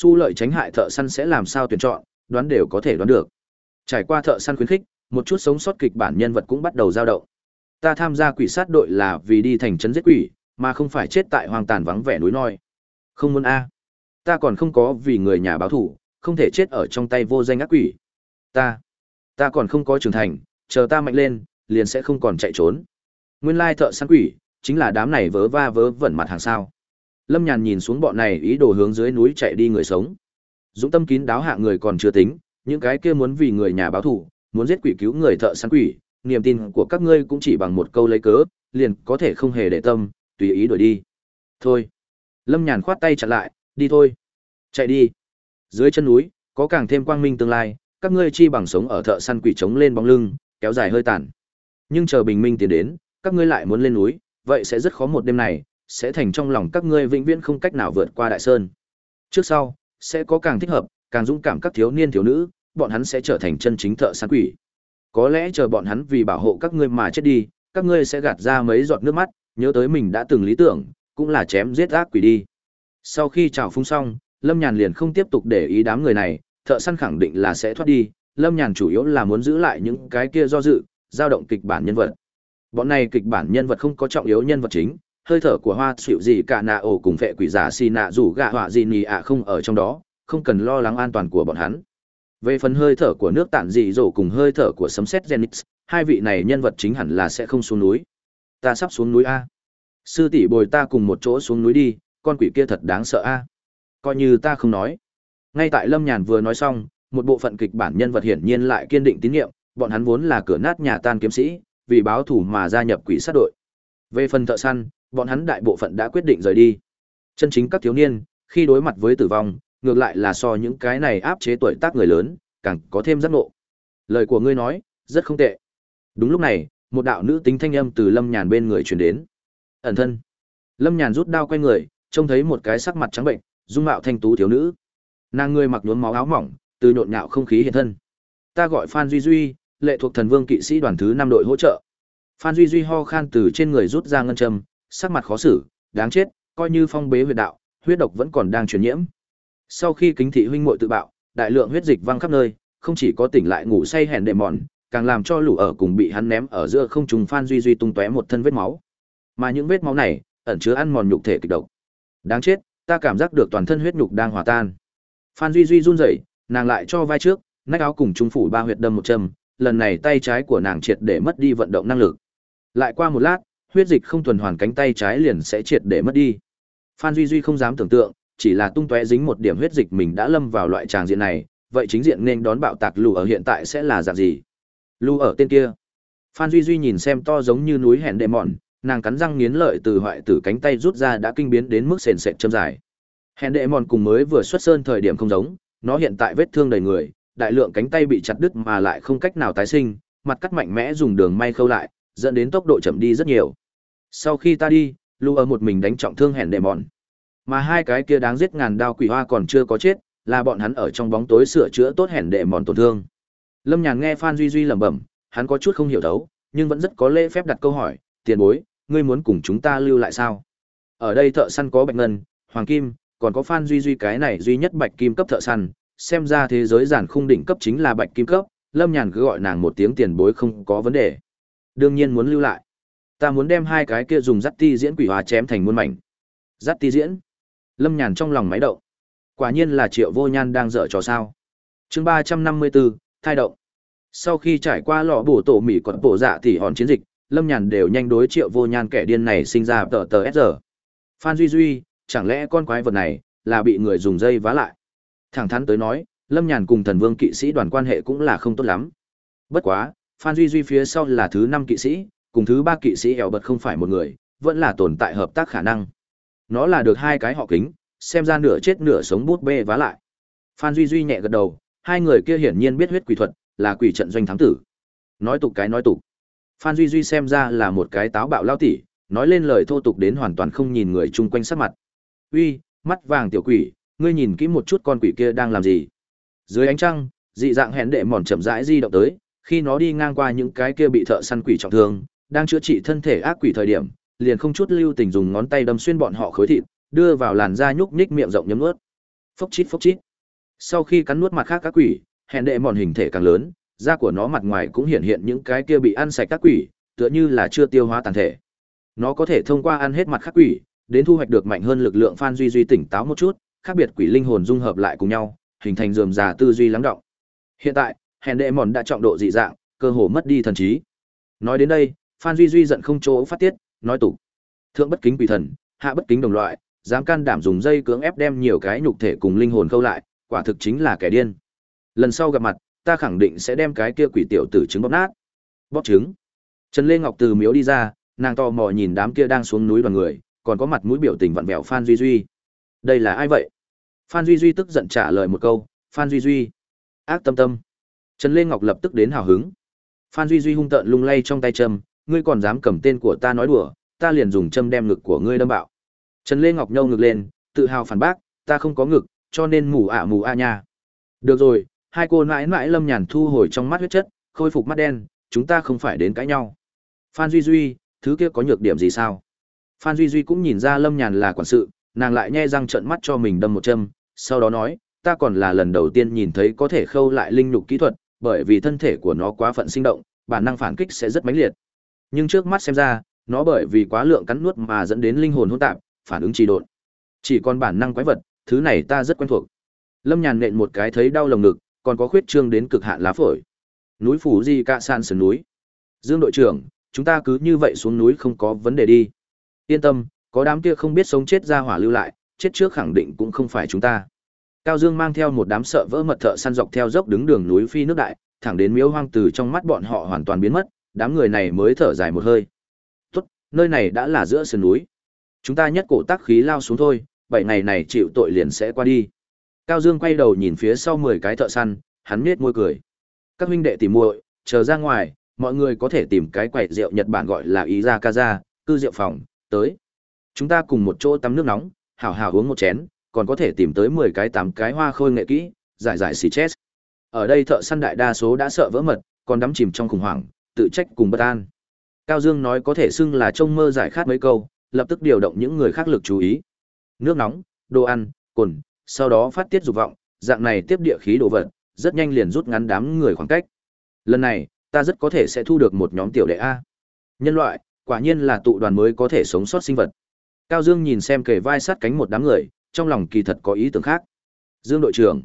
Su lợi tránh hại thợ săn sẽ làm sao tuyển chọn, đoán đều có thể đoán được. Trải qua thợ săn khuyến khích, một chút sống sót kịch bản nhân vật cũng bắt đầu dao động. Ta tham gia quỷ sát đội là vì đi thành trấn giết quỷ, mà không phải chết tại hoang tàn vắng vẻ núi non. Không muốn a. Ta còn không có vì người nhà báo thủ, không thể chết ở trong tay vô danh ác quỷ. Ta, ta còn không có trưởng thành, chờ ta mạnh lên, liền sẽ không còn chạy trốn. Nguyên lai thợ săn quỷ, chính là đám này vớ va vớ vẩn mặt hàng sao. Lâm Nhàn nhìn xuống bọn này ý đồ hướng dưới núi chạy đi người sống. Dũng tâm kín đáo hạ người còn chưa tính, những cái kia muốn vì người nhà báo thù, muốn giết quỷ cứu người thợ săn quỷ, niềm tin của các ngươi cũng chỉ bằng một câu lấy cớ, liền có thể không hề để tâm, tùy ý đuổi đi. Thôi. Lâm Nhàn khoát tay chặn lại, đi thôi. Chạy đi. Dưới chân núi, có càng thêm quang minh tương lai, các ngươi chi bằng sống ở thợ săn quỷ trống lên bóng lưng, kéo dài hơi tàn. Nhưng chờ bình minh tiến đến, các ngươi lại muốn lên núi, vậy sẽ rất khó một đêm này, sẽ thành trong lòng các ngươi vĩnh viễn không cách nào vượt qua đại sơn. Trước sau, sẽ có càng thích hợp, càng dũng cảm các thiếu niên thiếu nữ, bọn hắn sẽ trở thành chân chính thợ săn quỷ. Có lẽ chờ bọn hắn vì bảo hộ các ngươi mà chết đi, các ngươi sẽ gạt ra mấy giọt nước mắt, nhớ tới mình đã từng lý tưởng, cũng là chém giết ác quỷ đi. Sau khi chào phúng xong, Lâm Nhàn liền không tiếp tục để ý đám người này, thợ săn khẳng định là sẽ thoát đi, Lâm Nhàn chủ yếu là muốn giữ lại những cái kia do dự, dao động kịch bản nhân vật. Bọn này kịch bản nhân vật không có trọng yếu nhân vật chính, hơi thở của hoa xịu gì cả nạ ổ cùng vệ quỷ giả xì nạ rủ gạ họa gì nì ạ không ở trong đó, không cần lo lắng an toàn của bọn hắn. Về phần hơi thở của nước tản dị dỗ cùng hơi thở của sấm sét genix hai vị này nhân vật chính hẳn là sẽ không xuống núi. Ta sắp xuống núi a. Sư tỷ bồi ta cùng một chỗ xuống núi đi, con quỷ kia thật đáng sợ a. Coi như ta không nói. Ngay tại Lâm Nhàn vừa nói xong, một bộ phận kịch bản nhân vật hiển nhiên lại kiên định tín nhiệm, bọn hắn vốn là cửa nát nhà tan kiếm sĩ, vì báo thủ mà gia nhập quỷ sát đội. Về phần thợ săn, bọn hắn đại bộ phận đã quyết định rời đi. Chân chính các thiếu niên, khi đối mặt với tử vong, ngược lại là so những cái này áp chế tuổi tác người lớn, càng có thêm giác ngộ. Lời của ngươi nói, rất không tệ. Đúng lúc này, một đạo nữ tính thanh âm từ Lâm Nhàn bên người truyền đến. Ẩn thân. Lâm Nhàn rút đao quay người, trông thấy một cái sắc mặt trắng bệnh, dung mạo thanh tú thiếu nữ. Nàng người mặc nhuốm máu áo mỏng, từ nhộn nhạo không khí hiện thân. Ta gọi Phan Duy Duy, lệ thuộc Thần Vương kỵ sĩ đoàn thứ năm đội hỗ trợ. Phan Duy Duy ho khan từ trên người rút ra ngân châm, sắc mặt khó xử, đáng chết, coi như phong bế huyệt đạo, huyết độc vẫn còn đang truyền nhiễm. Sau khi kính thị huynh muội tự bạo, đại lượng huyết dịch văng khắp nơi, không chỉ có tỉnh lại ngủ say hèn đệ mòn, càng làm cho lũ ở cùng bị hắn ném ở giữa không trung Phan Duy Duy tung tóe một thân vết máu. Mà những vết máu này, ẩn chứa ăn mòn nhục thể kịch độc. Đáng chết, ta cảm giác được toàn thân huyết nhục đang hòa tan. Phan Duy Duy run rẩy, nàng lại cho vai trước, nách áo cùng trung phủ ba huyệt đâm một châm, lần này tay trái của nàng triệt để mất đi vận động năng lực. Lại qua một lát, huyết dịch không tuần hoàn cánh tay trái liền sẽ triệt để mất đi. Phan Duy Duy không dám tưởng tượng, chỉ là tung tóe dính một điểm huyết dịch mình đã lâm vào loại tràng diện này, vậy chính diện nên đón bạo tạc lù ở hiện tại sẽ là dạng gì? Lù ở tên kia. Phan Duy Duy nhìn xem to giống như núi hẹn đệ mòn, nàng cắn răng nghiến lợi từ hoại tử cánh tay rút ra đã kinh biến đến mức sền sệt châm dài. Hẹn đệ mòn cùng mới vừa xuất sơn thời điểm không giống, nó hiện tại vết thương đầy người, đại lượng cánh tay bị chặt đứt mà lại không cách nào tái sinh, mặt cắt mạnh mẽ dùng đường may khâu lại, dẫn đến tốc độ chậm đi rất nhiều. Sau khi ta đi, Lu ở một mình đánh trọng thương hẻn đệ mòn. Mà hai cái kia đáng giết ngàn đao quỷ hoa còn chưa có chết, là bọn hắn ở trong bóng tối sửa chữa tốt hẻn đệ mòn tổn thương. Lâm Nhàn nghe Phan Duy Duy lẩm bẩm, hắn có chút không hiểu thấu, nhưng vẫn rất có lễ phép đặt câu hỏi, "Tiền bối, ngươi muốn cùng chúng ta lưu lại sao?" Ở đây thợ săn có bạch ngân, hoàng kim, còn có Phan Duy Duy cái này duy nhất bạch kim cấp thợ săn, xem ra thế giới giản khung đỉnh cấp chính là bạch kim cấp, Lâm Nhàn cứ gọi nàng một tiếng tiền bối không có vấn đề. Đương nhiên muốn lưu lại. Ta muốn đem hai cái kia dùng dắt ti diễn quỷ hóa chém thành muôn mảnh. Dắt ti diễn. Lâm Nhàn trong lòng máy động. Quả nhiên là Triệu Vô Nhan đang dở trò sao. Chương ba trăm năm mươi bốn, thai động. Sau khi trải qua lọ bổ tổ mỹ còn bổ dạ thì hòn chiến dịch, Lâm Nhàn đều nhanh đối Triệu Vô Nhan kẻ điên này sinh ra tờ tờ SR. Phan Duy Duy, chẳng lẽ con quái vật này là bị người dùng dây vá lại? Thẳng thắn tới nói, Lâm Nhàn cùng Thần Vương kỵ sĩ đoàn quan hệ cũng là không tốt lắm. Bất quá, Phan Duy Duy phía sau là thứ năm kỵ sĩ, cùng thứ ba kỵ sĩ eo bật không phải một người, vẫn là tồn tại hợp tác khả năng. Nó là được hai cái họ kính, xem ra nửa chết nửa sống bút bê vá lại. Phan Duy Duy nhẹ gật đầu, hai người kia hiển nhiên biết huyết quỷ thuật, là quỷ trận doanh thắng tử. Nói tục cái nói tục. Phan Duy Duy xem ra là một cái táo bạo lao tỉ, nói lên lời thô tục đến hoàn toàn không nhìn người chung quanh sắc mặt. Uy, mắt vàng tiểu quỷ, ngươi nhìn kỹ một chút con quỷ kia đang làm gì? Dưới ánh trăng, dị dạng hẹn đệ mòn chậm rãi di động tới, khi nó đi ngang qua những cái kia bị thợ săn quỷ trọng thương, đang chữa trị thân thể ác quỷ thời điểm, liền không chút lưu tình dùng ngón tay đâm xuyên bọn họ khối thịt, đưa vào làn da nhúc nhích miệng rộng nhấm nuốt. Phốc chít phốc chít. Sau khi cắn nuốt mặt khác các quỷ, hẹn đệ mòn hình thể càng lớn, da của nó mặt ngoài cũng hiện hiện những cái kia bị ăn sạch các quỷ, tựa như là chưa tiêu hóa tàn thể. Nó có thể thông qua ăn hết mặt khác quỷ, đến thu hoạch được mạnh hơn lực lượng Phan Duy Duy tỉnh táo một chút, khác biệt quỷ linh hồn dung hợp lại cùng nhau, hình thành rườm rà tư duy lắng động. Hiện tại, hèn đệ mòn đã trọng độ dị dạng, cơ hồ mất đi thần trí. Nói đến đây, Phan Duy Duy giận không chỗ phát tiết, nói tục: "Thượng bất kính quỷ thần, hạ bất kính đồng loại, dám can đảm dùng dây cưỡng ép đem nhiều cái nhục thể cùng linh hồn câu lại, quả thực chính là kẻ điên. Lần sau gặp mặt, ta khẳng định sẽ đem cái kia quỷ tiểu tử trứng bóp nát." Bóp trứng. Trần Lê Ngọc từ miếu đi ra, nàng to mò nhìn đám kia đang xuống núi đoàn người, còn có mặt mũi biểu tình vặn vẹo Phan Duy Duy. Đây là ai vậy? Phan Duy Duy tức giận trả lời một câu, Phan Duy Duy. Ác tâm tâm. Trần Lê Ngọc lập tức đến hào hứng. Phan Duy Duy hung tợn lung lay trong tay châm, ngươi còn dám cầm tên của ta nói đùa, ta liền dùng châm đem ngực của ngươi đâm bạo. Trần Lê Ngọc nhâu ngực lên, tự hào phản bác, ta không có ngực, cho nên mù ạ mù a nha. Được rồi, hai cô nãi nãi Lâm Nhàn thu hồi trong mắt huyết chất, khôi phục mắt đen, chúng ta không phải đến cãi nhau. Phan Duy Duy, thứ kia có nhược điểm gì sao? Phan Duy Duy cũng nhìn ra Lâm Nhàn là quản sự, nàng lại nhe răng trợn mắt cho mình đâm một châm, sau đó nói, ta còn là lần đầu tiên nhìn thấy có thể khâu lại linh nhục kỹ thuật, bởi vì thân thể của nó quá phận sinh động, bản năng phản kích sẽ rất mãnh liệt. Nhưng trước mắt xem ra, nó bởi vì quá lượng cắn nuốt mà dẫn đến linh hồn hỗn tạp, phản ứng trì độn. Chỉ còn bản năng quái vật, thứ này ta rất quen thuộc. Lâm Nhàn nện một cái thấy đau lồng ngực, còn có khuyết trương đến cực hạn lá phổi. Núi phủ gì cả san sườn núi. Dương đội trưởng, chúng ta cứ như vậy xuống núi không có vấn đề đi. Yên tâm, có đám kia không biết sống chết ra hỏa lưu lại, chết trước khẳng định cũng không phải chúng ta. Cao Dương mang theo một đám sợ vỡ mật thợ săn dọc theo dốc đứng đường núi phi nước đại, thẳng đến miếu hoang từ trong mắt bọn họ hoàn toàn biến mất, đám người này mới thở dài một hơi. Tốt, nơi này đã là giữa sườn núi. Chúng ta nhất cổ tác khí lao xuống thôi, bảy ngày này chịu tội liền sẽ qua đi. Cao Dương quay đầu nhìn phía sau 10 cái thợ săn, hắn nhếch môi cười. Các huynh đệ tìm muội, chờ ra ngoài, mọi người có thể tìm cái quầy rượu Nhật Bản gọi là Izakaza, cư rượu phòng, tới. Chúng ta cùng một chỗ tắm nước nóng, hảo hảo uống một chén, còn có thể tìm tới 10 cái 8 cái hoa khôi nghệ kỹ, giải giải xì chết. Ở đây thợ săn đại đa số đã sợ vỡ mật, còn đắm chìm trong khủng hoảng, tự trách cùng bất an. Cao Dương nói có thể xưng là trông mơ giải khát mấy câu, lập tức điều động những người khác lực chú ý. Nước nóng, đồ ăn, cồn, sau đó phát tiết dục vọng, dạng này tiếp địa khí đồ vật, rất nhanh liền rút ngắn đám người khoảng cách. Lần này, ta rất có thể sẽ thu được một nhóm tiểu đệ A. Nhân loại, quả nhiên là tụ đoàn mới có thể sống sót sinh vật. Cao Dương nhìn xem kề vai sát cánh một đám người, trong lòng kỳ thật có ý tưởng khác. Dương đội trưởng,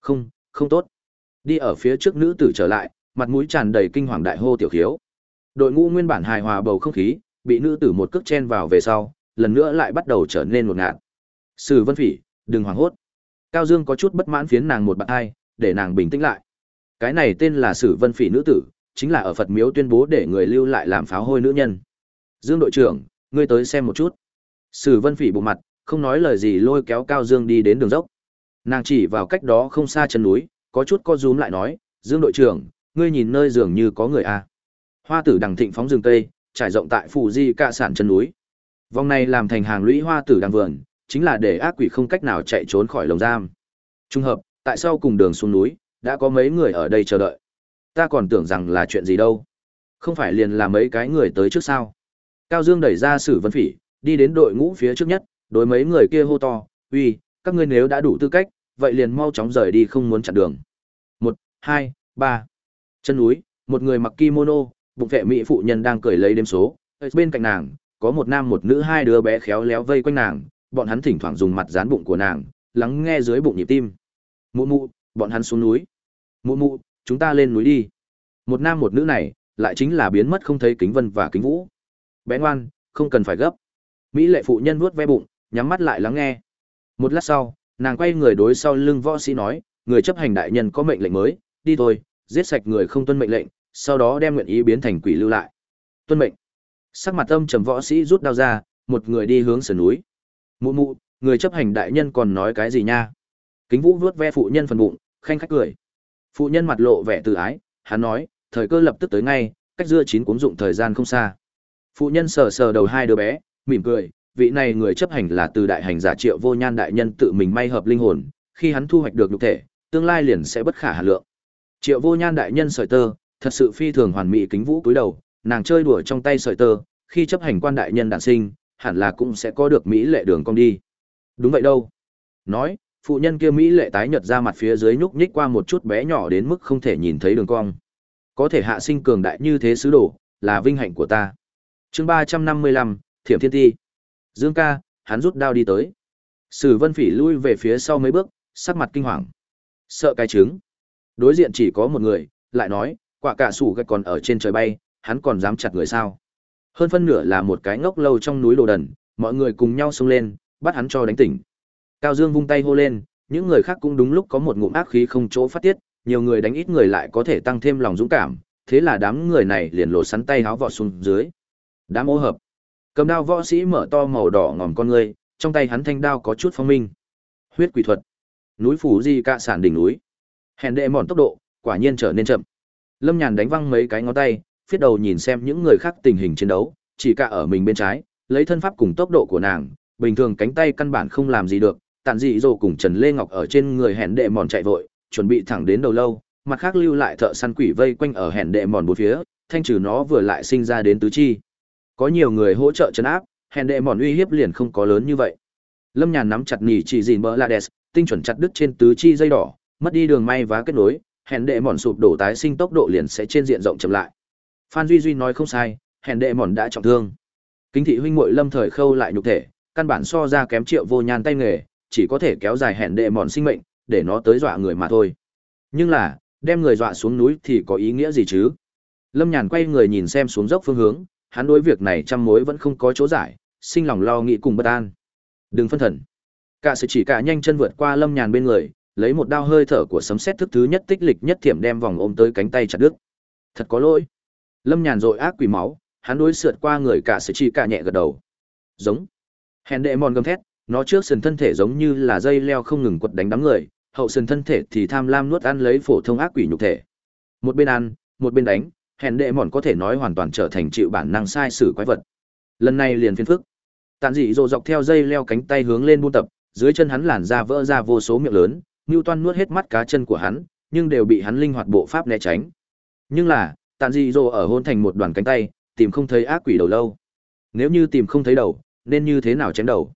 không, không tốt. Đi ở phía trước nữ tử trở lại, mặt mũi tràn đầy kinh hoàng đại hô tiểu khiếu. Đội ngũ nguyên bản hài hòa bầu không khí, bị nữ tử một cước chen vào về sau, lần nữa lại bắt đầu trở nên một ngạt. Sử Vân Phỉ, đừng hoảng hốt. Cao Dương có chút bất mãn phiến nàng một bạn hai, để nàng bình tĩnh lại. Cái này tên là Sử Vân Phỉ nữ tử, chính là ở Phật miếu tuyên bố để người lưu lại làm pháo hôi nữ nhân. Dương đội trưởng, ngươi tới xem một chút. Sử Vân Phỉ bộ mặt, không nói lời gì lôi kéo Cao Dương đi đến đường dốc. Nàng chỉ vào cách đó không xa chân núi, có chút co rúm lại nói, Dương đội trưởng, ngươi nhìn nơi dường như có người a. À. Hoa tử đằng thịnh phóng rừng tây, trải rộng tại phủ di cạ sản chân núi. Vòng này làm thành hàng lũy hoa tử đằng vườn, chính là để ác quỷ không cách nào chạy trốn khỏi lồng giam. Trung hợp, tại sao cùng đường xuống núi, đã có mấy người ở đây chờ đợi. Ta còn tưởng rằng là chuyện gì đâu. Không phải liền là mấy cái người tới trước sao. Cao Dương đẩy ra sử vân phỉ, đi đến đội ngũ phía trước nhất, đối mấy người kia hô to, uy, các ngươi nếu đã đủ tư cách, vậy liền mau chóng rời đi không muốn chặn đường. Một, hai, ba. Chân núi, một người mặc kimono, bụng vệ mỹ phụ nhân đang cười lấy đếm số, bên cạnh nàng, có một nam một nữ hai đứa bé khéo léo vây quanh nàng, bọn hắn thỉnh thoảng dùng mặt dán bụng của nàng, lắng nghe dưới bụng nhịp tim. Mụ mụ, bọn hắn xuống núi. Mụ mụ, chúng ta lên núi đi. Một nam một nữ này, lại chính là biến mất không thấy kính vân và kính vũ. Bé ngoan, không cần phải gấp. Mỹ lệ phụ nhân vuốt ve bụng, nhắm mắt lại lắng nghe. Một lát sau, nàng quay người đối sau lưng võ sĩ nói, người chấp hành đại nhân có mệnh lệnh mới, đi thôi, giết sạch người không tuân mệnh lệnh, sau đó đem nguyện ý biến thành quỷ lưu lại. Tuân mệnh. Sắc mặt âm trầm võ sĩ rút đao ra, một người đi hướng sườn núi. Mụ mụ, người chấp hành đại nhân còn nói cái gì nha? Kính Vũ vuốt ve phụ nhân phần bụng, khanh khách cười. Phụ nhân mặt lộ vẻ từ ái, hắn nói, thời cơ lập tức tới ngay, cách dưa chín cuống dụng thời gian không xa. Phụ nhân sờ sờ đầu hai đứa bé, mỉm cười, vị này người chấp hành là từ đại hành giả triệu vô nhan đại nhân tự mình may hợp linh hồn, khi hắn thu hoạch được nhục thể, tương lai liền sẽ bất khả hà lượng. Triệu vô nhan đại nhân sợi tơ, thật sự phi thường hoàn mỹ kính vũ cúi đầu, nàng chơi đùa trong tay sợi tơ, khi chấp hành quan đại nhân đản sinh, hẳn là cũng sẽ có được mỹ lệ đường cong đi. Đúng vậy đâu. Nói, phụ nhân kia mỹ lệ tái nhợt ra mặt phía dưới nhúc nhích qua một chút bé nhỏ đến mức không thể nhìn thấy đường cong có thể hạ sinh cường đại như thế sứ đồ là vinh hạnh của ta chương ba trăm năm mươi lăm thiểm thiên ti dương ca, hắn rút đao đi tới. Sử vân phỉ lui về phía sau mấy bước, sắc mặt kinh hoàng. Sợ cái trứng. Đối diện chỉ có một người, lại nói, quả cả sủ gạch còn ở trên trời bay, hắn còn dám chặt người sao? Hơn phân nửa là một cái ngốc lâu trong núi đồ đần, mọi người cùng nhau xông lên, bắt hắn cho đánh tỉnh. Cao dương vung tay hô lên, những người khác cũng đúng lúc có một ngụm ác khí không chỗ phát tiết, nhiều người đánh ít người lại có thể tăng thêm lòng dũng cảm, thế là đám người này liền lộ sắn tay háo vọt xuống dưới. Đám ô hợp cầm đao võ sĩ mở to màu đỏ ngòm con người trong tay hắn thanh đao có chút phong minh. Huyết quỷ thuật. Núi phủ di cạ sản đỉnh núi. Hèn đệ mòn tốc độ quả nhiên trở nên chậm. Lâm nhàn đánh văng mấy cái ngón tay phiết đầu nhìn xem những người khác tình hình chiến đấu chỉ cả ở mình bên trái lấy thân pháp cùng tốc độ của nàng bình thường cánh tay căn bản không làm gì được tàn dị dỗ cùng trần lê ngọc ở trên người hèn đệ mòn chạy vội chuẩn bị thẳng đến đầu lâu mặt khác lưu lại thợ săn quỷ vây quanh ở hẻn đệ mòn bốn phía, thanh trừ nó vừa lại sinh ra đến tứ chi. Có nhiều người hỗ trợ chấn áp, hẻn đệ mòn uy hiếp liền không có lớn như vậy. Lâm Nhàn nắm chặt nỉ chỉ gìn bỡ Lades, tinh chuẩn chặt đứt trên tứ chi dây đỏ, mất đi đường may và kết nối, hẻn đệ mòn sụp đổ tái sinh tốc độ liền sẽ trên diện rộng chậm lại. Phan Duy Duy nói không sai, hẻn đệ mòn đã trọng thương. Kính thị huynh muội Lâm thời khâu lại nhục thể, căn bản so ra kém triệu vô nhan tay nghề, chỉ có thể kéo dài hẻn đệ mòn sinh mệnh, để nó tới dọa người mà thôi. Nhưng là, đem người dọa xuống núi thì có ý nghĩa gì chứ? Lâm Nhàn quay người nhìn xem xuống dốc phương hướng, hắn đối việc này trăm mối vẫn không có chỗ giải, sinh lòng lo nghĩ cùng bất an. Đừng phân thần. Cả sự chỉ cả nhanh chân vượt qua Lâm Nhàn bên người, lấy một đao hơi thở của sấm sét thức thứ nhất tích lịch nhất thiểm đem vòng ôm tới cánh tay chặt đứt. Thật có lỗi. Lâm Nhàn rồi ác quỷ máu, hắn đối sượt qua người cả sự chỉ cả nhẹ gật đầu. Giống. Hèn đệ mòn gầm thét, nó trước sườn thân thể giống như là dây leo không ngừng quật đánh đám người, hậu sườn thân thể thì tham lam nuốt ăn lấy phổ thông ác quỷ nhục thể. Một bên ăn, một bên đánh, hèn đệ mòn có thể nói hoàn toàn trở thành chịu bản năng sai sử quái vật. Lần này liền phiền phức. Tàn dị rồ dọc theo dây leo cánh tay hướng lên buôn tập, dưới chân hắn làn ra vỡ ra vô số miệng lớn, Ngưu Toan nuốt hết mắt cá chân của hắn, nhưng đều bị hắn linh hoạt bộ pháp né tránh. Nhưng là, Tàn dị rồ ở hôn thành một đoàn cánh tay, tìm không thấy ác quỷ đầu lâu. Nếu như tìm không thấy đầu, nên như thế nào chém đầu?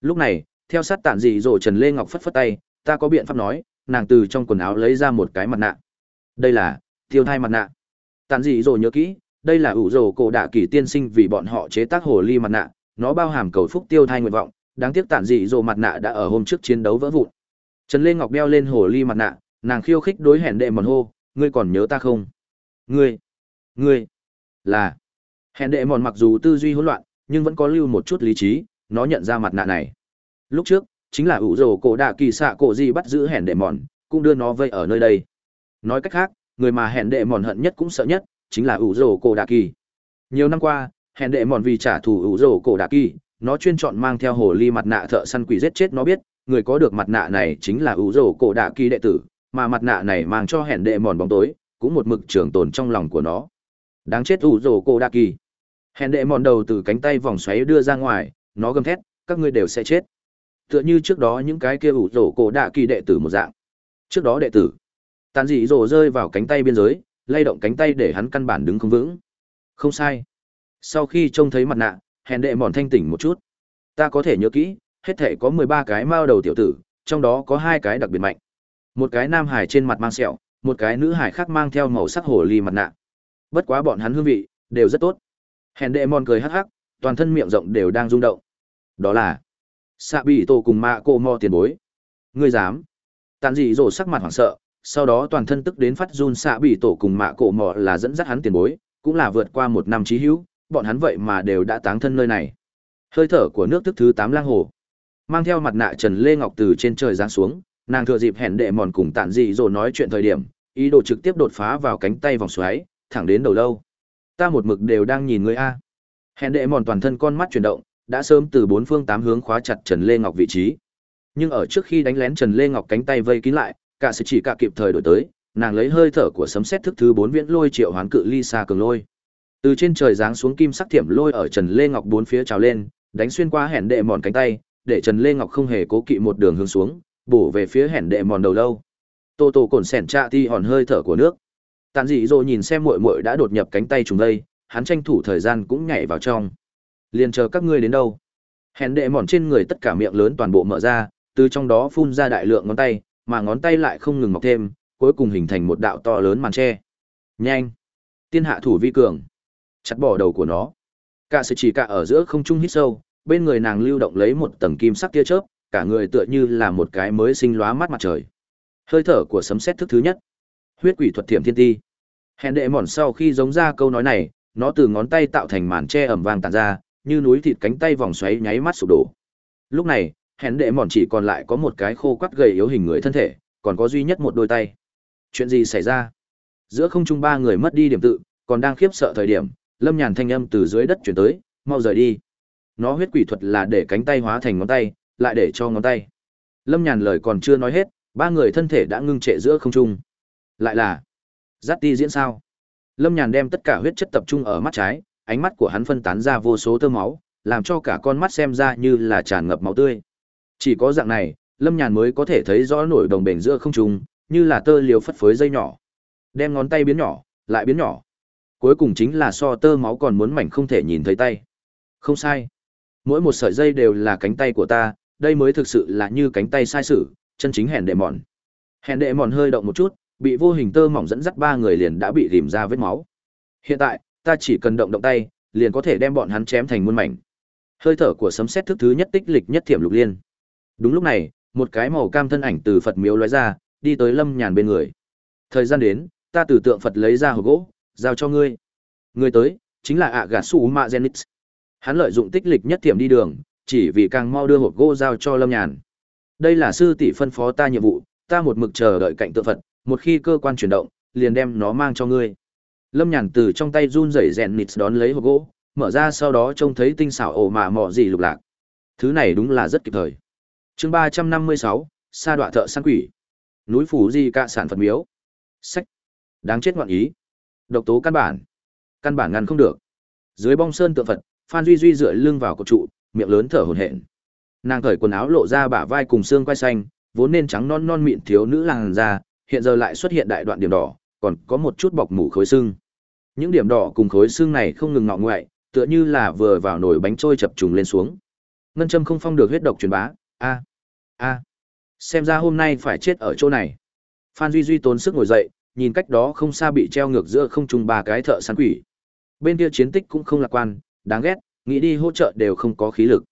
Lúc này, theo sát Tàn dị rồ Trần Lê Ngọc phất phất tay, ta có biện pháp nói nàng từ trong quần áo lấy ra một cái mặt nạ đây là tiêu thai mặt nạ tàn dị rồi nhớ kỹ, đây là ủ rồ cổ đạ kỳ tiên sinh vì bọn họ chế tác hồ ly mặt nạ, nó bao hàm cầu phúc tiêu thai nguyện vọng, đáng tiếc tàn dị rồi mặt nạ đã ở hôm trước chiến đấu vỡ vụn. Trần lê ngọc đeo lên hồ ly mặt nạ, nàng khiêu khích đối hẹn đệ mòn hô, ngươi còn nhớ ta không? Ngươi ngươi là hẹn đệ mòn mặc dù tư duy hỗn loạn, nhưng vẫn có lưu một chút lý trí, nó nhận ra mặt nạ này. Lúc trước, chính là ủ rồ cổ đạ kỳ xạ cổ gì bắt giữ hẹn đệ mòn, cũng đưa nó vây ở nơi đây. Nói cách khác người mà hẹn đệ mòn hận nhất cũng sợ nhất, chính là ủ rồ cổ đạ kỳ. Nhiều năm qua, hẹn đệ mòn vì trả thù ủ rồ cổ đạ kỳ, nó chuyên chọn mang theo hồ ly mặt nạ thợ săn quỷ giết chết nó biết, người có được mặt nạ này chính là ủ rồ cổ đạ kỳ đệ tử, mà mặt nạ này mang cho hẹn đệ mòn bóng tối, cũng một mực trường tồn trong lòng của nó. Đáng chết ủ rồ cổ đạ kỳ. Hèn đệ mòn đầu từ cánh tay vòng xoáy đưa ra ngoài, nó gầm thét, các ngươi đều sẽ chết. Tựa như trước đó những cái kia ủ rổ cổ đạ kỳ đệ tử một dạng. Trước đó đệ tử tàn dị rổ rơi vào cánh tay biên giới, lay động cánh tay để hắn căn bản đứng không vững. Không sai. Sau khi trông thấy mặt nạ, hèn đệ mòn thanh tỉnh một chút. Ta có thể nhớ kỹ, hết thể có mười ba cái mao đầu tiểu tử, trong đó có hai cái đặc biệt mạnh. Một cái nam hải trên mặt mang sẹo, một cái nữ hải khác mang theo màu sắc hồ ly mặt nạ. Bất quá bọn hắn hương vị, đều rất tốt. Hèn đệ mòn cười hắc hắc, toàn thân miệng rộng đều đang rung động. Đó là xạ bị tổ cùng mạ cô mò tiền bối. Ngươi dám. Tàn dị dỗ sắc mặt hoảng sợ sau đó toàn thân tức đến phát run xạ bị tổ cùng mạ cổ mọ là dẫn dắt hắn tiền bối cũng là vượt qua một năm trí hữu bọn hắn vậy mà đều đã táng thân nơi này. Hơi thở của nước tức thứ tám lang hồ mang theo mặt nạ trần lê ngọc từ trên trời giáng xuống nàng thừa dịp hẹn đệ mòn cùng tản dị rồi nói chuyện thời điểm ý đồ trực tiếp đột phá vào cánh tay vòng xoáy thẳng đến đầu lâu. Ta một mực đều đang nhìn người a. Hẹn đệ mòn toàn thân con mắt chuyển động đã sớm từ bốn phương tám hướng khóa chặt Trần Lê Ngọc vị trí. Nhưng ở trước khi đánh lén Trần Lê Ngọc cánh tay vây kín lại, cả sự chỉ cả kịp thời đổi tới, nàng lấy hơi thở của sấm sét thức thứ bốn viễn lôi triệu hoán cự ly xa cường lôi. Từ trên trời giáng xuống kim sắc thiểm lôi ở Trần Lê Ngọc bốn phía trào lên, đánh xuyên qua hẻn đệ mòn cánh tay, để Trần Lê Ngọc không hề cố kỵ một đường hướng xuống, bổ về phía hẻn đệ mòn đầu lâu. Tô Tô cồn sẻn trạ ti hòn hơi thở của nước. Tàn dị rồi nhìn xem muội muội đã đột nhập cánh tay trùng đây, hắn tranh thủ thời gian cũng nhảy vào trong liền chờ các ngươi đến đâu hèn đệ mòn trên người tất cả miệng lớn toàn bộ mở ra từ trong đó phun ra đại lượng ngón tay, mà ngón tay lại không ngừng mọc thêm, cuối cùng hình thành một đạo to lớn màn che. Nhanh! Tiên hạ thủ vi cường. Chặt bỏ đầu của nó. Cả sự chỉ cả ở giữa không trung hít sâu, bên người nàng lưu động lấy một tầng kim sắc tia chớp, cả người tựa như là một cái mới sinh lóa mắt mặt trời. Hơi thở của sấm sét thức thứ nhất. Huyết quỷ thuật thiểm thiên ti. Hèn đệ mòn sau khi giống ra câu nói này, nó từ ngón tay tạo thành màn che ẩm vàng tàn ra, như núi thịt cánh tay vòng xoáy nháy mắt sụp đổ. Lúc này, hèn đệ mòn chỉ còn lại có một cái khô quắt gầy yếu hình người thân thể, còn có duy nhất một đôi tay. Chuyện gì xảy ra? Giữa không trung ba người mất đi điểm tự, còn đang khiếp sợ thời điểm, Lâm Nhàn thanh âm từ dưới đất chuyển tới, mau rời đi. Nó huyết quỷ thuật là để cánh tay hóa thành ngón tay, lại để cho ngón tay. Lâm Nhàn lời còn chưa nói hết, ba người thân thể đã ngưng trệ giữa không trung. Lại là Giắt ti diễn sao? Lâm Nhàn đem tất cả huyết chất tập trung ở mắt trái, ánh mắt của hắn phân tán ra vô số tơ máu, làm cho cả con mắt xem ra như là tràn ngập máu tươi. Chỉ có dạng này, Lâm Nhàn mới có thể thấy rõ nổi đồng bền giữa không trung, như là tơ liều phất phới dây nhỏ. Đem ngón tay biến nhỏ, lại biến nhỏ. Cuối cùng chính là so tơ máu còn muốn mảnh không thể nhìn thấy tay. Không sai. Mỗi một sợi dây đều là cánh tay của ta, đây mới thực sự là như cánh tay sai sử, chân chính hèn đệ mòn. Hèn đệ mòn hơi động một chút, bị vô hình tơ mỏng dẫn dắt ba người liền đã bị rìm ra vết máu. Hiện tại, ta chỉ cần động động tay, liền có thể đem bọn hắn chém thành muôn mảnh. Hơi thở của sấm sét thức thứ nhất tích lịch nhất thiểm lục liên. Đúng lúc này, một cái màu cam thân ảnh từ Phật miếu lóe ra, đi tới Lâm Nhàn bên người. Thời gian đến, ta từ tượng Phật lấy ra hộp gỗ, giao cho ngươi. Người tới, chính là ạ gà su ma Zenith. Hắn lợi dụng tích lịch nhất thiểm đi đường, chỉ vì càng mau đưa hộp gỗ giao cho Lâm Nhàn. Đây là sư tỷ phân phó ta nhiệm vụ, ta một mực chờ đợi cạnh tượng Phật, một khi cơ quan chuyển động, liền đem nó mang cho ngươi. Lâm Nhàn từ trong tay run rẩy rèn nịt đón lấy hộp gỗ, mở ra sau đó trông thấy tinh xảo ổ mà mọ gì lục lạc. Thứ này đúng là rất kịp thời. Chương ba trăm năm mươi sáu, sa đọa thợ săn quỷ. Núi phủ di cạ sản Phật miếu. Sách. Đáng chết ngoạn ý. Độc tố căn bản. Căn bản ngăn không được. Dưới bong sơn tượng Phật, Phan Duy Duy dựa lưng vào cột trụ, miệng lớn thở hổn hển. Nàng cởi quần áo lộ ra bả vai cùng xương quai xanh, vốn nên trắng non non mịn thiếu nữ làn da, hiện giờ lại xuất hiện đại đoạn điểm đỏ, còn có một chút bọc mủ khối xương. Những điểm đỏ cùng khối xương này không ngừng ngọ ngoại, tựa như là vừa vào nồi bánh trôi chập trùng lên xuống. Ngân châm không phong được huyết độc truyền bá. A, a, xem ra hôm nay phải chết ở chỗ này. Phan Duy Duy tốn sức ngồi dậy, nhìn cách đó không xa bị treo ngược giữa không trung ba cái thợ săn quỷ. Bên kia chiến tích cũng không lạc quan, đáng ghét, nghĩ đi hỗ trợ đều không có khí lực.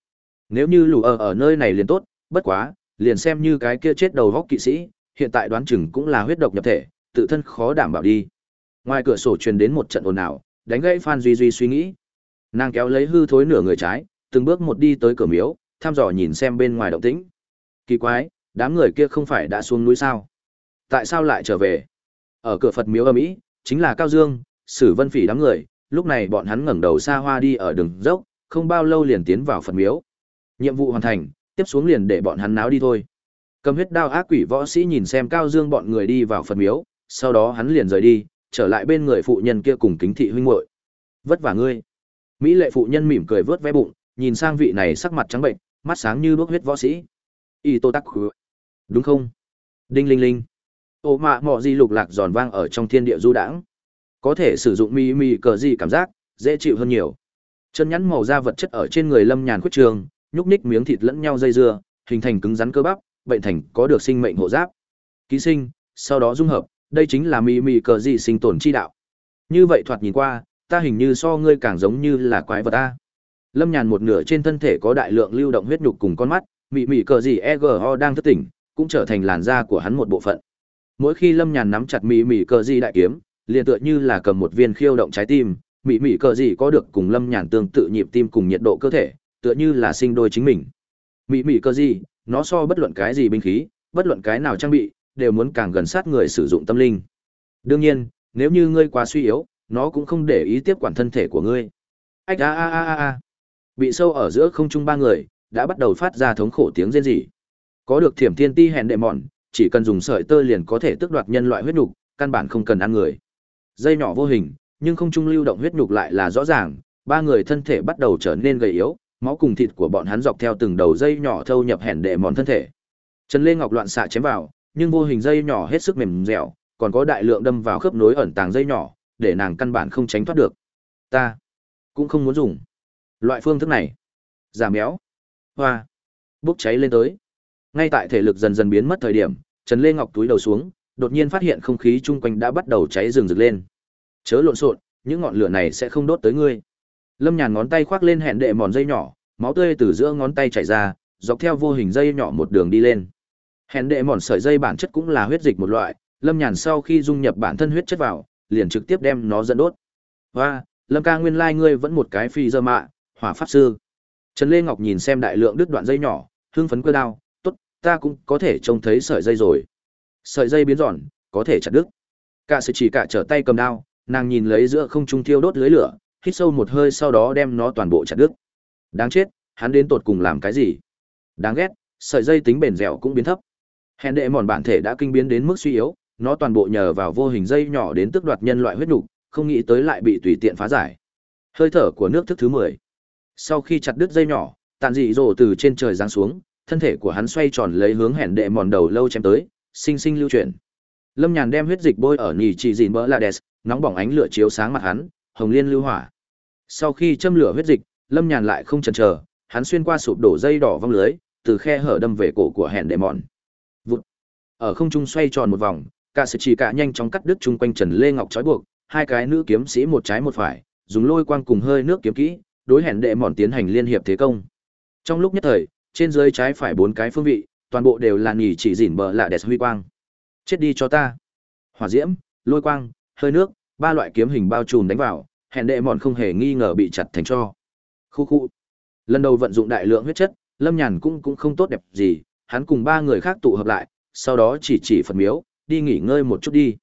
Nếu như lù ở ở nơi này liền tốt, bất quá, liền xem như cái kia chết đầu góc kỵ sĩ, hiện tại đoán chừng cũng là huyết độc nhập thể, tự thân khó đảm bảo đi. Ngoài cửa sổ truyền đến một trận ồn ào, đánh gãy Phan Duy Duy suy nghĩ. Nàng kéo lấy hư thối nửa người trái, từng bước một đi tới cửa miếu, thăm dò nhìn xem bên ngoài động tĩnh. Kỳ quái, đám người kia không phải đã xuống núi sao? Tại sao lại trở về? Ở cửa Phật miếu âm mỹ chính là Cao Dương, Sử Vân Phỉ đám người, lúc này bọn hắn ngẩng đầu xa hoa đi ở đường dốc, không bao lâu liền tiến vào Phật miếu. Nhiệm vụ hoàn thành, tiếp xuống liền để bọn hắn náo đi thôi. Cầm huyết đao ác quỷ võ sĩ nhìn xem Cao Dương bọn người đi vào Phật miếu, sau đó hắn liền rời đi, trở lại bên người phụ nhân kia cùng kính thị huynh muội. Vất vả ngươi. Mỹ lệ phụ nhân mỉm cười vớt vé bụng, nhìn sang vị này sắc mặt trắng bệnh, mắt sáng như bước huyết võ sĩ. Y tô tắc khứa. Đúng không? Đinh linh linh. Ô mạ mọ di lục lạc giòn vang ở trong thiên địa du đãng. Có thể sử dụng mi mi cờ gì cảm giác, dễ chịu hơn nhiều. Chân nhắn màu da vật chất ở trên người lâm nhàn khuyết trường, nhúc ních miếng thịt lẫn nhau dây dưa, hình thành cứng rắn cơ bắp, bệnh thành có được sinh mệnh hộ giáp. Ký sinh, sau đó dung hợp, đây chính là mì mì cờ gì sinh tồn chi đạo. Như vậy thoạt nhìn qua, ta hình như so ngươi càng giống như là quái vật ta. Lâm Nhàn một nửa trên thân thể có đại lượng lưu động huyết nhục cùng con mắt, mị mị cờ gì EGO đang thất tỉnh, cũng trở thành làn da của hắn một bộ phận. Mỗi khi Lâm Nhàn nắm chặt mị mị cờ gì đại kiếm, liền tựa như là cầm một viên khiêu động trái tim, mị mị cờ gì có được cùng Lâm Nhàn tương tự nhịp tim cùng nhiệt độ cơ thể, tựa như là sinh đôi chính mình. Mị mị cờ gì, nó so bất luận cái gì binh khí, bất luận cái nào trang bị, đều muốn càng gần sát người sử dụng tâm linh. Đương nhiên, nếu như ngươi quá suy yếu, nó cũng không để ý tiếp quản thân thể của ngươi. Ách a a a a. Bị sâu ở giữa không trung ba người, đã bắt đầu phát ra thống khổ tiếng rên rỉ. Có được thiểm thiên ti hèn đệ mọn, chỉ cần dùng sợi tơ liền có thể tước đoạt nhân loại huyết nhục, căn bản không cần ăn người. Dây nhỏ vô hình, nhưng không trung lưu động huyết nhục lại là rõ ràng, ba người thân thể bắt đầu trở nên gầy yếu, máu cùng thịt của bọn hắn dọc theo từng đầu dây nhỏ thâu nhập hẻn đệ mọn thân thể. Trần Lê Ngọc loạn xạ chém vào, nhưng vô hình dây nhỏ hết sức mềm dẻo, còn có đại lượng đâm vào khớp nối ẩn tàng dây nhỏ, để nàng căn bản không tránh thoát được. Ta cũng không muốn dùng loại phương thức này. Giảm béo, hoa, bốc cháy lên tới. Ngay tại thể lực dần dần biến mất thời điểm, Trần Lê Ngọc túi đầu xuống, đột nhiên phát hiện không khí chung quanh đã bắt đầu cháy rừng rực lên. Chớ lộn xộn, những ngọn lửa này sẽ không đốt tới ngươi. Lâm Nhàn ngón tay khoác lên hẹn đệ mòn dây nhỏ, máu tươi từ giữa ngón tay chảy ra, dọc theo vô hình dây nhỏ một đường đi lên. Hẹn đệ mòn sợi dây bản chất cũng là huyết dịch một loại, Lâm Nhàn sau khi dung nhập bản thân huyết chất vào, liền trực tiếp đem nó dẫn đốt. Hoa, Lâm ca nguyên lai like ngươi vẫn một cái phi dơ mạ, hỏa pháp sư. Trần Lê Ngọc nhìn xem đại lượng đứt đoạn dây nhỏ, hưng phấn cơ đao, tốt, ta cũng có thể trông thấy sợi dây rồi. Sợi dây biến giòn, có thể chặt đứt. Cả sự chỉ cả trở tay cầm đao, nàng nhìn lấy giữa không trung thiêu đốt lưới lửa, hít sâu một hơi sau đó đem nó toàn bộ chặt đứt. Đáng chết, hắn đến tột cùng làm cái gì? Đáng ghét, sợi dây tính bền dẻo cũng biến thấp. Hèn đệ mòn bản thể đã kinh biến đến mức suy yếu, nó toàn bộ nhờ vào vô hình dây nhỏ đến tước đoạt nhân loại huyết nục, không nghĩ tới lại bị tùy tiện phá giải. Hơi thở của nước thức thứ 10. Sau khi chặt đứt dây nhỏ, tàn dị dỗ từ trên trời giáng xuống, thân thể của hắn xoay tròn lấy hướng hẻn đệ mòn đầu lâu chém tới, sinh sinh lưu chuyển. Lâm Nhàn đem huyết dịch bôi ở nhì chỉ dìn bỡ la đès, nóng bỏng ánh lửa chiếu sáng mặt hắn, hồng liên lưu hỏa. Sau khi châm lửa huyết dịch, Lâm Nhàn lại không chần chờ, hắn xuyên qua sụp đổ dây đỏ vong lưới, từ khe hở đâm về cổ của hẻn đệ mòn. Vụt. Ở không trung xoay tròn một vòng, cả sự chỉ cả nhanh chóng cắt đứt chung quanh Trần Lê Ngọc trói buộc, hai cái nữ kiếm sĩ một trái một phải, dùng lôi quang cùng hơi nước kiếm kỹ, đối hẹn đệ mòn tiến hành liên hiệp thế công. Trong lúc nhất thời, trên dưới trái phải bốn cái phương vị, toàn bộ đều là nghỉ chỉ dỉn bờ lạ đẹp huy quang. Chết đi cho ta. Hỏa diễm, lôi quang, hơi nước, ba loại kiếm hình bao trùm đánh vào, hẹn đệ mòn không hề nghi ngờ bị chặt thành cho. Khu khu. Lần đầu vận dụng đại lượng huyết chất, Lâm Nhàn cũng cũng không tốt đẹp gì, hắn cùng ba người khác tụ hợp lại, sau đó chỉ chỉ Phật miếu, đi nghỉ ngơi một chút đi.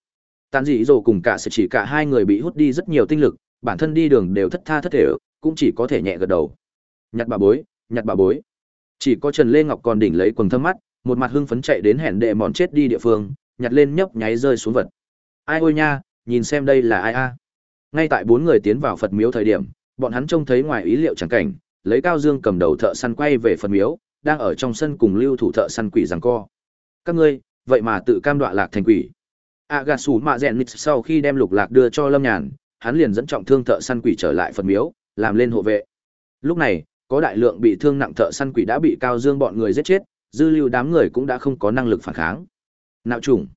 Tàn dị dồ cùng cả sẽ chỉ cả hai người bị hút đi rất nhiều tinh lực, bản thân đi đường đều thất tha thất thể, cũng chỉ có thể nhẹ gật đầu. Nhặt bà bối, nhặt bà bối. Chỉ có Trần Lê Ngọc còn đỉnh lấy quần thâm mắt, một mặt hưng phấn chạy đến hẻn đệ mòn chết đi địa phương, nhặt lên nhấp nháy rơi xuống vật. Ai ôi nha, nhìn xem đây là ai a. Ngay tại bốn người tiến vào Phật miếu thời điểm, bọn hắn trông thấy ngoài ý liệu chẳng cảnh, lấy Cao Dương cầm đầu thợ săn quay về Phật miếu, đang ở trong sân cùng lưu thủ thợ săn quỷ giằng co. Các ngươi, vậy mà tự cam đoạ lạc thành quỷ. A gà sủ mạ rèn nịt sau khi đem lục lạc đưa cho Lâm Nhàn, hắn liền dẫn trọng thương thợ săn quỷ trở lại Phật miếu, làm lên hộ vệ. Lúc này, có đại lượng bị thương nặng thợ săn quỷ đã bị Cao Dương bọn người giết chết, dư lưu đám người cũng đã không có năng lực phản kháng. Nạo chủng,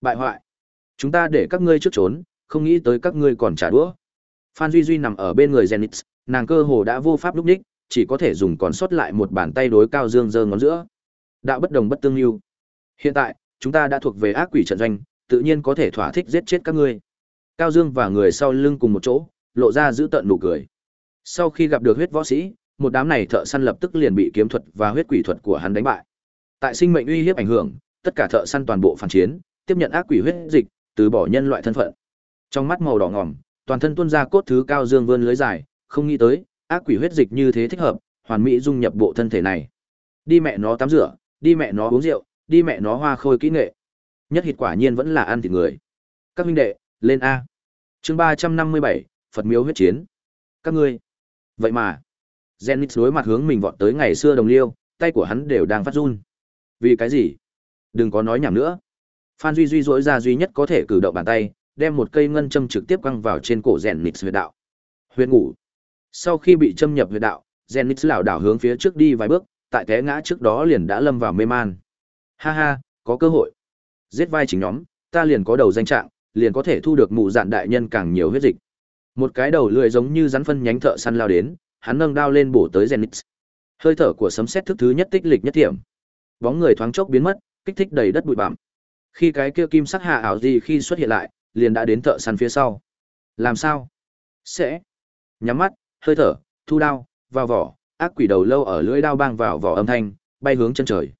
bại hoại. Chúng ta để các ngươi trước trốn, không nghĩ tới các ngươi còn trả đũa. Phan Duy Duy nằm ở bên người Zenith, nàng cơ hồ đã vô pháp lúc đích, chỉ có thể dùng còn sót lại một bàn tay đối Cao Dương giơ ngón giữa. Đạo bất đồng bất tương lưu. Hiện tại, chúng ta đã thuộc về ác quỷ trận doanh, tự nhiên có thể thỏa thích giết chết các ngươi. Cao Dương và người sau lưng cùng một chỗ, lộ ra giữ tận nụ cười. Sau khi gặp được huyết võ sĩ, một đám này thợ săn lập tức liền bị kiếm thuật và huyết quỷ thuật của hắn đánh bại. Tại sinh mệnh uy hiếp ảnh hưởng, tất cả thợ săn toàn bộ phản chiến, tiếp nhận ác quỷ huyết dịch, từ bỏ nhân loại thân phận. Trong mắt màu đỏ ngòm, toàn thân tuôn ra cốt thứ cao dương vươn lưới dài, không nghĩ tới, ác quỷ huyết dịch như thế thích hợp, hoàn mỹ dung nhập bộ thân thể này. Đi mẹ nó tắm rửa, đi mẹ nó uống rượu, đi mẹ nó hoa khôi kỹ nghệ. Nhất hít quả nhiên vẫn là ăn thịt người. Các huynh đệ, lên a. Chương ba trăm năm mươi bảy Phật miếu huyết chiến. Các ngươi. Vậy mà, Zenith đối mặt hướng mình vọt tới ngày xưa đồng liêu, tay của hắn đều đang phát run. Vì cái gì? Đừng có nói nhảm nữa. Phan Duy Duy rỗi ra duy nhất có thể cử động bàn tay, đem một cây ngân châm trực tiếp quăng vào trên cổ Zenith huyệt đạo. Huyệt ngủ. Sau khi bị châm nhập huyệt đạo, Zenith lảo đảo hướng phía trước đi vài bước, tại té ngã trước đó liền đã lâm vào mê man. Ha ha, có cơ hội. Giết vai chính nhóm, ta liền có đầu danh trạng, liền có thể thu được mụ dạn đại nhân càng nhiều huyết dịch. Một cái đầu lưỡi giống như rắn phân nhánh thợ săn lao đến, hắn nâng đao lên bổ tới Zenith. Hơi thở của sấm sét thức thứ nhất tích lịch nhất thiểm. Bóng người thoáng chốc biến mất, kích thích đầy đất bụi bặm. Khi cái kia kim sắc hạ ảo gì khi xuất hiện lại, liền đã đến thợ săn phía sau. Làm sao? Sẽ nhắm mắt, hơi thở, thu đao, vào vỏ, ác quỷ đầu lâu ở lưỡi đao bang vào vỏ âm thanh, bay hướng chân trời.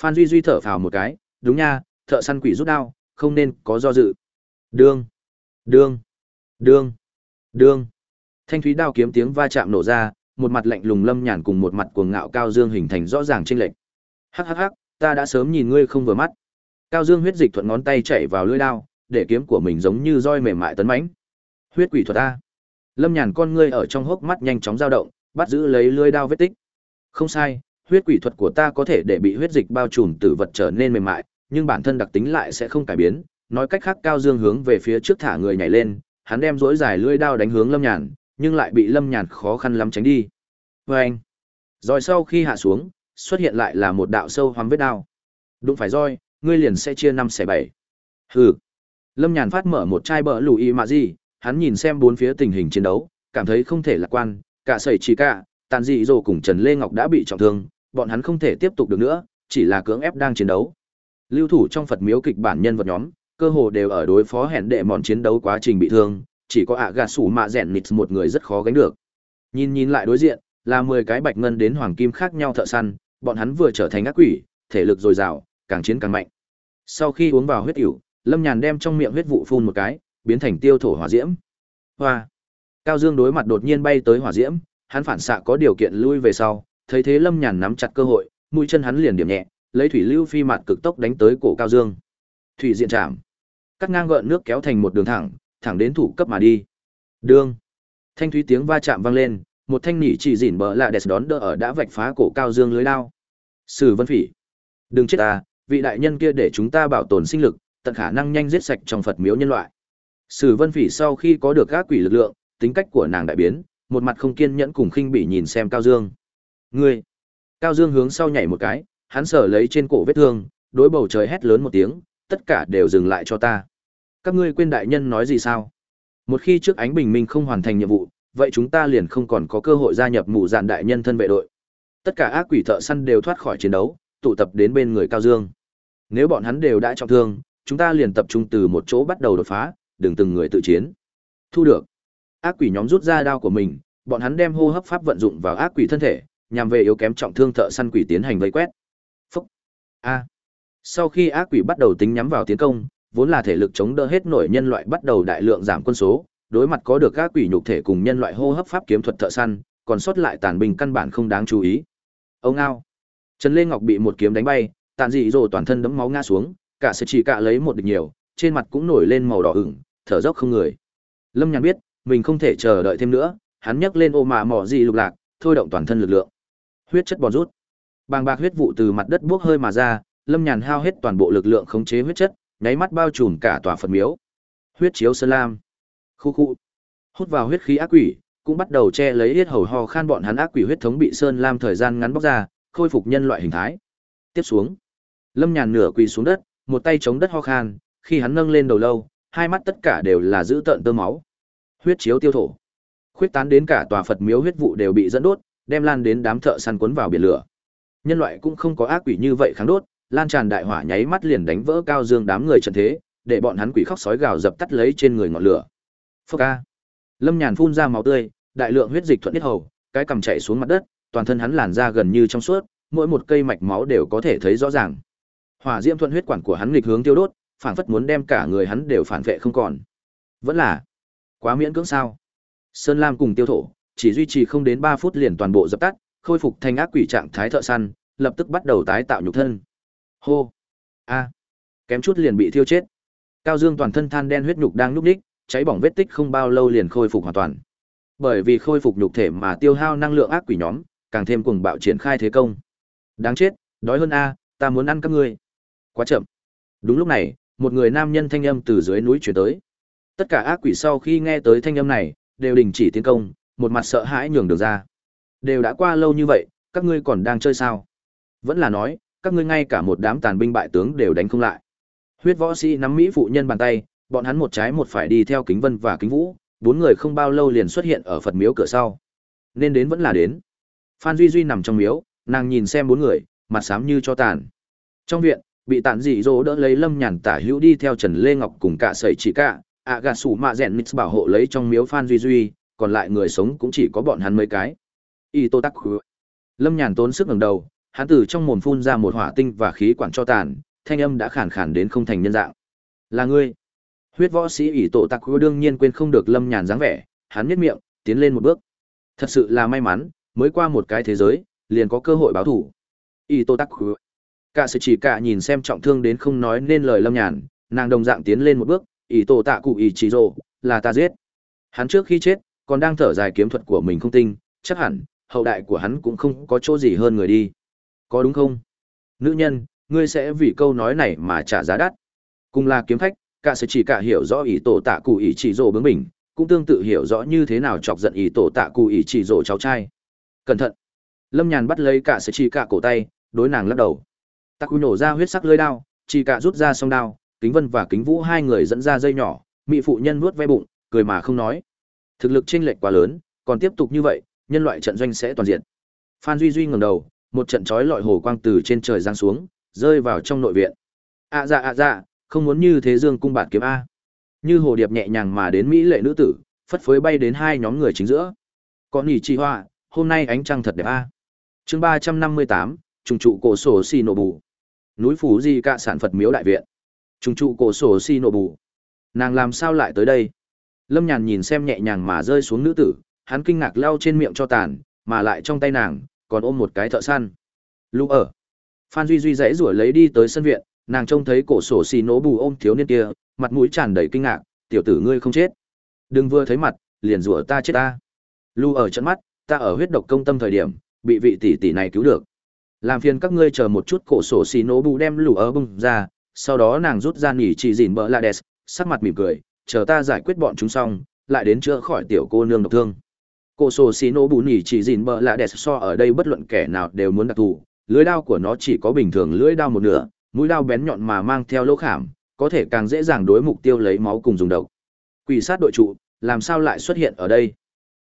Phan Duy Duy thở phào một cái, đúng nha, thợ săn quỷ rút đao, không nên có do dự. Đương, đương, đương, đương. Thanh thúy đao kiếm tiếng va chạm nổ ra, một mặt lạnh lùng lâm nhàn cùng một mặt cuồng ngạo cao dương hình thành rõ ràng chênh lệch. Hắc hắc hắc, ta đã sớm nhìn ngươi không vừa mắt. Cao Dương huyết dịch thuận ngón tay chạy vào lưỡi đao, để kiếm của mình giống như roi mềm mại tấn mãnh. Huyết quỷ thuật a. Lâm Nhàn con ngươi ở trong hốc mắt nhanh chóng dao động, bắt giữ lấy lưỡi đao vết tích. Không sai, huyết quỷ thuật của ta có thể để bị huyết dịch bao trùm tử vật trở nên mềm mại, nhưng bản thân đặc tính lại sẽ không cải biến. Nói cách khác Cao Dương hướng về phía trước thả người nhảy lên, hắn đem rỗi dài lưỡi đao đánh hướng Lâm Nhàn, nhưng lại bị Lâm Nhàn khó khăn lắm tránh đi. vê anh, rồi sau khi hạ xuống, xuất hiện lại là một đạo sâu hoắm vết đao. Đụng phải roi, ngươi liền sẽ chia năm xẻ bảy. Hừ. Lâm Nhàn phát mở một chai bờ lùi mà gì, hắn nhìn xem bốn phía tình hình chiến đấu, cảm thấy không thể lạc quan, cả sẩy chỉ cả, tàn dị rồ cùng Trần Lê Ngọc đã bị trọng thương, bọn hắn không thể tiếp tục được nữa, chỉ là cưỡng ép đang chiến đấu. Lưu thủ trong Phật miếu kịch bản nhân vật nhóm, cơ hồ đều ở đối phó hẹn đệ mòn chiến đấu quá trình bị thương, chỉ có ạ gà sủ mạ rèn nịt một người rất khó gánh được. Nhìn nhìn lại đối diện, là 10 cái bạch ngân đến hoàng kim khác nhau thợ săn, bọn hắn vừa trở thành ác quỷ, thể lực dồi dào, càng chiến càng mạnh. Sau khi uống vào huyết ỉu, Lâm Nhàn đem trong miệng huyết vụ phun một cái, biến thành tiêu thổ hỏa diễm. Hoa. Cao Dương đối mặt đột nhiên bay tới hỏa diễm, hắn phản xạ có điều kiện lui về sau, thấy thế Lâm Nhàn nắm chặt cơ hội, mũi chân hắn liền điểm nhẹ, lấy thủy lưu phi mặt cực tốc đánh tới cổ Cao Dương. Thủy diện chạm, cắt ngang gợn nước kéo thành một đường thẳng, thẳng đến thủ cấp mà đi. Đường. Thanh thúy tiếng va chạm vang lên, một thanh nỉ chỉ dỉn bờ lạ đẹp đón đỡ ở đã vạch phá cổ Cao Dương lưới lao. Sử Vân Phỉ, đừng chết ta, vị đại nhân kia để chúng ta bảo tồn sinh lực, tận khả năng nhanh giết sạch trong Phật miếu nhân loại. Sử Vân Phỉ sau khi có được các quỷ lực lượng, tính cách của nàng đại biến, một mặt không kiên nhẫn cùng khinh bỉ nhìn xem Cao Dương. Ngươi! Cao Dương hướng sau nhảy một cái, hắn sở lấy trên cổ vết thương, đối bầu trời hét lớn một tiếng, tất cả đều dừng lại cho ta. Các ngươi quên đại nhân nói gì sao? Một khi trước ánh bình minh không hoàn thành nhiệm vụ, vậy chúng ta liền không còn có cơ hội gia nhập mụ dạn đại nhân thân vệ đội. Tất cả ác quỷ thợ săn đều thoát khỏi chiến đấu, tụ tập đến bên người Cao Dương. Nếu bọn hắn đều đã trọng thương, chúng ta liền tập trung từ một chỗ bắt đầu đột phá, đừng từng người tự chiến. Thu được. Ác quỷ nhóm rút ra đao của mình, bọn hắn đem hô hấp pháp vận dụng vào ác quỷ thân thể, nhằm về yếu kém trọng thương thợ săn quỷ tiến hành vây quét. Phúc. A. Sau khi ác quỷ bắt đầu tính nhắm vào tiến công, vốn là thể lực chống đỡ hết nổi nhân loại bắt đầu đại lượng giảm quân số, đối mặt có được ác quỷ nhục thể cùng nhân loại hô hấp pháp kiếm thuật thợ săn, còn sót lại tàn binh căn bản không đáng chú ý. Ông ao. Trần Lê Ngọc bị một kiếm đánh bay, tàn dị rồi toàn thân đẫm máu ngã xuống, cả sẽ chỉ cả lấy một địch nhiều, trên mặt cũng nổi lên màu đỏ ửng, thở dốc không người. Lâm Nhàn biết, mình không thể chờ đợi thêm nữa, hắn nhấc lên ô mạ mỏ dị lục lạc, thôi động toàn thân lực lượng. Huyết chất bò rút. Bàng bạc huyết vụ từ mặt đất bốc hơi mà ra, Lâm Nhàn hao hết toàn bộ lực lượng khống chế huyết chất, nháy mắt bao trùm cả tòa Phật miếu. Huyết chiếu sơn lam. Khu khu. Hút vào huyết khí ác quỷ, cũng bắt đầu che lấy yết hầu ho khan bọn hắn ác quỷ huyết thống bị sơn lam thời gian ngắn bóc ra, khôi phục nhân loại hình thái. Tiếp xuống, Lâm Nhàn nửa quỳ xuống đất, một tay chống đất ho khan, khi hắn nâng lên đầu lâu, hai mắt tất cả đều là giữ tợn tơ máu. Huyết chiếu tiêu thổ. Khuyết tán đến cả tòa Phật miếu huyết vụ đều bị dẫn đốt, đem lan đến đám thợ săn cuốn vào biển lửa. Nhân loại cũng không có ác quỷ như vậy kháng đốt, lan tràn đại hỏa nháy mắt liền đánh vỡ cao dương đám người trận thế, để bọn hắn quỷ khóc sói gào dập tắt lấy trên người ngọn lửa. phơ ca Lâm Nhàn phun ra máu tươi, đại lượng huyết dịch thuận huyết hầu, cái cằm chảy xuống mặt đất, toàn thân hắn làn da gần như trong suốt, mỗi một cây mạch máu đều có thể thấy rõ ràng. Hỏa diễm thuận huyết quản của hắn nghịch hướng tiêu đốt, phảng phất muốn đem cả người hắn đều phản vệ không còn. Vẫn là quá miễn cưỡng sao? Sơn Lam cùng tiêu thổ, chỉ duy trì không đến ba phút liền toàn bộ dập tắt, khôi phục thành ác quỷ trạng thái thợ săn, lập tức bắt đầu tái tạo nhục thân. Hô. A. Kém chút liền bị thiêu chết. Cao Dương toàn thân than đen huyết nhục đang nhúc đích, cháy bỏng vết tích không bao lâu liền khôi phục hoàn toàn. Bởi vì khôi phục nhục thể mà tiêu hao năng lượng ác quỷ nhóm, càng thêm cuồng bạo triển khai thế công. Đáng chết, đói hơn a, ta muốn ăn các ngươi. Quá chậm. Đúng lúc này, một người nam nhân thanh âm từ dưới núi truyền tới. Tất cả ác quỷ sau khi nghe tới thanh âm này, đều đình chỉ tiến công, một mặt sợ hãi nhường đường ra. Đều đã qua lâu như vậy, các ngươi còn đang chơi sao? Vẫn là nói, các ngươi ngay cả một đám tàn binh bại tướng đều đánh không lại. Huyết võ sĩ nắm mỹ phụ nhân bàn tay, bọn hắn một trái một phải đi theo Kính Vân và Kính Vũ, bốn người không bao lâu liền xuất hiện ở Phật miếu cửa sau. Nên đến vẫn là đến. Phan Duy Duy nằm trong miếu, nàng nhìn xem bốn người, mặt xám như cho tàn. Trong viện, bị tàn dị dỗ đỡ lấy Lâm Nhàn tả hữu đi theo Trần Lê Ngọc cùng cả sợi chỉ cả, ạ gà sủ mạ rèn mít bảo hộ lấy trong miếu Phan Duy Duy, còn lại người sống cũng chỉ có bọn hắn mấy cái. Y tô tắc khứa. Lâm Nhàn tốn sức ngẩng đầu, hắn từ trong mồm phun ra một hỏa tinh và khí quản cho tàn, thanh âm đã khàn khàn đến không thành nhân dạng. Là ngươi. Huyết võ sĩ ỷ tổ Tạc khứa đương nhiên quên không được Lâm Nhàn dáng vẻ, hắn nhếch miệng, tiến lên một bước. Thật sự là may mắn, mới qua một cái thế giới, liền có cơ hội báo thủ. Y tô Tạc khứa. Cả sự chỉ cả nhìn xem trọng thương đến không nói nên lời Lâm Nhàn, nàng đồng dạng tiến lên một bước, ỷ tổ tạ cụ ỷ chỉ rồ, là ta giết. Hắn trước khi chết, còn đang thở dài kiếm thuật của mình không tinh, chắc hẳn, hậu đại của hắn cũng không có chỗ gì hơn người đi. Có đúng không? Nữ nhân, ngươi sẽ vì câu nói này mà trả giá đắt. Cùng là kiếm khách, cả sẽ chỉ cả hiểu rõ ý tổ tạ cụ ý chỉ rồ bướng mình cũng tương tự hiểu rõ như thế nào chọc giận ý tổ tạ cụ ý chỉ rồ cháu trai. Cẩn thận! lâm nhàn bắt lấy cả sẽ chỉ cả cổ tay đối nàng lắc đầu tạ quy nổ ra huyết sắc lưỡi đao chỉ cả rút ra song đao kính vân và kính vũ hai người dẫn ra dây nhỏ mỹ phụ nhân vuốt ve bụng cười mà không nói thực lực chênh lệch quá lớn còn tiếp tục như vậy nhân loại trận doanh sẽ toàn diện phan duy duy ngẩng đầu một trận chói lọi hồ quang từ trên trời giáng xuống, rơi vào trong nội viện. Ạ à dạ ạ à dạ không muốn như thế dương cung bạt kiếm a. Như hồ điệp nhẹ nhàng mà đến mỹ lệ nữ tử, phất phới bay đến hai nhóm người chính giữa. Có nhỉ chi hoa, hôm nay ánh trăng thật đẹp a. Chương ba trăm năm mươi tám, trùng trụ cổ sổ xì nổ bù. Núi phủ di cả sản phật miếu đại viện. Trùng trụ cổ sổ xì nổ bù. Nàng làm sao lại tới đây? Lâm nhàn nhìn xem nhẹ nhàng mà rơi xuống nữ tử, hắn kinh ngạc lau trên miệng cho tàn, mà lại trong tay nàng còn ôm một cái thợ săn. Lũ ở. Phan duy duy dãy rủi lấy đi tới sân viện, nàng trông thấy cổ sổ xì nổ bù ôm thiếu niên kia, mặt mũi tràn đầy kinh ngạc, tiểu tử ngươi không chết. Đừng vừa thấy mặt, liền rủa ta chết ta. Lu ở trận mắt, ta ở huyết độc công tâm thời điểm, bị vị tỷ tỷ này cứu được. Làm phiền các ngươi chờ một chút cổ sổ xì nổ bù đem lù ở bung ra, sau đó nàng rút ra nỉ chỉ dìn bỡ la đès sắc mặt mỉm cười, chờ ta giải quyết bọn chúng xong, lại đến chữa khỏi tiểu cô nương độc thương cổ sổ xí nổ bù nỉ chỉ dìn bờ lạ đẹp so ở đây bất luận kẻ nào đều muốn đặc thù. Lưới đao của nó chỉ có bình thường lưới đao một nửa, mũi đao bén nhọn mà mang theo lỗ khảm, có thể càng dễ dàng đối mục tiêu lấy máu cùng dùng độc. Quỷ sát đội trụ, làm sao lại xuất hiện ở đây?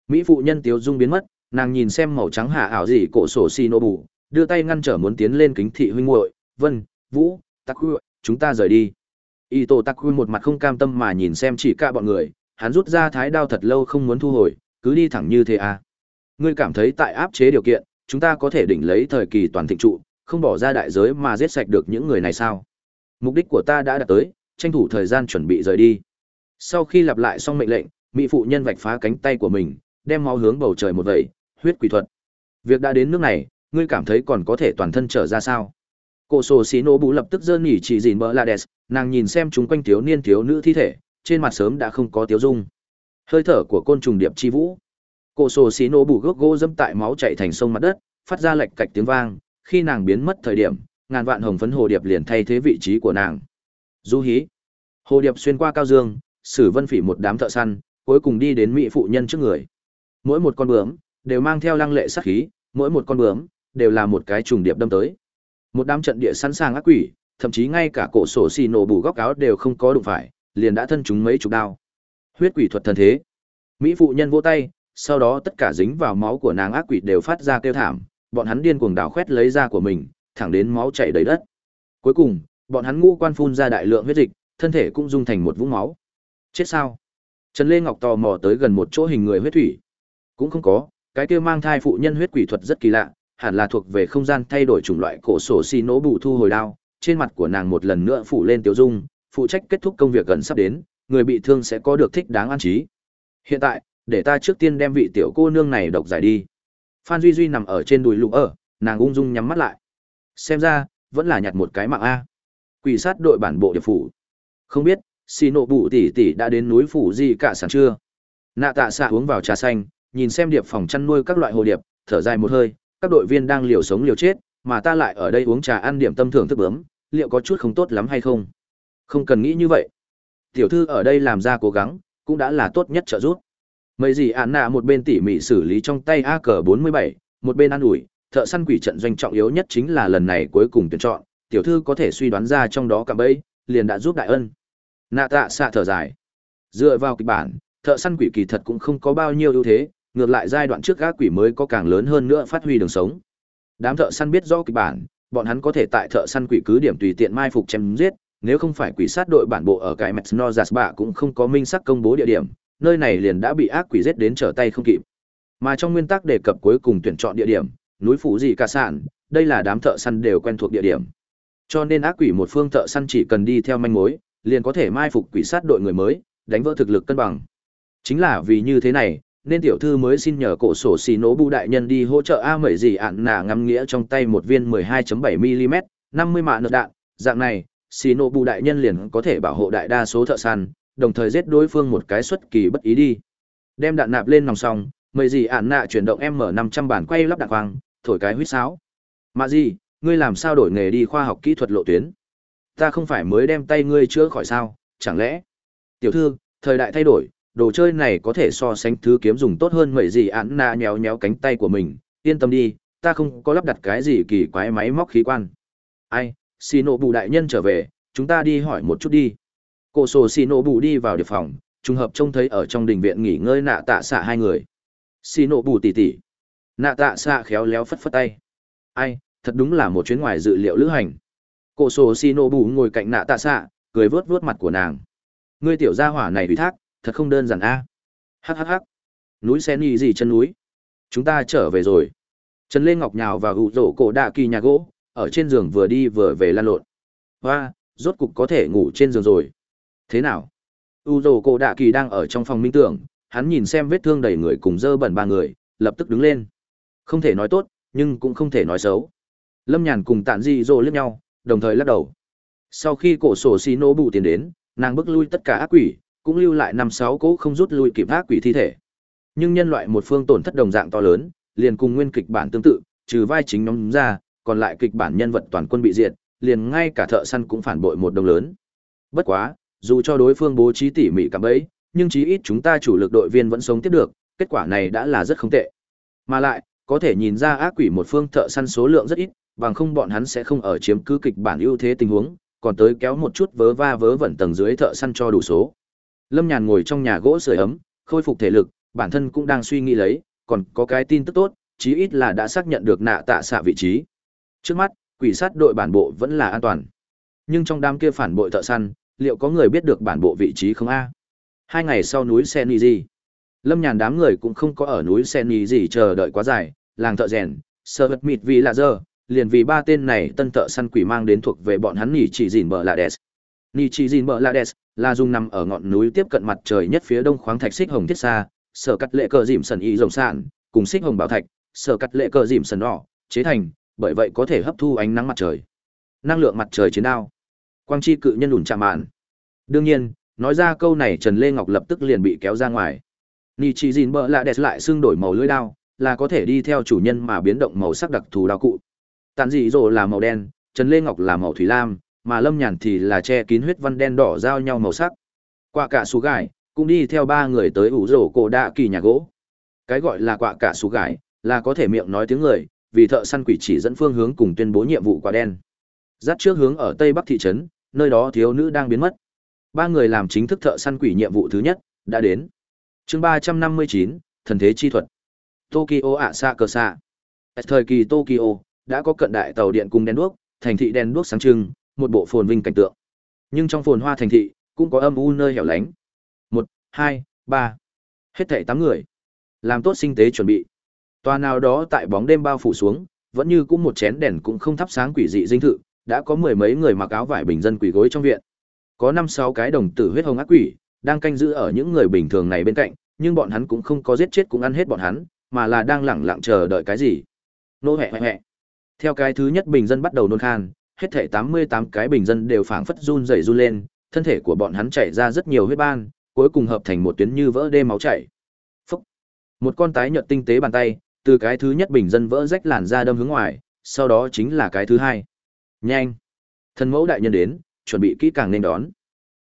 Mỹ phụ nhân tiếu dung biến mất, nàng nhìn xem màu trắng hạ ảo gì cổ sổ xì nô bù, đưa tay ngăn trở muốn tiến lên kính thị huynh muội, vân, vũ, tắc quy chúng ta rời đi. Y Tô tắc quy một mặt không cam tâm mà nhìn xem chỉ cả bọn người, hắn rút ra thái đao thật lâu không muốn thu hồi cứ đi thẳng như thế à? Ngươi cảm thấy tại áp chế điều kiện, chúng ta có thể đỉnh lấy thời kỳ toàn thịnh trụ, không bỏ ra đại giới mà giết sạch được những người này sao? Mục đích của ta đã đạt tới, tranh thủ thời gian chuẩn bị rời đi. Sau khi lặp lại xong mệnh lệnh, mỹ phụ nhân vạch phá cánh tay của mình, đem máu hướng bầu trời một vẩy, huyết quỷ thuật. Việc đã đến nước này, ngươi cảm thấy còn có thể toàn thân trở ra sao? Cổ sổ xí nổ bù lập tức dơ nỉ chỉ dìn bỡ la đès nàng nhìn xem chúng quanh thiếu niên thiếu nữ thi thể, trên mặt sớm đã không có tiếu dung hơi thở của côn trùng điệp chi vũ. Cổ sổ xí nổ bù gốc gỗ dâm tại máu chạy thành sông mặt đất, phát ra lệch cạch tiếng vang. Khi nàng biến mất thời điểm, ngàn vạn hồng phấn hồ điệp liền thay thế vị trí của nàng. Du hí. Hồ điệp xuyên qua cao dương, sử vân phỉ một đám thợ săn, cuối cùng đi đến mỹ phụ nhân trước người. Mỗi một con bướm đều mang theo lăng lệ sắc khí, mỗi một con bướm đều là một cái trùng điệp đâm tới. Một đám trận địa sẵn sàng ác quỷ, thậm chí ngay cả cổ sổ xì nổ bù góc áo đều không có đụng phải, liền đã thân chúng mấy chục đao huyết quỷ thuật thần thế. Mỹ phụ nhân vỗ tay, sau đó tất cả dính vào máu của nàng ác quỷ đều phát ra kêu thảm, bọn hắn điên cuồng đào khoét lấy da của mình, thẳng đến máu chảy đầy đất. Cuối cùng, bọn hắn ngũ quan phun ra đại lượng huyết dịch, thân thể cũng dung thành một vũng máu. Chết sao? Trần lê ngọc tò mò tới gần một chỗ hình người huyết thủy. Cũng không có, cái kia mang thai phụ nhân huyết quỷ thuật rất kỳ lạ, hẳn là thuộc về không gian thay đổi chủng loại cổ sổ xi nỗ bù thu hồi đao, trên mặt của nàng một lần nữa phủ lên tiêu dung, phụ trách kết thúc công việc gần sắp đến người bị thương sẽ có được thích đáng an trí. Hiện tại, để ta trước tiên đem vị tiểu cô nương này độc giải đi. Phan duy duy nằm ở trên đùi lục ở, nàng ung dung nhắm mắt lại. Xem ra, vẫn là nhặt một cái mạng a. Quỷ sát đội bản bộ điệp phủ. Không biết, xì nộ bụ tỷ tỷ đã đến núi phủ gì cả sáng chưa? Nạ tạ xạ uống vào trà xanh, nhìn xem điệp phòng chăn nuôi các loại hồ điệp, thở dài một hơi, các đội viên đang liều sống liều chết, mà ta lại ở đây uống trà ăn điểm tâm thưởng thức bướm, liệu có chút không tốt lắm hay không? Không cần nghĩ như vậy tiểu thư ở đây làm ra cố gắng, cũng đã là tốt nhất trợ giúp. Mấy gì ạn nạ một bên tỉ mỉ xử lý trong tay a cờ bốn mươi bảy, một bên an ủi, thợ săn quỷ trận doanh trọng yếu nhất chính là lần này cuối cùng tuyển chọn, tiểu thư có thể suy đoán ra trong đó cả bẫy liền đã giúp đại ân. Nạ tạ xạ thở dài. Dựa vào kịch bản, thợ săn quỷ kỳ thật cũng không có bao nhiêu ưu thế, ngược lại giai đoạn trước gác quỷ mới có càng lớn hơn nữa phát huy đường sống. Đám thợ săn biết rõ kịch bản, bọn hắn có thể tại thợ săn quỷ cứ điểm tùy tiện mai phục chém giết nếu không phải quỷ sát đội bản bộ ở cái mets bạ cũng không có minh sắc công bố địa điểm, nơi này liền đã bị ác quỷ giết đến trở tay không kịp. Mà trong nguyên tắc đề cập cuối cùng tuyển chọn địa điểm, núi phủ gì cả sản đây là đám thợ săn đều quen thuộc địa điểm. Cho nên ác quỷ một phương thợ săn chỉ cần đi theo manh mối, liền có thể mai phục quỷ sát đội người mới, đánh vỡ thực lực cân bằng. Chính là vì như thế này, nên tiểu thư mới xin nhờ cổ sổ xì nổ bu đại nhân đi hỗ trợ a mẩy gì ạn nà ngắm nghĩa trong tay một viên 12.7 mm 50 mạ nợ đạn. Dạng này xì nộ bù đại nhân liền có thể bảo hộ đại đa số thợ săn đồng thời giết đối phương một cái xuất kỳ bất ý đi. Đem đạn nạp lên nòng xong mời gì ạn nạ chuyển động m 500 bản quay lắp đạn quang thổi cái huýt sáo. Mà gì ngươi làm sao đổi nghề đi khoa học kỹ thuật lộ tuyến? Ta không phải mới đem tay ngươi chữa khỏi sao chẳng lẽ? Tiểu thư thời đại thay đổi đồ chơi này có thể so sánh thứ kiếm dùng tốt hơn mậy gì ạn nạ nhéo nhéo cánh tay của mình. Yên tâm đi ta không có lắp đặt cái gì kỳ quái máy móc khí quan. Ai, xì nộ bù đại nhân trở về, chúng ta đi hỏi một chút đi. Cổ sổ xì nộ bù đi vào điệp phòng, trùng hợp trông thấy ở trong đình viện nghỉ ngơi nạ tạ xạ hai người. Xì nộ bù tỉ tỉ. Nạ tạ xạ khéo léo phất phất tay. Ai, thật đúng là một chuyến ngoài dự liệu lữ hành. Cổ sổ xì nộ bù ngồi cạnh nạ tạ xạ, cười vớt vớt mặt của nàng. Ngươi tiểu gia hỏa này ủy thác, thật không đơn giản a. Hắc hắc. Núi sen nhì gì chân núi. Chúng ta trở về rồi. Trần Lê Ngọc nhào vào gụ rổ cổ đạ kỳ nhà gỗ, ở trên giường vừa đi vừa về lan lộn. Hoa, rốt cục có thể ngủ trên giường rồi. Thế nào? U rổ cổ đạ kỳ đang ở trong phòng minh tưởng, hắn nhìn xem vết thương đầy người cùng dơ bẩn ba người, lập tức đứng lên. Không thể nói tốt, nhưng cũng không thể nói xấu. Lâm Nhàn cùng Tản Di rồ liếc nhau, đồng thời lắc đầu. Sau khi cổ sổ xí nô bù tiền đến, nàng bước lui tất cả ác quỷ, cũng lưu lại năm sáu cỗ không rút lui kịp ác quỷ thi thể. Nhưng nhân loại một phương tổn thất đồng dạng to lớn, liền cùng nguyên kịch bản tương tự, trừ vai chính nhóm ra, còn lại kịch bản nhân vật toàn quân bị diệt, liền ngay cả thợ săn cũng phản bội một đồng lớn. Bất quá, dù cho đối phương bố trí tỉ mỉ cả bẫy, nhưng chí ít chúng ta chủ lực đội viên vẫn sống tiếp được, kết quả này đã là rất không tệ. Mà lại, có thể nhìn ra ác quỷ một phương thợ săn số lượng rất ít, bằng không bọn hắn sẽ không ở chiếm cứ kịch bản ưu thế tình huống, còn tới kéo một chút vớ va vớ vẩn tầng dưới thợ săn cho đủ số. Lâm Nhàn ngồi trong nhà gỗ sưởi ấm, khôi phục thể lực, bản thân cũng đang suy nghĩ lấy, còn có cái tin tức tốt, chí ít là đã xác nhận được nạ tạ xạ vị trí. Trước mắt, quỷ sát đội bản bộ vẫn là an toàn. Nhưng trong đám kia phản bội thợ săn, liệu có người biết được bản bộ vị trí không a? Hai ngày sau núi Seniji, Lâm Nhàn đám người cũng không có ở núi Seniji chờ đợi quá dài, làng thợ rèn, sơ vật mịt vì là giờ, liền vì ba tên này tân thợ săn quỷ mang đến thuộc về bọn hắn nhỉ chỉ gìn bờ là đès. Nhỉ chỉ gìn bờ là đès, là dùng nằm ở ngọn núi tiếp cận mặt trời nhất phía đông khoáng thạch xích hồng thiết xa, sở cắt lệ cờ dìm sần y rồng sạn, cùng xích hồng bảo thạch, sở cắt lệ cờ dìm sần đỏ, chế thành, bởi vậy có thể hấp thu ánh nắng mặt trời. Năng lượng mặt trời chiến đao. Quang chi cự nhân ủn chạm mạn. Đương nhiên, nói ra câu này Trần Lê Ngọc lập tức liền bị kéo ra ngoài. ni chỉ dìn bợ lạ đẹp lại xương đổi màu lưỡi đao, là có thể đi theo chủ nhân mà biến động màu sắc đặc thù đao cụ. Tàn dị dỗ là màu đen, Trần Lê Ngọc là màu thủy lam, mà Lâm Nhàn thì là che kín huyết văn đen đỏ giao nhau màu sắc. quạ cả xú gải, cũng đi theo ba người tới ủ rổ cổ đạ kỳ nhà gỗ. Cái gọi là quạ cả xú gải, là có thể miệng nói tiếng người, vì thợ săn quỷ chỉ dẫn phương hướng cùng tuyên bố nhiệm vụ quả đen. Dắt trước hướng ở Tây Bắc thị trấn, nơi đó thiếu nữ đang biến mất. Ba người làm chính thức thợ săn quỷ nhiệm vụ thứ nhất, đã đến. chương ba trăm năm mươi chín thần thế chi thuật. Tokyo ạ xa cờ xa. Thời kỳ Tokyo, đã có cận đại tàu điện cùng đèn đuốc, thành thị đèn đuốc sáng trưng, một bộ phồn vinh cảnh tượng. Nhưng trong phồn hoa thành thị, cũng có âm u nơi hẻo lánh. Một, hai, ba, Hết thảy tám người. Làm tốt sinh tế chuẩn bị. Tòa nào đó tại bóng đêm bao phủ xuống, vẫn như cũng một chén đèn cũng không thắp sáng quỷ dị dinh thự, đã có mười mấy người mặc áo vải bình dân quỷ gối trong viện. Có năm sáu cái đồng tử huyết hồng ác quỷ, đang canh giữ ở những người bình thường này bên cạnh, nhưng bọn hắn cũng không có giết chết cũng ăn hết bọn hắn, mà là đang lẳng lặng chờ đợi cái gì. Nô hẹ hẹ. Theo cái thứ nhất bình dân bắt đầu nôn khan, hết thảy 88 cái bình dân đều phảng phất run rẩy run lên, thân thể của bọn hắn chảy ra rất nhiều huyết ban, cuối cùng hợp thành một tuyến như vỡ đê máu chảy. Phúc. Một con tái nhợt tinh tế bàn tay, từ cái thứ nhất bình dân vỡ rách làn da đâm hướng ngoài, sau đó chính là cái thứ hai. Nhanh. Thần mẫu đại nhân đến, chuẩn bị kỹ càng nên đón.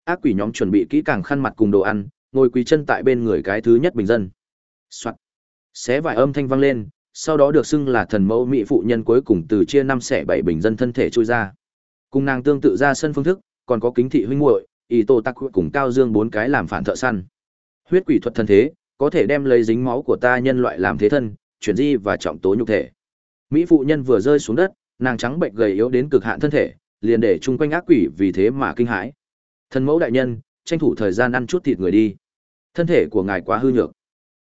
Ác quỷ nhóm chuẩn bị kỹ càng khăn mặt cùng đồ ăn, ngồi quỳ chân tại bên người cái thứ nhất bình dân. Soạt. Xé vài âm thanh vang lên, sau đó được xưng là thần mẫu mỹ phụ nhân cuối cùng từ chia năm xẻ bảy bình dân thân thể trôi ra. Cùng nàng tương tự ra sân phương thức, còn có kính thị huynh muội, ý tô tắc cùng cao dương bốn cái làm phản thợ săn. Huyết quỷ thuật thân thế, có thể đem lấy dính máu của ta nhân loại làm thế thân, chuyển di và trọng tố nhục thể. Mỹ phụ nhân vừa rơi xuống đất, nàng trắng bệnh gầy yếu đến cực hạn thân thể, liền để chung quanh ác quỷ vì thế mà kinh hãi. Thần mẫu đại nhân, tranh thủ thời gian ăn chút thịt người đi. Thân thể của ngài quá hư nhược.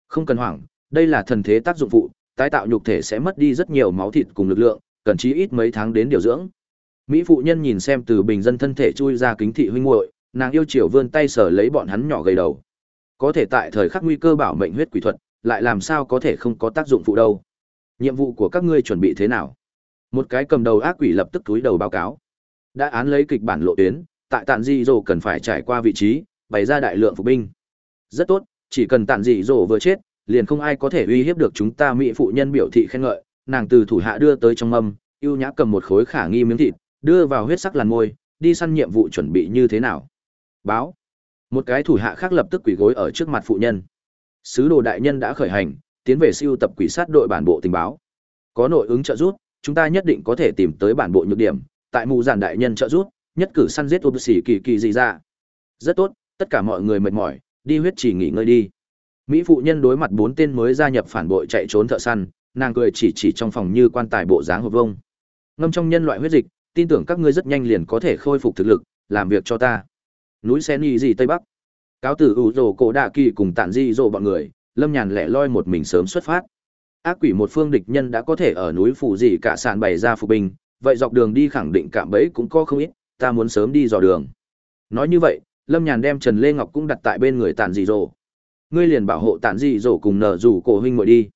Không cần hoảng, đây là thần thế tác dụng phụ, tái tạo nhục thể sẽ mất đi rất nhiều máu thịt cùng lực lượng, cần chí ít mấy tháng đến điều dưỡng. Mỹ phụ nhân nhìn xem từ bình dân thân thể chui ra kính thị huynh muội, nàng yêu chiều vươn tay sờ lấy bọn hắn nhỏ gầy đầu. Có thể tại thời khắc nguy cơ bảo mệnh huyết quỷ thuật, lại làm sao có thể không có tác dụng phụ đâu? Nhiệm vụ của các ngươi chuẩn bị thế nào? Một cái cầm đầu ác quỷ lập tức túi đầu báo cáo. Đã án lấy kịch bản lộ tuyến, tại tạn dị dỗ cần phải trải qua vị trí, bày ra đại lượng phục binh. Rất tốt, chỉ cần tạn dị dỗ vừa chết, liền không ai có thể uy hiếp được chúng ta mỹ phụ nhân biểu thị khen ngợi, nàng từ thủ hạ đưa tới trong mâm, ưu nhã cầm một khối khả nghi miếng thịt, đưa vào huyết sắc làn môi, đi săn nhiệm vụ chuẩn bị như thế nào. Báo. Một cái thủ hạ khác lập tức quỳ gối ở trước mặt phụ nhân. Sứ đồ đại nhân đã khởi hành, tiến về siêu tập quỷ sát đội bản bộ tình báo. Có nội ứng trợ giúp, chúng ta nhất định có thể tìm tới bản bộ nhược điểm, tại mù giản đại nhân trợ giúp, nhất cử săn giết ốp xỉ kỳ kỳ gì ra. Dạ. Rất tốt, tất cả mọi người mệt mỏi, đi huyết chỉ nghỉ ngơi đi. Mỹ phụ nhân đối mặt bốn tên mới gia nhập phản bội chạy trốn thợ săn, nàng cười chỉ chỉ trong phòng như quan tài bộ dáng hộp vông. Ngâm trong nhân loại huyết dịch, tin tưởng các ngươi rất nhanh liền có thể khôi phục thực lực, làm việc cho ta. Núi Sen Y gì Tây Bắc. Cáo tử ủ rồ cổ đạ kỳ cùng tản di rồ bọn người, lâm nhàn lẻ loi một mình sớm xuất phát. Ác quỷ một phương địch nhân đã có thể ở núi phủ gì cả sàn bày ra phục binh, vậy dọc đường đi khẳng định cạm bẫy cũng có không ít, ta muốn sớm đi dò đường. Nói như vậy, lâm nhàn đem Trần Lê Ngọc cũng đặt tại bên người tản di rồ. Ngươi liền bảo hộ tản di rồ cùng nở rủ cổ huynh ngồi đi.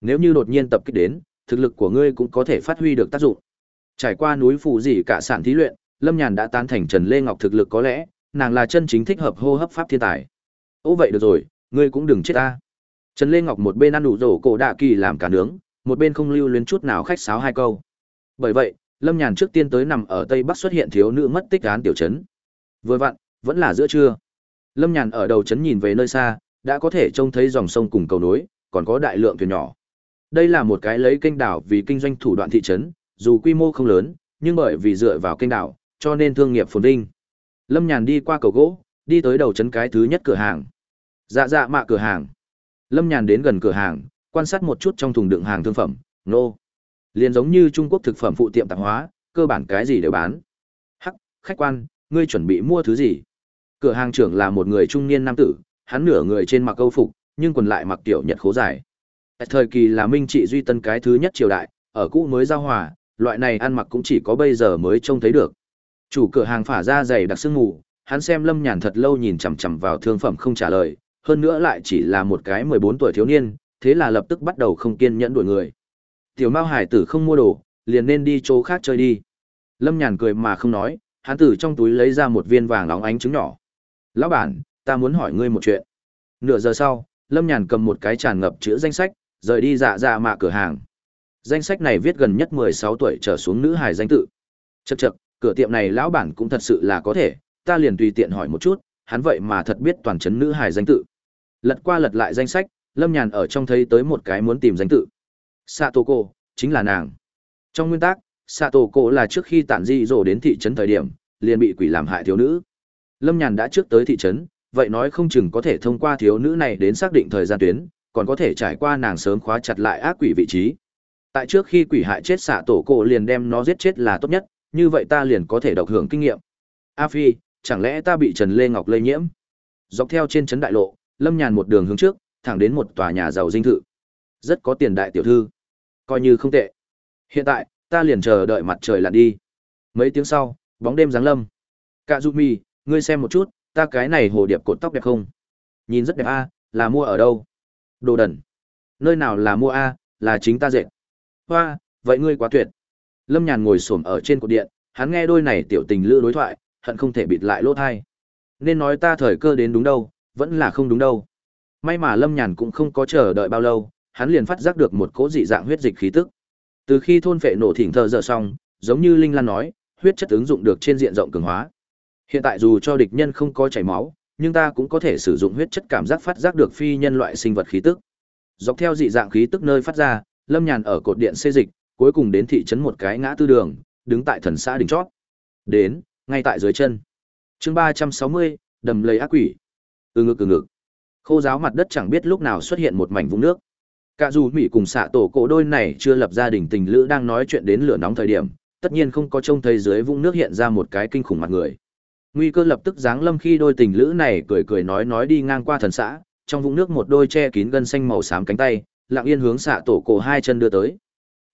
Nếu như đột nhiên tập kích đến, thực lực của ngươi cũng có thể phát huy được tác dụng. Trải qua núi phủ gì cả sản thí luyện, Lâm Nhàn đã tán thành Trần Lê Ngọc thực lực có lẽ, nàng là chân chính thích hợp hô hấp pháp thiên tài. Ô vậy được rồi, ngươi cũng đừng chết ta. Trần Lê Ngọc một bên ăn đủ rổ cổ đạ kỳ làm cả nướng, một bên không lưu luyến chút nào khách sáo hai câu. Bởi vậy, Lâm Nhàn trước tiên tới nằm ở Tây Bắc xuất hiện thiếu nữ mất tích án tiểu trấn. Vừa vặn, vẫn là giữa trưa. Lâm Nhàn ở đầu trấn nhìn về nơi xa, đã có thể trông thấy dòng sông cùng cầu nối, còn có đại lượng thuyền nhỏ. Đây là một cái lấy kênh đảo vì kinh doanh thủ đoạn thị trấn, dù quy mô không lớn, nhưng bởi vì dựa vào kênh đảo, cho nên thương nghiệp phồn vinh. Lâm Nhàn đi qua cầu gỗ, đi tới đầu trấn cái thứ nhất cửa hàng. Dạ dạ mạ cửa hàng. Lâm Nhàn đến gần cửa hàng, quan sát một chút trong thùng đựng hàng thương phẩm, nô. Liền giống như Trung Quốc thực phẩm phụ tiệm tạp hóa, cơ bản cái gì đều bán. Hắc, khách quan, ngươi chuẩn bị mua thứ gì? Cửa hàng trưởng là một người trung niên nam tử, hắn nửa người trên mặc câu phục, nhưng quần lại mặc tiểu nhật khố dài. Tại thời kỳ là Minh Trị Duy Tân cái thứ nhất triều đại, ở cũ mới giao hòa, loại này ăn mặc cũng chỉ có bây giờ mới trông thấy được. Chủ cửa hàng phả ra giày đặc sương mù, hắn xem Lâm Nhàn thật lâu nhìn chằm chằm vào thương phẩm không trả lời, hơn nữa lại chỉ là một cái mười bốn tuổi thiếu niên, thế là lập tức bắt đầu không kiên nhẫn đuổi người. Tiểu Mao Hải tử không mua đồ, liền nên đi chỗ khác chơi đi. Lâm Nhàn cười mà không nói, hắn từ trong túi lấy ra một viên vàng óng ánh trứng nhỏ. "Lão bản, ta muốn hỏi ngươi một chuyện." Nửa giờ sau, Lâm Nhàn cầm một cái tràn ngập chữ danh sách, rời đi dạ dạ mạ cửa hàng. Danh sách này viết gần nhất mười sáu tuổi trở xuống nữ hài danh tự. Chậc chậc, cửa tiệm này lão bản cũng thật sự là có thể, ta liền tùy tiện hỏi một chút, hắn vậy mà thật biết toàn chấn nữ hài danh tự. Lật qua lật lại danh sách, Lâm Nhàn ở trong thấy tới một cái muốn tìm danh tự. Satoko, chính là nàng. Trong nguyên tắc, Satoko là trước khi tản di rồ đến thị trấn thời điểm, liền bị quỷ làm hại thiếu nữ. Lâm Nhàn đã trước tới thị trấn, vậy nói không chừng có thể thông qua thiếu nữ này đến xác định thời gian tuyến, còn có thể trải qua nàng sớm khóa chặt lại ác quỷ vị trí. Tại trước khi quỷ hại chết xạ tổ cổ liền đem nó giết chết là tốt nhất, như vậy ta liền có thể độc hưởng kinh nghiệm. A Phi, chẳng lẽ ta bị Trần Lê Ngọc lây nhiễm? Dọc theo trên trấn đại lộ, Lâm Nhàn một đường hướng trước, thẳng đến một tòa nhà giàu dinh thự. Rất có tiền đại tiểu thư. Coi như không tệ. Hiện tại, ta liền chờ đợi mặt trời lặn đi. Mấy tiếng sau, bóng đêm giáng lâm. Cạ Du Mi, ngươi xem một chút, ta cái này hồ điệp cột tóc đẹp không? Nhìn rất đẹp a, là mua ở đâu? Đồ đần. Nơi nào là mua a, là chính ta dệt. Hoa, vậy ngươi quá tuyệt. Lâm Nhàn ngồi xổm ở trên cột điện, hắn nghe đôi này tiểu tình lữ đối thoại, hận không thể bịt lại lỗ thai. Nên nói ta thời cơ đến đúng đâu, vẫn là không đúng đâu. May mà Lâm Nhàn cũng không có chờ đợi bao lâu, hắn liền phát giác được một cỗ dị dạng huyết dịch khí tức. Từ khi thôn phệ nổ thỉnh thờ dở xong, giống như Linh Lan nói, huyết chất ứng dụng được trên diện rộng cường hóa. Hiện tại dù cho địch nhân không có chảy máu, nhưng ta cũng có thể sử dụng huyết chất cảm giác phát giác được phi nhân loại sinh vật khí tức. Dọc theo dị dạng khí tức nơi phát ra, Lâm Nhàn ở cột điện xê dịch, cuối cùng đến thị trấn một cái ngã tư đường, đứng tại thần xã đỉnh chót. Đến, ngay tại dưới chân. chương ba trăm sáu mươi đầm lầy ác quỷ. Ừ ngực ừ ngực. Khô giáo mặt đất chẳng biết lúc nào xuất hiện một mảnh vũng nước. Cả dù Mỹ cùng xạ tổ cổ đôi này chưa lập gia đình tình lữ đang nói chuyện đến lửa nóng thời điểm, tất nhiên không có trông thấy dưới vũng nước hiện ra một cái kinh khủng mặt người. Nguy cơ lập tức giáng lâm khi đôi tình lữ này cười cười nói nói đi ngang qua thần xã, trong vũng nước một đôi che kín gân xanh màu xám cánh tay, lặng yên hướng xạ tổ cổ hai chân đưa tới.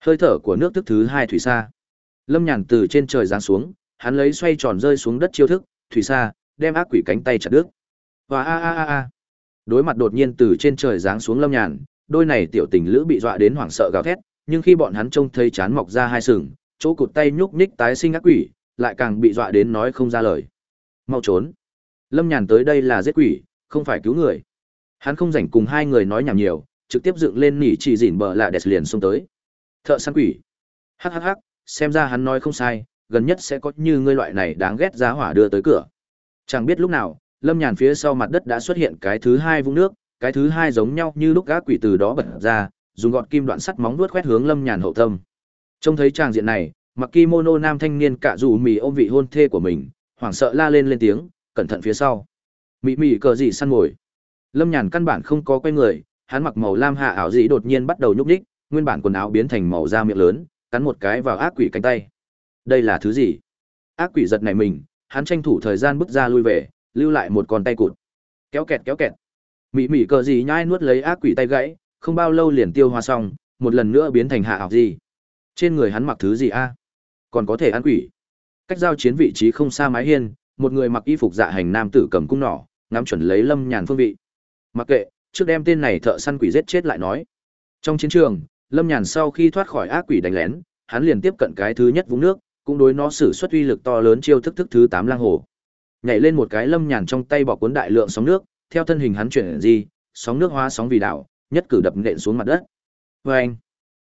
Hơi thở của nước thức thứ hai thủy sa. Lâm Nhàn từ trên trời giáng xuống, hắn lấy xoay tròn rơi xuống đất chiêu thức, thủy sa, đem ác quỷ cánh tay chặt đứt. Và a a a a. Đối mặt đột nhiên từ trên trời giáng xuống Lâm Nhàn, đôi này tiểu tình lữ bị dọa đến hoảng sợ gào thét, nhưng khi bọn hắn trông thấy chán mọc ra hai sừng, chỗ cụt tay nhúc nhích tái sinh ác quỷ, lại càng bị dọa đến nói không ra lời. Mau trốn. Lâm Nhàn tới đây là giết quỷ, không phải cứu người. Hắn không rảnh cùng hai người nói nhảm nhiều, trực tiếp dựng lên nỉ chỉ dỉn bờ lạ đẹp liền xông tới. Thợ săn quỷ. Hắc hắc hắc, xem ra hắn nói không sai, gần nhất sẽ có như ngươi loại này đáng ghét giá hỏa đưa tới cửa. Chẳng biết lúc nào, Lâm Nhàn phía sau mặt đất đã xuất hiện cái thứ hai vũng nước, cái thứ hai giống nhau như lúc gã quỷ từ đó bật ra, dùng gọt kim đoạn sắt móng vuốt quét hướng lâm nhàn hậu tâm trông thấy tràng diện này mặc kimono nam thanh niên cả dù mì ôm vị hôn thê của mình hoảng sợ la lên lên tiếng cẩn thận phía sau mị mị cờ gì săn mồi lâm nhàn căn bản không có quay người hắn mặc màu lam hạ ảo dị đột nhiên bắt đầu nhúc ních nguyên bản quần áo biến thành màu da miệng lớn, cắn một cái vào ác quỷ cánh tay. Đây là thứ gì? Ác quỷ giật này mình, hắn tranh thủ thời gian bước ra lui về, lưu lại một con tay cụt. Kéo kẹt kéo kẹt. Mị mị cờ gì nhai nuốt lấy ác quỷ tay gãy, không bao lâu liền tiêu hoa xong, một lần nữa biến thành hạ học gì. Trên người hắn mặc thứ gì a? Còn có thể ăn quỷ. Cách giao chiến vị trí không xa mái hiên, một người mặc y phục dạ hành nam tử cầm cung nỏ, ngắm chuẩn lấy lâm nhàn phương vị. Mặc kệ, trước đem tên này thợ săn quỷ giết chết lại nói. Trong chiến trường lâm nhàn sau khi thoát khỏi ác quỷ đánh lén, hắn liền tiếp cận cái thứ nhất vũng nước, cũng đối nó xử suất uy lực to lớn chiêu thức thức thứ tám lang hồ. Nhảy lên một cái lâm nhàn trong tay bỏ cuốn đại lượng sóng nước, theo thân hình hắn chuyển di, sóng nước hóa sóng vì đảo, nhất cử đập nện xuống mặt đất. Vê anh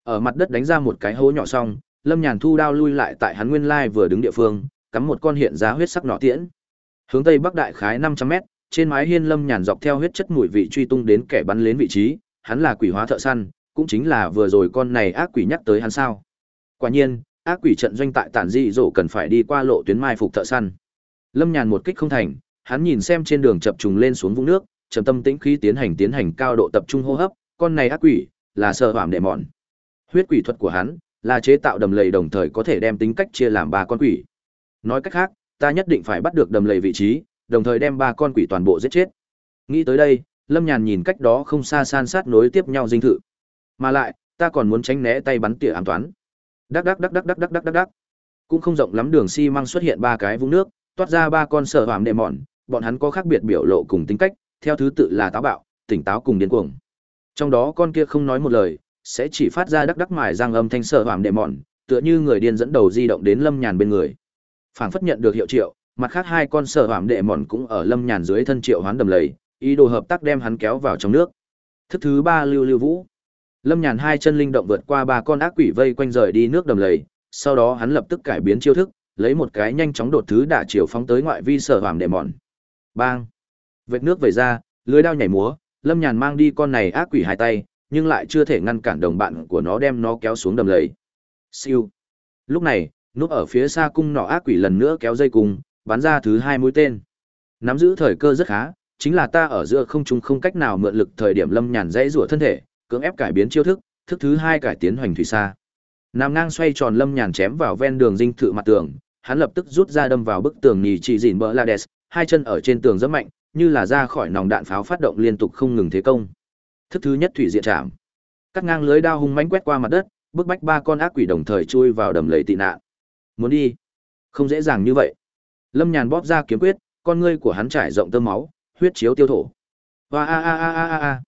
ở mặt đất đánh ra một cái hố nhỏ xong, lâm nhàn thu đao lui lại tại hắn nguyên lai vừa đứng địa phương, cắm một con hiện ra huyết sắc nọ tiễn. Hướng tây bắc đại khái năm trăm mét, trên mái hiên lâm nhàn dọc theo huyết chất mùi vị truy tung đến kẻ bắn đến vị trí, hắn là quỷ hóa thợ săn cũng chính là vừa rồi con này ác quỷ nhắc tới hắn sao. Quả nhiên, ác quỷ trận doanh tại tản dị dỗ cần phải đi qua lộ tuyến mai phục thợ săn. Lâm nhàn một kích không thành, hắn nhìn xem trên đường chập trùng lên xuống vũng nước, trầm tâm tĩnh khí tiến hành tiến hành cao độ tập trung hô hấp, con này ác quỷ là sợ hoảm đệ mòn huyết quỷ thuật của hắn là chế tạo đầm lầy đồng thời có thể đem tính cách chia làm ba con quỷ. Nói cách khác, ta nhất định phải bắt được đầm lầy vị trí, đồng thời đem ba con quỷ toàn bộ giết chết. Nghĩ tới đây, lâm nhàn nhìn cách đó không xa san sát nối tiếp nhau dinh thự mà lại, ta còn muốn tránh né tay bắn tỉa ám toán. Đắc đắc đắc đắc đắc đắc đắc đắc đắc. Cũng không rộng lắm đường xi măng xuất hiện ba cái vũng nước, toát ra ba con sợ hoàm đệ mòn bọn hắn có khác biệt biểu lộ cùng tính cách, theo thứ tự là táo bạo, tỉnh táo cùng điên cuồng. Trong đó con kia không nói một lời, sẽ chỉ phát ra đắc đắc mài răng âm thanh sợ hoàm đệ mòn tựa như người điên dẫn đầu di động đến lâm nhàn bên người. Phảng phất nhận được hiệu triệu, mặt khác hai con sợ hoàm đệ mòn cũng ở lâm nhàn dưới thân triệu hoán đầm lầy, ý đồ hợp tác đem hắn kéo vào trong nước. Thức thứ ba lưu lưu vũ lâm nhàn hai chân linh động vượt qua ba con ác quỷ vây quanh rời đi nước đầm lầy, sau đó hắn lập tức cải biến chiêu thức, lấy một cái nhanh chóng đột thứ đả chiều phóng tới ngoại vi sở hoàng đệ mọn. bang! Vệt nước về ra, lưới đao nhảy múa, lâm nhàn mang đi con này ác quỷ hai tay, nhưng lại chưa thể ngăn cản đồng bạn của nó đem nó kéo xuống đầm lầy. Siêu! Lúc này, núp ở phía xa cung nọ ác quỷ lần nữa kéo dây cung, bắn ra thứ hai mũi tên. Nắm giữ thời cơ rất khá, chính là ta ở giữa không trung không cách nào mượn lực thời điểm lâm nhàn dãy rủa thân thể cưỡng ép cải biến chiêu thức thức thứ hai cải tiến hoành thủy xa. Nam ngang xoay tròn lâm nhàn chém vào ven đường dinh thự mặt tường hắn lập tức rút ra đâm vào bức tường nhì chỉ dìn bỡ Lades, hai chân ở trên tường rất mạnh như là ra khỏi nòng đạn pháo phát động liên tục không ngừng thế công. Thức thứ nhất thủy diện chạm cắt ngang lưới đao hung mãnh quét qua mặt đất bức bách ba con ác quỷ đồng thời chui vào đầm lầy tị nạn. Muốn đi? Không dễ dàng như vậy. Lâm nhàn bóp ra kiếm quyết con ngươi của hắn trải rộng tơ máu huyết chiếu tiêu thổ. Và a a a a a a.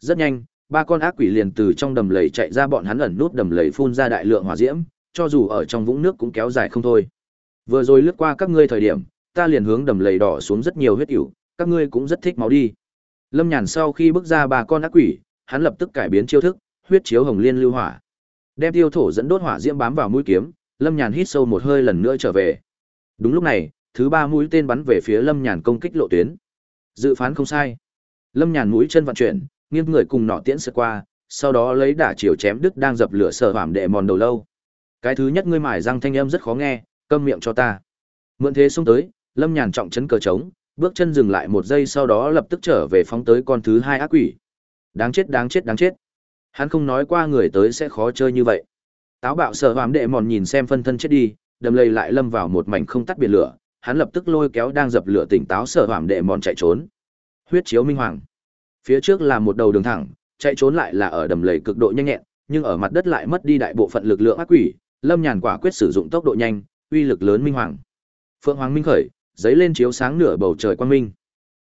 Rất nhanh ba con ác quỷ liền từ trong đầm lầy chạy ra bọn hắn ẩn nút đầm lầy phun ra đại lượng hỏa diễm, cho dù ở trong vũng nước cũng kéo dài không thôi. Vừa rồi lướt qua các ngươi thời điểm, ta liền hướng đầm lầy đỏ xuống rất nhiều huyết ỉu các ngươi cũng rất thích máu đi. Lâm nhàn sau khi bước ra ba con ác quỷ, hắn lập tức cải biến chiêu thức, huyết chiếu hồng liên lưu hỏa. Đem tiêu thổ dẫn đốt hỏa diễm bám vào mũi kiếm, lâm nhàn hít sâu một hơi lần nữa trở về. Đúng lúc này, thứ ba mũi tên bắn về phía lâm nhàn công kích lộ tuyến. Dự phán không sai. Lâm nhàn mũi chân vận chuyển nghiêng người cùng nọ tiễn sượt qua, sau đó lấy đả chiều chém đứt đang dập lửa sở hàm đệ mòn đầu lâu. Cái thứ nhất ngươi mải răng thanh âm rất khó nghe, câm miệng cho ta. Mượn thế xông tới, lâm nhàn trọng chấn cờ trống, bước chân dừng lại một giây sau đó lập tức trở về phóng tới con thứ hai ác quỷ. Đáng chết đáng chết đáng chết. Hắn không nói qua người tới sẽ khó chơi như vậy. Táo bạo sợ hoàm đệ mòn nhìn xem phân thân chết đi, đầm lầy lại lâm vào một mảnh không tắt biển lửa, hắn lập tức lôi kéo đang dập lửa tỉnh táo sợ hoàm đệ mòn chạy trốn. Huyết chiếu minh hoàng phía trước là một đầu đường thẳng, chạy trốn lại là ở đầm lầy cực độ nhanh nhẹn, nhưng ở mặt đất lại mất đi đại bộ phận lực lượng ác quỷ, lâm nhàn quả quyết sử dụng tốc độ nhanh, uy lực lớn minh hoàng. Phượng hoàng minh khởi, giấy lên chiếu sáng nửa bầu trời quang minh.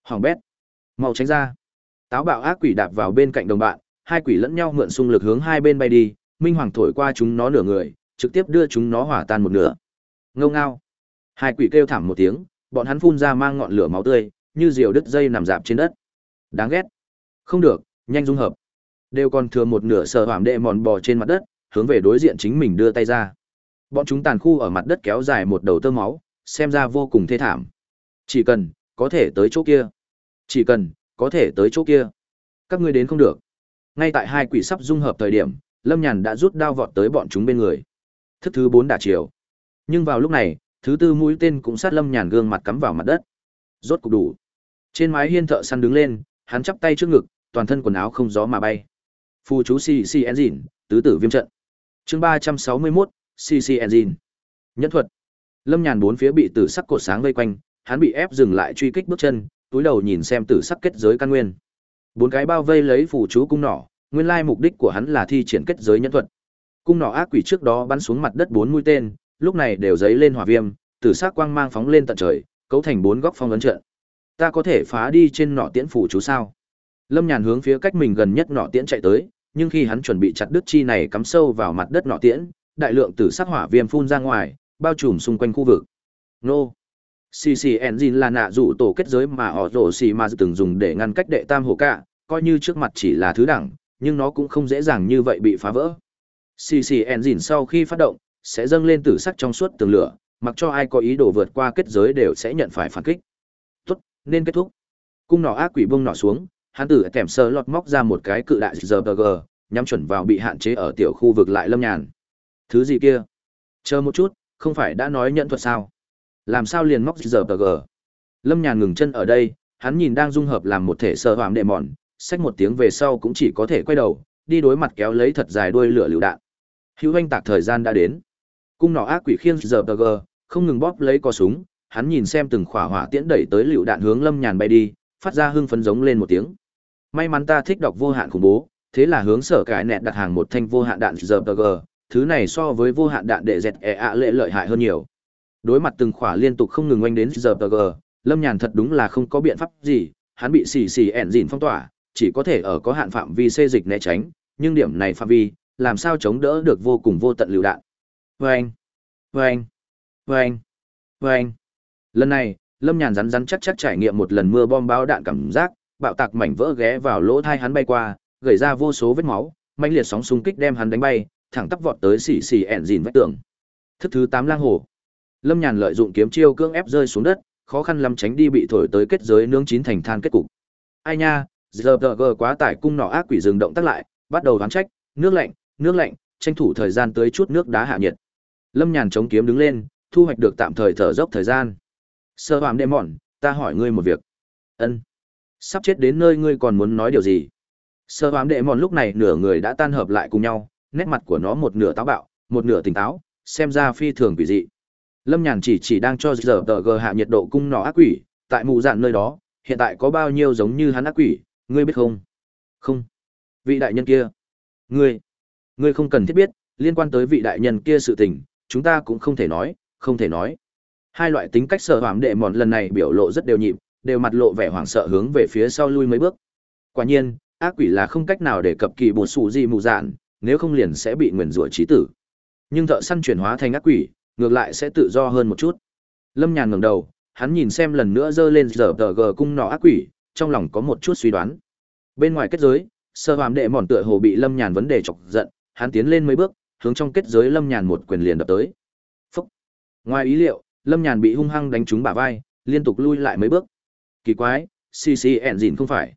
Hoàng bét, mau tránh ra. Táo bạo ác quỷ đạp vào bên cạnh đồng bạn, hai quỷ lẫn nhau mượn xung lực hướng hai bên bay đi, minh hoàng thổi qua chúng nó nửa người, trực tiếp đưa chúng nó hỏa tan một nửa. Ngâu ngao. Hai quỷ kêu thảm một tiếng, bọn hắn phun ra mang ngọn lửa máu tươi, như diều đứt dây nằm dạp trên đất. Đáng ghét không được, nhanh dung hợp. Đều còn thừa một nửa sợ hoảm đệ mòn bò trên mặt đất, hướng về đối diện chính mình đưa tay ra. Bọn chúng tàn khu ở mặt đất kéo dài một đầu tơ máu, xem ra vô cùng thê thảm. Chỉ cần, có thể tới chỗ kia. Chỉ cần, có thể tới chỗ kia. Các ngươi đến không được. Ngay tại hai quỷ sắp dung hợp thời điểm, lâm nhàn đã rút đao vọt tới bọn chúng bên người. Thức thứ bốn đả chiều. Nhưng vào lúc này, thứ tư mũi tên cũng sát lâm nhàn gương mặt cắm vào mặt đất. Rốt cục đủ. Trên mái hiên thợ săn đứng lên, hắn chắp tay trước ngực toàn thân quần áo không gió mà bay. Phù chú cc engine tứ tử viêm trận. Chương ba trăm sáu mươi mốt cc engine nhân thuật. Lâm nhàn bốn phía bị tử sắc cột sáng vây quanh, hắn bị ép dừng lại truy kích bước chân, túi đầu nhìn xem tử sắc kết giới căn nguyên. Bốn cái bao vây lấy phù chú cung nỏ, nguyên lai mục đích của hắn là thi triển kết giới nhân thuật. Cung nỏ ác quỷ trước đó bắn xuống mặt đất bốn mũi tên, lúc này đều dấy lên hỏa viêm, tử sắc quang mang phóng lên tận trời, cấu thành bốn góc phong ấn trận. Ta có thể phá đi trên nỏ tiễn phù chú sao? Lâm nhàn hướng phía cách mình gần nhất nọ tiễn chạy tới nhưng khi hắn chuẩn bị chặt đứt chi này cắm sâu vào mặt đất nọ tiễn đại lượng tử sắc hỏa viêm phun ra ngoài bao trùm xung quanh khu vực nô CC Engine là nạ dụ tổ kết giới mà họ rổ xì mà từng dùng để ngăn cách đệ tam hồ cả, coi như trước mặt chỉ là thứ đẳng, nhưng nó cũng không dễ dàng như vậy bị phá vỡ. CC Engine sau khi phát động, sẽ dâng lên tử sắc trong suốt tường lửa, mặc cho ai có ý đồ vượt qua kết giới đều sẽ nhận phải phản kích. Tốt, nên kết thúc. Cung nỏ ác quỷ bông nỏ xuống, hắn tử kèm sơ lọt móc ra một cái cự đại ZBG, nhắm chuẩn vào bị hạn chế ở tiểu khu vực lại lâm nhàn. Thứ gì kia? Chờ một chút, không phải đã nói nhận thuật sao? Làm sao liền móc ZBG? Lâm nhàn ngừng chân ở đây, hắn nhìn đang dung hợp làm một thể sơ hoàm đệ mòn, xách một tiếng về sau cũng chỉ có thể quay đầu, đi đối mặt kéo lấy thật dài đuôi lửa lựu đạn. Hữu anh tạc thời gian đã đến. Cung nỏ ác quỷ khiên ZBG, không ngừng bóp lấy cò súng, hắn nhìn xem từng khỏa hỏa tiễn đẩy tới lựu đạn hướng Lâm Nhàn bay đi, phát ra hưng phấn giống lên một tiếng. May mắn ta thích đọc vô hạn khủng bố, thế là hướng sở cải nẹt đặt hàng một thanh vô hạn đạn rpg thứ này so với vô hạn đạn đệ dẹt e ạ lệ lợi hại hơn nhiều. Đối mặt từng khỏa liên tục không ngừng oanh đến rpg Lâm Nhàn thật đúng là không có biện pháp gì, hắn bị xì xì ẻn dìn phong tỏa, chỉ có thể ở có hạn phạm vi xê dịch né tránh, nhưng điểm này phạm vi, làm sao chống đỡ được vô cùng vô tận lựu đạn. Vâng! Vâng! Vâng! Vâng! Lần này, Lâm Nhàn rắn rắn chắc chắc trải nghiệm một lần mưa bom bão đạn cảm giác, bạo tạc mảnh vỡ ghé vào lỗ thai hắn bay qua, gầy ra vô số vết máu, mãnh liệt sóng xung kích đem hắn đánh bay, thẳng tắp vọt tới xì xì ẻn dìn vách tường. Thức thứ tám lang hồ. Lâm Nhàn lợi dụng kiếm chiêu cưỡng ép rơi xuống đất, khó khăn lắm tránh đi bị thổi tới kết giới nướng chín thành than kết cục. Ai nha, giờ g quá tải cung nọ ác quỷ dừng động tác lại, bắt đầu đoán trách, nước lạnh, nước lạnh, tranh thủ thời gian tới chút nước đá hạ nhiệt. Lâm Nhàn chống kiếm đứng lên, thu hoạch được tạm thời thở dốc thời gian. Sơ hoàm đêm mòn, ta hỏi ngươi một việc. Ân. Sắp chết đến nơi ngươi còn muốn nói điều gì? Sơ hoàm đệ mòn lúc này nửa người đã tan hợp lại cùng nhau, nét mặt của nó một nửa táo bạo, một nửa tỉnh táo, xem ra phi thường quỷ dị. Lâm Nhàn chỉ chỉ đang cho giờ tờ g hạ nhiệt độ cung nỏ ác quỷ, tại mù dạn nơi đó, hiện tại có bao nhiêu giống như hắn ác quỷ, ngươi biết không? Không. Vị đại nhân kia. Ngươi. Ngươi không cần thiết biết, liên quan tới vị đại nhân kia sự tình, chúng ta cũng không thể nói, không thể nói. Hai loại tính cách sợ hoảng đệ mòn lần này biểu lộ rất đều nhịp, đều mặt lộ vẻ hoảng sợ hướng về phía sau lui mấy bước. Quả nhiên, ác quỷ là không cách nào để cập kỳ bột xù gì mù dạn, nếu không liền sẽ bị nguyền rủa trí tử. Nhưng thợ săn chuyển hóa thành ác quỷ, ngược lại sẽ tự do hơn một chút. Lâm Nhàn ngẩng đầu, hắn nhìn xem lần nữa giơ lên giờ tờ gờ cung nọ ác quỷ, trong lòng có một chút suy đoán. Bên ngoài kết giới, sơ hoàm đệ mòn tựa hồ bị Lâm Nhàn vấn đề chọc giận, hắn tiến lên mấy bước, hướng trong kết giới Lâm Nhàn một quyền liền đập tới. Phúc! Ngoài ý liệu, Lâm Nhàn bị hung hăng đánh trúng bả vai, liên tục lui lại mấy bước. Kỳ quái, CC Engine không phải.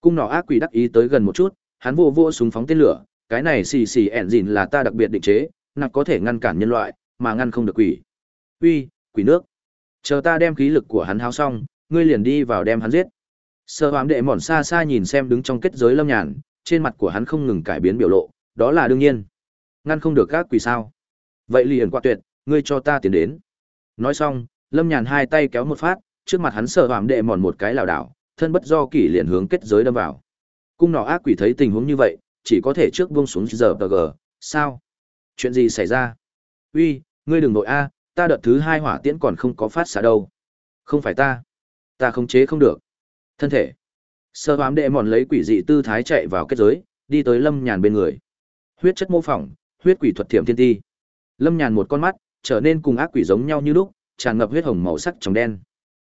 Cung nỏ ác quỷ đắc ý tới gần một chút, hắn vô vô súng phóng tên lửa, cái này CC Engine là ta đặc biệt định chế, nặc có thể ngăn cản nhân loại, mà ngăn không được quỷ. Uy, quỷ nước. Chờ ta đem khí lực của hắn hao xong, ngươi liền đi vào đem hắn giết. Sơ hoám đệ mòn xa xa nhìn xem đứng trong kết giới lâm nhàn, trên mặt của hắn không ngừng cải biến biểu lộ, đó là đương nhiên. Ngăn không được các quỷ sao. Vậy liền qua tuyệt, ngươi cho ta tiến đến. Nói xong, lâm nhàn hai tay kéo một phát, trước mặt hắn sơ hoám đệ mòn một cái lảo đảo, thân bất do kỷ liền hướng kết giới đâm vào. Cung nỏ ác quỷ thấy tình huống như vậy, chỉ có thể trước buông xuống giờ tờ gờ, sao? Chuyện gì xảy ra? Uy, ngươi đừng nội a, ta đợt thứ hai hỏa tiễn còn không có phát xạ đâu. Không phải ta, ta khống chế không được. Thân thể. Sơ hoám đệ mòn lấy quỷ dị tư thái chạy vào kết giới, đi tới Lâm Nhàn bên người. Huyết chất mô phỏng, huyết quỷ thuật thiểm thiên ti. Lâm Nhàn một con mắt, trở nên cùng ác quỷ giống nhau như lúc, tràn ngập huyết hồng màu sắc trong đen.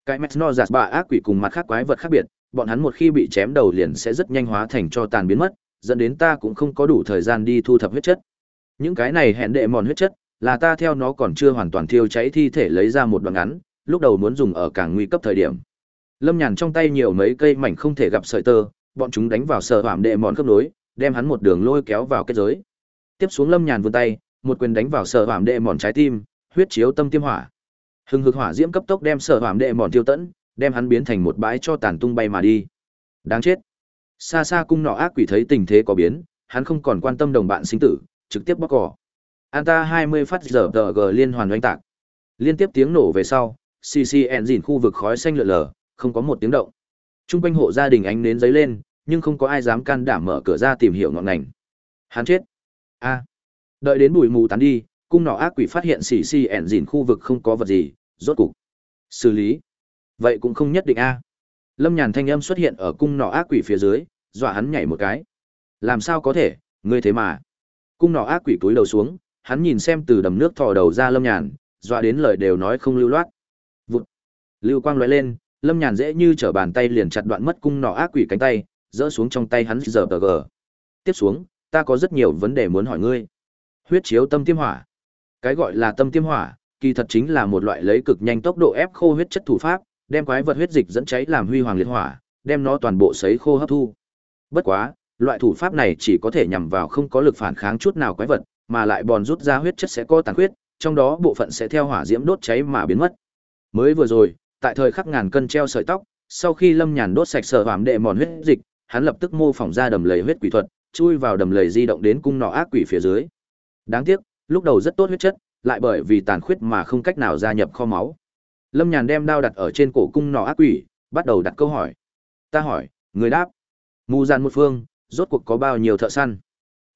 Cái Mesno giạt bạ ác quỷ cùng mặt khác quái vật khác biệt, bọn hắn một khi bị chém đầu liền sẽ rất nhanh hóa thành cho tàn biến mất, dẫn đến ta cũng không có đủ thời gian đi thu thập huyết chất. Những cái này hẹn đệ mòn huyết chất, là ta theo nó còn chưa hoàn toàn thiêu cháy thi thể lấy ra một đoạn ngắn, lúc đầu muốn dùng ở càng nguy cấp thời điểm. Lâm Nhàn trong tay nhiều mấy cây mảnh không thể gặp sợi tơ, bọn chúng đánh vào sở hàm đệ mòn cấp nối, đem hắn một đường lôi kéo vào kết giới. Tiếp xuống Lâm Nhàn vươn tay, một quyền đánh vào sở hàm đệ mòn trái tim, huyết chiếu tâm tiêm hỏa. Hừng hực hỏa diễm cấp tốc đem sở hàm đệ mòn tiêu tẫn, đem hắn biến thành một bãi cho tàn tung bay mà đi. Đáng chết. Xa xa cung nọ ác quỷ thấy tình thế có biến, hắn không còn quan tâm đồng bạn sinh tử, trực tiếp bóc cỏ. hắn ta hai mươi phát giờ tờ g liên hoàn oanh tạc. Liên tiếp tiếng nổ về sau, ccn dìn khu vực khói xanh lượn lờ, không có một tiếng động. Trung quanh hộ gia đình ánh nến dấy lên, nhưng không có ai dám can đảm mở cửa ra tìm hiểu ngọn ngành. Hắn chết. A. Đợi đến bụi mù tán đi, cung nọ ác quỷ phát hiện xì xì ẻn dìn khu vực không có vật gì, rốt cục. Xử lý. Vậy cũng không nhất định a. Lâm Nhàn thanh âm xuất hiện ở cung nọ ác quỷ phía dưới, dọa hắn nhảy một cái. Làm sao có thể, ngươi thế mà. Cung nọ ác quỷ túi đầu xuống, hắn nhìn xem từ đầm nước thò đầu ra Lâm Nhàn, dọa đến lời đều nói không lưu loát. Vụt. Lưu quang lóe lên, Lâm Nhàn dễ như trở bàn tay liền chặt đoạn mất cung nọ ác quỷ cánh tay, dỡ xuống trong tay hắn giờ tờ gờ. Tiếp xuống, ta có rất nhiều vấn đề muốn hỏi ngươi. Huyết chiếu tâm tiêm hỏa. Cái gọi là tâm tiêm hỏa, kỳ thật chính là một loại lấy cực nhanh tốc độ ép khô huyết chất thủ pháp, đem quái vật huyết dịch dẫn cháy làm huy hoàng liệt hỏa, đem nó toàn bộ sấy khô hấp thu. Bất quá, loại thủ pháp này chỉ có thể nhằm vào không có lực phản kháng chút nào quái vật, mà lại bòn rút ra huyết chất sẽ có tàn huyết, trong đó bộ phận sẽ theo hỏa diễm đốt cháy mà biến mất. Mới vừa rồi, tại thời khắc ngàn cân treo sợi tóc, sau khi Lâm Nhàn đốt sạch sở hàm đệ mòn huyết dịch, hắn lập tức mô phỏng ra đầm lầy huyết quỷ thuật, chui vào đầm lầy di động đến cung nọ ác quỷ phía dưới. Đáng tiếc, lúc đầu rất tốt huyết chất, lại bởi vì tàn khuyết mà không cách nào gia nhập kho máu. Lâm Nhàn đem đao đặt ở trên cổ cung nọ ác quỷ, bắt đầu đặt câu hỏi. Ta hỏi, người đáp. Mù dàn một phương, rốt cuộc có bao nhiêu thợ săn?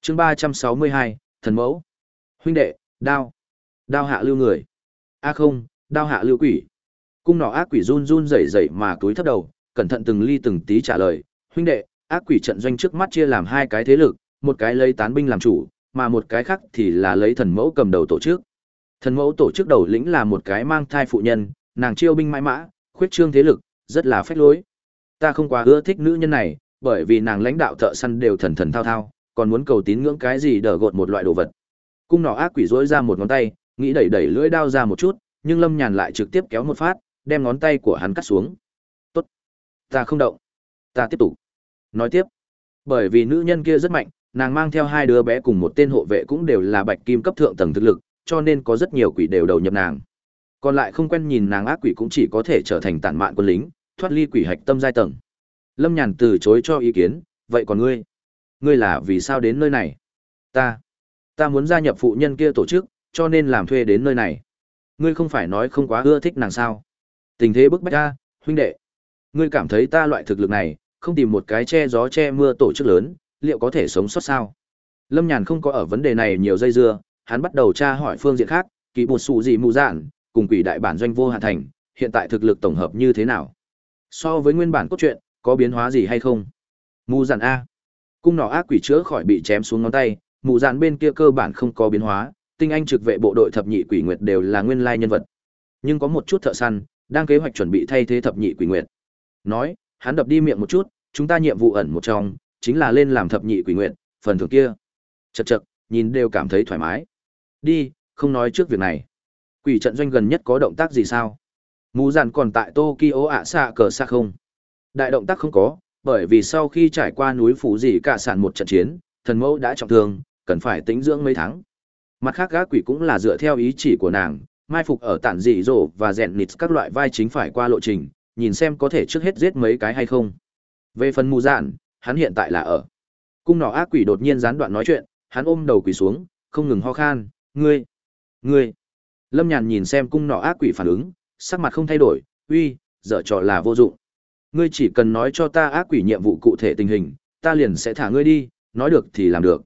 chương ba trăm sáu mươi hai, thần mẫu. Huynh đệ, đao. Đao hạ lưu người. A không, đao hạ lưu quỷ. Cung nọ ác quỷ run run rẩy rẩy mà túi thấp đầu, cẩn thận từng ly từng tí trả lời, huynh đệ, ác quỷ trận doanh trước mắt chia làm hai cái thế lực, một cái lấy tán binh làm chủ, mà một cái khác thì là lấy thần mẫu cầm đầu tổ chức. Thần mẫu tổ chức đầu lĩnh là một cái mang thai phụ nhân, nàng chiêu binh mãi mã, khuyết trương thế lực, rất là phách lối. Ta không quá ưa thích nữ nhân này, bởi vì nàng lãnh đạo thợ săn đều thần thần thao thao, còn muốn cầu tín ngưỡng cái gì đỡ gột một loại đồ vật. Cung nỏ ác quỷ rỗi ra một ngón tay, nghĩ đẩy đẩy lưỡi đao ra một chút, nhưng Lâm Nhàn lại trực tiếp kéo một phát, đem ngón tay của hắn cắt xuống. "Tốt, ta không động. Ta tiếp tục." Nói tiếp, bởi vì nữ nhân kia rất mạnh, nàng mang theo hai đứa bé cùng một tên hộ vệ cũng đều là bạch kim cấp thượng tầng thực lực, cho nên có rất nhiều quỷ đều đầu nhập nàng. Còn lại không quen nhìn nàng ác quỷ cũng chỉ có thể trở thành tản mạn quân lính, thoát ly quỷ hạch tâm giai tầng. Lâm Nhàn từ chối cho ý kiến, vậy còn ngươi? Ngươi là vì sao đến nơi này? Ta, ta muốn gia nhập phụ nhân kia tổ chức, cho nên làm thuê đến nơi này. Ngươi không phải nói không quá ưa thích nàng sao? Tình thế bức bách ta, huynh đệ. Ngươi cảm thấy ta loại thực lực này, không tìm một cái che gió che mưa tổ chức lớn, liệu có thể sống sót sao? Lâm Nhàn không có ở vấn đề này nhiều dây dưa, hắn bắt đầu tra hỏi phương diện khác, kỳ bột sụ gì mù dạn, cùng quỷ đại bản doanh vô hạn thành, hiện tại thực lực tổng hợp như thế nào? So với nguyên bản cốt truyện, có biến hóa gì hay không? Mù dạn A. Cung nỏ ác quỷ chữa khỏi bị chém xuống ngón tay, mù dạn bên kia cơ bản không có biến hóa, tinh anh trực vệ bộ đội thập nhị quỷ nguyệt đều là nguyên lai nhân vật. Nhưng có một chút thợ săn, đang kế hoạch chuẩn bị thay thế thập nhị quỷ nguyệt. Nói, hắn đập đi miệng một chút, chúng ta nhiệm vụ ẩn một trong, chính là lên làm thập nhị quỷ nguyện, phần thưởng kia. Chậc chậc, nhìn đều cảm thấy thoải mái. Đi, không nói trước việc này. Quỷ trận doanh gần nhất có động tác gì sao? Mù dàn còn tại Tokyo ạ xạ cờ xa không? Đại động tác không có, bởi vì sau khi trải qua núi phủ gì cả sản một trận chiến, thần mẫu đã trọng thương, cần phải tĩnh dưỡng mấy tháng. Mặt khác gác quỷ cũng là dựa theo ý chỉ của nàng, mai phục ở tản dị rổ và rèn nịt các loại vai chính phải qua lộ trình, nhìn xem có thể trước hết giết mấy cái hay không. Về phần mù dạn, hắn hiện tại là ở. Cung nỏ ác quỷ đột nhiên gián đoạn nói chuyện, hắn ôm đầu quỳ xuống, không ngừng ho khan, ngươi, ngươi. Lâm Nhàn nhìn xem cung nỏ ác quỷ phản ứng, sắc mặt không thay đổi, uy, dở trò là vô dụng. Ngươi chỉ cần nói cho ta ác quỷ nhiệm vụ cụ thể tình hình, ta liền sẽ thả ngươi đi, nói được thì làm được.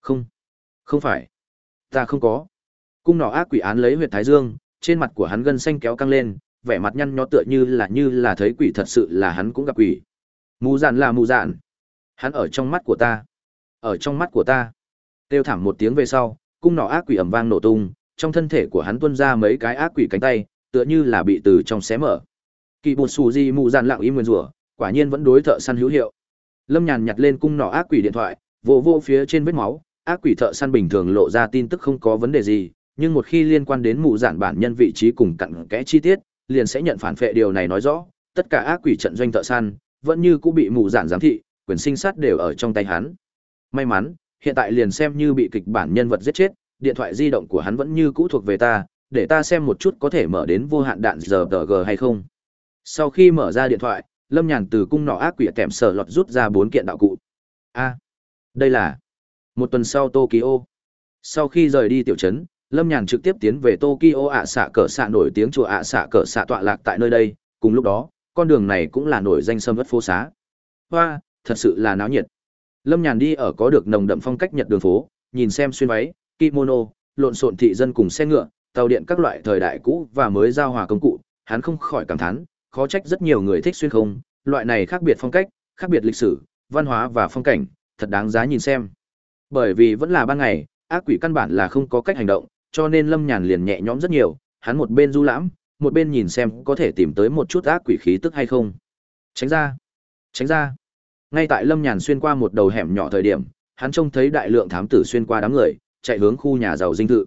Không, không phải, ta không có. Cung nỏ ác quỷ án lấy huyệt thái dương, trên mặt của hắn gân xanh kéo căng lên, vẻ mặt nhăn nhó tựa như là như là thấy quỷ thật sự là hắn cũng gặp quỷ. Mù dạn là mù dạn. Hắn ở trong mắt của ta. Ở trong mắt của ta. Tiêu thảm một tiếng về sau, cung nỏ ác quỷ ầm vang nổ tung, trong thân thể của hắn tuôn ra mấy cái ác quỷ cánh tay, tựa như là bị từ trong xé mở. Kỳ bột xù di mù dàn lặng im nguyên rủa, quả nhiên vẫn đối thợ săn hữu hiệu. Lâm Nhàn nhặt lên cung nỏ ác quỷ điện thoại, vô vô phía trên vết máu, ác quỷ thợ săn bình thường lộ ra tin tức không có vấn đề gì, nhưng một khi liên quan đến mụ dạn bản nhân vị trí cùng cặn kẽ chi tiết, liền sẽ nhận phản phệ điều này nói rõ, tất cả ác quỷ trận doanh thợ săn vẫn như cũng bị mụ dạn giám thị, quyền sinh sát đều ở trong tay hắn. May mắn, hiện tại liền xem như bị kịch bản nhân vật giết chết, điện thoại di động của hắn vẫn như cũ thuộc về ta, để ta xem một chút có thể mở đến vô hạn đạn giờ g hay không. Sau khi mở ra điện thoại, Lâm Nhàn từ cung nọ ác quỷ kèm sở lọt rút ra bốn kiện đạo cụ. A, đây là một tuần sau Tokyo. Sau khi rời đi tiểu trấn, Lâm Nhàn trực tiếp tiến về Tokyo ạ xạ cỡ xạ nổi tiếng chùa ạ xạ cỡ xạ tọa lạc tại nơi đây, cùng lúc đó, con đường này cũng là nổi danh sâm vất phố xá. Hoa, thật sự là náo nhiệt. Lâm Nhàn đi ở có được nồng đậm phong cách Nhật đường phố, nhìn xem xuyên váy, kimono, lộn xộn thị dân cùng xe ngựa, tàu điện các loại thời đại cũ và mới giao hòa công cụ, hắn không khỏi cảm thán, khó trách rất nhiều người thích xuyên không, loại này khác biệt phong cách, khác biệt lịch sử, văn hóa và phong cảnh, thật đáng giá nhìn xem. Bởi vì vẫn là ban ngày, ác quỷ căn bản là không có cách hành động, cho nên Lâm Nhàn liền nhẹ nhõm rất nhiều, hắn một bên du lãm, một bên nhìn xem có thể tìm tới một chút ác quỷ khí tức hay không. Tránh ra, tránh ra. Ngay tại Lâm Nhàn xuyên qua một đầu hẻm nhỏ thời điểm, hắn trông thấy đại lượng thám tử xuyên qua đám người, chạy hướng khu nhà giàu dinh thự.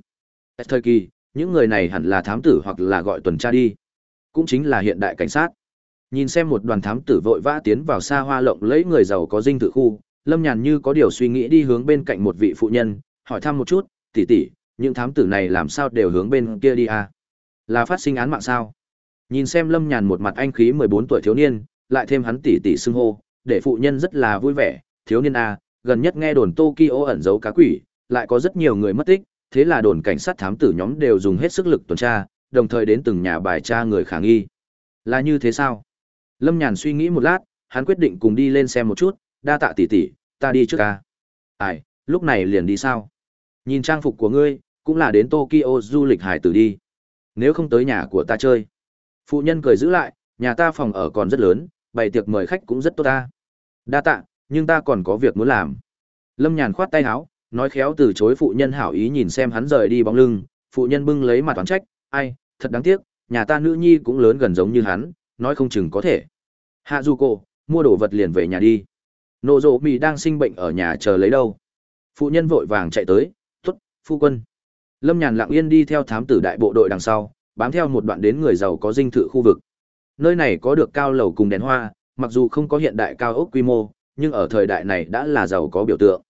Thời kỳ, những người này hẳn là thám tử hoặc là gọi tuần tra đi. Cũng chính là hiện đại cảnh sát. Nhìn xem một đoàn thám tử vội vã tiến vào xa hoa lộng lẫy người giàu có dinh thự khu, Lâm Nhàn như có điều suy nghĩ đi hướng bên cạnh một vị phụ nhân, hỏi thăm một chút, tỷ tỷ, những thám tử này làm sao đều hướng bên kia đi à? Là phát sinh án mạng sao? Nhìn xem Lâm Nhàn một mặt anh khí 14 tuổi thiếu niên, lại thêm hắn tỷ tỷ xưng hô, để phụ nhân rất là vui vẻ, thiếu niên à, gần nhất nghe đồn Tokyo ẩn giấu cá quỷ, lại có rất nhiều người mất tích, thế là đồn cảnh sát thám tử nhóm đều dùng hết sức lực tuần tra, đồng thời đến từng nhà bài tra người khả nghi. Là như thế sao? Lâm Nhàn suy nghĩ một lát, hắn quyết định cùng đi lên xem một chút, đa tạ tỷ tỷ, ta đi trước ca. Ai, lúc này liền đi sao? Nhìn trang phục của ngươi, cũng là đến Tokyo du lịch hải tử đi. Nếu không tới nhà của ta chơi. Phụ nhân cười giữ lại, nhà ta phòng ở còn rất lớn, bày tiệc mời khách cũng rất tốt ta. Đa tạ, nhưng ta còn có việc muốn làm. Lâm Nhàn khoát tay áo, nói khéo từ chối phụ nhân hảo ý nhìn xem hắn rời đi bóng lưng, phụ nhân bưng lấy mặt toán trách, ai, thật đáng tiếc, nhà ta nữ nhi cũng lớn gần giống như hắn, nói không chừng có thể. Hạ Du cô, mua đồ vật liền về nhà đi. Nộ rộ mì đang sinh bệnh ở nhà chờ lấy đâu. Phụ nhân vội vàng chạy tới, tuất phu quân. Lâm Nhàn lặng yên đi theo thám tử đại bộ đội đằng sau, bám theo một đoạn đến người giàu có dinh thự khu vực. Nơi này có được cao lầu cùng đèn hoa, mặc dù không có hiện đại cao ốc quy mô, nhưng ở thời đại này đã là giàu có biểu tượng.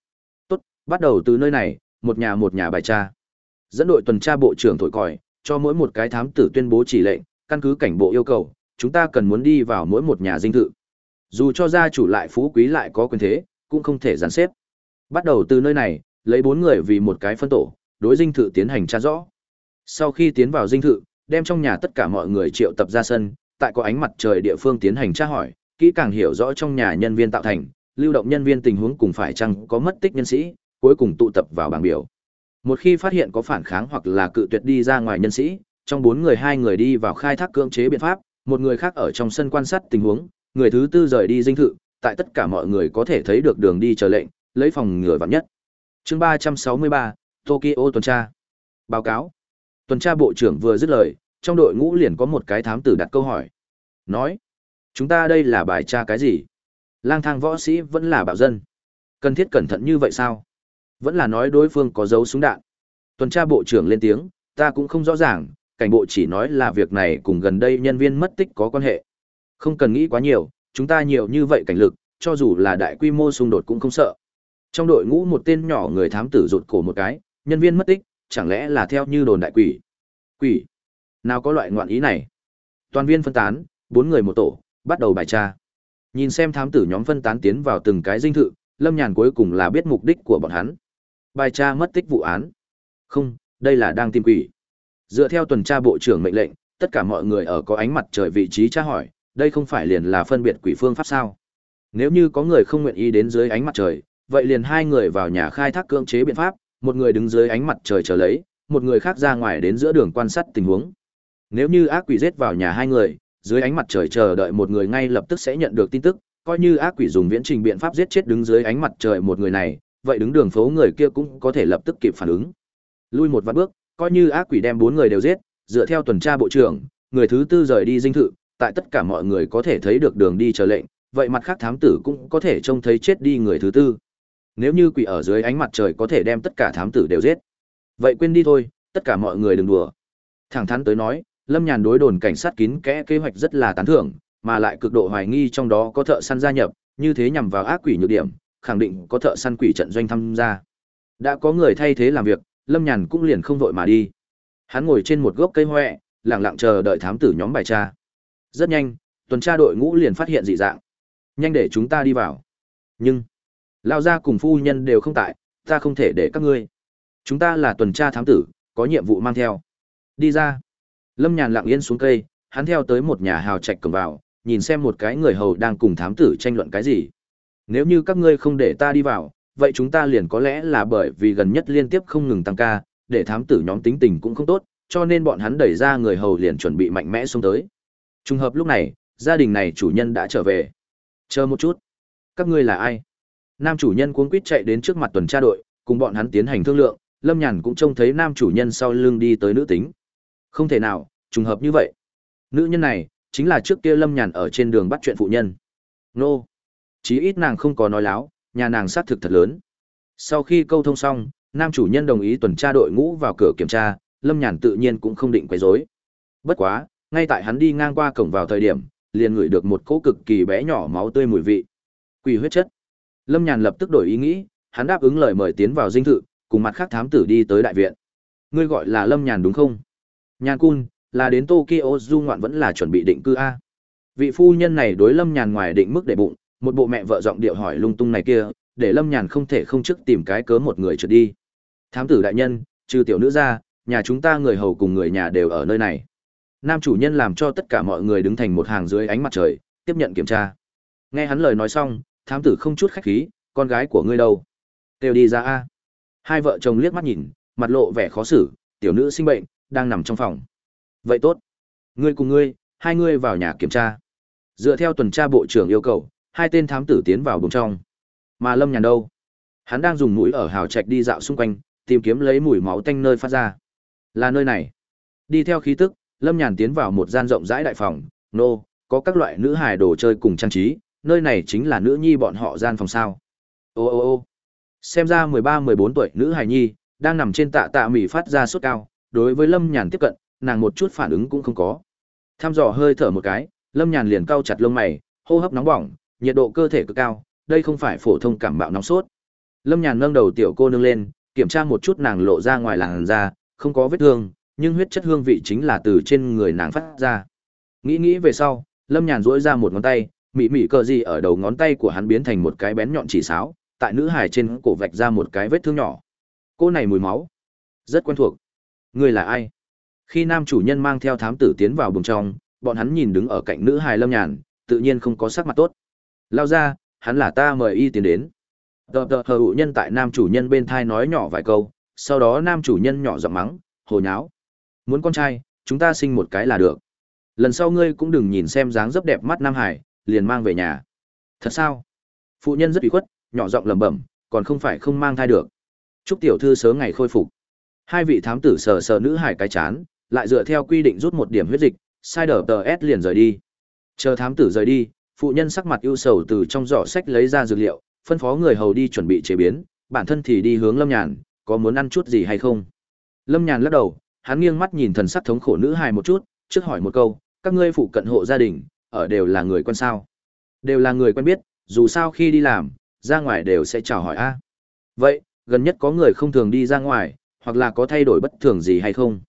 Tốt, bắt đầu từ nơi này, một nhà một nhà bài tra. Dẫn đội tuần tra bộ trưởng thổi còi, cho mỗi một cái thám tử tuyên bố chỉ lệnh, căn cứ cảnh bộ yêu cầu, chúng ta cần muốn đi vào mỗi một nhà dinh thự. Dù cho gia chủ lại phú quý lại có quyền thế, cũng không thể gián xếp. Bắt đầu từ nơi này, lấy bốn người vì một cái phân tổ, đối dinh thự tiến hành tra rõ. Sau khi tiến vào dinh thự, đem trong nhà tất cả mọi người triệu tập ra sân, tại có ánh mặt trời địa phương tiến hành tra hỏi, kỹ càng hiểu rõ trong nhà nhân viên tạo thành, lưu động nhân viên tình huống cùng phải chăng có mất tích nhân sĩ, cuối cùng tụ tập vào bảng biểu. Một khi phát hiện có phản kháng hoặc là cự tuyệt đi ra ngoài nhân sĩ, trong bốn người hai người đi vào khai thác cưỡng chế biện pháp, một người khác ở trong sân quan sát tình huống, người thứ tư rời đi dinh thự, tại tất cả mọi người có thể thấy được đường đi chờ lệnh, lấy phòng ngừa vạn nhất. Chương 363, Tokyo tuần tra. Báo cáo. Tuần tra bộ trưởng vừa dứt lời, trong đội ngũ liền có một cái thám tử đặt câu hỏi. Nói, chúng ta đây là bài tra cái gì? Lang thang võ sĩ vẫn là bạo dân. Cần thiết cẩn thận như vậy sao? Vẫn là nói đối phương có dấu súng đạn. Tuần tra bộ trưởng lên tiếng, ta cũng không rõ ràng, cảnh bộ chỉ nói là việc này cùng gần đây nhân viên mất tích có quan hệ. Không cần nghĩ quá nhiều, chúng ta nhiều như vậy cảnh lực, cho dù là đại quy mô xung đột cũng không sợ. Trong đội ngũ một tên nhỏ người thám tử rụt cổ một cái, nhân viên mất tích, chẳng lẽ là theo như đồn đại quỷ? Quỷ? Nào có loại ngoạn ý này? Toàn viên phân tán, bốn người một tổ, bắt đầu bài tra. Nhìn xem thám tử nhóm phân tán tiến vào từng cái dinh thự, Lâm Nhàn cuối cùng là biết mục đích của bọn hắn. Bài tra mất tích vụ án. Không, đây là đang tìm quỷ. Dựa theo tuần tra bộ trưởng mệnh lệnh, tất cả mọi người ở có ánh mặt trời vị trí tra hỏi, đây không phải liền là phân biệt quỷ phương pháp sao? Nếu như có người không nguyện ý đến dưới ánh mặt trời, vậy liền hai người vào nhà khai thác cưỡng chế biện pháp, một người đứng dưới ánh mặt trời chờ lấy, một người khác ra ngoài đến giữa đường quan sát tình huống. Nếu như ác quỷ giết vào nhà hai người, dưới ánh mặt trời chờ đợi một người ngay lập tức sẽ nhận được tin tức, coi như ác quỷ dùng viễn trình biện pháp giết chết đứng dưới ánh mặt trời một người này, vậy đứng đường phố người kia cũng có thể lập tức kịp phản ứng. Lui một vạn bước, coi như ác quỷ đem bốn người đều giết, dựa theo tuần tra bộ trưởng, người thứ tư rời đi dinh thự, tại tất cả mọi người có thể thấy được đường đi chờ lệnh, vậy mặt khác thám tử cũng có thể trông thấy chết đi người thứ tư. Nếu như quỷ ở dưới ánh mặt trời có thể đem tất cả thám tử đều giết. Vậy quên đi thôi, tất cả mọi người đừng đùa. Thẳng thắn tới nói, Lâm Nhàn đối đồn cảnh sát kín kẽ kế hoạch rất là tán thưởng, mà lại cực độ hoài nghi trong đó có thợ săn gia nhập, như thế nhằm vào ác quỷ nhược điểm, khẳng định có thợ săn quỷ trận doanh tham gia. Đã có người thay thế làm việc, Lâm Nhàn cũng liền không vội mà đi. Hắn ngồi trên một gốc cây hoẹ, lặng lặng chờ đợi thám tử nhóm bài tra. Rất nhanh, tuần tra đội ngũ liền phát hiện dị dạng. Nhanh để chúng ta đi vào. Nhưng, lao gia cùng phu nhân đều không tại, ta không thể để các ngươi. Chúng ta là tuần tra thám tử, có nhiệm vụ mang theo. Đi ra. Lâm Nhàn lặng yên xuống cây, hắn theo tới một nhà hào trạch cầm vào, nhìn xem một cái người hầu đang cùng thám tử tranh luận cái gì. Nếu như các ngươi không để ta đi vào, vậy chúng ta liền có lẽ là bởi vì gần nhất liên tiếp không ngừng tăng ca, để thám tử nhóm tính tình cũng không tốt, cho nên bọn hắn đẩy ra người hầu liền chuẩn bị mạnh mẽ xuống tới. Trùng hợp lúc này, gia đình này chủ nhân đã trở về. Chờ một chút, các ngươi là ai? Nam chủ nhân cuống quýt chạy đến trước mặt tuần tra đội, cùng bọn hắn tiến hành thương lượng, Lâm Nhàn cũng trông thấy nam chủ nhân sau lưng đi tới nữ tính. Không thể nào, trùng hợp như vậy. Nữ nhân này, chính là trước kia Lâm Nhàn ở trên đường bắt chuyện phụ nhân. Nô. Chí ít nàng không có nói láo, nhà nàng xác thực thật lớn. Sau khi câu thông xong, nam chủ nhân đồng ý tuần tra đội ngũ vào cửa kiểm tra, Lâm Nhàn tự nhiên cũng không định quấy rối. Bất quá, ngay tại hắn đi ngang qua cổng vào thời điểm, liền ngửi được một cỗ cực kỳ bé nhỏ máu tươi mùi vị. Quỷ huyết chất. Lâm Nhàn lập tức đổi ý nghĩ, hắn đáp ứng lời mời tiến vào dinh thự, cùng mặt khác thám tử đi tới đại viện. Ngươi gọi là Lâm Nhàn đúng không? Nhàn Cun, là đến Tokyo du ngoạn vẫn là chuẩn bị định cư a. Vị phu nhân này đối Lâm Nhàn ngoài định mức để bụng, một bộ mẹ vợ giọng điệu hỏi lung tung này kia, để Lâm Nhàn không thể không trước tìm cái cớ một người trượt đi. Thám tử đại nhân, trừ tiểu nữ ra, nhà chúng ta người hầu cùng người nhà đều ở nơi này. Nam chủ nhân làm cho tất cả mọi người đứng thành một hàng dưới ánh mặt trời, tiếp nhận kiểm tra. Nghe hắn lời nói xong, thám tử không chút khách khí, con gái của ngươi đâu? Kêu đi ra a. Hai vợ chồng liếc mắt nhìn, mặt lộ vẻ khó xử, tiểu nữ sinh bệnh, đang nằm trong phòng. Vậy tốt. Ngươi cùng ngươi, hai ngươi vào nhà kiểm tra. Dựa theo tuần tra bộ trưởng yêu cầu, hai tên thám tử tiến vào buồng trong. Mà Lâm Nhàn đâu? Hắn đang dùng mũi ở hào trạch đi dạo xung quanh, tìm kiếm lấy mùi máu tanh nơi phát ra. Là nơi này. Đi theo khí tức, Lâm Nhàn tiến vào một gian rộng rãi đại phòng, nô, có các loại nữ hài đồ chơi cùng trang trí, nơi này chính là nữ nhi bọn họ gian phòng sao. Ô ô ô xem ra mười ba mười bốn tuổi nữ hài nhi, đang nằm trên tạ tạ mỉ phát ra sốt cao, đối với Lâm Nhàn tiếp cận, nàng một chút phản ứng cũng không có. Tham dò hơi thở một cái, Lâm Nhàn liền cau chặt lông mày, hô hấp nóng bỏng, nhiệt độ cơ thể cực cao, đây không phải phổ thông cảm bạo nóng sốt. Lâm Nhàn nâng đầu tiểu cô nương lên, kiểm tra một chút nàng lộ ra ngoài làn da, không có vết thương, nhưng huyết chất hương vị chính là từ trên người nàng phát ra. Nghĩ nghĩ về sau, Lâm Nhàn duỗi ra một ngón tay, mị mị cờ gì ở đầu ngón tay của hắn biến thành một cái bén nhọn chỉ sáo, tại nữ hải trên cổ vạch ra một cái vết thương nhỏ. Cô này mùi máu, rất quen thuộc. Ngươi là ai? Khi nam chủ nhân mang theo thám tử tiến vào buồng trong, bọn hắn nhìn đứng ở cạnh nữ hài Lâm Nhàn, tự nhiên không có sắc mặt tốt. Lao ra, hắn là ta mời y tiến đến. Tờ tờ hờ hụ nhân tại nam chủ nhân bên thai nói nhỏ vài câu, sau đó nam chủ nhân nhỏ giọng mắng, hồ nháo. Muốn con trai, chúng ta sinh một cái là được. Lần sau ngươi cũng đừng nhìn xem dáng dấp đẹp mắt Nam Hải, liền mang về nhà. Thật sao? Phụ nhân rất ủy khuất, nhỏ giọng lẩm bẩm, còn không phải không mang thai được. Chúc tiểu thư sớm ngày khôi phục. Hai vị thám tử sờ sờ nữ hải cái chán, lại dựa theo quy định rút một điểm huyết dịch, sai đờ tờ S liền rời đi. Chờ thám tử rời đi, phụ nhân sắc mặt ưu sầu từ trong giỏ sách lấy ra dược liệu, phân phó người hầu đi chuẩn bị chế biến, bản thân thì đi hướng Lâm Nhàn, có muốn ăn chút gì hay không? Lâm Nhàn lắc đầu, hắn nghiêng mắt nhìn thần sắc thống khổ nữ hài một chút, trước hỏi một câu, các ngươi phụ cận hộ gia đình, ở đều là người quen sao? Đều là người quen biết, dù sao khi đi làm, ra ngoài đều sẽ chào hỏi a. Vậy, gần nhất có người không thường đi ra ngoài, hoặc là có thay đổi bất thường gì hay không?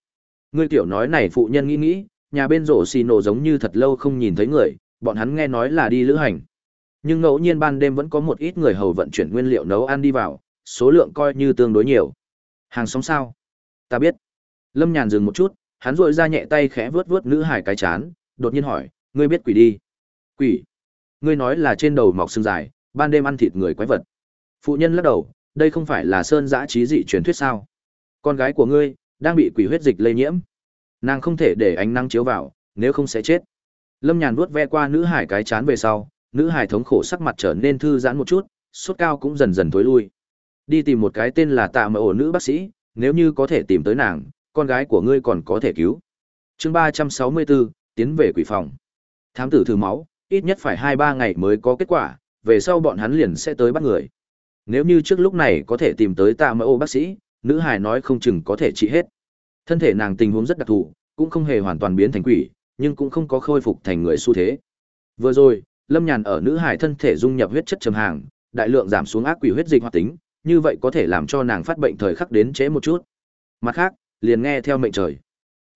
Ngươi tiểu nói này phụ nhân nghĩ nghĩ, nhà bên rổ xì nổ giống như thật lâu không nhìn thấy người, bọn hắn nghe nói là đi lữ hành. Nhưng ngẫu nhiên ban đêm vẫn có một ít người hầu vận chuyển nguyên liệu nấu ăn đi vào, số lượng coi như tương đối nhiều. Hàng xóm sao? Ta biết. Lâm Nhàn dừng một chút, hắn dội ra nhẹ tay khẽ vớt vớt nữ hải cái chán, đột nhiên hỏi, ngươi biết quỷ đi. Quỷ. Ngươi nói là trên đầu mọc xương dài, ban đêm ăn thịt người quái vật. Phụ nhân lắc đầu, đây không phải là sơn giã trí dị truyền thuyết sao. Con gái của ngươi, đang bị quỷ huyết dịch lây nhiễm. Nàng không thể để ánh nắng chiếu vào, nếu không sẽ chết. Lâm Nhàn vuốt ve qua nữ hải cái chán về sau, nữ hải thống khổ sắc mặt trở nên thư giãn một chút, sốt cao cũng dần dần thối lui. Đi tìm một cái tên là Tạ mở ổ nữ bác sĩ, nếu như có thể tìm tới nàng, con gái của ngươi còn có thể cứu. Chương ba trăm sáu mươi bốn tiến về quỷ phòng. Thám tử thử máu, ít nhất phải hai ba ngày mới có kết quả, về sau bọn hắn liền sẽ tới bắt người. Nếu như trước lúc này có thể tìm tới Tạ Mộ ổ bác sĩ, nữ hải nói không chừng có thể trị hết. Thân thể nàng tình huống rất đặc thù, cũng không hề hoàn toàn biến thành quỷ, nhưng cũng không có khôi phục thành người xu thế. Vừa rồi, Lâm Nhàn ở nữ hải thân thể dung nhập huyết chất trầm hàng, đại lượng giảm xuống ác quỷ huyết dịch hoạt tính, như vậy có thể làm cho nàng phát bệnh thời khắc đến trễ một chút. Mặt khác, liền nghe theo mệnh trời.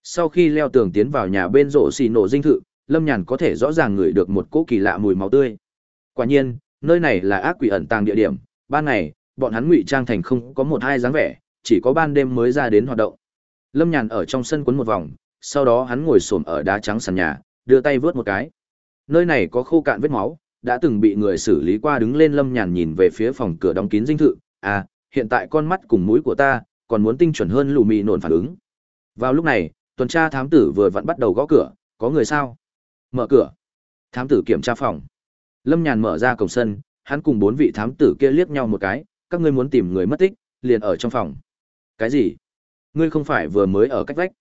Sau khi leo tường tiến vào nhà bên rộ xì nổ dinh thự, Lâm Nhàn có thể rõ ràng ngửi được một cỗ kỳ lạ mùi máu tươi. Quả nhiên, nơi này là ác quỷ ẩn tàng địa điểm, ban ngày, bọn hắn ngụy trang thành không có một hai dáng vẻ, chỉ có ban đêm mới ra đến hoạt động. Lâm Nhàn ở trong sân quấn một vòng, sau đó hắn ngồi xổm ở đá trắng sàn nhà, đưa tay vớt một cái. Nơi này có khô cạn vết máu, đã từng bị người xử lý qua đứng lên Lâm Nhàn nhìn về phía phòng cửa đóng kín dinh thự, à, hiện tại con mắt cùng mũi của ta, còn muốn tinh chuẩn hơn lù mì nổn phản ứng. Vào lúc này, tuần tra thám tử vừa vặn bắt đầu gõ cửa, có người sao? Mở cửa. Thám tử kiểm tra phòng. Lâm Nhàn mở ra cổng sân, hắn cùng bốn vị thám tử kia liếc nhau một cái, các ngươi muốn tìm người mất tích, liền ở trong phòng. Cái gì? Ngươi không phải vừa mới ở cách vách?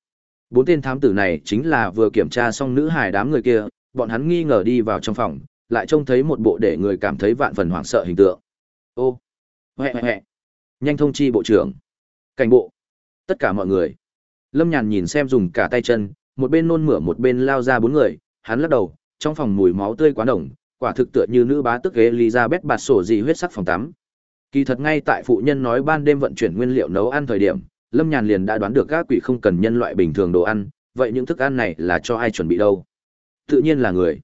Bốn tên thám tử này chính là vừa kiểm tra xong nữ hài đám người kia, bọn hắn nghi ngờ đi vào trong phòng, lại trông thấy một bộ để người cảm thấy vạn phần hoảng sợ hình tượng. Ô, Huệ huệ hoẹ. Nhanh thông chi bộ trưởng. Cảnh bộ. Tất cả mọi người. Lâm Nhàn nhìn xem dùng cả tay chân, một bên nôn mửa một bên lao ra bốn người, hắn lắc đầu, trong phòng mùi máu tươi quá nồng, quả thực tựa như nữ bá tức Elizabeth bạt sổ dị huyết sắc phòng tắm. Kỳ thật ngay tại phụ nhân nói ban đêm vận chuyển nguyên liệu nấu ăn thời điểm, Lâm Nhàn liền đã đoán được các quỷ không cần nhân loại bình thường đồ ăn, vậy những thức ăn này là cho ai chuẩn bị đâu? Tự nhiên là người.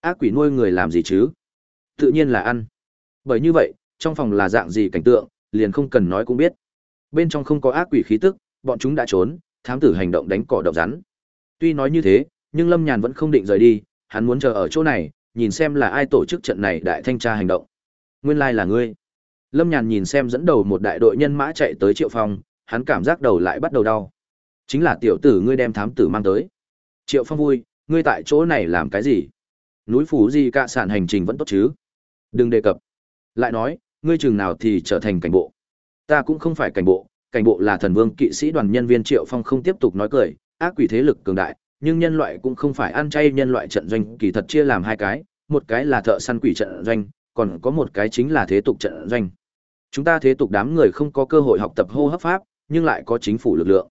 Ác quỷ nuôi người làm gì chứ? Tự nhiên là ăn. Bởi như vậy, trong phòng là dạng gì cảnh tượng, liền không cần nói cũng biết. Bên trong không có ác quỷ khí tức, bọn chúng đã trốn, thám tử hành động đánh cỏ động rắn. Tuy nói như thế, nhưng Lâm Nhàn vẫn không định rời đi, hắn muốn chờ ở chỗ này, nhìn xem là ai tổ chức trận này đại thanh tra hành động. Nguyên lai là ngươi. Lâm Nhàn nhìn xem dẫn đầu một đại đội nhân mã chạy tới Triệu Phong, hắn cảm giác đầu lại bắt đầu đau. Chính là tiểu tử ngươi đem thám tử mang tới. Triệu Phong vui, ngươi tại chỗ này làm cái gì? Núi phủ gì cả sản hành trình vẫn tốt chứ? Đừng đề cập. Lại nói, ngươi chừng nào thì trở thành cảnh bộ. Ta cũng không phải cảnh bộ, cảnh bộ là thần vương kỵ sĩ đoàn nhân viên Triệu Phong không tiếp tục nói cười, ác quỷ thế lực cường đại, nhưng nhân loại cũng không phải ăn chay nhân loại trận doanh kỳ thật chia làm hai cái, một cái là thợ săn quỷ trận doanh, còn có một cái chính là thế tục trận doanh. Chúng ta thế tục đám người không có cơ hội học tập hô hấp pháp, nhưng lại có chính phủ lực lượng.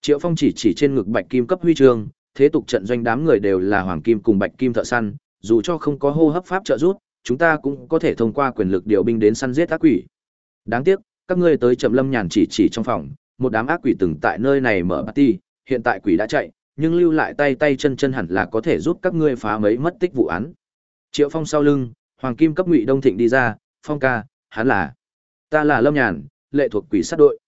Triệu Phong chỉ chỉ trên ngực bạch kim cấp huy chương, thế tục trận doanh đám người đều là hoàng kim cùng bạch kim thợ săn, dù cho không có hô hấp pháp trợ giúp, chúng ta cũng có thể thông qua quyền lực điều binh đến săn giết ác quỷ. Đáng tiếc, các ngươi tới Trầm Lâm nhàn chỉ chỉ trong phòng, một đám ác quỷ từng tại nơi này mở party, hiện tại quỷ đã chạy, nhưng lưu lại tay tay chân chân hẳn là có thể giúp các ngươi phá mấy mất tích vụ án. Triệu Phong sau lưng, Hoàng Kim cấp Ngụy Đông Thịnh đi ra, "Phong ca, hắn là Ta là Lâm Nhàn, lệ thuộc quỷ sát đội."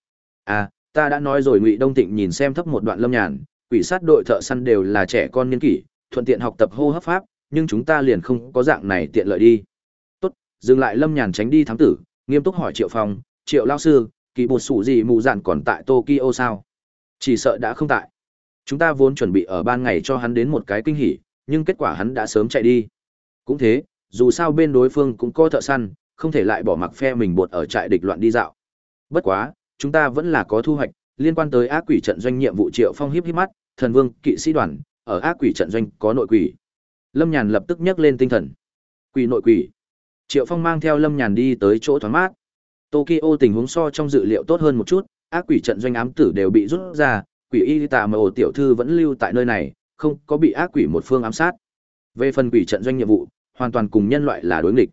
"À, ta đã nói rồi." Ngụy Đông Thịnh nhìn xem thấp một đoạn Lâm Nhàn, quỷ sát đội thợ săn đều là trẻ con niên kỷ, thuận tiện học tập hô hấp pháp, nhưng chúng ta liền không có dạng này tiện lợi đi. Tốt, dừng lại Lâm Nhàn tránh đi thám tử, nghiêm túc hỏi Triệu Phong, "Triệu lão sư, kỳ bột sủ gì mù dạn còn tại Tokyo sao?" Chỉ sợ đã không tại. Chúng ta vốn chuẩn bị ở ban ngày cho hắn đến một cái kinh hỉ, nhưng kết quả hắn đã sớm chạy đi. Cũng thế, dù sao bên đối phương cũng có thợ săn, không thể lại bỏ mặc phe mình bột ở trại địch loạn đi dạo. Bất quá, chúng ta vẫn là có thu hoạch, liên quan tới ác quỷ trận doanh nhiệm vụ Triệu Phong hiếp híp mắt, thần vương, kỵ sĩ đoàn, ở ác quỷ trận doanh có nội quỷ. Lâm Nhàn lập tức nhấc lên tinh thần. Quỷ nội quỷ. Triệu Phong mang theo Lâm Nhàn đi tới chỗ thoáng mát. Tokyo tình huống so trong dự liệu tốt hơn một chút, ác quỷ trận doanh ám tử đều bị rút ra, quỷ y tạ mà ổ tiểu thư vẫn lưu tại nơi này, không có bị ác quỷ một phương ám sát. Về phần quỷ trận doanh nhiệm vụ, hoàn toàn cùng nhân loại là đối nghịch.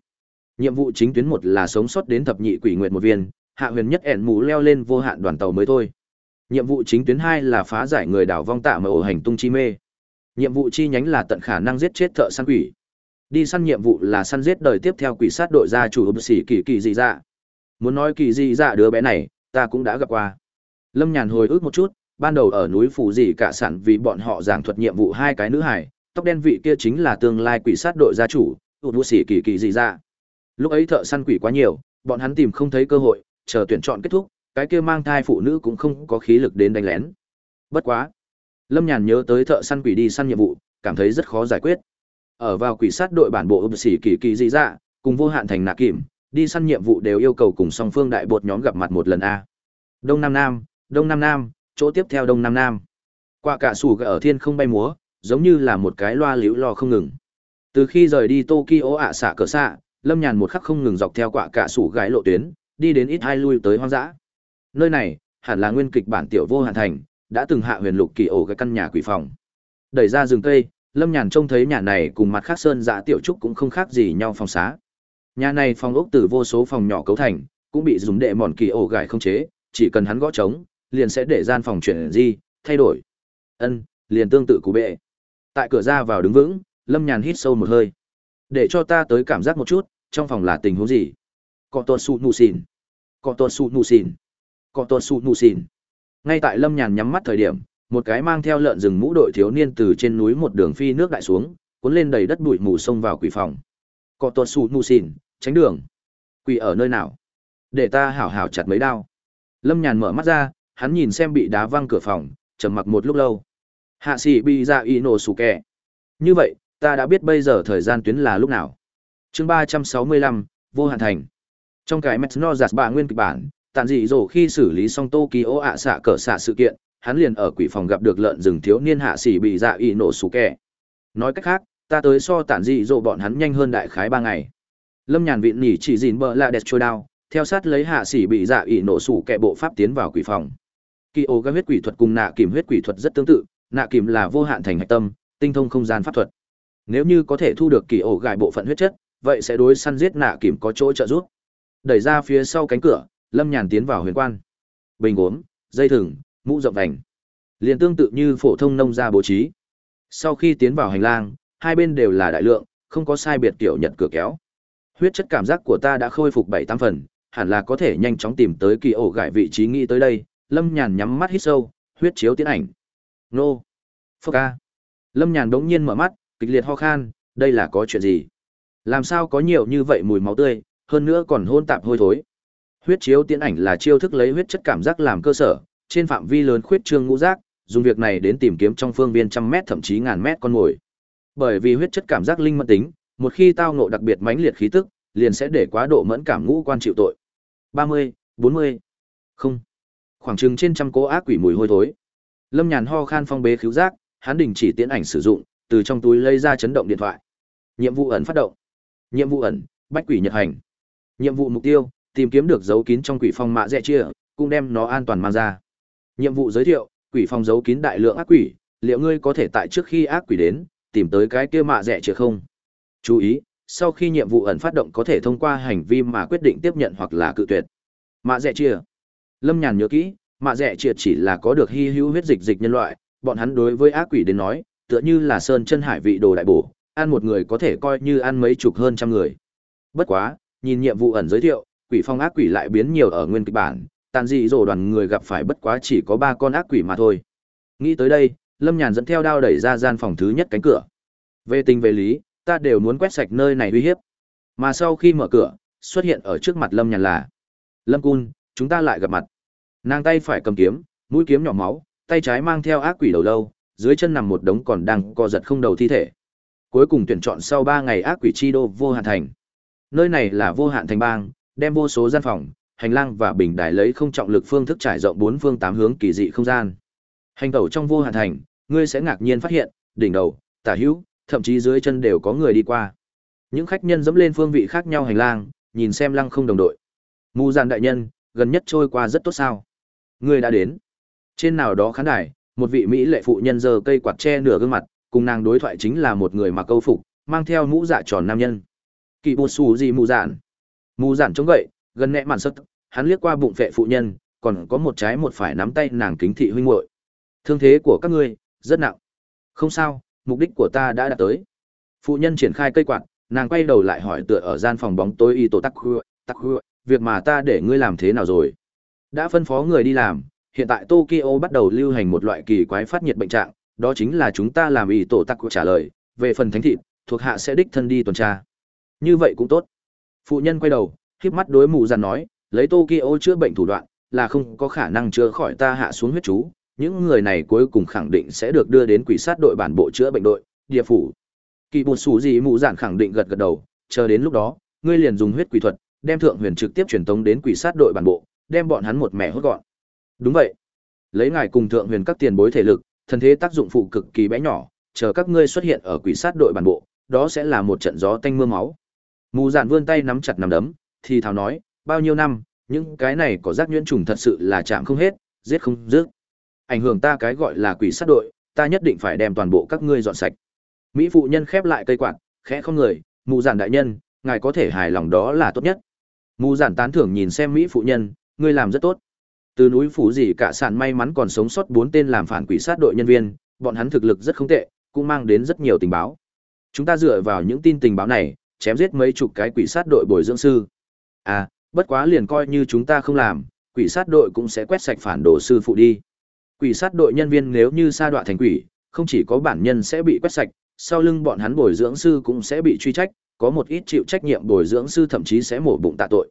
Nhiệm vụ chính tuyến một là sống sót đến thập nhị quỷ nguyệt một viên, hạ huyền nhất ẻn mù leo lên vô hạn đoàn tàu mới thôi. Nhiệm vụ chính tuyến hai là phá giải người đảo vong tạ mà ổ hành tung chi mê. Nhiệm vụ chi nhánh là tận khả năng giết chết thợ săn quỷ. Đi săn nhiệm vụ là săn giết đời tiếp theo quỷ sát đội gia chủ hợp sĩ kỳ kỳ dị dạ. Muốn nói kỳ dị dạ đứa bé này, ta cũng đã gặp qua. Lâm Nhàn hồi ức một chút, ban đầu ở núi phủ gì cả sản vì bọn họ giảng thuật nhiệm vụ hai cái nữ hải, tóc đen vị kia chính là tương lai quỷ sát đội gia chủ, hợp sĩ kỳ kỳ dị dạ. Lúc ấy thợ săn quỷ quá nhiều, bọn hắn tìm không thấy cơ hội, chờ tuyển chọn kết thúc, cái kia mang thai phụ nữ cũng không có khí lực đến đánh lén. Bất quá, Lâm Nhàn nhớ tới thợ săn quỷ đi săn nhiệm vụ, cảm thấy rất khó giải quyết. Ở vào quỷ sát đội bản bộ ấp sĩ kỳ kỳ dị dạ, cùng vô hạn thành nạ kìm, đi săn nhiệm vụ đều yêu cầu cùng song phương đại bột nhóm gặp mặt một lần a. Đông Nam Nam, Đông Nam Nam, chỗ tiếp theo Đông Nam Nam. Qua cả sủ ở thiên không bay múa, giống như là một cái loa liễu lo không ngừng. Từ khi rời đi Tokyo ạ xạ cỡ xạ, Lâm Nhàn một khắc không ngừng dọc theo quạ cả sủ gái lộ tuyến, đi đến ít hai lui tới hoang dã. Nơi này, hẳn là nguyên kịch bản tiểu vô hạn thành, đã từng hạ huyền lục kỳ ổ cái căn nhà quỷ phòng. Đẩy ra rừng cây, Lâm Nhàn trông thấy nhà này cùng mặt khác sơn dã tiểu trúc cũng không khác gì nhau phòng xá. Nhà này phòng ốc từ vô số phòng nhỏ cấu thành, cũng bị dùng đệ mòn kỳ ổ gài không chế, chỉ cần hắn gõ trống, liền sẽ để gian phòng chuyển di, thay đổi. Ân, liền tương tự cụ bệ. Tại cửa ra vào đứng vững, Lâm Nhàn hít sâu một hơi. Để cho ta tới cảm giác một chút, trong phòng là tình huống gì? Có tuột sụt mù xỉn. Có tuột sụt mù xỉn. Có tuột sụt mù xỉn. Ngay tại Lâm Nhàn nhắm mắt thời điểm, một cái mang theo lợn rừng mũ đội thiếu niên từ trên núi một đường phi nước đại xuống, cuốn lên đầy đất bụi mù xông vào quỷ phòng. Có tuột sụt mù xỉn, tránh đường. Quỷ ở nơi nào? Để ta hảo hảo chặt mấy đao. Lâm Nhàn mở mắt ra, hắn nhìn xem bị đá văng cửa phòng, trầm mặc một lúc lâu. Hạ sĩ bị ra y nổ sù kẹ Như vậy, ta đã biết bây giờ thời gian tuyến là lúc nào chương ba trăm sáu mươi lăm vô hạn thành. Trong cái Metno giạt bà nguyên kịch bản, tàn dị dỗ khi xử lý xong Tokyo ạ xạ cỡ xạ sự kiện, hắn liền ở quỷ phòng gặp được lợn rừng thiếu niên hạ sĩ bị dạ y nổ sủ kẻ. Nói cách khác, ta tới so tản dị dỗ bọn hắn nhanh hơn đại khái ba ngày. Lâm Nhàn vịn nhỉ chỉ dìn bờ là đẹp trôi đao, theo sát lấy hạ sĩ bị dạ y nổ sủ kẻ bộ pháp tiến vào quỷ phòng. Kỳ ô các huyết quỷ thuật cùng nạ kìm huyết quỷ thuật rất tương tự, nạ kìm là vô hạn thành hạch tâm, tinh thông không gian pháp thuật. Nếu như có thể thu được kỳ ổ gài bộ phận huyết chất, vậy sẽ đối săn giết nạ kìm có chỗ trợ giúp. Đẩy ra phía sau cánh cửa, Lâm Nhàn tiến vào huyền quan. Bình gốm, dây thừng, mũ rộng vành. Liền tương tự như phổ thông nông gia bố trí. Sau khi tiến vào hành lang, hai bên đều là đại lượng, không có sai biệt kiểu nhật cửa kéo. Huyết chất cảm giác của ta đã khôi phục bảy tam phần, hẳn là có thể nhanh chóng tìm tới kỳ ổ gãi vị trí nghĩ tới đây, Lâm Nhàn nhắm mắt hít sâu, huyết chiếu tiến ảnh. Nô. phơ ca. Lâm Nhàn đống nhiên mở mắt, kịch liệt ho khan, đây là có chuyện gì? Làm sao có nhiều như vậy mùi máu tươi, hơn nữa còn hôn tạp hôi thối. Huyết chiếu tiến ảnh là chiêu thức lấy huyết chất cảm giác làm cơ sở, trên phạm vi lớn khuyết trương ngũ giác, dùng việc này đến tìm kiếm trong phương viên trăm mét thậm chí ngàn mét con mồi. Bởi vì huyết chất cảm giác linh mẫn tính, một khi tao ngộ đặc biệt mãnh liệt khí tức, liền sẽ để quá độ mẫn cảm ngũ quan chịu tội. 30, 40. Không khoảng chừng trên trăm cố ác quỷ mùi hôi thối lâm nhàn ho khan phong bế khiếu giác hắn đình chỉ tiến ảnh sử dụng từ trong túi lấy ra chấn động điện thoại nhiệm vụ ẩn phát động nhiệm vụ ẩn bách quỷ nhật hành. Nhiệm vụ mục tiêu tìm kiếm được dấu kín trong quỷ phong mạ rẽ chia cũng đem nó an toàn mang ra. Nhiệm vụ giới thiệu quỷ phong giấu kín đại lượng ác quỷ liệu ngươi có thể tại trước khi ác quỷ đến tìm tới cái kia mạ rẽ chia không? Chú ý sau khi nhiệm vụ ẩn phát động có thể thông qua hành vi mà quyết định tiếp nhận hoặc là cự tuyệt. Mạ rẽ chia. Lâm Nhàn nhớ kỹ, mạ rẻ chia chỉ là có được hy hữu huyết dịch dịch nhân loại, bọn hắn đối với ác quỷ đến nói, tựa như là sơn chân hải vị đồ đại bổ, ăn một người có thể coi như ăn mấy chục hơn trăm người. Bất quá, nhìn nhiệm vụ ẩn giới thiệu, quỷ phong ác quỷ lại biến nhiều ở nguyên kịch bản, tàn dị rồ đoàn người gặp phải bất quá chỉ có ba con ác quỷ mà thôi. Nghĩ tới đây, Lâm Nhàn dẫn theo đao đẩy ra gian phòng thứ nhất cánh cửa. Về tình về lý, ta đều muốn quét sạch nơi này uy hiếp. Mà sau khi mở cửa, xuất hiện ở trước mặt Lâm Nhàn là Lâm Cun, chúng ta lại gặp mặt. Nàng tay phải cầm kiếm, mũi kiếm nhỏ máu, tay trái mang theo ác quỷ đầu lâu, dưới chân nằm một đống còn đang co giật không đầu thi thể. Cuối cùng tuyển chọn sau 3 ngày ác quỷ chi đô vô hạn thành. Nơi này là vô hạn thành bang, đem vô số gian phòng, hành lang và bình đài lấy không trọng lực phương thức trải rộng bốn phương tám hướng kỳ dị không gian. Hành tẩu trong vô hạn thành, ngươi sẽ ngạc nhiên phát hiện, đỉnh đầu, tả hữu, thậm chí dưới chân đều có người đi qua. Những khách nhân dẫm lên phương vị khác nhau hành lang, nhìn xem lăng không đồng đội. Mù giàn đại nhân, gần nhất trôi qua rất tốt sao. Người đã đến. Trên nào đó khán đài, một vị Mỹ lệ phụ nhân giơ cây quạt che nửa gương mặt, cùng nàng đối thoại chính là một người mặc câu phục, mang theo mũ dạ tròn nam nhân. Kỳ bột xù gì mù dạn. Mù dạn chống gậy, gần nẹ màn sất, hắn liếc qua bụng vệ phụ nhân, còn có một trái một phải nắm tay nàng kính thị huynh muội. Thương thế của các ngươi rất nặng. Không sao, mục đích của ta đã đạt tới. Phụ nhân triển khai cây quạt, nàng quay đầu lại hỏi tựa ở gian phòng bóng tối y tổ tắc khu, tắc khu, việc mà ta để ngươi làm thế nào rồi? Đã phân phó người đi làm, hiện tại Tokyo bắt đầu lưu hành một loại kỳ quái phát nhiệt bệnh trạng, đó chính là chúng ta làm ý tổ tắc trả lời, về phần thánh thịt, thuộc hạ sẽ đích thân đi tuần tra. Như vậy cũng tốt. Phụ nhân quay đầu, khiếp mắt đối mù dàn nói, lấy Tokyo chữa bệnh thủ đoạn, là không có khả năng chữa khỏi ta hạ xuống huyết chú, những người này cuối cùng khẳng định sẽ được đưa đến quỷ sát đội bản bộ chữa bệnh đội, địa phủ. Kỳ bột sủ gì mù dàn khẳng định gật gật đầu, chờ đến lúc đó, ngươi liền dùng huyết quỷ thuật, đem thượng huyền trực tiếp truyền tống đến quỷ sát đội bản bộ, đem bọn hắn một mẻ hốt gọn. Đúng vậy. Lấy ngài cùng thượng huyền các tiền bối thể lực, thần thế tác dụng phụ cực kỳ bé nhỏ, chờ các ngươi xuất hiện ở quỷ sát đội bản bộ, đó sẽ là một trận gió tanh mưa máu. Mù Giản vươn tay nắm chặt nắm đấm, thì thào nói, bao nhiêu năm, những cái này có rác nhuyễn trùng thật sự là chạm không hết, giết không dứt. Ảnh hưởng ta cái gọi là quỷ sát đội, ta nhất định phải đem toàn bộ các ngươi dọn sạch. Mỹ phụ nhân khép lại cây quạt, khẽ không người, mù Giản đại nhân, ngài có thể hài lòng đó là tốt nhất. Mù giản tán thưởng nhìn xem Mỹ phụ nhân, ngươi làm rất tốt. Từ núi phủ gì cả sạn may mắn còn sống sót bốn tên làm phản quỷ sát đội nhân viên, bọn hắn thực lực rất không tệ, cũng mang đến rất nhiều tình báo. Chúng ta dựa vào những tin tình báo này, chém giết mấy chục cái quỷ sát đội bồi dưỡng sư. À, bất quá liền coi như chúng ta không làm, quỷ sát đội cũng sẽ quét sạch phản đồ sư phụ đi. Quỷ sát đội nhân viên nếu như sa đọa thành quỷ, không chỉ có bản nhân sẽ bị quét sạch, sau lưng bọn hắn bồi dưỡng sư cũng sẽ bị truy trách, có một ít chịu trách nhiệm bồi dưỡng sư thậm chí sẽ mổ bụng tạ tội.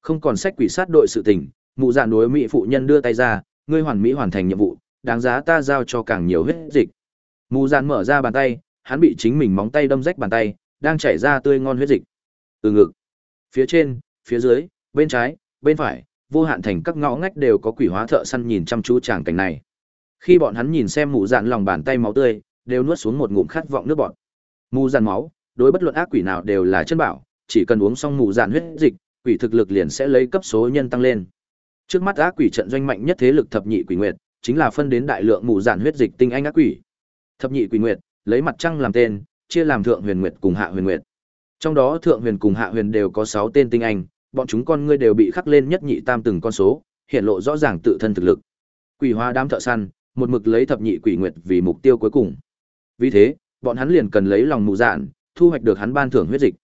Không còn sách quỷ sát đội sự tình, mụ dạ đối mỹ phụ nhân đưa tay ra, ngươi hoàn mỹ hoàn thành nhiệm vụ, đáng giá ta giao cho càng nhiều huyết dịch. Mù Dạn mở ra bàn tay, hắn bị chính mình móng tay đâm rách bàn tay, đang chảy ra tươi ngon huyết dịch. Từ ngực, phía trên, phía dưới, bên trái, bên phải, vô hạn thành các ngõ ngách đều có quỷ hóa thợ săn nhìn chăm chú tràng cảnh này. Khi bọn hắn nhìn xem mù dạn lòng bàn tay máu tươi, đều nuốt xuống một ngụm khát vọng nước bọt. Mù dạn máu, đối bất luận ác quỷ nào đều là chân bảo, chỉ cần uống xong mù dạn huyết dịch, quỷ thực lực liền sẽ lấy cấp số nhân tăng lên. Trước mắt ác quỷ trận doanh mạnh nhất thế lực thập nhị quỷ nguyệt, chính là phân đến đại lượng mù giản huyết dịch tinh anh ác quỷ. Thập nhị quỷ nguyệt, lấy mặt trăng làm tên, chia làm thượng huyền nguyệt cùng hạ huyền nguyệt. Trong đó thượng huyền cùng hạ huyền đều có 6 tên tinh anh, bọn chúng con ngươi đều bị khắc lên nhất nhị tam từng con số, hiện lộ rõ ràng tự thân thực lực. Quỷ hóa đám thợ săn, một mực lấy thập nhị quỷ nguyệt vì mục tiêu cuối cùng. Vì thế, bọn hắn liền cần lấy lòng mù dạn, thu hoạch được hắn ban thưởng huyết dịch.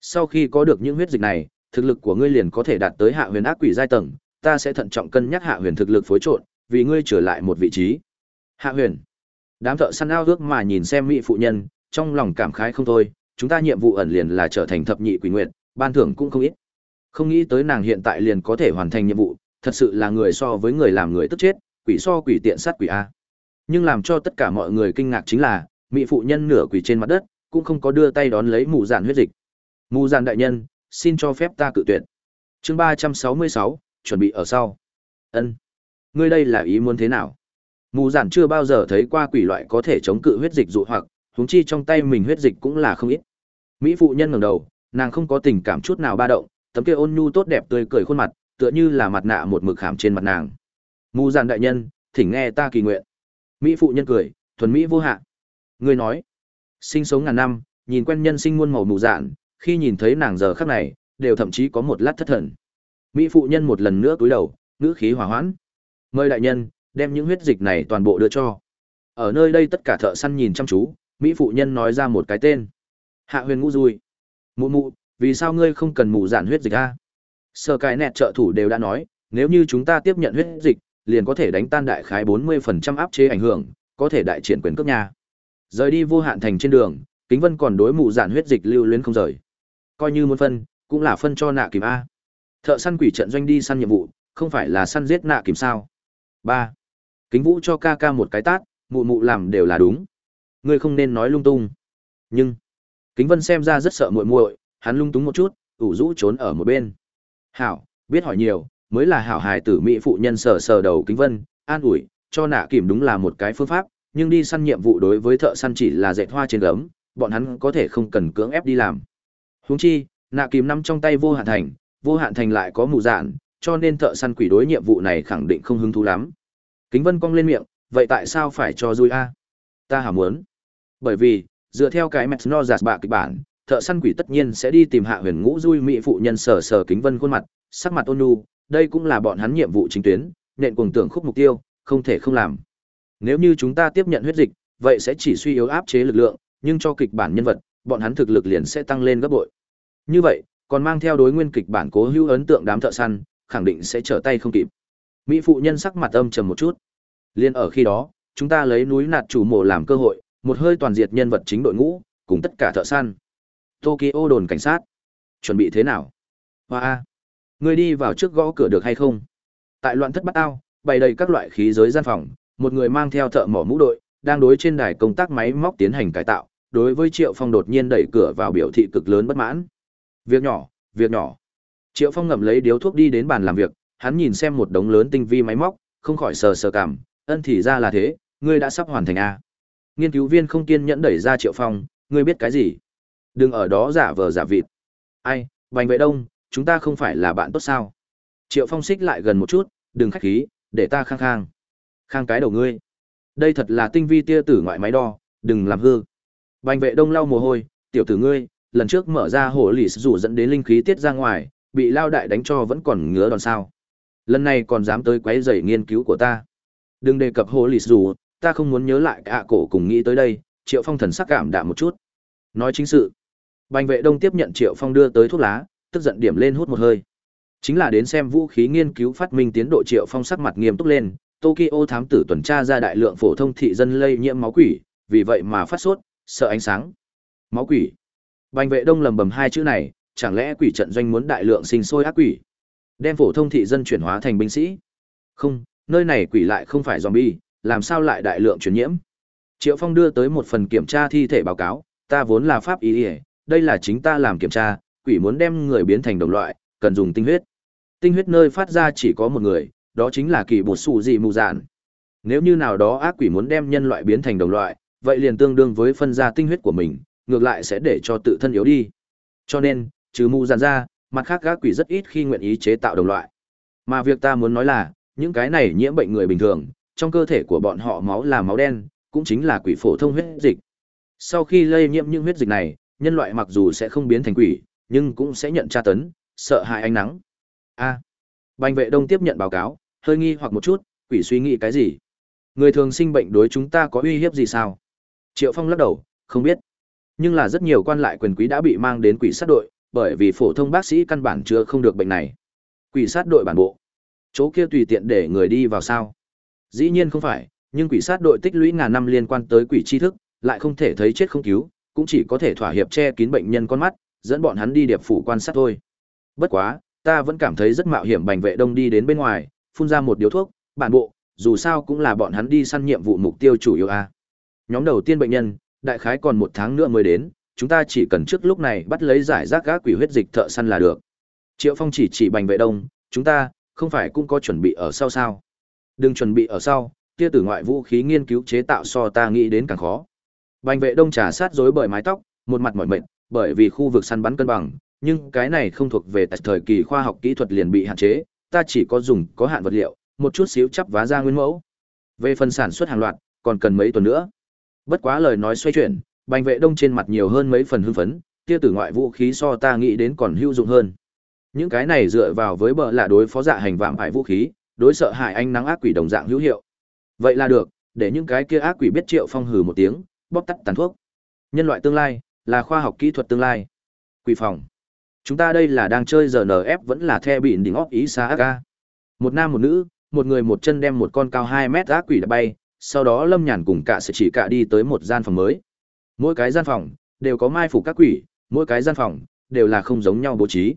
Sau khi có được những huyết dịch này, thực lực của ngươi liền có thể đạt tới hạ huyền ác quỷ giai tầng, ta sẽ thận trọng cân nhắc hạ huyền thực lực phối trộn, vì ngươi trở lại một vị trí. Hạ huyền. Đám thợ săn ao ước mà nhìn xem mỹ phụ nhân, trong lòng cảm khái không thôi, chúng ta nhiệm vụ ẩn liền là trở thành thập nhị quỷ nguyệt, ban thưởng cũng không ít. Không nghĩ tới nàng hiện tại liền có thể hoàn thành nhiệm vụ, thật sự là người so với người làm người tức chết, quỷ so quỷ tiện sát quỷ a. Nhưng làm cho tất cả mọi người kinh ngạc chính là, mỹ phụ nhân nửa quỷ trên mặt đất, cũng không có đưa tay đón lấy mù dạn huyết dịch. Mù dạn đại nhân, xin cho phép ta cự tuyệt. Chương ba trăm sáu mươi sáu, chuẩn bị ở sau. Ân, ngươi đây là ý muốn thế nào? Mù giản chưa bao giờ thấy qua quỷ loại có thể chống cự huyết dịch dụ hoặc, huống chi trong tay mình huyết dịch cũng là không ít. Mỹ phụ nhân ngẩng đầu, nàng không có tình cảm chút nào ba động, tấm kia ôn nhu tốt đẹp tươi cười khuôn mặt, tựa như là mặt nạ một mực khảm trên mặt nàng. Mù giản đại nhân, thỉnh nghe ta kỳ nguyện. Mỹ phụ nhân cười, thuần mỹ vô hạn. Ngươi nói, sinh sống ngàn năm, nhìn quen nhân sinh muôn màu mù giản khi nhìn thấy nàng giờ khắc này, đều thậm chí có một lát thất thần. Mỹ phụ nhân một lần nữa cúi đầu, ngữ khí hòa hoãn. Mời đại nhân, đem những huyết dịch này toàn bộ đưa cho. Ở nơi đây tất cả thợ săn nhìn chăm chú, Mỹ phụ nhân nói ra một cái tên. Hạ huyền ngũ dùi. Mụ mụ, vì sao ngươi không cần mụ giản huyết dịch a? Sở cái nẹt trợ thủ đều đã nói, nếu như chúng ta tiếp nhận huyết dịch, liền có thể đánh tan đại khái 40% áp chế ảnh hưởng, có thể đại triển quyền cước nhà. Rời đi vô hạn thành trên đường, Kính Vân còn đối mụ giản huyết dịch lưu luyến không rời. Coi như muốn phân, cũng là phân cho nạ kìm a. Thợ săn quỷ trận doanh đi săn nhiệm vụ, không phải là săn giết nạ kìm sao? Ba, Kính Vũ cho ca ca một cái tát, mụ mụ làm đều là đúng. Ngươi không nên nói lung tung. Nhưng, Kính Vân xem ra rất sợ muội muội, hắn lung túng một chút, ủ rũ trốn ở một bên. Hảo, biết hỏi nhiều, mới là hảo hài tử mỹ phụ nhân sờ sờ đầu Kính Vân, an ủi, cho nạ kìm đúng là một cái phương pháp, nhưng đi săn nhiệm vụ đối với thợ săn chỉ là dệt hoa trên gấm, bọn hắn có thể không cần cưỡng ép đi làm. Huống chi, nạ kìm nằm trong tay vô hạn thành, vô hạn thành lại có mù dạn, cho nên thợ săn quỷ đối nhiệm vụ này khẳng định không hứng thú lắm. Kính Vân cong lên miệng, vậy tại sao phải cho Dui a? Ta hả muốn. Bởi vì, dựa theo cái mẹt no giạt bạ kịch bản, thợ săn quỷ tất nhiên sẽ đi tìm hạ huyền ngũ Dui mỹ phụ nhân sở sở Kính Vân khuôn mặt, sắc mặt ôn nhu, đây cũng là bọn hắn nhiệm vụ chính tuyến, nện cuồng tưởng khúc mục tiêu, không thể không làm. Nếu như chúng ta tiếp nhận huyết dịch, vậy sẽ chỉ suy yếu áp chế lực lượng, nhưng cho kịch bản nhân vật, bọn hắn thực lực liền sẽ tăng lên gấp bội. Như vậy, còn mang theo đối nguyên kịch bản cố hữu ấn tượng đám thợ săn, khẳng định sẽ trở tay không kịp. Mỹ phụ nhân sắc mặt âm trầm một chút. Liên ở khi đó, chúng ta lấy núi nạt chủ mộ làm cơ hội, một hơi toàn diệt nhân vật chính đội ngũ, cùng tất cả thợ săn. Tokyo đồn cảnh sát. Chuẩn bị thế nào? Hoa a. Ngươi đi vào trước gõ cửa được hay không? Tại loạn thất bắt ao, bày đầy các loại khí giới gian phòng, một người mang theo thợ mỏ mũ đội, đang đối trên đài công tác máy móc tiến hành cải tạo, đối với Triệu Phong đột nhiên đẩy cửa vào biểu thị cực lớn bất mãn. Việc nhỏ, việc nhỏ. Triệu Phong ngậm lấy điếu thuốc đi đến bàn làm việc, hắn nhìn xem một đống lớn tinh vi máy móc, không khỏi sờ sờ cảm, ân thì ra là thế, ngươi đã sắp hoàn thành a. Nghiên cứu viên không kiên nhẫn đẩy ra Triệu Phong, ngươi biết cái gì? Đừng ở đó giả vờ giả vịt. Ai, Bành Vệ Đông, chúng ta không phải là bạn tốt sao? Triệu Phong xích lại gần một chút, đừng khách khí, để ta khang khang. Khang cái đầu ngươi. Đây thật là tinh vi tia tử ngoại máy đo, đừng làm hư. Bành vệ đông lau mồ hôi, tiểu tử ngươi, lần trước mở ra hồ lì rủ dẫn đến linh khí tiết ra ngoài, bị lao đại đánh cho vẫn còn ngứa đòn sao. Lần này còn dám tới quấy rầy nghiên cứu của ta. Đừng đề cập hồ lì rủ, ta không muốn nhớ lại cả cổ cùng nghĩ tới đây, Triệu Phong thần sắc cảm đạm một chút. Nói chính sự. Bành vệ đông tiếp nhận Triệu Phong đưa tới thuốc lá, tức giận điểm lên hút một hơi. Chính là đến xem vũ khí nghiên cứu phát minh tiến độ Triệu Phong sắc mặt nghiêm túc lên, Tokyo thám tử tuần tra ra đại lượng phổ thông thị dân lây nhiễm máu quỷ, vì vậy mà phát sốt, sợ ánh sáng. Máu quỷ. Bành vệ đông lầm bầm hai chữ này, chẳng lẽ quỷ trận doanh muốn đại lượng sinh sôi ác quỷ, đem phổ thông thị dân chuyển hóa thành binh sĩ? Không, nơi này quỷ lại không phải zombie, làm sao lại đại lượng truyền nhiễm? Triệu Phong đưa tới một phần kiểm tra thi thể báo cáo, ta vốn là pháp y, đây là chính ta làm kiểm tra, quỷ muốn đem người biến thành đồng loại, cần dùng tinh huyết. Tinh huyết nơi phát ra chỉ có một người, đó chính là kỳ bột sủ dị mù dạn. Nếu như nào đó ác quỷ muốn đem nhân loại biến thành đồng loại, vậy liền tương đương với phân ra tinh huyết của mình, ngược lại sẽ để cho tự thân yếu đi. Cho nên, trừ mù dạn ra, mặt khác các quỷ rất ít khi nguyện ý chế tạo đồng loại. Mà việc ta muốn nói là, những cái này nhiễm bệnh người bình thường, trong cơ thể của bọn họ máu là máu đen, cũng chính là quỷ phổ thông huyết dịch. Sau khi lây nhiễm những huyết dịch này, nhân loại mặc dù sẽ không biến thành quỷ, nhưng cũng sẽ nhận tra tấn, sợ hãi ánh nắng. A. Bành vệ đông tiếp nhận báo cáo, hơi nghi hoặc một chút, quỷ suy nghĩ cái gì? Người thường sinh bệnh đối chúng ta có uy hiếp gì sao? Triệu Phong lắc đầu, không biết. Nhưng là rất nhiều quan lại quyền quý đã bị mang đến quỷ sát đội, bởi vì phổ thông bác sĩ căn bản chưa không được bệnh này. Quỷ sát đội bản bộ. Chỗ kia tùy tiện để người đi vào sao? Dĩ nhiên không phải, nhưng quỷ sát đội tích lũy ngàn năm liên quan tới quỷ tri thức, lại không thể thấy chết không cứu, cũng chỉ có thể thỏa hiệp che kín bệnh nhân con mắt, dẫn bọn hắn đi điệp phủ quan sát thôi. Bất quá, ta vẫn cảm thấy rất mạo hiểm bành vệ đông đi đến bên ngoài, phun ra một điếu thuốc, bản bộ, dù sao cũng là bọn hắn đi săn nhiệm vụ mục tiêu chủ yếu a. Nhóm đầu tiên bệnh nhân, đại khái còn một tháng nữa mới đến, chúng ta chỉ cần trước lúc này bắt lấy giải rác gác quỷ huyết dịch thợ săn là được. Triệu Phong chỉ chỉ bành vệ đông, chúng ta, không phải cũng có chuẩn bị ở sau sao. Đừng chuẩn bị ở sau, kia tử ngoại vũ khí nghiên cứu chế tạo so ta nghĩ đến càng khó. Bành vệ đông trà sát rối bởi mái tóc, một mặt mỏi mệt, bởi vì khu vực săn bắn cân bằng, nhưng cái này không thuộc về tại thời kỳ khoa học kỹ thuật liền bị hạn chế, ta chỉ có dùng có hạn vật liệu, một chút xíu chắp vá ra nguyên mẫu. Về phần sản xuất hàng loạt, còn cần mấy tuần nữa. Bất quá lời nói xoay chuyển, Bành Vệ Đông trên mặt nhiều hơn mấy phần hưng phấn, kia tử ngoại vũ khí so ta nghĩ đến còn hữu dụng hơn. Những cái này dựa vào với bờ là đối phó dạ hành vạm hại vũ khí, đối sợ hại anh nắng ác quỷ đồng dạng hữu hiệu. Vậy là được, để những cái kia ác quỷ biết Triệu Phong hừ một tiếng, bóp tắt tàn thuốc. Nhân loại tương lai là khoa học kỹ thuật tương lai. Quỷ phòng. Chúng ta đây là đang chơi RNF vẫn là the bịn đỉnh óc ý xa ác Một nam một nữ, một người một chân đem một con cao 2 mét ác quỷ đã bay, sau đó Lâm Nhàn cùng cả sẽ chỉ cả đi tới một gian phòng mới. Mỗi cái gian phòng đều có mai phục các quỷ, mỗi cái gian phòng đều là không giống nhau bố trí.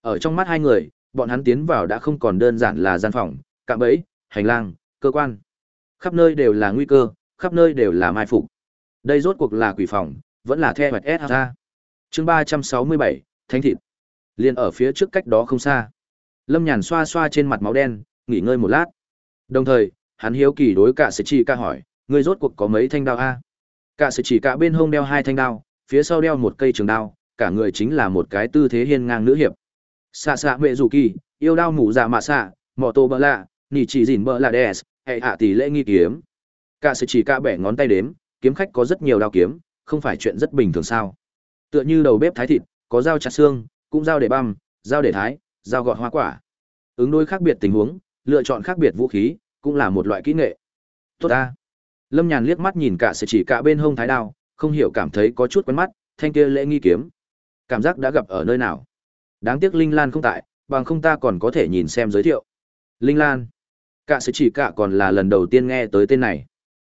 Ở trong mắt hai người, bọn hắn tiến vào đã không còn đơn giản là gian phòng, cạm bẫy, hành lang, cơ quan. Khắp nơi đều là nguy cơ, khắp nơi đều là mai phục. Đây rốt cuộc là quỷ phòng, vẫn là theo hoạch S ra. Chương 367, Thánh thịt. liền ở phía trước cách đó không xa. Lâm Nhàn xoa xoa trên mặt máu đen, nghỉ ngơi một lát. Đồng thời, hắn hiếu kỳ đối cả sĩ chỉ ca hỏi, ngươi rốt cuộc có mấy thanh đao a? Cả sĩ chỉ cả bên hông đeo hai thanh đao, phía sau đeo một cây trường đao, cả người chính là một cái tư thế hiên ngang nữ hiệp. Xạ xạ mẹ dù kỳ, yêu đao mù dạ mạ xạ, mỏ tô bơ lạ, nỉ chỉ dìn bơ lạ đès, hệ hạ tỷ lệ nghi kiếm. Cả sĩ chỉ cả bẻ ngón tay đếm, kiếm khách có rất nhiều đao kiếm, không phải chuyện rất bình thường sao. Tựa như đầu bếp thái thịt, có dao chặt xương, cũng dao để băm, dao để thái, dao gọt hoa quả. Ứng đối khác biệt tình huống, lựa chọn khác biệt vũ khí, cũng là một loại kỹ nghệ. Tốt ta. Lâm Nhàn liếc mắt nhìn cả sẽ chỉ cả bên hông thái đao, không hiểu cảm thấy có chút quen mắt, thanh kia lễ nghi kiếm. Cảm giác đã gặp ở nơi nào. Đáng tiếc Linh Lan không tại, bằng không ta còn có thể nhìn xem giới thiệu. Linh Lan. Cả sẽ chỉ cả còn là lần đầu tiên nghe tới tên này.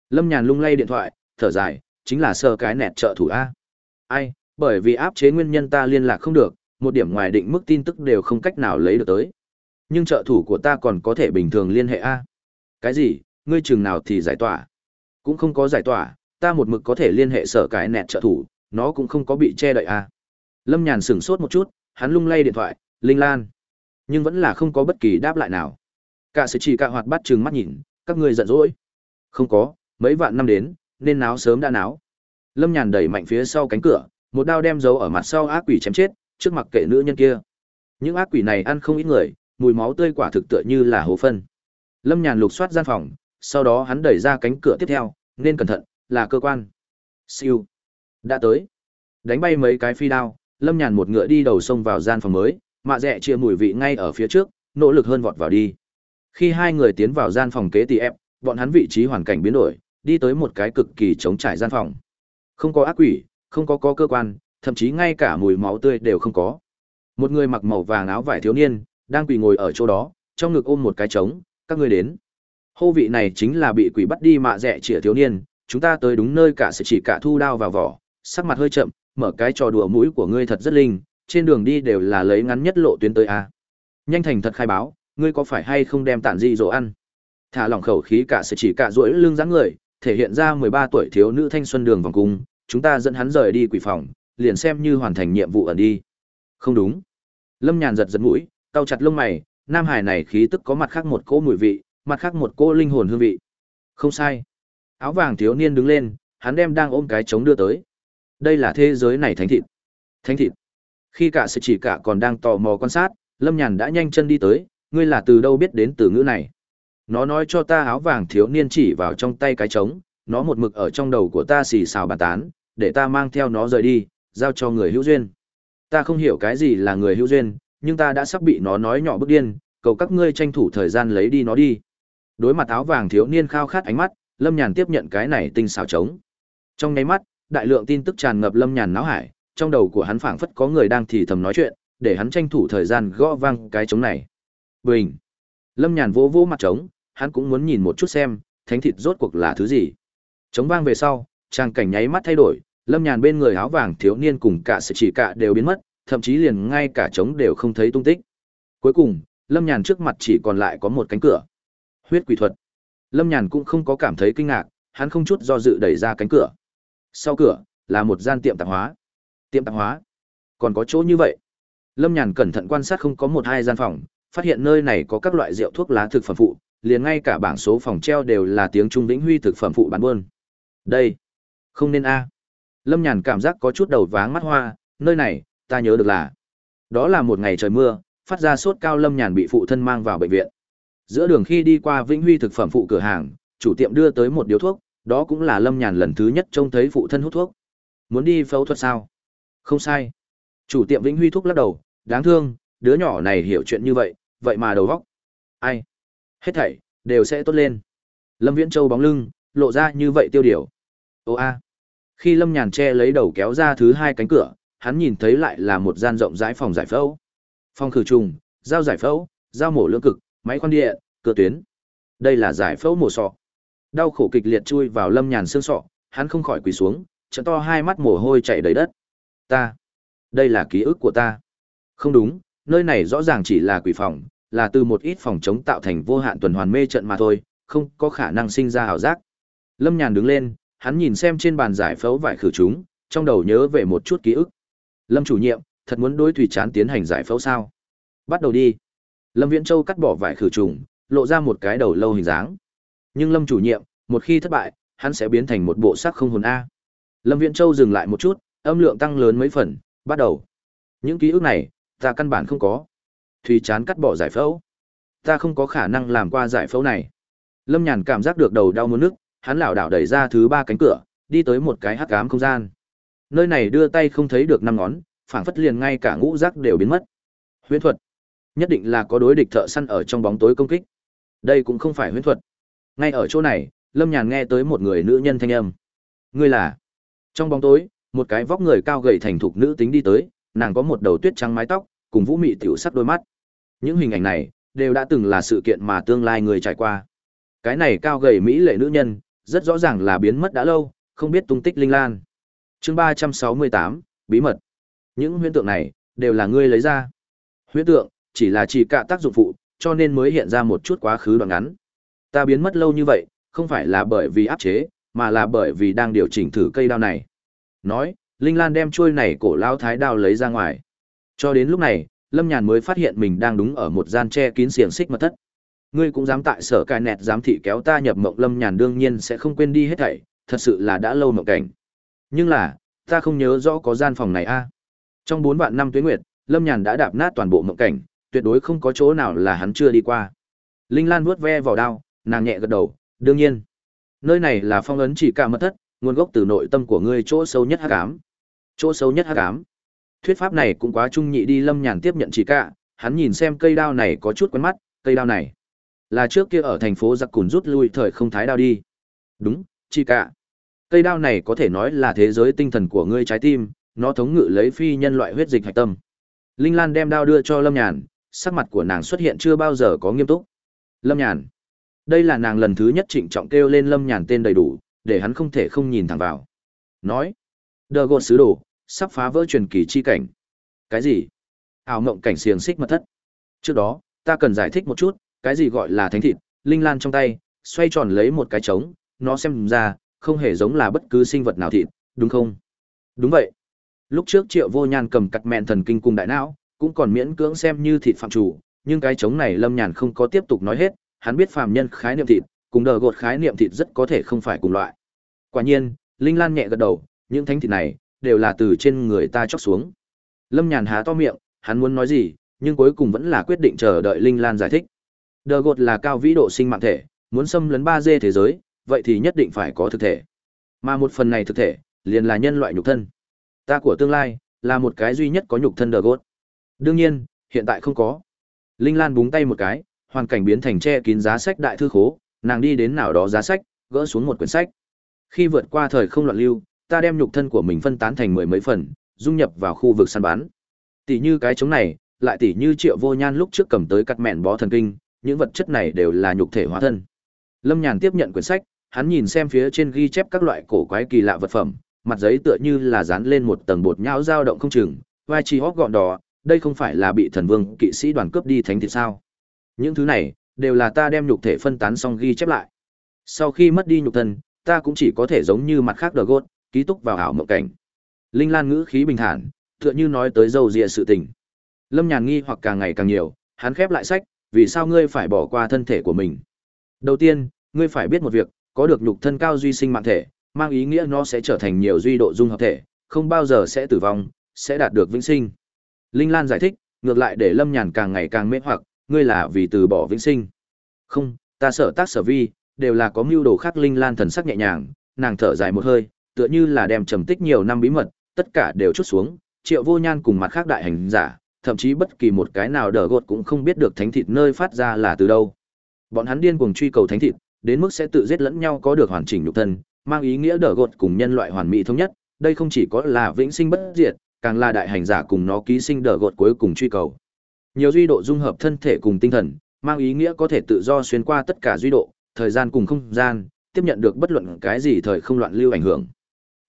Lâm Nhàn lung lay điện thoại, thở dài, chính là sơ cái nẹt trợ thủ A. Ai, bởi vì áp chế nguyên nhân ta liên lạc không được, một điểm ngoài định mức tin tức đều không cách nào lấy được tới. Nhưng trợ thủ của ta còn có thể bình thường liên hệ A. Cái gì, ngươi chừng nào thì giải tỏa? Cũng không có giải tỏa, ta một mực có thể liên hệ sở cái nẹt trợ thủ, nó cũng không có bị che đậy à? Lâm Nhàn sửng sốt một chút, hắn lung lay điện thoại, Linh Lan. Nhưng vẫn là không có bất kỳ đáp lại nào. Cả sự chỉ cả hoạt bắt trừng mắt nhìn, các ngươi giận dỗi. Không có, mấy vạn năm đến, nên náo sớm đã náo. Lâm Nhàn đẩy mạnh phía sau cánh cửa, một đao đem dấu ở mặt sau ác quỷ chém chết, trước mặt kệ nữ nhân kia. Những ác quỷ này ăn không ít người, mùi máu tươi quả thực tựa như là hố phân. Lâm Nhàn lục soát gian phòng, sau đó hắn đẩy ra cánh cửa tiếp theo, nên cẩn thận, là cơ quan. Siêu. Đã tới. Đánh bay mấy cái phi đao, Lâm Nhàn một ngựa đi đầu sông vào gian phòng mới, mạ rẻ chia mùi vị ngay ở phía trước, nỗ lực hơn vọt vào đi. Khi hai người tiến vào gian phòng kế tỉ ép, bọn hắn vị trí hoàn cảnh biến đổi, đi tới một cái cực kỳ trống trải gian phòng. Không có ác quỷ, không có có cơ quan, thậm chí ngay cả mùi máu tươi đều không có. Một người mặc màu vàng áo vải thiếu niên, đang quỳ ngồi ở chỗ đó, trong ngực ôm một cái trống, các ngươi đến. Hô vị này chính là bị quỷ bắt đi mạ rẻ chĩa thiếu niên, chúng ta tới đúng nơi cả sẽ chỉ cả thu đao vào vỏ, sắc mặt hơi chậm, mở cái trò đùa mũi của ngươi thật rất linh, trên đường đi đều là lấy ngắn nhất lộ tuyến tới a. Nhanh thành thật khai báo, ngươi có phải hay không đem tản di dỗ ăn? Thả lỏng khẩu khí cả sẽ chỉ cả rỗi lưng dáng người, thể hiện ra 13 tuổi thiếu nữ thanh xuân đường vòng cung, chúng ta dẫn hắn rời đi quỷ phòng, liền xem như hoàn thành nhiệm vụ ẩn đi. Không đúng. Lâm Nhàn giật giật mũi, cau chặt lông mày, nam hải này khí tức có mặt khác một cỗ mùi vị, mặt khác một cỗ linh hồn hương vị. Không sai. Áo vàng thiếu niên đứng lên, hắn đem đang ôm cái trống đưa tới. Đây là thế giới này thánh thịt. Thánh thịt. Khi cả sự chỉ cả còn đang tò mò quan sát, Lâm Nhàn đã nhanh chân đi tới, ngươi là từ đâu biết đến từ ngữ này? Nó nói cho ta áo vàng thiếu niên chỉ vào trong tay cái trống, nó một mực ở trong đầu của ta xì xào bàn tán, để ta mang theo nó rời đi, giao cho người hữu duyên. Ta không hiểu cái gì là người hữu duyên, nhưng ta đã sắp bị nó nói nhỏ bức điên, cầu các ngươi tranh thủ thời gian lấy đi nó đi. Đối mặt áo vàng thiếu niên khao khát ánh mắt, Lâm Nhàn tiếp nhận cái này tinh xảo trống. Trong nháy mắt, đại lượng tin tức tràn ngập Lâm Nhàn não hải, trong đầu của hắn phảng phất có người đang thì thầm nói chuyện, để hắn tranh thủ thời gian gõ vang cái trống này. Bình. Lâm Nhàn vỗ vỗ mặt trống, hắn cũng muốn nhìn một chút xem, thánh thịt rốt cuộc là thứ gì. Trống vang về sau, trang cảnh nháy mắt thay đổi, Lâm Nhàn bên người áo vàng thiếu niên cùng cả sự chỉ cả đều biến mất, thậm chí liền ngay cả trống đều không thấy tung tích. Cuối cùng, Lâm Nhàn trước mặt chỉ còn lại có một cánh cửa. Huyết quỷ thuật. Lâm Nhàn cũng không có cảm thấy kinh ngạc, hắn không chút do dự đẩy ra cánh cửa. Sau cửa là một gian tiệm tạp hóa. Tiệm tạp hóa? Còn có chỗ như vậy? Lâm Nhàn cẩn thận quan sát không có một hai gian phòng, phát hiện nơi này có các loại rượu thuốc lá thực phẩm phụ, liền ngay cả bảng số phòng treo đều là tiếng Trung Vĩnh Huy thực phẩm phụ bán buôn. Đây, không nên a. Lâm Nhàn cảm giác có chút đầu váng mắt hoa, nơi này, ta nhớ được là. Đó là một ngày trời mưa, phát ra sốt cao Lâm Nhàn bị phụ thân mang vào bệnh viện. Giữa đường khi đi qua Vĩnh Huy thực phẩm phụ cửa hàng, chủ tiệm đưa tới một điếu thuốc, đó cũng là Lâm Nhàn lần thứ nhất trông thấy phụ thân hút thuốc. Muốn đi phẫu thuật sao? Không sai. Chủ tiệm Vĩnh Huy thuốc lắc đầu, đáng thương, đứa nhỏ này hiểu chuyện như vậy, vậy mà đầu vóc. Ai? Hết thảy đều sẽ tốt lên. Lâm Viễn Châu bóng lưng, lộ ra như vậy tiêu điều. Ô a. Khi Lâm Nhàn che lấy đầu kéo ra thứ hai cánh cửa, hắn nhìn thấy lại là một gian rộng rãi phòng giải phẫu. Phòng khử trùng, dao giải phẫu, dao mổ lưỡng cực, máy khoan địa, cửa tuyến. Đây là giải phẫu mổ sọ. Đau khổ kịch liệt chui vào Lâm Nhàn xương sọ, hắn không khỏi quỳ xuống, trợn to hai mắt mồ hôi chảy đầy đất. Ta, đây là ký ức của ta. Không đúng, nơi này rõ ràng chỉ là quỷ phòng, là từ một ít phòng chống tạo thành vô hạn tuần hoàn mê trận mà thôi, không có khả năng sinh ra ảo giác. Lâm Nhàn đứng lên, hắn nhìn xem trên bàn giải phẫu vải khử chúng, trong đầu nhớ về một chút ký ức. Lâm chủ nhiệm, thật muốn đối thủy chán tiến hành giải phẫu sao? Bắt đầu đi. Lâm Viễn Châu cắt bỏ vải khử trùng, lộ ra một cái đầu lâu hình dáng. Nhưng Lâm chủ nhiệm, một khi thất bại, hắn sẽ biến thành một bộ xác không hồn a. Lâm Viễn Châu dừng lại một chút, âm lượng tăng lớn mấy phần, bắt đầu. Những ký ức này, ta căn bản không có. Thùy chán cắt bỏ giải phẫu. Ta không có khả năng làm qua giải phẫu này. Lâm Nhàn cảm giác được đầu đau muốn nức, hắn lảo đảo đẩy ra thứ ba cánh cửa, đi tới một cái hắc cám không gian. Nơi này đưa tay không thấy được năm ngón, phảng phất liền ngay cả ngũ giác đều biến mất. Huyễn thuật, nhất định là có đối địch thợ săn ở trong bóng tối công kích. Đây cũng không phải huyễn thuật. Ngay ở chỗ này, Lâm Nhàn nghe tới một người nữ nhân thanh âm. Ngươi là? Trong bóng tối, một cái vóc người cao gầy thành thục nữ tính đi tới, nàng có một đầu tuyết trắng mái tóc, cùng vũ mị tiểu sắc đôi mắt. Những hình ảnh này đều đã từng là sự kiện mà tương lai người trải qua. Cái này cao gầy mỹ lệ nữ nhân, rất rõ ràng là biến mất đã lâu, không biết tung tích linh lan. Chương ba trăm sáu mươi tám bí mật. Những huyễn tượng này đều là ngươi lấy ra. Huyễn tượng chỉ là chỉ cả tác dụng phụ, cho nên mới hiện ra một chút quá khứ đoạn ngắn. Ta biến mất lâu như vậy, không phải là bởi vì áp chế, mà là bởi vì đang điều chỉnh thử cây đao này. Nói, Linh Lan đem chuôi này cổ lao thái đao lấy ra ngoài. Cho đến lúc này, Lâm Nhàn mới phát hiện mình đang đúng ở một gian tre kín xiềng xích mật thất. Ngươi cũng dám tại sở cai nẹt dám thị kéo ta nhập mộng Lâm Nhàn đương nhiên sẽ không quên đi hết thảy, thật sự là đã lâu mộng cảnh. Nhưng là, ta không nhớ rõ có gian phòng này a. Trong bốn vạn năm tuyết nguyệt, Lâm Nhàn đã đạp nát toàn bộ mộng cảnh, tuyệt đối không có chỗ nào là hắn chưa đi qua. Linh Lan vuốt ve vào đao, nàng nhẹ gật đầu, đương nhiên. Nơi này là phong ấn chỉ cả mật thất, nguồn gốc từ nội tâm của ngươi chỗ sâu nhất hắc ám. Chỗ sâu nhất hắc ám. Thuyết pháp này cũng quá trung nhị đi Lâm Nhàn tiếp nhận chỉ cả, hắn nhìn xem cây đao này có chút quen mắt, cây đao này là trước kia ở thành phố giặc cùn rút lui thời không thái đao đi. Đúng, chỉ cả. Cây đao này có thể nói là thế giới tinh thần của ngươi trái tim, nó thống ngự lấy phi nhân loại huyết dịch hạch tâm. Linh Lan đem đao đưa cho Lâm Nhàn, sắc mặt của nàng xuất hiện chưa bao giờ có nghiêm túc. Lâm Nhàn. Đây là nàng lần thứ nhất trịnh trọng kêu lên Lâm Nhàn tên đầy đủ, để hắn không thể không nhìn thẳng vào. Nói. Đờ gột sứ đồ, sắp phá vỡ truyền kỳ chi cảnh. Cái gì? Ảo mộng cảnh xiềng xích mật thất. Trước đó, ta cần giải thích một chút, cái gì gọi là thánh thịt, Linh Lan trong tay, xoay tròn lấy một cái trống, nó xem ra, không hề giống là bất cứ sinh vật nào thịt, đúng không? Đúng vậy. Lúc trước Triệu Vô Nhan cầm cặt mẹn thần kinh cùng đại não, cũng còn miễn cưỡng xem như thịt phạm chủ, nhưng cái trống này Lâm Nhàn không có tiếp tục nói hết, hắn biết phàm nhân khái niệm thịt, cùng đờ gột khái niệm thịt rất có thể không phải cùng loại. Quả nhiên, Linh Lan nhẹ gật đầu, những thánh thịt này đều là từ trên người ta chóc xuống. Lâm Nhàn há to miệng, hắn muốn nói gì, nhưng cuối cùng vẫn là quyết định chờ đợi Linh Lan giải thích. Đờ gột là cao vĩ độ sinh mạng thể, muốn xâm lấn 3D thế giới, vậy thì nhất định phải có thực thể. Mà một phần này thực thể, liền là nhân loại nhục thân. Ta của tương lai, là một cái duy nhất có nhục thân đờ gột. Đương nhiên, hiện tại không có. Linh Lan búng tay một cái, hoàn cảnh biến thành che kín giá sách đại thư khố, nàng đi đến nào đó giá sách, gỡ xuống một quyển sách. Khi vượt qua thời không loạn lưu, ta đem nhục thân của mình phân tán thành mười mấy phần, dung nhập vào khu vực săn bắn. Tỷ như cái trống này, lại tỷ như Triệu Vô Nhan lúc trước cầm tới cắt mẹn bó thần kinh, những vật chất này đều là nhục thể hóa thân. Lâm Nhàn tiếp nhận quyển sách, hắn nhìn xem phía trên ghi chép các loại cổ quái kỳ lạ vật phẩm, mặt giấy tựa như là dán lên một tầng bột nhão dao động không chừng, vai chi hóp gọn đỏ, đây không phải là bị thần vương kỵ sĩ đoàn cướp đi thánh thịt sao? Những thứ này đều là ta đem nhục thể phân tán xong ghi chép lại. Sau khi mất đi nhục thân, ta cũng chỉ có thể giống như mặt khác đờ gốt, ký túc vào ảo mộng cảnh. Linh Lan ngữ khí bình thản, tựa như nói tới dâu dịa sự tình. Lâm Nhàn nghi hoặc càng ngày càng nhiều, hắn khép lại sách, vì sao ngươi phải bỏ qua thân thể của mình? Đầu tiên, ngươi phải biết một việc, có được nhục thân cao duy sinh mạng thể, mang ý nghĩa nó sẽ trở thành nhiều duy độ dung hợp thể, không bao giờ sẽ tử vong, sẽ đạt được vĩnh sinh. Linh Lan giải thích, ngược lại để Lâm Nhàn càng ngày càng mê hoặc, ngươi là vì từ bỏ vĩnh sinh. Không, ta sợ tác sở vi, đều là có mưu đồ khác Linh Lan thần sắc nhẹ nhàng, nàng thở dài một hơi, tựa như là đem trầm tích nhiều năm bí mật, tất cả đều chút xuống, triệu vô nhan cùng mặt khác đại hành giả, thậm chí bất kỳ một cái nào đỡ gột cũng không biết được thánh thịt nơi phát ra là từ đâu. Bọn hắn điên cuồng truy cầu thánh thịt, đến mức sẽ tự giết lẫn nhau có được hoàn chỉnh nhục thân, mang ý nghĩa đỡ gột cùng nhân loại hoàn mỹ thống nhất, đây không chỉ có là vĩnh sinh bất diệt, càng là đại hành giả cùng nó ký sinh đỡ gột cuối cùng truy cầu. Nhiều duy độ dung hợp thân thể cùng tinh thần, mang ý nghĩa có thể tự do xuyên qua tất cả duy độ, thời gian cùng không gian, tiếp nhận được bất luận cái gì thời không loạn lưu ảnh hưởng.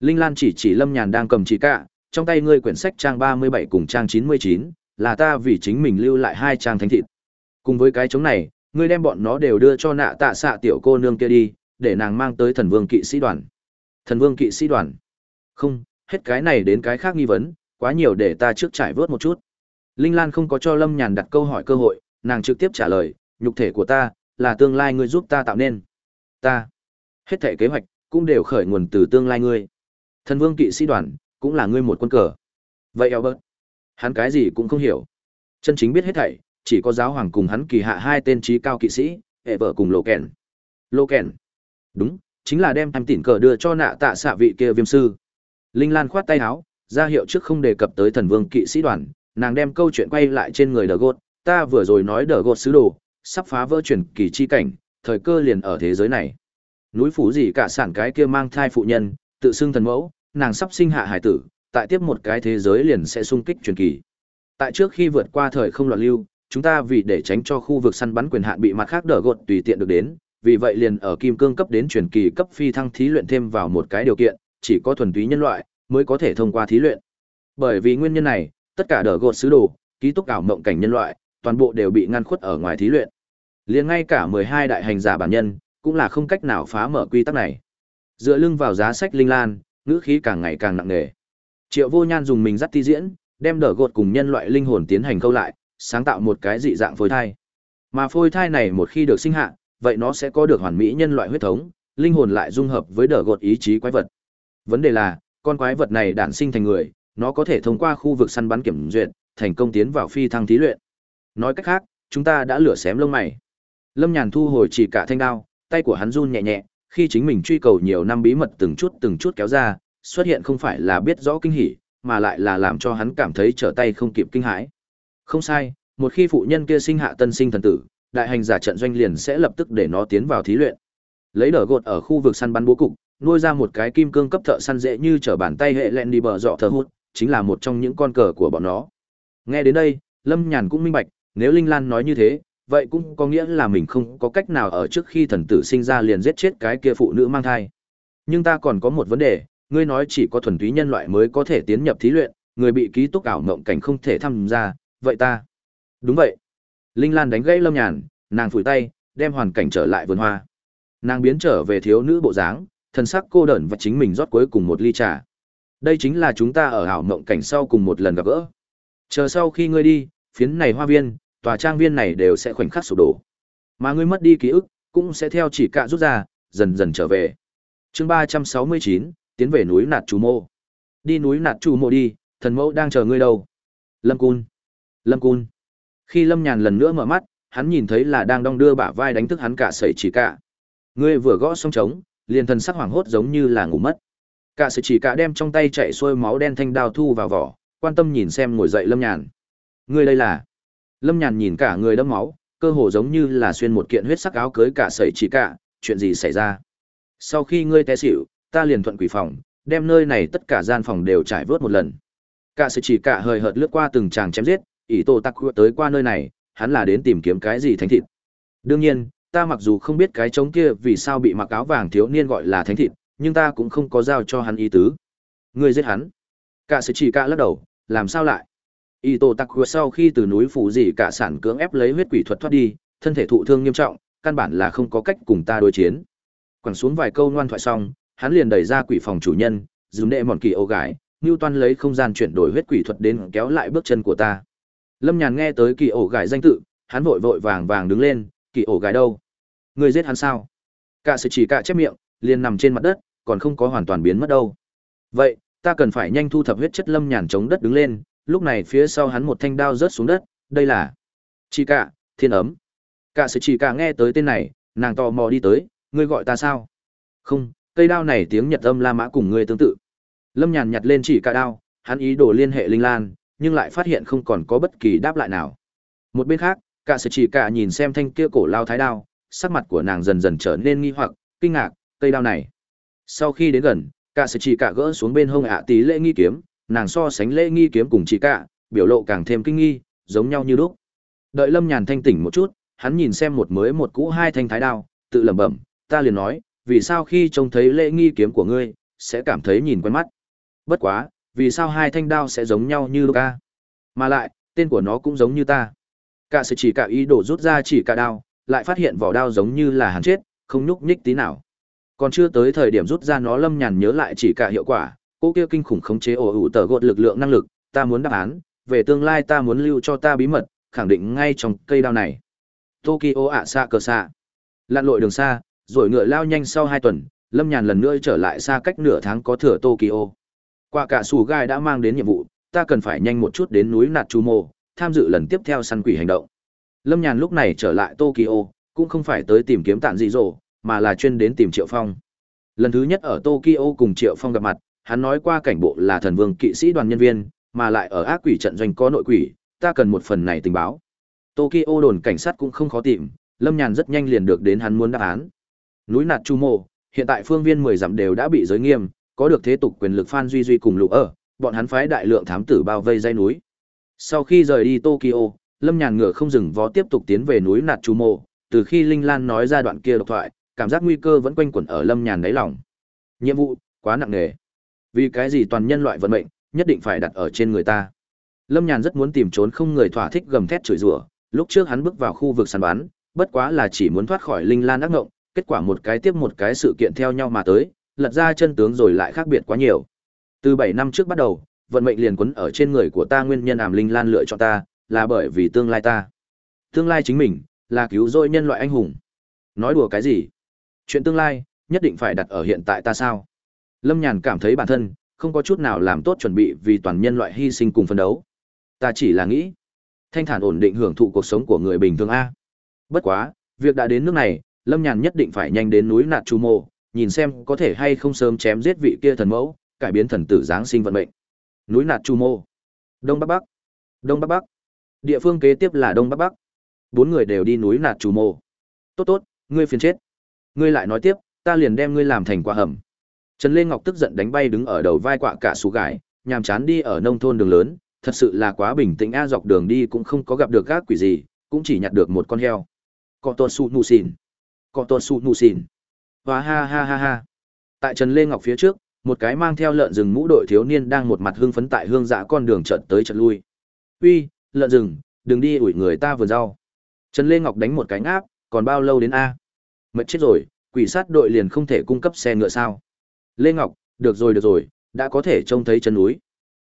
Linh Lan chỉ chỉ Lâm Nhàn đang cầm chỉ cả, trong tay ngươi quyển sách trang 37 cùng trang 99, là ta vì chính mình lưu lại hai trang thánh thịt. Cùng với cái chống này, ngươi đem bọn nó đều đưa cho nạ tạ xạ tiểu cô nương kia đi, để nàng mang tới thần vương kỵ sĩ đoàn. Thần vương kỵ sĩ đoàn. Không, hết cái này đến cái khác nghi vấn, quá nhiều để ta trước trải vớt một chút. Linh Lan không có cho Lâm Nhàn đặt câu hỏi cơ hội, nàng trực tiếp trả lời, nhục thể của ta, là tương lai ngươi giúp ta tạo nên. Ta. Hết thể kế hoạch, cũng đều khởi nguồn từ tương lai ngươi. Thần vương kỵ sĩ đoàn, cũng là ngươi một quân cờ. Vậy Albert, hắn cái gì cũng không hiểu. Chân chính biết hết thảy, chỉ có giáo hoàng cùng hắn kỳ hạ hai tên trí cao kỵ sĩ, hệ vợ cùng lộ Kèn. lộ Kèn. Đúng, chính là đem em tỉn cờ đưa cho nạ tạ xạ vị kia viêm sư. Linh Lan khoát tay áo, ra hiệu trước không đề cập tới thần vương kỵ sĩ đoàn, nàng đem câu chuyện quay lại trên người đờ gột, ta vừa rồi nói đờ gột sứ đồ, sắp phá vỡ truyền kỳ chi cảnh, thời cơ liền ở thế giới này. Núi phủ gì cả sản cái kia mang thai phụ nhân, tự xưng thần mẫu, nàng sắp sinh hạ hải tử, tại tiếp một cái thế giới liền sẽ sung kích truyền kỳ. Tại trước khi vượt qua thời không loạn lưu, chúng ta vì để tránh cho khu vực săn bắn quyền hạn bị mặt khác đỡ gột tùy tiện được đến, vì vậy liền ở kim cương cấp đến truyền kỳ cấp phi thăng thí luyện thêm vào một cái điều kiện, chỉ có thuần túy nhân loại mới có thể thông qua thí luyện. Bởi vì nguyên nhân này, tất cả đỡ gột sứ đồ, ký túc ảo mộng cảnh nhân loại, toàn bộ đều bị ngăn khuất ở ngoài thí luyện. Liền ngay cả 12 đại hành giả bản nhân, cũng là không cách nào phá mở quy tắc này. Dựa lưng vào giá sách linh lan, ngữ khí càng ngày càng nặng nề. Triệu Vô Nhan dùng mình dắt ti diễn, đem đỡ gột cùng nhân loại linh hồn tiến hành câu lại, sáng tạo một cái dị dạng phôi thai. Mà phôi thai này một khi được sinh hạ, vậy nó sẽ có được hoàn mỹ nhân loại huyết thống, linh hồn lại dung hợp với đờ gột ý chí quái vật. Vấn đề là, con quái vật này đản sinh thành người, nó có thể thông qua khu vực săn bắn kiểm duyệt, thành công tiến vào phi thăng thí luyện. Nói cách khác, chúng ta đã lửa xém lông mày. Lâm Nhàn thu hồi chỉ cả thanh đao, tay của hắn run nhẹ nhẹ, khi chính mình truy cầu nhiều năm bí mật từng chút từng chút kéo ra, xuất hiện không phải là biết rõ kinh hỉ, mà lại là làm cho hắn cảm thấy trở tay không kịp kinh hãi. Không sai, một khi phụ nhân kia sinh hạ tân sinh thần tử, đại hành giả trận doanh liền sẽ lập tức để nó tiến vào thí luyện. Lấy đỡ gột ở khu vực săn bắn bố cục, nuôi ra một cái kim cương cấp thợ săn dễ như trở bàn tay hệ lẹn đi bờ dọ thờ hút, chính là một trong những con cờ của bọn nó. Nghe đến đây, Lâm Nhàn cũng minh bạch, nếu Linh Lan nói như thế, vậy cũng có nghĩa là mình không có cách nào ở trước khi thần tử sinh ra liền giết chết cái kia phụ nữ mang thai. Nhưng ta còn có một vấn đề, ngươi nói chỉ có thuần túy nhân loại mới có thể tiến nhập thí luyện, người bị ký túc ảo mộng cảnh không thể tham gia, vậy ta? Đúng vậy. Linh Lan đánh gãy Lâm Nhàn, nàng phủi tay, đem hoàn cảnh trở lại vườn hoa. Nàng biến trở về thiếu nữ bộ dáng, thân sắc cô đơn và chính mình rót cuối cùng một ly trà. Đây chính là chúng ta ở ảo mộng cảnh sau cùng một lần gặp gỡ. Chờ sau khi ngươi đi, phiến này hoa viên, tòa trang viên này đều sẽ khoảnh khắc sụp đổ. Mà ngươi mất đi ký ức, cũng sẽ theo chỉ cạ rút ra, dần dần trở về. Chương ba trăm sáu mươi chín tiến về núi Nạt Chủ Mô. Đi núi Nạt Chủ Mô đi, thần mẫu đang chờ ngươi đâu. Lâm Cun. Lâm Cun. Khi Lâm Nhàn lần nữa mở mắt, hắn nhìn thấy là đang đong đưa bả vai đánh thức hắn cả sẩy chỉ cả. Ngươi vừa gõ xong trống, liền thần sắc hoảng hốt giống như là ngủ mất. Cả sẩy chỉ cả đem trong tay chạy xuôi máu đen thanh đao thu vào vỏ, quan tâm nhìn xem ngồi dậy Lâm Nhàn. Ngươi đây là? Lâm Nhàn nhìn cả người đẫm máu, cơ hồ giống như là xuyên một kiện huyết sắc áo cưới cả sẩy chỉ cả, chuyện gì xảy ra? Sau khi ngươi té xỉu, ta liền thuận quỷ phòng, đem nơi này tất cả gian phòng đều trải vớt một lần. Cả sẩy chỉ cả hơi hợt lướt qua từng tràng chém giết, ý tổ tắc tới qua nơi này, hắn là đến tìm kiếm cái gì thánh thịt. Đương nhiên, ta mặc dù không biết cái trống kia vì sao bị mặc áo vàng thiếu niên gọi là thánh thịt, nhưng ta cũng không có giao cho hắn ý tứ. Ngươi giết hắn. Cả sự chỉ cả lắc đầu, làm sao lại? Y tổ tắc sau khi từ núi phủ dị cả sản cưỡng ép lấy huyết quỷ thuật thoát đi, thân thể thụ thương nghiêm trọng, căn bản là không có cách cùng ta đối chiến. Quẳng xuống vài câu ngoan thoại xong, hắn liền đẩy ra quỷ phòng chủ nhân, dùng đệ mòn kỳ ô gái, Newton lấy không gian chuyển đổi huyết quỷ thuật đến kéo lại bước chân của ta. Lâm Nhàn nghe tới kỳ ổ gái danh tự, hắn vội vội vàng vàng đứng lên, kỳ ổ gái đâu? Người giết hắn sao? Cả sự chỉ cả chép miệng, liền nằm trên mặt đất, còn không có hoàn toàn biến mất đâu. Vậy, ta cần phải nhanh thu thập huyết chất Lâm Nhàn chống đất đứng lên, lúc này phía sau hắn một thanh đao rớt xuống đất, đây là Chỉ cả, thiên ấm. Cả sự chỉ cả nghe tới tên này, nàng tò mò đi tới, ngươi gọi ta sao? Không, cây đao này tiếng Nhật âm La Mã cùng ngươi tương tự. Lâm Nhàn nhặt lên chỉ cả đao, hắn ý đồ liên hệ Linh Lan, nhưng lại phát hiện không còn có bất kỳ đáp lại nào. Một bên khác, cả sự chỉ cả nhìn xem thanh kia cổ lao thái đao, sắc mặt của nàng dần dần trở nên nghi hoặc, kinh ngạc, cây đao này. Sau khi đến gần, cả sự chỉ cả gỡ xuống bên hông ạ tí lễ nghi kiếm, nàng so sánh lễ nghi kiếm cùng chỉ cả, biểu lộ càng thêm kinh nghi, giống nhau như lúc. Đợi Lâm Nhàn thanh tỉnh một chút, hắn nhìn xem một mới một cũ hai thanh thái đao, tự lẩm bẩm, ta liền nói, vì sao khi trông thấy lễ nghi kiếm của ngươi, sẽ cảm thấy nhìn quen mắt. Bất quá, vì sao hai thanh đao sẽ giống nhau như Luca? Mà lại, tên của nó cũng giống như ta. Cả sự chỉ cả ý đồ rút ra chỉ cả đao, lại phát hiện vỏ đao giống như là hắn chết, không nhúc nhích tí nào. Còn chưa tới thời điểm rút ra nó Lâm Nhàn nhớ lại chỉ cả hiệu quả, cô kia kinh khủng khống chế ổ ủ tờ gột lực lượng năng lực, ta muốn đáp án, về tương lai ta muốn lưu cho ta bí mật, khẳng định ngay trong cây đao này. Tokyo ạ xa cờ xa. Lặn lội đường xa, rồi ngựa lao nhanh sau hai tuần, Lâm Nhàn lần nữa trở lại xa cách nửa tháng có thừa Tokyo. Qua cả sủ gai đã mang đến nhiệm vụ, ta cần phải nhanh một chút đến núi Nạt Chu Mô, tham dự lần tiếp theo săn quỷ hành động. Lâm Nhàn lúc này trở lại Tokyo, cũng không phải tới tìm kiếm tạn dị dỗ, mà là chuyên đến tìm Triệu Phong. Lần thứ nhất ở Tokyo cùng Triệu Phong gặp mặt, hắn nói qua cảnh bộ là thần vương kỵ sĩ đoàn nhân viên, mà lại ở ác quỷ trận doanh có nội quỷ, ta cần một phần này tình báo. Tokyo đồn cảnh sát cũng không khó tìm, Lâm Nhàn rất nhanh liền được đến hắn muốn đáp án. Núi Nạt Chu Mô, hiện tại phương viên 10 dặm đều đã bị giới nghiêm, có được thế tục quyền lực Phan Duy Duy cùng lục ở, bọn hắn phái đại lượng thám tử bao vây dãy núi. Sau khi rời đi Tokyo, Lâm Nhàn ngựa không dừng vó tiếp tục tiến về núi Nạt Chu Mô, từ khi Linh Lan nói ra đoạn kia độc thoại, cảm giác nguy cơ vẫn quanh quẩn ở Lâm Nhàn đáy lòng. Nhiệm vụ quá nặng nề. Vì cái gì toàn nhân loại vận mệnh nhất định phải đặt ở trên người ta? Lâm Nhàn rất muốn tìm trốn không người thỏa thích gầm thét chửi rủa, lúc trước hắn bước vào khu vực săn bắn, bất quá là chỉ muốn thoát khỏi Linh Lan ác ngộng, kết quả một cái tiếp một cái sự kiện theo nhau mà tới, lật ra chân tướng rồi lại khác biệt quá nhiều. Từ 7 năm trước bắt đầu, vận mệnh liền quấn ở trên người của ta nguyên nhân ảm linh lan lựa chọn ta, là bởi vì tương lai ta. Tương lai chính mình, là cứu rỗi nhân loại anh hùng. Nói đùa cái gì? Chuyện tương lai, nhất định phải đặt ở hiện tại ta sao? Lâm Nhàn cảm thấy bản thân, không có chút nào làm tốt chuẩn bị vì toàn nhân loại hy sinh cùng phân đấu. Ta chỉ là nghĩ, thanh thản ổn định hưởng thụ cuộc sống của người bình thường A. Bất quá, việc đã đến nước này, Lâm Nhàn nhất định phải nhanh đến núi Nạt Chu Mô, nhìn xem có thể hay không sớm chém giết vị kia thần mẫu, cải biến thần tử giáng sinh vận mệnh. Núi Nạt Chu Mô. Đông Bắc Bắc. Đông Bắc Bắc. Địa phương kế tiếp là Đông Bắc Bắc. Bốn người đều đi núi Nạt Chu Mô. Tốt tốt, ngươi phiền chết. Ngươi lại nói tiếp, ta liền đem ngươi làm thành quả hầm. Trần Lê Ngọc tức giận đánh bay đứng ở đầu vai quạ cả sú gải, nhàm chán đi ở nông thôn đường lớn, thật sự là quá bình tĩnh a dọc đường đi cũng không có gặp được các quỷ gì, cũng chỉ nhặt được một con heo. Cọ tuột sụ nụ xỉn. Cọ tuột sụ nụ xỉn. Và ha ha ha ha. Tại Trần Lê Ngọc phía trước, một cái mang theo lợn rừng mũ đội thiếu niên đang một mặt hưng phấn tại hương dã con đường trận tới trận lui. Uy, lợn rừng, đừng đi ủi người ta vườn rau. Trần Lê Ngọc đánh một cái áp, còn bao lâu đến a? Mệt chết rồi, quỷ sát đội liền không thể cung cấp xe ngựa sao? Lê Ngọc, được rồi được rồi, đã có thể trông thấy chân núi.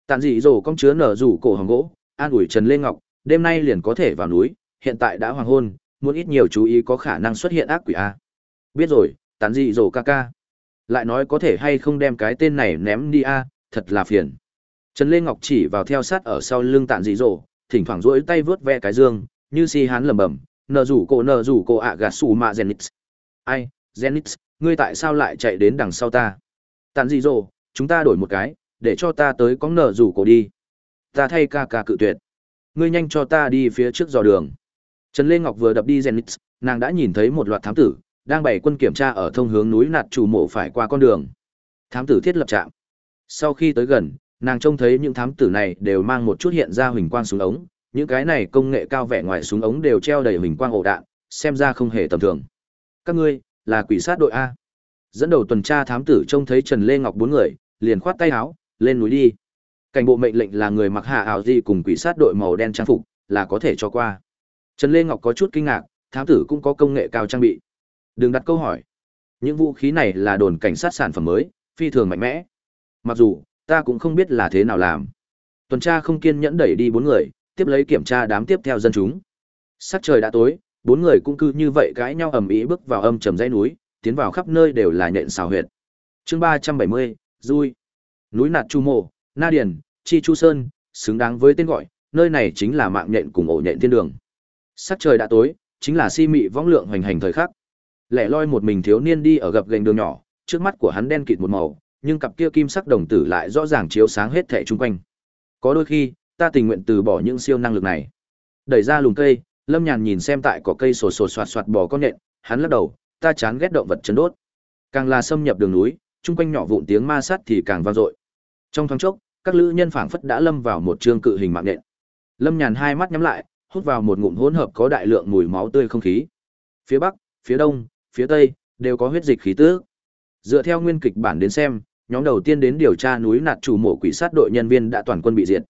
Tàn dị rổ công chứa nở rủ cổ hồng gỗ, an ủi Trần Lê Ngọc, đêm nay liền có thể vào núi, hiện tại đã hoàng hôn, muốn ít nhiều chú ý có khả năng xuất hiện ác quỷ a. Biết rồi, tàn dị rổ ca ca. Lại nói có thể hay không đem cái tên này ném đi a, thật là phiền. Trần Lê Ngọc chỉ vào theo sát ở sau lưng tàn dị rổ, thỉnh thoảng duỗi tay vớt ve cái dương, như si hán lẩm bẩm, nở rủ cổ nở rủ cổ ạ gà sù mạ genix Ai, genix ngươi tại sao lại chạy đến đằng sau ta? Tàn dị rổ, chúng ta đổi một cái, để cho ta tới có nở rủ cổ đi. Ta thay ca ca cự tuyệt. Ngươi nhanh cho ta đi phía trước dò đường. Trần Lê Ngọc vừa đập đi genix nàng đã nhìn thấy một loạt thám tử, đang bày quân kiểm tra ở thông hướng núi nạt chủ mộ phải qua con đường. Thám tử thiết lập trạm. Sau khi tới gần, nàng trông thấy những thám tử này đều mang một chút hiện ra huỳnh quang súng ống, những cái này công nghệ cao vẻ ngoài súng ống đều treo đầy huỳnh quang ổ đạn, xem ra không hề tầm thường. Các ngươi là quỷ sát đội a? Dẫn đầu tuần tra thám tử trông thấy Trần Lê Ngọc bốn người, liền khoát tay áo, lên núi đi. Cảnh bộ mệnh lệnh là người mặc hạ ảo gì cùng quỷ sát đội màu đen trang phục, là có thể cho qua. Trần Lê Ngọc có chút kinh ngạc, thám tử cũng có công nghệ cao trang bị. Đừng đặt câu hỏi. Những vũ khí này là đồn cảnh sát sản phẩm mới, phi thường mạnh mẽ. Mặc dù, ta cũng không biết là thế nào làm. Tuần tra không kiên nhẫn đẩy đi bốn người, tiếp lấy kiểm tra đám tiếp theo dân chúng. Sắc trời đã tối, bốn người cũng cứ như vậy cãi nhau ầm ĩ bước vào âm trầm dãy núi, tiến vào khắp nơi đều là nhện xào huyệt. Chương ba trăm bảy mươi, Dui. Núi Nạt Chu Mộ, Na Điền, Chi Chu Sơn, xứng đáng với tên gọi, nơi này chính là mạng nhện cùng ổ nhện thiên đường. Sắc trời đã tối, chính là si mị vong lượng hoành hành thời khắc. Lẻ loi một mình thiếu niên đi ở gập gành đường nhỏ, trước mắt của hắn đen kịt một màu, nhưng cặp kia kim sắc đồng tử lại rõ ràng chiếu sáng hết thảy chung quanh. Có đôi khi, ta tình nguyện từ bỏ những siêu năng lực này. Đẩy ra lùm cây, Lâm Nhàn nhìn xem tại cỏ cây sổ sổ soạt soạt bò con nện hắn lắc đầu, ta chán ghét động vật chấn đốt. Càng là xâm nhập đường núi, chung quanh nhỏ vụn tiếng ma sát thì càng vang dội. Trong thoáng chốc, các lữ nhân phảng phất đã lâm vào một trương cự hình mạng nện Lâm Nhàn hai mắt nhắm lại, hút vào một ngụm hỗn hợp có đại lượng mùi máu tươi không khí. Phía bắc, phía đông, phía tây đều có huyết dịch khí tước. Dựa theo nguyên kịch bản đến xem, nhóm đầu tiên đến điều tra núi nạt chủ mộ quỷ sát đội nhân viên đã toàn quân bị diệt.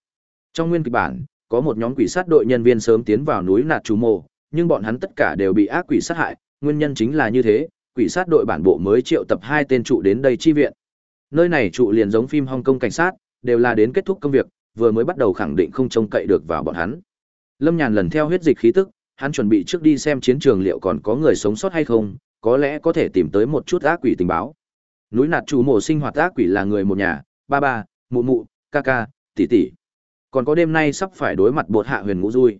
Trong nguyên kịch bản, có một nhóm quỷ sát đội nhân viên sớm tiến vào núi nạt chủ mộ, nhưng bọn hắn tất cả đều bị ác quỷ sát hại, nguyên nhân chính là như thế, quỷ sát đội bản bộ mới triệu tập hai tên trụ đến đây chi viện. Nơi này trụ liền giống phim Hong Kong cảnh sát, đều là đến kết thúc công việc, vừa mới bắt đầu khẳng định không trông cậy được vào bọn hắn. Lâm Nhàn lần theo huyết dịch khí tức, hắn chuẩn bị trước đi xem chiến trường liệu còn có người sống sót hay không, có lẽ có thể tìm tới một chút ác quỷ tình báo. Núi nạt chủ mộ sinh hoạt ác quỷ là người một nhà, ba ba, mụ mụ, ca ca, tỷ tỷ. Còn có đêm nay sắp phải đối mặt bột hạ huyền ngũ rui.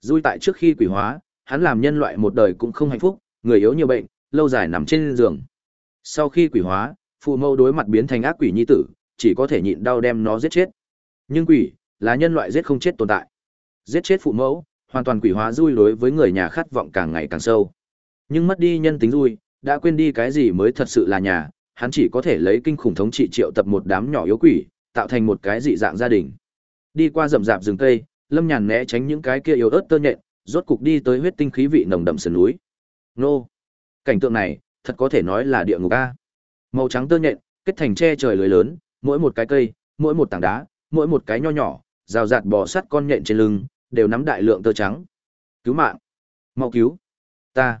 Rui tại trước khi quỷ hóa, hắn làm nhân loại một đời cũng không hạnh phúc, người yếu nhiều bệnh, lâu dài nằm trên giường. Sau khi quỷ hóa, phụ mẫu đối mặt biến thành ác quỷ nhi tử, chỉ có thể nhịn đau đem nó giết chết. Nhưng quỷ là nhân loại giết không chết tồn tại. Giết chết phụ mẫu, hoàn toàn quỷ hóa rui đối với người nhà khát vọng càng ngày càng sâu. Nhưng mất đi nhân tính dui, đã quên đi cái gì mới thật sự là nhà, hắn chỉ có thể lấy kinh khủng thống trị triệu tập một đám nhỏ yếu quỷ, tạo thành một cái dị dạng gia đình. Đi qua rậm rạp rừng cây, Lâm Nhàn né tránh những cái kia yếu ớt tơ nhện, rốt cục đi tới huyết tinh khí vị nồng đậm sườn núi. Nô! Cảnh tượng này, thật có thể nói là địa ngục a. Màu trắng tơ nhện, kết thành che trời lưới lớn, mỗi một cái cây, mỗi một tảng đá, mỗi một cái nho nhỏ, rào rạt bò sắt con nhện trên lưng, đều nắm đại lượng tơ trắng. Cứu mạng! Mau cứu! Ta!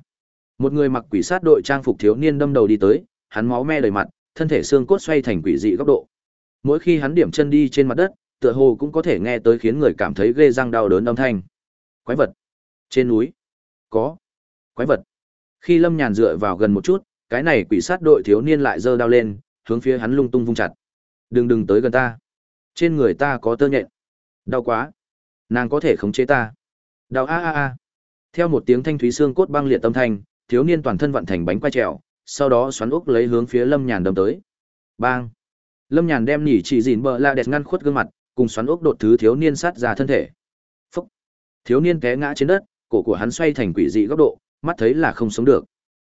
Một người mặc quỷ sát đội trang phục thiếu niên đâm đầu đi tới, hắn máu me đầy mặt, thân thể xương cốt xoay thành quỷ dị góc độ. Mỗi khi hắn điểm chân đi trên mặt đất, tựa hồ cũng có thể nghe tới khiến người cảm thấy ghê răng đau đớn âm thanh. Quái vật! Trên núi! Có! Quái vật! Khi Lâm Nhàn dựa vào gần một chút, cái này quỷ sát đội thiếu niên lại giơ đao lên, hướng phía hắn lung tung vung chặt. Đừng đừng tới gần ta. Trên người ta có tơ nhện. Đau quá. Nàng có thể khống chế ta. Đau a a a. Theo một tiếng thanh thúy xương cốt băng liệt tâm thanh, thiếu niên toàn thân vận thành bánh quay trèo, sau đó xoắn ốc lấy hướng phía Lâm Nhàn đâm tới. Bang. Lâm Nhàn đem nhỉ chỉ gìn bờ la đẹp ngăn khuất gương mặt, cùng xoắn ốc đột thứ thiếu niên sát ra thân thể. Phúc! Thiếu niên té ngã trên đất, cổ của hắn xoay thành quỷ dị góc độ, mắt thấy là không sống được.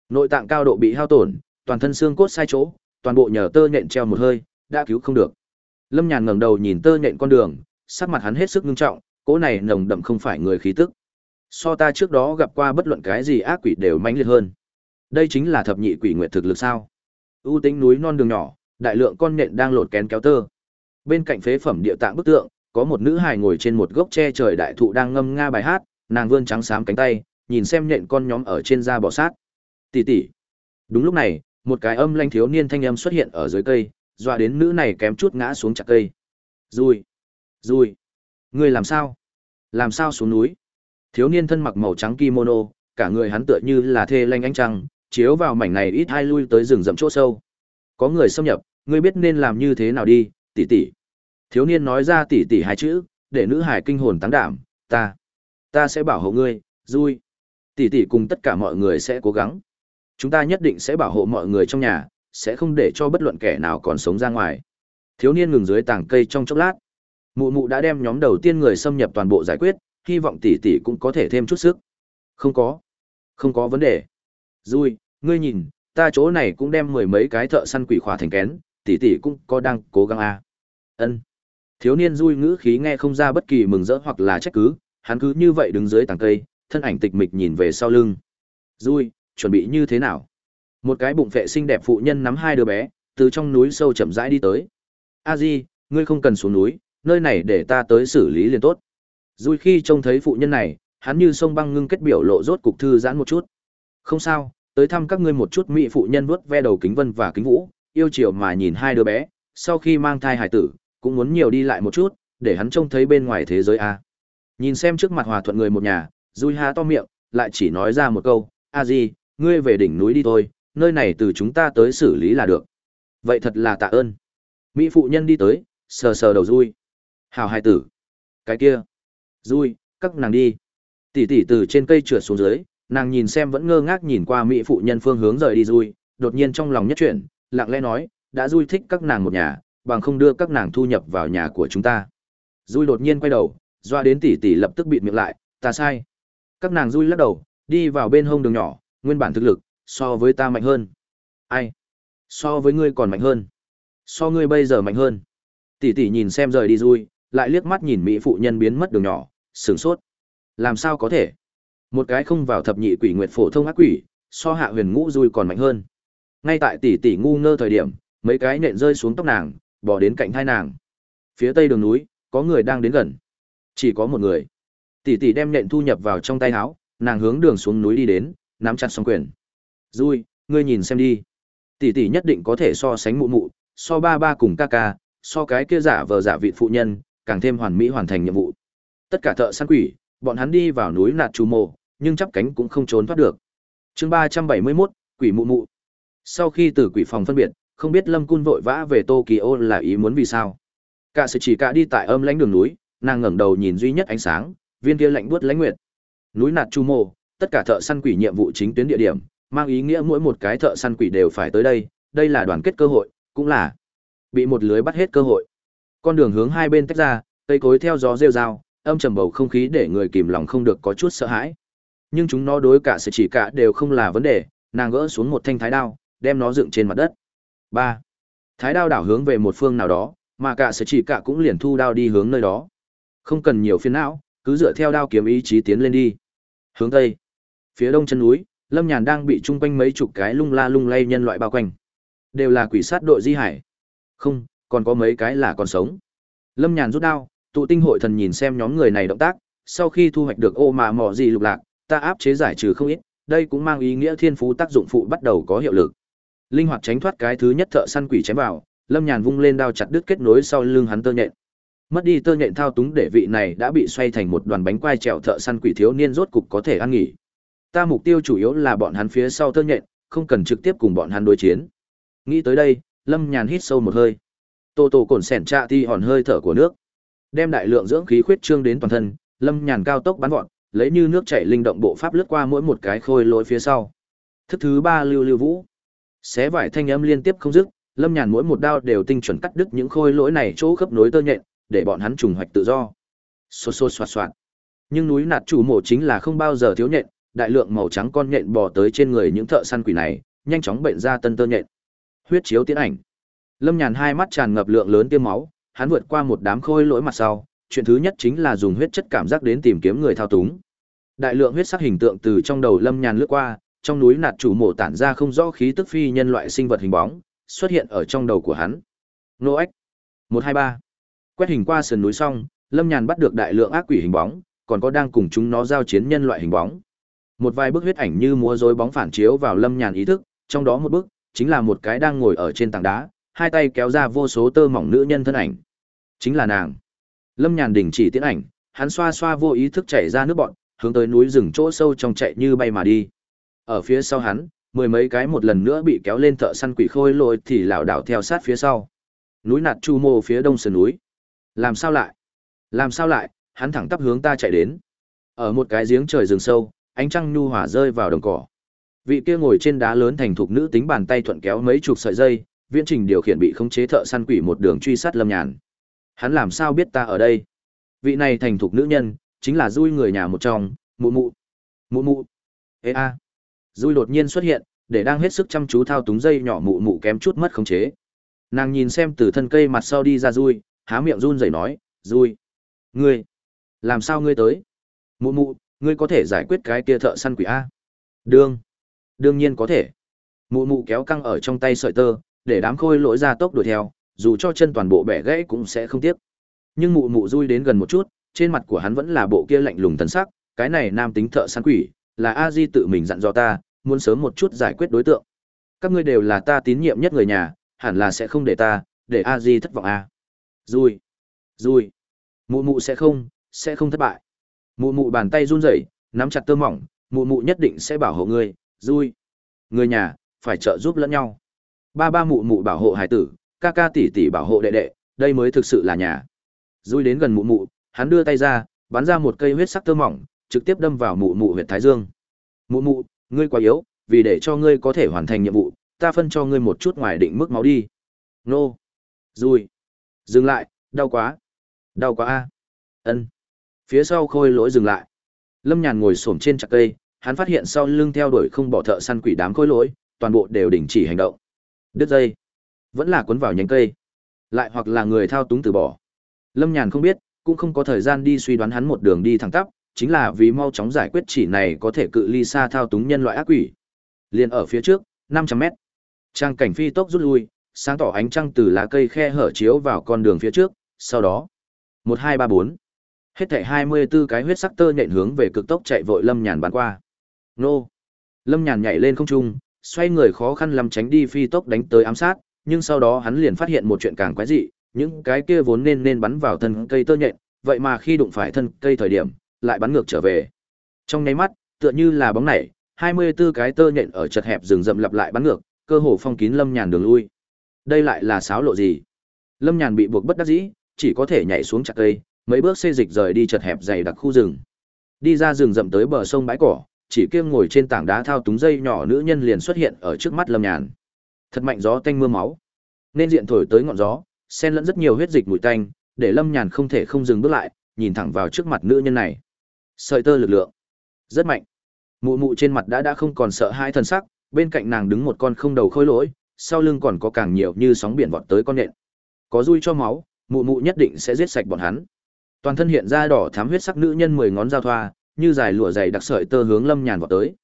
Nội tạng cao độ bị hao tổn, toàn thân xương cốt sai chỗ, toàn bộ nhờ tơ nhện treo một hơi, đã cứu không được. Lâm Nhàn ngẩng đầu nhìn tơ nhện con đường, sắc mặt hắn hết sức nghiêm trọng, cỗ này nồng đậm không phải người khí tức. So ta trước đó gặp qua bất luận cái gì ác quỷ đều mãnh liệt hơn. Đây chính là thập nhị quỷ nguyệt thực lực sao? U tính núi non đường nhỏ, đại lượng con nện đang lột kén kéo tơ. Bên cạnh phế phẩm địa tạng bức tượng, có một nữ hài ngồi trên một gốc tre trời đại thụ đang ngâm nga bài hát, nàng vươn trắng xám cánh tay, nhìn xem nhện con nhóm ở trên da bò sát. Tỷ tỷ. Đúng lúc này, một cái âm lanh thiếu niên thanh âm xuất hiện ở dưới cây, dọa đến nữ này kém chút ngã xuống chặt cây. Rùi, rùi, ngươi làm sao? Làm sao xuống núi? Thiếu niên thân mặc màu trắng kimono, cả người hắn tựa như là thê lanh ánh trăng, chiếu vào mảnh này ít hai lui tới rừng rậm chỗ sâu. Có người xâm nhập, ngươi biết nên làm như thế nào đi, tỷ tỷ. Thiếu niên nói ra tỷ tỷ hai chữ, để nữ hải kinh hồn tăng đảm, ta, ta sẽ bảo hộ ngươi, vui. Tỷ tỷ cùng tất cả mọi người sẽ cố gắng. Chúng ta nhất định sẽ bảo hộ mọi người trong nhà, sẽ không để cho bất luận kẻ nào còn sống ra ngoài. Thiếu niên ngừng dưới tảng cây trong chốc lát. Mụ mụ đã đem nhóm đầu tiên người xâm nhập toàn bộ giải quyết, hy vọng tỷ tỷ cũng có thể thêm chút sức. Không có. Không có vấn đề. Rui, ngươi nhìn, ta chỗ này cũng đem mười mấy cái thợ săn quỷ khỏa thành kén, tỷ tỷ cũng có đang cố gắng à. Ân. Thiếu niên Rui ngữ khí nghe không ra bất kỳ mừng rỡ hoặc là trách cứ, hắn cứ như vậy đứng dưới tàng cây, thân ảnh tịch mịch nhìn về sau lưng. Rui, chuẩn bị như thế nào? Một cái bụng phệ xinh đẹp phụ nhân nắm hai đứa bé, từ trong núi sâu chậm rãi đi tới. A Di, ngươi không cần xuống núi, nơi này để ta tới xử lý liền tốt. Rồi khi trông thấy phụ nhân này, hắn như sông băng ngưng kết biểu lộ rốt cục thư giãn một chút. Không sao, tới thăm các ngươi một chút mỹ phụ nhân vuốt ve đầu kính vân và kính vũ, yêu chiều mà nhìn hai đứa bé, sau khi mang thai hải tử, cũng muốn nhiều đi lại một chút, để hắn trông thấy bên ngoài thế giới a. Nhìn xem trước mặt hòa thuận người một nhà, Dui há to miệng, lại chỉ nói ra một câu, a gì, ngươi về đỉnh núi đi thôi, nơi này từ chúng ta tới xử lý là được. Vậy thật là tạ ơn. Mỹ phụ nhân đi tới, sờ sờ đầu Dui. Hảo hải tử. Cái kia. Rui, các nàng đi. Tỷ tỷ từ trên cây trượt xuống dưới, nàng nhìn xem vẫn ngơ ngác nhìn qua Mỹ phụ nhân phương hướng rời đi Rui, đột nhiên trong lòng nhất chuyển, lặng lẽ nói, đã Rui thích các nàng một nhà, bằng không đưa các nàng thu nhập vào nhà của chúng ta. Rui đột nhiên quay đầu, doa đến tỷ tỷ lập tức bịt miệng lại, ta sai. Các nàng Rui lắc đầu, đi vào bên hông đường nhỏ, nguyên bản thực lực, so với ta mạnh hơn. Ai? So với ngươi còn mạnh hơn. So ngươi bây giờ mạnh hơn. Tỷ tỷ nhìn xem rời đi Rui, lại liếc mắt nhìn mỹ phụ nhân biến mất đường nhỏ, sửng sốt. Làm sao có thể? Một cái không vào thập nhị quỷ nguyệt phổ thông ác quỷ, so hạ huyền ngũ Dui còn mạnh hơn. Ngay tại tỷ tỷ ngu ngơ thời điểm, mấy cái nện rơi xuống tóc nàng, bỏ đến cạnh hai nàng. Phía tây đường núi, có người đang đến gần. Chỉ có một người. Tỷ tỷ đem nện thu nhập vào trong tay áo, nàng hướng đường xuống núi đi đến, nắm chặt song quyền. "Dui, ngươi nhìn xem đi. Tỷ tỷ nhất định có thể so sánh mụ mụ, so ba ba cùng ca ca, so cái kia giả vờ giả vị phụ nhân, càng thêm hoàn mỹ hoàn thành nhiệm vụ." Tất cả thợ săn quỷ, bọn hắn đi vào núi nạt trù mộ, nhưng chắp cánh cũng không trốn thoát được. Chương ba trăm bảy mươi 371, quỷ mụ mụ. Sau khi từ quỷ phòng phân biệt, không biết Lâm Cun vội vã về Tokyo là ý muốn vì sao. Cả sự chỉ cả đi tại âm lãnh đường núi, nàng ngẩng đầu nhìn duy nhất ánh sáng, viên kia lạnh buốt lãnh nguyệt. Núi Nạt trù mộ, tất cả thợ săn quỷ nhiệm vụ chính tuyến địa điểm, mang ý nghĩa mỗi một cái thợ săn quỷ đều phải tới đây, đây là đoàn kết cơ hội, cũng là bị một lưới bắt hết cơ hội. Con đường hướng hai bên tách ra, cây cối theo gió rêu rao, âm trầm bầu không khí để người kìm lòng không được có chút sợ hãi. Nhưng chúng nó đối cả sự chỉ cả đều không là vấn đề, nàng gỡ xuống một thanh thái đao, đem nó dựng trên mặt đất. Ba. Thái đao đảo hướng về một phương nào đó mà cả sẽ chỉ cả cũng liền thu đao đi hướng nơi đó. Không cần nhiều phiên não cứ dựa theo đao kiếm ý chí tiến lên đi. Hướng tây. Phía đông chân núi lâm nhàn đang bị chung quanh mấy chục cái lung la lung lay nhân loại bao quanh. Đều là quỷ sát đội di hải. Không còn có mấy cái là còn sống. Lâm nhàn rút đao tụ tinh hội thần nhìn xem nhóm người này động tác sau khi thu hoạch được ô mà mỏ gì lục lạc ta áp chế giải trừ không ít đây cũng mang ý nghĩa thiên phú tác dụng phụ bắt đầu có hiệu lực Linh hoạt tránh thoát cái thứ nhất thợ săn quỷ chém vào, Lâm Nhàn vung lên đao chặt đứt kết nối sau lưng hắn tơ nhện. Mất đi tơ nhện thao túng để vị này đã bị xoay thành một đoàn bánh quai trèo thợ săn quỷ thiếu niên rốt cục có thể ăn nghỉ. Ta mục tiêu chủ yếu là bọn hắn phía sau tơ nhện, không cần trực tiếp cùng bọn hắn đối chiến. Nghĩ tới đây, Lâm Nhàn hít sâu một hơi. Tô Tô cồn sẻn trạ ti hòn hơi thở của nước, đem đại lượng dưỡng khí khuyết trương đến toàn thân, Lâm Nhàn cao tốc bắn vọt, lấy như nước chảy linh động bộ pháp lướt qua mỗi một cái khôi lỗi phía sau. Thức thứ ba lưu lưu vũ xé vải thanh âm liên tiếp không dứt lâm nhàn mỗi một đao đều tinh chuẩn cắt đứt những khôi lỗi này chỗ khớp nối tơ nhện để bọn hắn trùng hoạch tự do. Xô xô xoạt xoạt. Nhưng núi nạt chủ mộ chính là không bao giờ thiếu nhện, đại lượng màu trắng con nhện bò tới trên người những thợ săn quỷ này, nhanh chóng bệnh ra tân tơ nhện. Huyết chiếu tiến ảnh. Lâm Nhàn hai mắt tràn ngập lượng lớn tiêm máu, hắn vượt qua một đám khôi lỗi mặt sau, chuyện thứ nhất chính là dùng huyết chất cảm giác đến tìm kiếm người thao túng. Đại lượng huyết sắc hình tượng từ trong đầu Lâm Nhàn lướt qua, trong núi nạt chủ mộ tản ra không rõ khí tức phi nhân loại sinh vật hình bóng, xuất hiện ở trong đầu của hắn. Nô ếch. 123. Quét hình qua sườn núi xong, Lâm Nhàn bắt được đại lượng ác quỷ hình bóng, còn có đang cùng chúng nó giao chiến nhân loại hình bóng. Một vài bức huyết ảnh như múa rối bóng phản chiếu vào Lâm Nhàn ý thức, trong đó một bức chính là một cái đang ngồi ở trên tảng đá, hai tay kéo ra vô số tơ mỏng nữ nhân thân ảnh. Chính là nàng. Lâm Nhàn đình chỉ tiến ảnh, hắn xoa xoa vô ý thức chảy ra nước bọn, hướng tới núi rừng chỗ sâu trong chạy như bay mà đi. Ở phía sau hắn, mười mấy cái một lần nữa bị kéo lên thợ săn quỷ khôi lội thì lảo đảo theo sát phía sau. Núi nạt chu mô phía đông sườn núi. Làm sao lại? Làm sao lại? Hắn thẳng tắp hướng ta chạy đến. Ở một cái giếng trời rừng sâu, ánh trăng nhu hòa rơi vào đồng cỏ. Vị kia ngồi trên đá lớn thành thục nữ tính bàn tay thuận kéo mấy chục sợi dây, viễn trình điều khiển bị khống chế thợ săn quỷ một đường truy sát Lâm Nhàn. Hắn làm sao biết ta ở đây? Vị này thành thục nữ nhân, chính là Dui người nhà một trong, mụ mụ. Mụ mụ. Ê a. Dui đột nhiên xuất hiện, để đang hết sức chăm chú thao túng dây nhỏ mụ mụ kém chút mất khống chế. Nàng nhìn xem từ thân cây mặt sau đi ra Dui, há miệng run rẩy nói, "Dui, ngươi, làm sao ngươi tới? Mụ mụ, ngươi có thể giải quyết cái kia thợ săn quỷ a?" "Đương, đương nhiên có thể." Mụ mụ kéo căng ở trong tay sợi tơ, để đám khôi lỗi ra tốc đuổi theo, dù cho chân toàn bộ bẻ gãy cũng sẽ không tiếc. Nhưng mụ mụ Dui đến gần một chút, trên mặt của hắn vẫn là bộ kia lạnh lùng thần sắc, cái này nam tính thợ săn quỷ, là A Di tự mình dặn dò ta, muốn sớm một chút giải quyết đối tượng. Các ngươi đều là ta tín nhiệm nhất người nhà, hẳn là sẽ không để ta, để A Di thất vọng a. À. Rồi, rồi, mụ mụ sẽ không, sẽ không thất bại. Mụ mụ bàn tay run rẩy, nắm chặt tơ mỏng, mụ mụ nhất định sẽ bảo hộ ngươi, Rồi. Người nhà, phải trợ giúp lẫn nhau. Ba ba mụ mụ bảo hộ hải tử, ca ca tỷ tỷ bảo hộ đệ đệ, đây mới thực sự là nhà. Rồi đến gần mụ mụ, hắn đưa tay ra, bắn ra một cây huyết sắc tơ mỏng, trực tiếp đâm vào mụ mụ huyệt thái dương. Mụ mụ, ngươi quá yếu, vì để cho ngươi có thể hoàn thành nhiệm vụ, ta phân cho ngươi một chút ngoài định mức máu đi. Nô. Rồi. Dừng lại, đau quá. Đau quá a. Ân. Phía sau khôi lỗi dừng lại. Lâm Nhàn ngồi xổm trên chặt cây, hắn phát hiện sau lưng theo đuổi không bỏ thợ săn quỷ đám khôi lỗi, toàn bộ đều đình chỉ hành động. Đứt dây, vẫn là cuốn vào nhánh cây, lại hoặc là người thao túng từ bỏ. Lâm Nhàn không biết, cũng không có thời gian đi suy đoán hắn một đường đi thẳng tắp, chính là vì mau chóng giải quyết chỉ này có thể cự ly xa thao túng nhân loại ác quỷ. Liền ở phía trước, 500 mét. Trang cảnh phi tốc rút lui, sáng tỏ ánh trăng từ lá cây khe hở chiếu vào con đường phía trước, sau đó, 1234. Hết thảy 24 cái huyết sắc tơ nhện hướng về cực tốc chạy vội Lâm Nhàn bắn qua. Nô. Lâm Nhàn nhảy lên không trung, xoay người khó khăn lắm tránh đi phi tốc đánh tới ám sát, nhưng sau đó hắn liền phát hiện một chuyện càng quái dị, những cái kia vốn nên nên bắn vào thân cây tơ nhện, vậy mà khi đụng phải thân cây thời điểm, lại bắn ngược trở về. Trong nháy mắt, tựa như là bóng nảy, 24 cái tơ nhện ở chật hẹp rừng rậm lặp lại bắn ngược, cơ hồ phong kín Lâm Nhàn đường lui. Đây lại là sáo lộ gì? Lâm Nhàn bị buộc bất đắc dĩ, chỉ có thể nhảy xuống chặt cây, mấy bước xê dịch rời đi chật hẹp dày đặc khu rừng. Đi ra rừng rậm tới bờ sông bãi cỏ, chỉ kiêng ngồi trên tảng đá thao túng dây nhỏ nữ nhân liền xuất hiện ở trước mắt Lâm Nhàn. Thật mạnh gió tanh mưa máu, nên diện thổi tới ngọn gió, xen lẫn rất nhiều huyết dịch mùi tanh, để Lâm Nhàn không thể không dừng bước lại, nhìn thẳng vào trước mặt nữ nhân này. Sợi tơ lực lượng rất mạnh. Mụ mụ trên mặt đã đã không còn sợ hai thần sắc, bên cạnh nàng đứng một con không đầu khôi lỗi, sau lưng còn có càng nhiều như sóng biển vọt tới con nện. Có rui cho máu, mụ mụ nhất định sẽ giết sạch bọn hắn. Toàn thân hiện ra đỏ thắm huyết sắc nữ nhân mười ngón giao thoa, như dài lụa dày đặc sợi tơ hướng Lâm Nhàn vọt tới.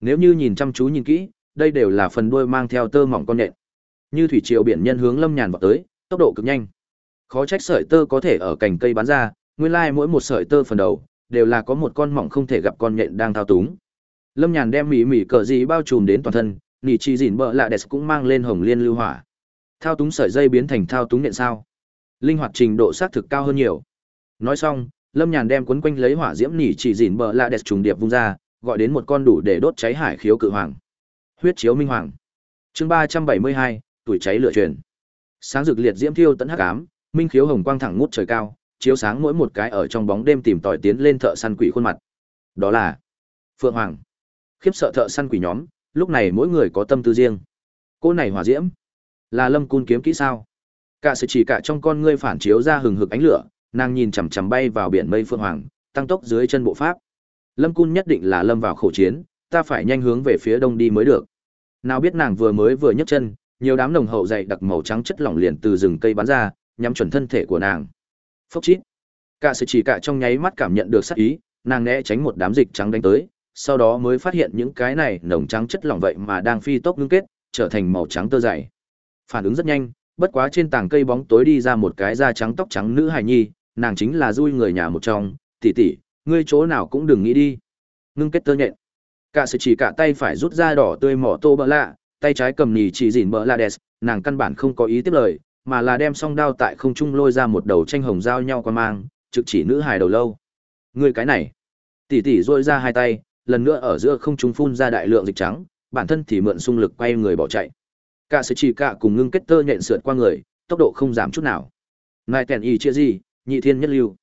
Nếu như nhìn chăm chú nhìn kỹ, đây đều là phần đuôi mang theo tơ mỏng con nện. Như thủy triều biển nhân hướng Lâm Nhàn vọt tới, tốc độ cực nhanh. Khó trách sợi tơ có thể ở cành cây bắn ra, nguyên lai mỗi một sợi tơ phần đầu đều là có một con mỏng không thể gặp con nhện đang thao túng. Lâm Nhàn đem mỉ mỉ cờ gì bao trùm đến toàn thân, nỉ chi dỉn bợ lạ đẹp cũng mang lên hồng liên lưu hỏa. Thao túng sợi dây biến thành thao túng nhện sao? Linh hoạt trình độ xác thực cao hơn nhiều. Nói xong, Lâm Nhàn đem quấn quanh lấy hỏa diễm nỉ chỉ dỉn bợ lạ đẹp trùng điệp vung ra, gọi đến một con đủ để đốt cháy hải khiếu cự hoàng. Huyết chiếu minh hoàng. Chương ba trăm bảy mươi hai, tuổi cháy lửa truyền. Sáng rực liệt diễm thiêu tận hắc ám, minh khiếu hồng quang thẳng ngút trời cao, chiếu sáng mỗi một cái ở trong bóng đêm tìm tòi tiến lên thợ săn quỷ khuôn mặt. Đó là Phượng Hoàng. Khiếp sợ thợ săn quỷ nhóm, lúc này mỗi người có tâm tư riêng. Cô này hòa diễm, là Lâm Cun kiếm kỹ sao? cả sự chỉ cả trong con ngươi phản chiếu ra hừng hực ánh lửa nàng nhìn chằm chằm bay vào biển mây phượng hoàng tăng tốc dưới chân bộ pháp lâm cun nhất định là lâm vào khẩu chiến ta phải nhanh hướng về phía đông đi mới được nào biết nàng vừa mới vừa nhấc chân, nhiều đám nồng hậu dày đặc màu trắng chất lỏng liền từ rừng cây bắn ra, nhắm chuẩn thân thể của nàng. Phốc chít. Cả sự chỉ cả trong nháy mắt cảm nhận được sát ý, nàng né tránh một đám dịch trắng đánh tới, sau đó mới phát hiện những cái này nồng trắng chất lỏng vậy mà đang phi tốc ngưng kết, trở thành màu trắng tơ dày. Phản ứng rất nhanh, bất quá trên tảng cây bóng tối đi ra một cái da trắng tóc trắng nữ hài nhi, nàng chính là dui người nhà một trong, tỷ tỷ, ngươi chỗ nào cũng đừng nghĩ đi. Ngưng kết tơ nhện cả sự chỉ cả tay phải rút ra đỏ tươi mỏ tô bỡ lạ, tay trái cầm nhì chỉ dỉn bỡ la đès nàng căn bản không có ý tiếp lời, mà là đem song đao tại không trung lôi ra một đầu tranh hồng giao nhau qua mang, trực chỉ nữ hài đầu lâu. Người cái này. Tỷ tỷ dội ra hai tay, lần nữa ở giữa không trung phun ra đại lượng dịch trắng, bản thân thì mượn xung lực quay người bỏ chạy. Cả sự chỉ cả cùng ngưng kết tơ nhện sượt qua người, tốc độ không giảm chút nào. Nai tèn y chia gì, nhị thiên nhất lưu.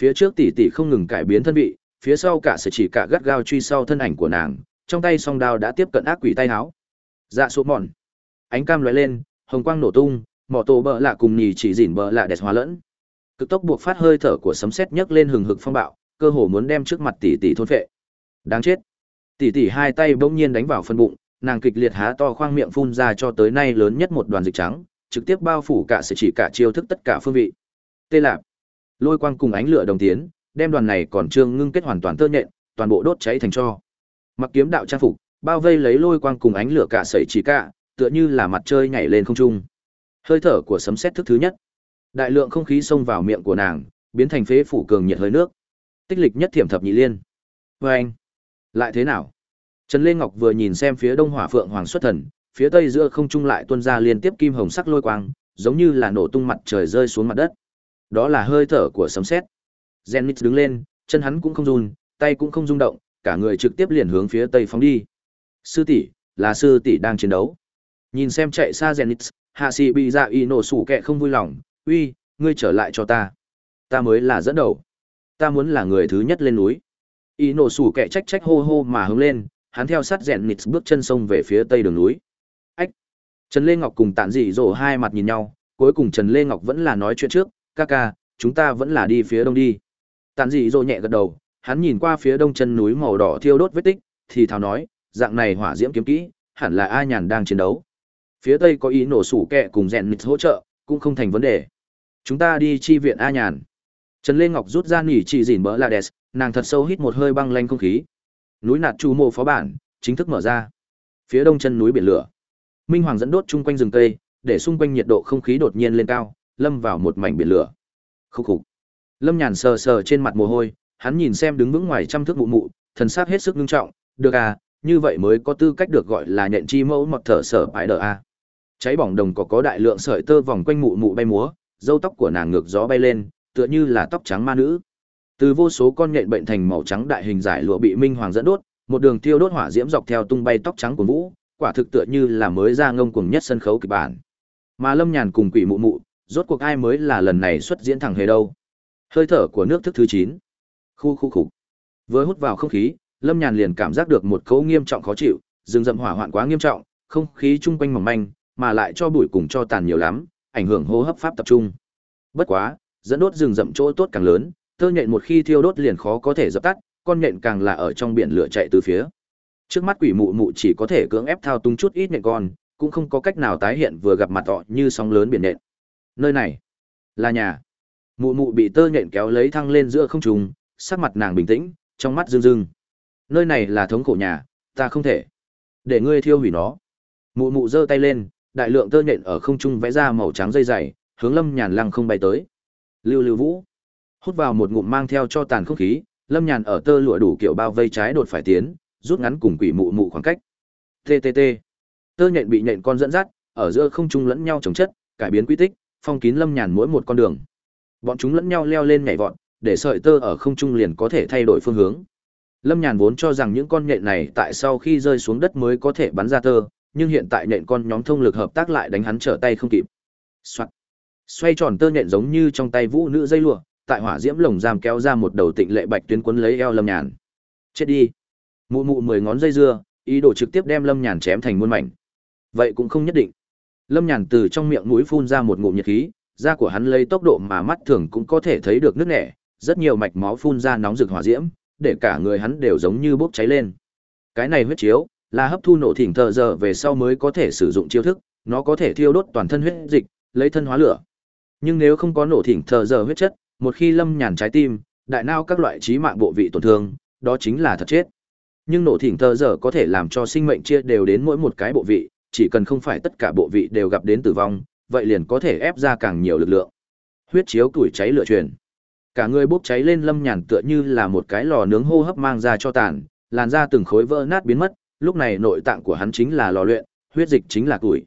Phía trước tỷ tỷ không ngừng cải biến thân vị phía sau cả sự chỉ cả gắt gao truy sau thân ảnh của nàng, trong tay song đao đã tiếp cận ác quỷ tay háo. Dạ số mòn. Ánh cam lóe lên, hồng quang nổ tung, mỏ tổ bợ lạ cùng nhì chỉ dỉn bợ lạ đẹp hóa lẫn. Cực tốc buộc phát hơi thở của sấm sét nhấc lên hừng hực phong bạo, cơ hồ muốn đem trước mặt tỷ tỷ thôn phệ. Đáng chết. Tỷ tỷ hai tay bỗng nhiên đánh vào phân bụng, nàng kịch liệt há to khoang miệng phun ra cho tới nay lớn nhất một đoàn dịch trắng, trực tiếp bao phủ cả sự chỉ cả chiêu thức tất cả phương vị. Tê lạp. Lôi quang cùng ánh lửa đồng tiến đem đoàn này còn trương ngưng kết hoàn toàn tơ nhện, toàn bộ đốt cháy thành cho. Mặc kiếm đạo trang phục, bao vây lấy lôi quang cùng ánh lửa cả sẩy chỉ cả, tựa như là mặt trời nhảy lên không trung. Hơi thở của sấm sét thức thứ nhất. Đại lượng không khí xông vào miệng của nàng, biến thành phế phủ cường nhiệt hơi nước. Tích lịch nhất thiểm thập nhị liên. Vê anh, lại thế nào? Trần lê ngọc vừa nhìn xem phía đông hỏa phượng hoàng xuất thần, phía tây giữa không trung lại tuôn ra liên tiếp kim hồng sắc lôi quang, giống như là nổ tung mặt trời rơi xuống mặt đất. Đó là hơi thở của sấm sét. Zenith đứng lên, chân hắn cũng không run, tay cũng không rung động, cả người trực tiếp liền hướng phía tây phóng đi. Sư tỷ, là sư tỷ đang chiến đấu. Nhìn xem chạy xa Zenith, hạ sĩ bị dạ y nổ sủ kẹ không vui lòng, uy, ngươi trở lại cho ta. Ta mới là dẫn đầu. Ta muốn là người thứ nhất lên núi. Y nổ sủ kẹ trách trách hô hô mà hướng lên, hắn theo sát Zenith bước chân sông về phía tây đường núi. Ách! Trần lê ngọc cùng tản dị dỗ hai mặt nhìn nhau, cuối cùng trần lê ngọc vẫn là nói chuyện trước, ca ca, chúng ta vẫn là đi phía đông đi tàn dị dỗ nhẹ gật đầu, hắn nhìn qua phía đông chân núi màu đỏ thiêu đốt vết tích, thì thào nói, dạng này hỏa diễm kiếm kỹ, hẳn là a nhàn đang chiến đấu? Phía tây có ý nổ sủ kẹ cùng rèn nịt hỗ trợ, cũng không thành vấn đề. Chúng ta đi chi viện a nhàn. Trần lê ngọc rút ra nỉ chỉ dìn bỡ la đès nàng thật sâu hít một hơi băng lanh không khí. Núi nạt chu mô phó bản, chính thức mở ra. Phía đông chân núi biển lửa. Minh hoàng dẫn đốt chung quanh rừng cây, để xung quanh nhiệt độ không khí đột nhiên lên cao, lâm vào một mảnh biển lửa. Khúc khục lâm nhàn sờ sờ trên mặt mồ hôi, hắn nhìn xem đứng vững ngoài trăm thước mụ mụ, thần sắc hết sức nghiêm trọng, được à như vậy mới có tư cách được gọi là nhện chi mẫu mọt thở sở bãi đờ a à. cháy bỏng đồng có có đại lượng sợi tơ vòng quanh mụ mụ bay múa dâu tóc của nàng ngược gió bay lên, tựa như là tóc trắng ma nữ. Từ vô số con nhện bệnh thành màu trắng đại hình giải lụa bị minh hoàng dẫn đốt, một đường tiêu đốt hỏa diễm dọc theo tung bay tóc trắng của vũ quả thực tựa như là mới ra ngông cuồng nhất sân khấu kịch bản. Mà lâm nhàn cùng quỷ mụ mụ, rốt cuộc ai mới là lần này xuất diễn thẳng hề đâu? Hơi thở của nước thức thứ chín. Khu khu khục. Vừa hút vào không khí, lâm nhàn liền cảm giác được một cấu nghiêm trọng khó chịu, rừng rậm hỏa hoạn quá nghiêm trọng, không khí chung quanh mỏng manh, mà lại cho bụi cùng cho tàn nhiều lắm, ảnh hưởng hô hấp pháp tập trung. Bất quá, dẫn đốt rừng rậm chỗ tốt càng lớn tơ nhện một khi thiêu đốt liền khó có thể dập tắt, con nhện càng là ở trong biển lửa chạy từ phía. Trước mắt quỷ mụ mụ chỉ có thể cưỡng ép thao túng chút ít nhện con, cũng không có cách nào tái hiện vừa gặp mặt họ như sóng lớn biển nện. nơi này là nhà mụ mụ bị tơ nhện kéo lấy thăng lên giữa không trùng sắc mặt nàng bình tĩnh, trong mắt rưng rưng. Nơi này là thống khổ nhà, ta không thể để ngươi thiêu hủy nó. Mụ mụ giơ tay lên, đại lượng tơ nhện ở không trung vẽ ra màu trắng dây dày, hướng lâm nhàn lăng không bay tới. Lưu lưu vũ, hút vào một ngụm mang theo cho tàn không khí, lâm nhàn ở tơ lụa đủ kiểu bao vây trái đột phải tiến, rút ngắn cùng quỷ mụ mụ khoảng cách. Ttt tơ nhện bị nhện con dẫn dắt, ở giữa không trung lẫn nhau chống chất, cải biến quy tích, phong kín lâm nhàn mỗi một con đường bọn chúng lẫn nhau leo lên nhảy vọt, để sợi tơ ở không trung liền có thể thay đổi phương hướng. Lâm nhàn vốn cho rằng những con nhện này tại sau khi rơi xuống đất mới có thể bắn ra tơ, nhưng hiện tại nhện con nhóm thông lực hợp tác lại đánh hắn trở tay không kịp. Soạn. xoay tròn tơ nhện giống như trong tay vũ nữ dây lụa, tại hỏa diễm lồng giam kéo ra một đầu tịnh lệ bạch tuyến quấn lấy eo lâm nhàn. Chết đi. Mụ mụ mười ngón dây dưa, ý đồ trực tiếp đem lâm nhàn chém thành muôn mảnh. Vậy cũng không nhất định. Lâm nhàn từ trong miệng mũi phun ra một ngụm nhiệt khí da của hắn lấy tốc độ mà mắt thường cũng có thể thấy được nước nẻ, rất nhiều mạch máu phun ra nóng rực hỏa diễm, để cả người hắn đều giống như bốc cháy lên. Cái này huyết chiếu là hấp thu nổ thỉnh thờ giờ về sau mới có thể sử dụng chiêu thức, nó có thể thiêu đốt toàn thân huyết dịch, lấy thân hóa lửa. Nhưng nếu không có nổ thỉnh thờ giờ huyết chất, một khi lâm nhàn trái tim, đại não các loại trí mạng bộ vị tổn thương, đó chính là thật chết. Nhưng nổ thỉnh thờ giờ có thể làm cho sinh mệnh chia đều đến mỗi một cái bộ vị, chỉ cần không phải tất cả bộ vị đều gặp đến tử vong, vậy liền có thể ép ra càng nhiều lực lượng. Huyết chiếu tuổi cháy lửa truyền. Cả người bốc cháy lên lâm nhàn tựa như là một cái lò nướng hô hấp mang ra cho tàn, làn da từng khối vỡ nát biến mất, lúc này nội tạng của hắn chính là lò luyện, huyết dịch chính là tuổi.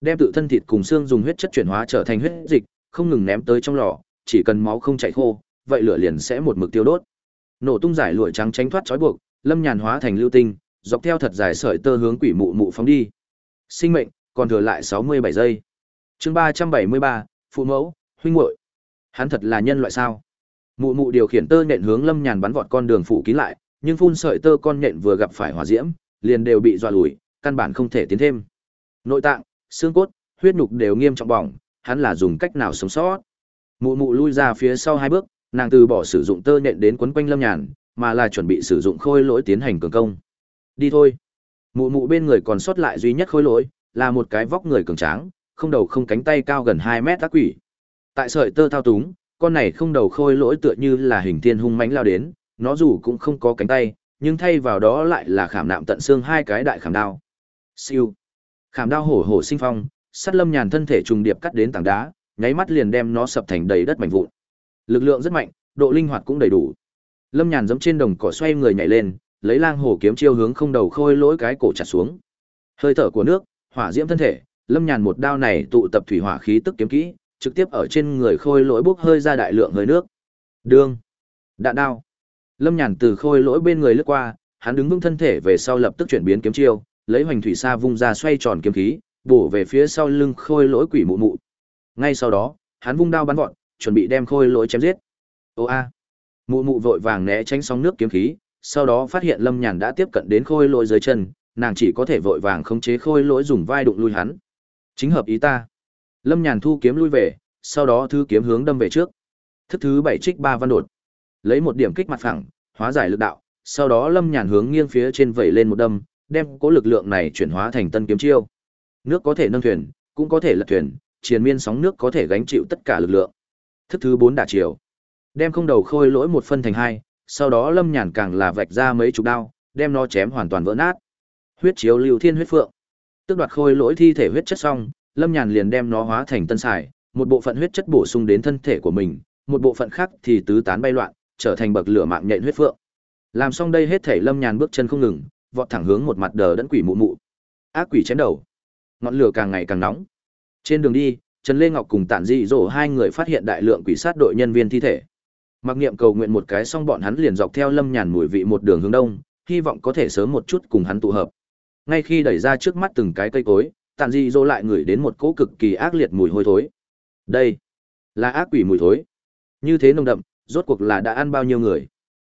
Đem tự thân thịt cùng xương dùng huyết chất chuyển hóa trở thành huyết dịch, không ngừng ném tới trong lò, chỉ cần máu không chảy khô, vậy lửa liền sẽ một mực tiêu đốt. Nổ tung giải lụa trắng tránh thoát trói buộc, lâm nhàn hóa thành lưu tinh, dọc theo thật dài sợi tơ hướng quỷ mụ mụ phóng đi. Sinh mệnh còn thừa lại 67 giây. Chương 373, phụ mẫu, huynh muội. Hắn thật là nhân loại sao? Mụ mụ điều khiển tơ nhện hướng Lâm Nhàn bắn vọt con đường phủ kín lại, nhưng phun sợi tơ con nhện vừa gặp phải hỏa diễm, liền đều bị dọa lùi, căn bản không thể tiến thêm. Nội tạng, xương cốt, huyết nhục đều nghiêm trọng bỏng, hắn là dùng cách nào sống sót? Mụ mụ lui ra phía sau hai bước, nàng từ bỏ sử dụng tơ nhện đến quấn quanh Lâm Nhàn, mà là chuẩn bị sử dụng khôi lỗi tiến hành cường công. Đi thôi. Mụ mụ bên người còn sót lại duy nhất khôi lỗi, là một cái vóc người cường tráng, không đầu không cánh tay cao gần 2 mét ác quỷ. Tại sợi tơ thao túng, con này không đầu khôi lỗi tựa như là hình thiên hung mãnh lao đến, nó dù cũng không có cánh tay, nhưng thay vào đó lại là khảm nạm tận xương hai cái đại khảm đao. Siêu. Khảm đao hổ hổ sinh phong, sát lâm nhàn thân thể trùng điệp cắt đến tảng đá, nháy mắt liền đem nó sập thành đầy đất mảnh vụn. Lực lượng rất mạnh, độ linh hoạt cũng đầy đủ. Lâm nhàn giẫm trên đồng cỏ xoay người nhảy lên, lấy lang hổ kiếm chiêu hướng không đầu khôi lỗi cái cổ chặt xuống. Hơi thở của nước, hỏa diễm thân thể, lâm nhàn một đao này tụ tập thủy hỏa khí tức kiếm kỹ, trực tiếp ở trên người khôi lỗi bốc hơi ra đại lượng hơi nước. Đương, đạn đao. Lâm nhàn từ khôi lỗi bên người lướt qua, hắn đứng vững thân thể về sau lập tức chuyển biến kiếm chiêu, lấy hoành thủy sa vung ra xoay tròn kiếm khí, bổ về phía sau lưng khôi lỗi quỷ mụ mụ. Ngay sau đó, hắn vung đao bắn vọt, chuẩn bị đem khôi lỗi chém giết. Ô a. Mụ mụ vội vàng né tránh sóng nước kiếm khí, sau đó phát hiện Lâm Nhàn đã tiếp cận đến khôi lỗi dưới chân, nàng chỉ có thể vội vàng khống chế khôi lỗi dùng vai đụng lui hắn. Chính hợp ý ta. Lâm Nhàn thu kiếm lui về, sau đó thứ kiếm hướng đâm về trước. Thức thứ bảy trích ba văn đột. Lấy một điểm kích mặt phẳng, hóa giải lực đạo, sau đó Lâm Nhàn hướng nghiêng phía trên vẩy lên một đâm, đem cố lực lượng này chuyển hóa thành tân kiếm chiêu. Nước có thể nâng thuyền, cũng có thể lật thuyền, triền miên sóng nước có thể gánh chịu tất cả lực lượng. Thức thứ bốn đả chiều. Đem không đầu khôi lỗi một phân thành hai, sau đó Lâm Nhàn càng là vạch ra mấy chục đao, đem nó chém hoàn toàn vỡ nát. Huyết chiếu lưu thiên huyết phượng. Tức đoạt khôi lỗi thi thể huyết chất xong, Lâm Nhàn liền đem nó hóa thành tân xài, một bộ phận huyết chất bổ sung đến thân thể của mình, một bộ phận khác thì tứ tán bay loạn, trở thành bậc lửa mạng nhện huyết phượng. Làm xong đây hết thể Lâm Nhàn bước chân không ngừng, vọt thẳng hướng một mặt đờ đẫn quỷ mụ mụ. Ác quỷ chém đầu. Ngọn lửa càng ngày càng nóng. Trên đường đi, Trần Lê Ngọc cùng Tản Dị Dỗ hai người phát hiện đại lượng quỷ sát đội nhân viên thi thể. Mặc niệm cầu nguyện một cái xong bọn hắn liền dọc theo Lâm Nhàn mùi vị một đường hướng đông, hy vọng có thể sớm một chút cùng hắn tụ hợp. Ngay khi đẩy ra trước mắt từng cái cây cối, Tàn Dị Dỗ lại ngửi đến một cỗ cực kỳ ác liệt mùi hôi thối. Đây là ác quỷ mùi thối. Như thế nồng đậm, rốt cuộc là đã ăn bao nhiêu người.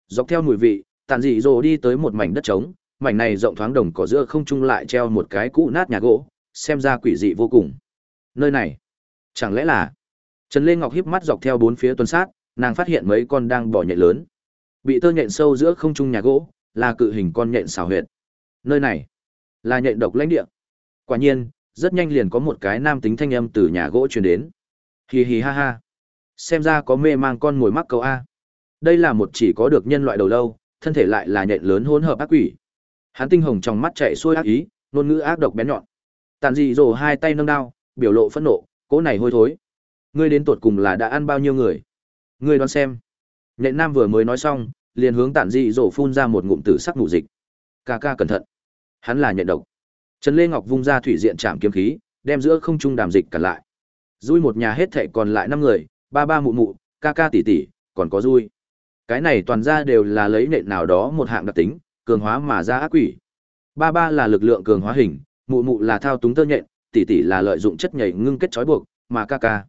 Dọc theo mùi vị, Tàn Dị Dỗ đi tới một mảnh đất trống, mảnh này rộng thoáng đồng cỏ giữa không trung lại treo một cái cũ nát nhà gỗ, xem ra quỷ dị vô cùng. Nơi này, chẳng lẽ là Trần Lê Ngọc híp mắt dọc theo bốn phía tuần sát, nàng phát hiện mấy con đang bỏ nhện lớn. Bị tơ nhện sâu giữa không trung nhà gỗ, là cự hình con nhện xào huyệt. Nơi này, là nhện độc lãnh địa. Quả nhiên, rất nhanh liền có một cái nam tính thanh âm từ nhà gỗ truyền đến. Hì hì ha ha. Xem ra có mê mang con mồi mắc câu A. Đây là một chỉ có được nhân loại đầu lâu, thân thể lại là nhện lớn hỗn hợp ác quỷ. Hắn tinh hồng trong mắt chạy xuôi ác ý, ngôn ngữ ác độc bén nhọn. Tàn dị rồ hai tay nâng đao, biểu lộ phẫn nộ, cỗ này hôi thối. Ngươi đến tột cùng là đã ăn bao nhiêu người? Ngươi đoán xem. Nhện nam vừa mới nói xong, liền hướng tản dị rồ phun ra một ngụm tử sắc nụ dịch. Ca ca cẩn thận. Hắn là nhận độc. Trần Lê Ngọc vung ra thủy diện chạm kiếm khí, đem giữa không trung đàm dịch cản lại. Dui một nhà hết thệ còn lại năm người, ba ba mụ mụ, ca ca tỷ tỷ, còn có Dui. Cái này toàn ra đều là lấy nện nào đó một hạng đặc tính, cường hóa mà ra ác quỷ. Ba ba là lực lượng cường hóa hình, mụ mụ là thao túng tơ nhện, tỷ tỷ là lợi dụng chất nhảy ngưng kết trói buộc, mà ca ca.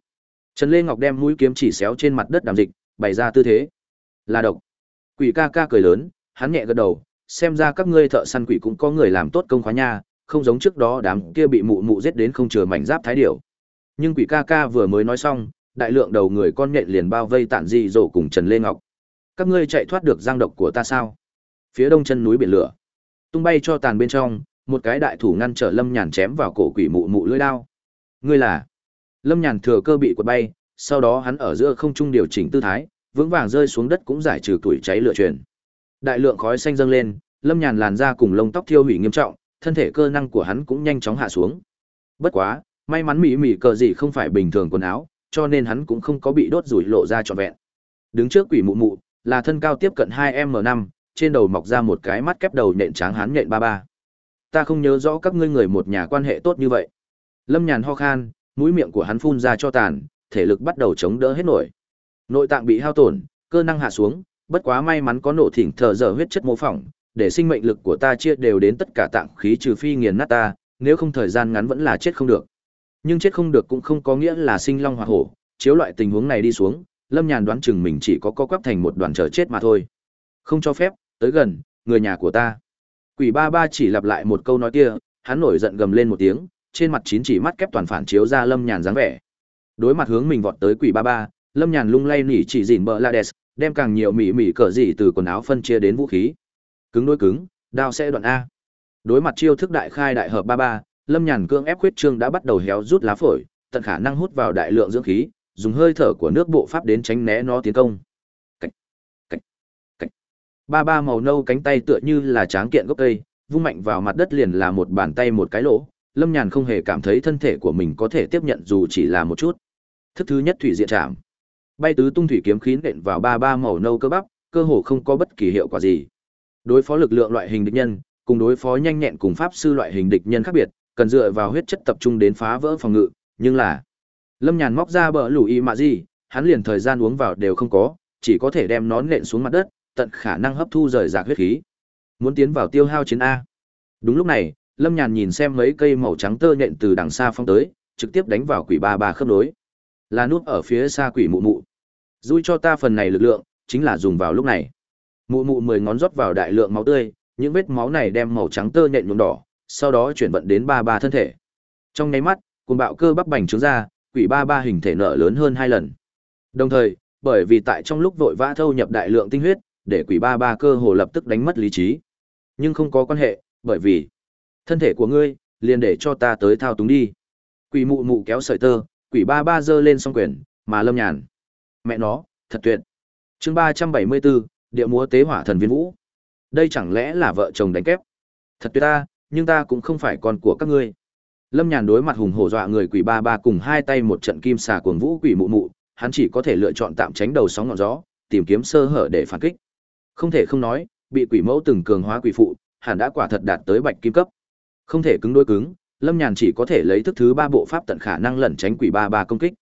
Trần Lê Ngọc đem mũi kiếm chỉ xéo trên mặt đất đàm dịch, bày ra tư thế. Là độc. Quỷ ca ca cười lớn, hắn nhẹ gật đầu, xem ra các ngươi thợ săn quỷ cũng có người làm tốt công khóa nha, không giống trước đó đám kia bị mụ mụ giết đến không chừa mảnh giáp thái điểu. Nhưng quỷ ca ca vừa mới nói xong, đại lượng đầu người con nhện liền bao vây tản di rổ cùng Trần Lê Ngọc. Các ngươi chạy thoát được giang độc của ta sao? Phía đông chân núi biển lửa, tung bay cho tàn bên trong, một cái đại thủ ngăn trở Lâm Nhàn chém vào cổ quỷ mụ mụ lưỡi đao. Ngươi là? Lâm Nhàn thừa cơ bị quật bay, sau đó hắn ở giữa không trung điều chỉnh tư thái, vững vàng rơi xuống đất cũng giải trừ tuổi cháy lửa truyền. Đại lượng khói xanh dâng lên, Lâm Nhàn làn da cùng lông tóc thiêu hủy nghiêm trọng, thân thể cơ năng của hắn cũng nhanh chóng hạ xuống. Bất quá, may mắn mỹ mỹ cờ gì không phải bình thường quần áo, cho nên hắn cũng không có bị đốt rủi lộ ra trọn vẹn. Đứng trước quỷ mụ mụ, là thân cao tiếp cận 2m5, trên đầu mọc ra một cái mắt kép đầu nện tráng hắn nhện ba ba. Ta không nhớ rõ các ngươi người một nhà quan hệ tốt như vậy. Lâm Nhàn ho khan, mũi miệng của hắn phun ra cho tàn, thể lực bắt đầu chống đỡ hết nổi. Nội tạng bị hao tổn, cơ năng hạ xuống, bất quá may mắn có nổ thỉnh thở dở huyết chất mô phỏng, để sinh mệnh lực của ta chia đều đến tất cả tạng khí trừ phi nghiền nát ta, nếu không thời gian ngắn vẫn là chết không được. Nhưng chết không được cũng không có nghĩa là sinh long hỏa hổ, chiếu loại tình huống này đi xuống, Lâm Nhàn đoán chừng mình chỉ có co quắp thành một đoàn chờ chết mà thôi. Không cho phép, tới gần, người nhà của ta. Quỷ ba ba chỉ lặp lại một câu nói kia, hắn nổi giận gầm lên một tiếng, trên mặt chín chỉ mắt kép toàn phản chiếu ra Lâm Nhàn dáng vẻ. Đối mặt hướng mình vọt tới quỷ ba ba, Lâm Nhàn lung lay nỉ chỉ dìn bờ la đès, đem càng nhiều mỉ mỉ cỡ gì từ quần áo phân chia đến vũ khí. Cứng đối cứng, đao sẽ đoạn a. Đối mặt chiêu thức đại khai đại hợp ba ba, Lâm Nhàn cương ép huyết trương đã bắt đầu héo rút lá phổi, tận khả năng hút vào đại lượng dưỡng khí, dùng hơi thở của nước bộ pháp đến tránh né nó tiến công. Cách, cách, cách. Ba ba màu nâu cánh tay tựa như là tráng kiện gốc cây, vung mạnh vào mặt đất liền là một bàn tay một cái lỗ. Lâm Nhàn không hề cảm thấy thân thể của mình có thể tiếp nhận dù chỉ là một chút. Thức thứ nhất thủy diện chạm Bay tứ tung thủy kiếm khí nện vào ba ba màu nâu cơ bắp, cơ hồ không có bất kỳ hiệu quả gì. Đối phó lực lượng loại hình địch nhân, cùng đối phó nhanh nhẹn cùng pháp sư loại hình địch nhân khác biệt, cần dựa vào huyết chất tập trung đến phá vỡ phòng ngự, nhưng là Lâm Nhàn móc ra bờ lũ y mạ gì, hắn liền thời gian uống vào đều không có, chỉ có thể đem nó nện xuống mặt đất, tận khả năng hấp thu rời rạc huyết khí. Muốn tiến vào tiêu hao chiến a. Đúng lúc này, Lâm Nhàn nhìn xem mấy cây màu trắng tơ nhện từ đằng xa phong tới, trực tiếp đánh vào quỷ ba ba khớp nối. Là nút ở phía xa quỷ mụ mụ. Rui cho ta phần này lực lượng, chính là dùng vào lúc này. Mụ mụ mười ngón rót vào đại lượng máu tươi, những vết máu này đem màu trắng tơ nhện nhuộm đỏ, sau đó chuyển vận đến ba ba thân thể. Trong nháy mắt, cuồng bạo cơ bắp bành trướng ra, quỷ ba ba hình thể nở lớn hơn hai lần. Đồng thời, bởi vì tại trong lúc vội vã thâu nhập đại lượng tinh huyết, để quỷ ba ba cơ hồ lập tức đánh mất lý trí. Nhưng không có quan hệ, bởi vì thân thể của ngươi, liền để cho ta tới thao túng đi. Quỷ mụ mụ kéo sợi tơ, quỷ ba ba giơ lên song quyền, mà lâm nhàn. Mẹ nó, thật tuyệt. chương ba trăm bảy mươi 374, địa múa tế hỏa thần viên vũ. Đây chẳng lẽ là vợ chồng đánh kép? Thật tuyệt ta, nhưng ta cũng không phải con của các ngươi. Lâm Nhàn đối mặt hùng hổ dọa người quỷ ba ba cùng hai tay một trận kim xà cuồng vũ quỷ mụ mụ, hắn chỉ có thể lựa chọn tạm tránh đầu sóng ngọn gió, tìm kiếm sơ hở để phản kích. Không thể không nói, bị quỷ mẫu từng cường hóa quỷ phụ, hẳn đã quả thật đạt tới bạch kim cấp. Không thể cứng đối cứng, Lâm Nhàn chỉ có thể lấy thức thứ ba bộ pháp tận khả năng lẩn tránh quỷ ba ba công kích.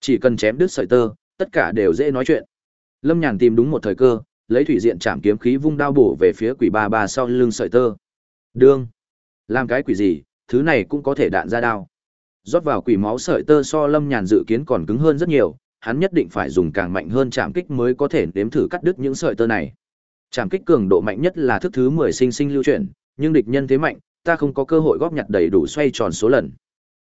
Chỉ cần chém đứt sợi tơ, tất cả đều dễ nói chuyện. Lâm Nhàn tìm đúng một thời cơ, lấy thủy diện chạm kiếm khí vung đao bổ về phía quỷ ba ba sau lưng sợi tơ. Đương, làm cái quỷ gì, thứ này cũng có thể đạn ra đao. Rót vào quỷ máu sợi tơ so Lâm Nhàn dự kiến còn cứng hơn rất nhiều, hắn nhất định phải dùng càng mạnh hơn chạm kích mới có thể nếm thử cắt đứt những sợi tơ này. Chạm kích cường độ mạnh nhất là thức thứ 10 sinh sinh lưu chuyển, nhưng địch nhân thế mạnh, ta không có cơ hội góp nhặt đầy đủ xoay tròn số lần.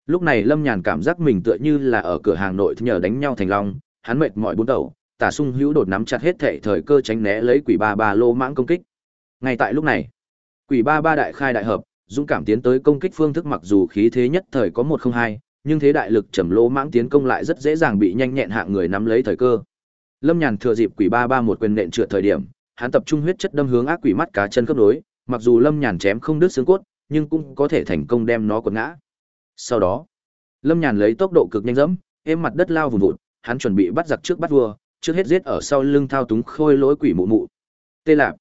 Lúc này Lâm Nhàn cảm giác mình tựa như là ở cửa hàng nội nhờ đánh nhau thành long, hắn mệt mỏi bốn đầu, tả sung hữu đột nắm chặt hết thể thời cơ tránh né lấy quỷ ba ba lô mãng công kích. Ngay tại lúc này, quỷ ba ba đại khai đại hợp, dũng cảm tiến tới công kích phương thức mặc dù khí thế nhất thời có một không hai nhưng thế đại lực trầm lỗ mãng tiến công lại rất dễ dàng bị nhanh nhẹn hạng người nắm lấy thời cơ lâm nhàn thừa dịp quỷ ba ba một quyền nện trượt thời điểm hắn tập trung huyết chất đâm hướng ác quỷ mắt cá chân cấp đối mặc dù lâm nhàn chém không đứt xương cốt nhưng cũng có thể thành công đem nó quật ngã sau đó lâm nhàn lấy tốc độ cực nhanh dẫm êm mặt đất lao vùng vụt hắn chuẩn bị bắt giặc trước bắt vua, trước hết giết ở sau lưng thao túng khôi lỗi quỷ mụ mụ. Tê lạp.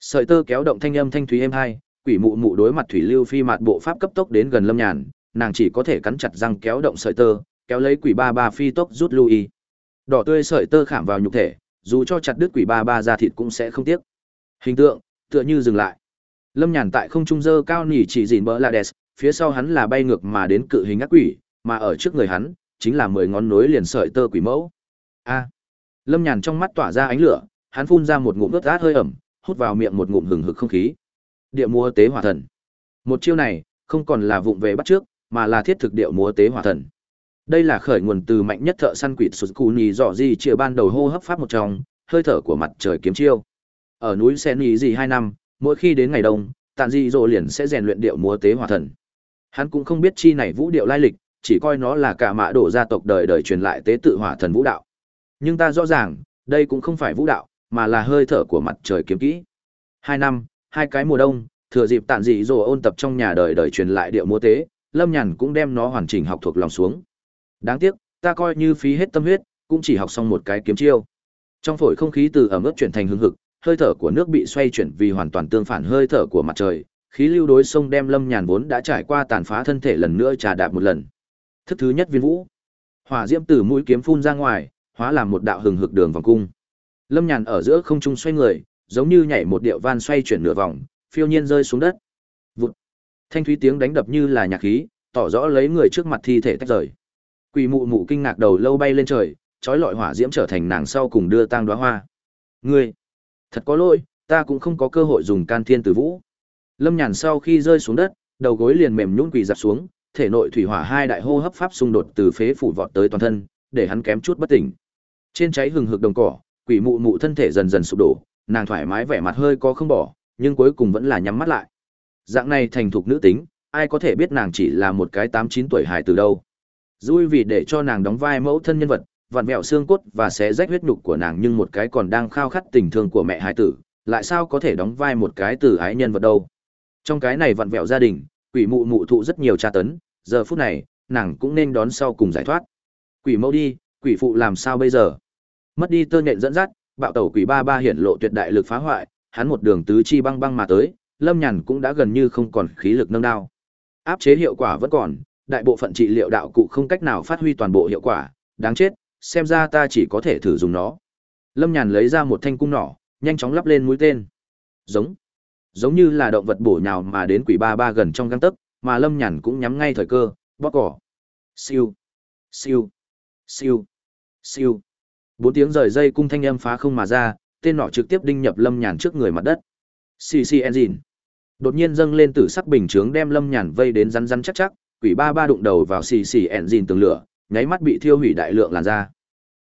Sợi tơ kéo động thanh âm thanh thúy êm hai, quỷ mụ mụ đối mặt thủy lưu phi mạt bộ pháp cấp tốc đến gần lâm nhàn, nàng chỉ có thể cắn chặt răng kéo động sợi tơ, kéo lấy quỷ ba ba phi tốc rút lui. Y đỏ tươi sợi tơ khảm vào nhục thể, dù cho chặt đứt quỷ ba ba ra thịt cũng sẽ không tiếc. Hình tượng, tựa như dừng lại. Lâm nhàn tại không trung dơ cao nỉ chỉ dìn bỡ la đès phía sau hắn là bay ngược mà đến cự hình ác quỷ, mà ở trước người hắn chính là mười ngón nối liền sợi tơ quỷ mẫu a lâm nhàn trong mắt tỏa ra ánh lửa hắn phun ra một ngụm ướt át hơi ẩm hút vào miệng một ngụm hừng hực không khí Địa múa tế hỏa thần. Một chiêu này, không còn là vụng về bắt trước, mà là thiết thực điệu múa tế hỏa thần. Đây là khởi nguồn từ mạnh nhất thợ săn quỷ sụt cù nhì dọ gì chia ban đầu hô hấp pháp một trong, hơi thở của mặt trời kiếm chiêu. Ở núi Sen nhì gì hai năm, mỗi khi đến ngày đông, tàn dị dỗ liền sẽ rèn luyện điệu múa tế hỏa thần. Hắn cũng không biết chi này vũ điệu lai lịch, chỉ coi nó là cả mã đổ gia tộc đời đời truyền lại tế tự hỏa thần vũ đạo. Nhưng ta rõ ràng, đây cũng không phải vũ đạo, mà là hơi thở của mặt trời kiếm kỹ. Hai năm, hai cái mùa đông, thừa dịp tản dị dỗ ôn tập trong nhà đời đời truyền lại điệu múa tế, Lâm Nhàn cũng đem nó hoàn chỉnh học thuộc lòng xuống. Đáng tiếc, ta coi như phí hết tâm huyết, cũng chỉ học xong một cái kiếm chiêu. Trong phổi không khí từ ẩm ướt chuyển thành hưng hực, hơi thở của nước bị xoay chuyển vì hoàn toàn tương phản hơi thở của mặt trời, khí lưu đối sông đem Lâm Nhàn vốn đã trải qua tàn phá thân thể lần nữa trà đạp một lần. Thức thứ nhất viên vũ. Hỏa diễm từ mũi kiếm phun ra ngoài, hóa làm một đạo hừng hực đường vòng cung. Lâm Nhàn ở giữa không trung xoay người, giống như nhảy một điệu van xoay chuyển nửa vòng, phiêu nhiên rơi xuống đất. Vụt. Thanh thúy tiếng đánh đập như là nhạc khí, tỏ rõ lấy người trước mặt thi thể tách rời. Quỷ mụ mụ kinh ngạc đầu lâu bay lên trời, trói lọi hỏa diễm trở thành nàng sau cùng đưa tang đóa hoa. Ngươi, thật có lỗi, ta cũng không có cơ hội dùng can thiên tử vũ. Lâm Nhàn sau khi rơi xuống đất, đầu gối liền mềm nhũn quỳ dạp xuống, thể nội thủy hỏa hai đại hô hấp pháp xung đột từ phế phủ vọt tới toàn thân, để hắn kém chút bất tỉnh. Trên cháy hừng hực đồng cỏ, quỷ mụ mụ thân thể dần dần sụp đổ, nàng thoải mái vẻ mặt hơi có không bỏ, nhưng cuối cùng vẫn là nhắm mắt lại. Dạng này thành thục nữ tính, ai có thể biết nàng chỉ là một cái tám chín tuổi hài từ đâu. Dui vì để cho nàng đóng vai mẫu thân nhân vật, vặn vẹo xương cốt và xé rách huyết nhục của nàng nhưng một cái còn đang khao khát tình thương của mẹ hài tử, lại sao có thể đóng vai một cái từ ái nhân vật đâu. Trong cái này vặn vẹo gia đình, quỷ mụ mụ thụ rất nhiều tra tấn, giờ phút này, nàng cũng nên đón sau cùng giải thoát. Quỷ mẫu đi, quỷ phụ làm sao bây giờ? Mất đi tơ nhện dẫn dắt, bạo tẩu quỷ ba ba hiển lộ tuyệt đại lực phá hoại, hắn một đường tứ chi băng băng mà tới, Lâm Nhàn cũng đã gần như không còn khí lực nâng đao. Áp chế hiệu quả vẫn còn, đại bộ phận trị liệu đạo cụ không cách nào phát huy toàn bộ hiệu quả, đáng chết, xem ra ta chỉ có thể thử dùng nó. Lâm Nhàn lấy ra một thanh cung nỏ, nhanh chóng lắp lên mũi tên. Giống, giống như là động vật bổ nhào mà đến quỷ ba ba gần trong găng tấc, mà Lâm Nhàn cũng nhắm ngay thời cơ, bóp cỏ. Siêu, siêu, siêu, siêu. Bốn tiếng rời dây cung thanh âm phá không mà ra, tên nỏ trực tiếp đinh nhập Lâm Nhàn trước người mặt đất. CC engine. Đột nhiên dâng lên từ sắc bình chướng đem Lâm Nhàn vây đến rắn rắn chắc chắc, quỷ ba ba đụng đầu vào cc engine tường lửa, nháy mắt bị thiêu hủy đại lượng làn da.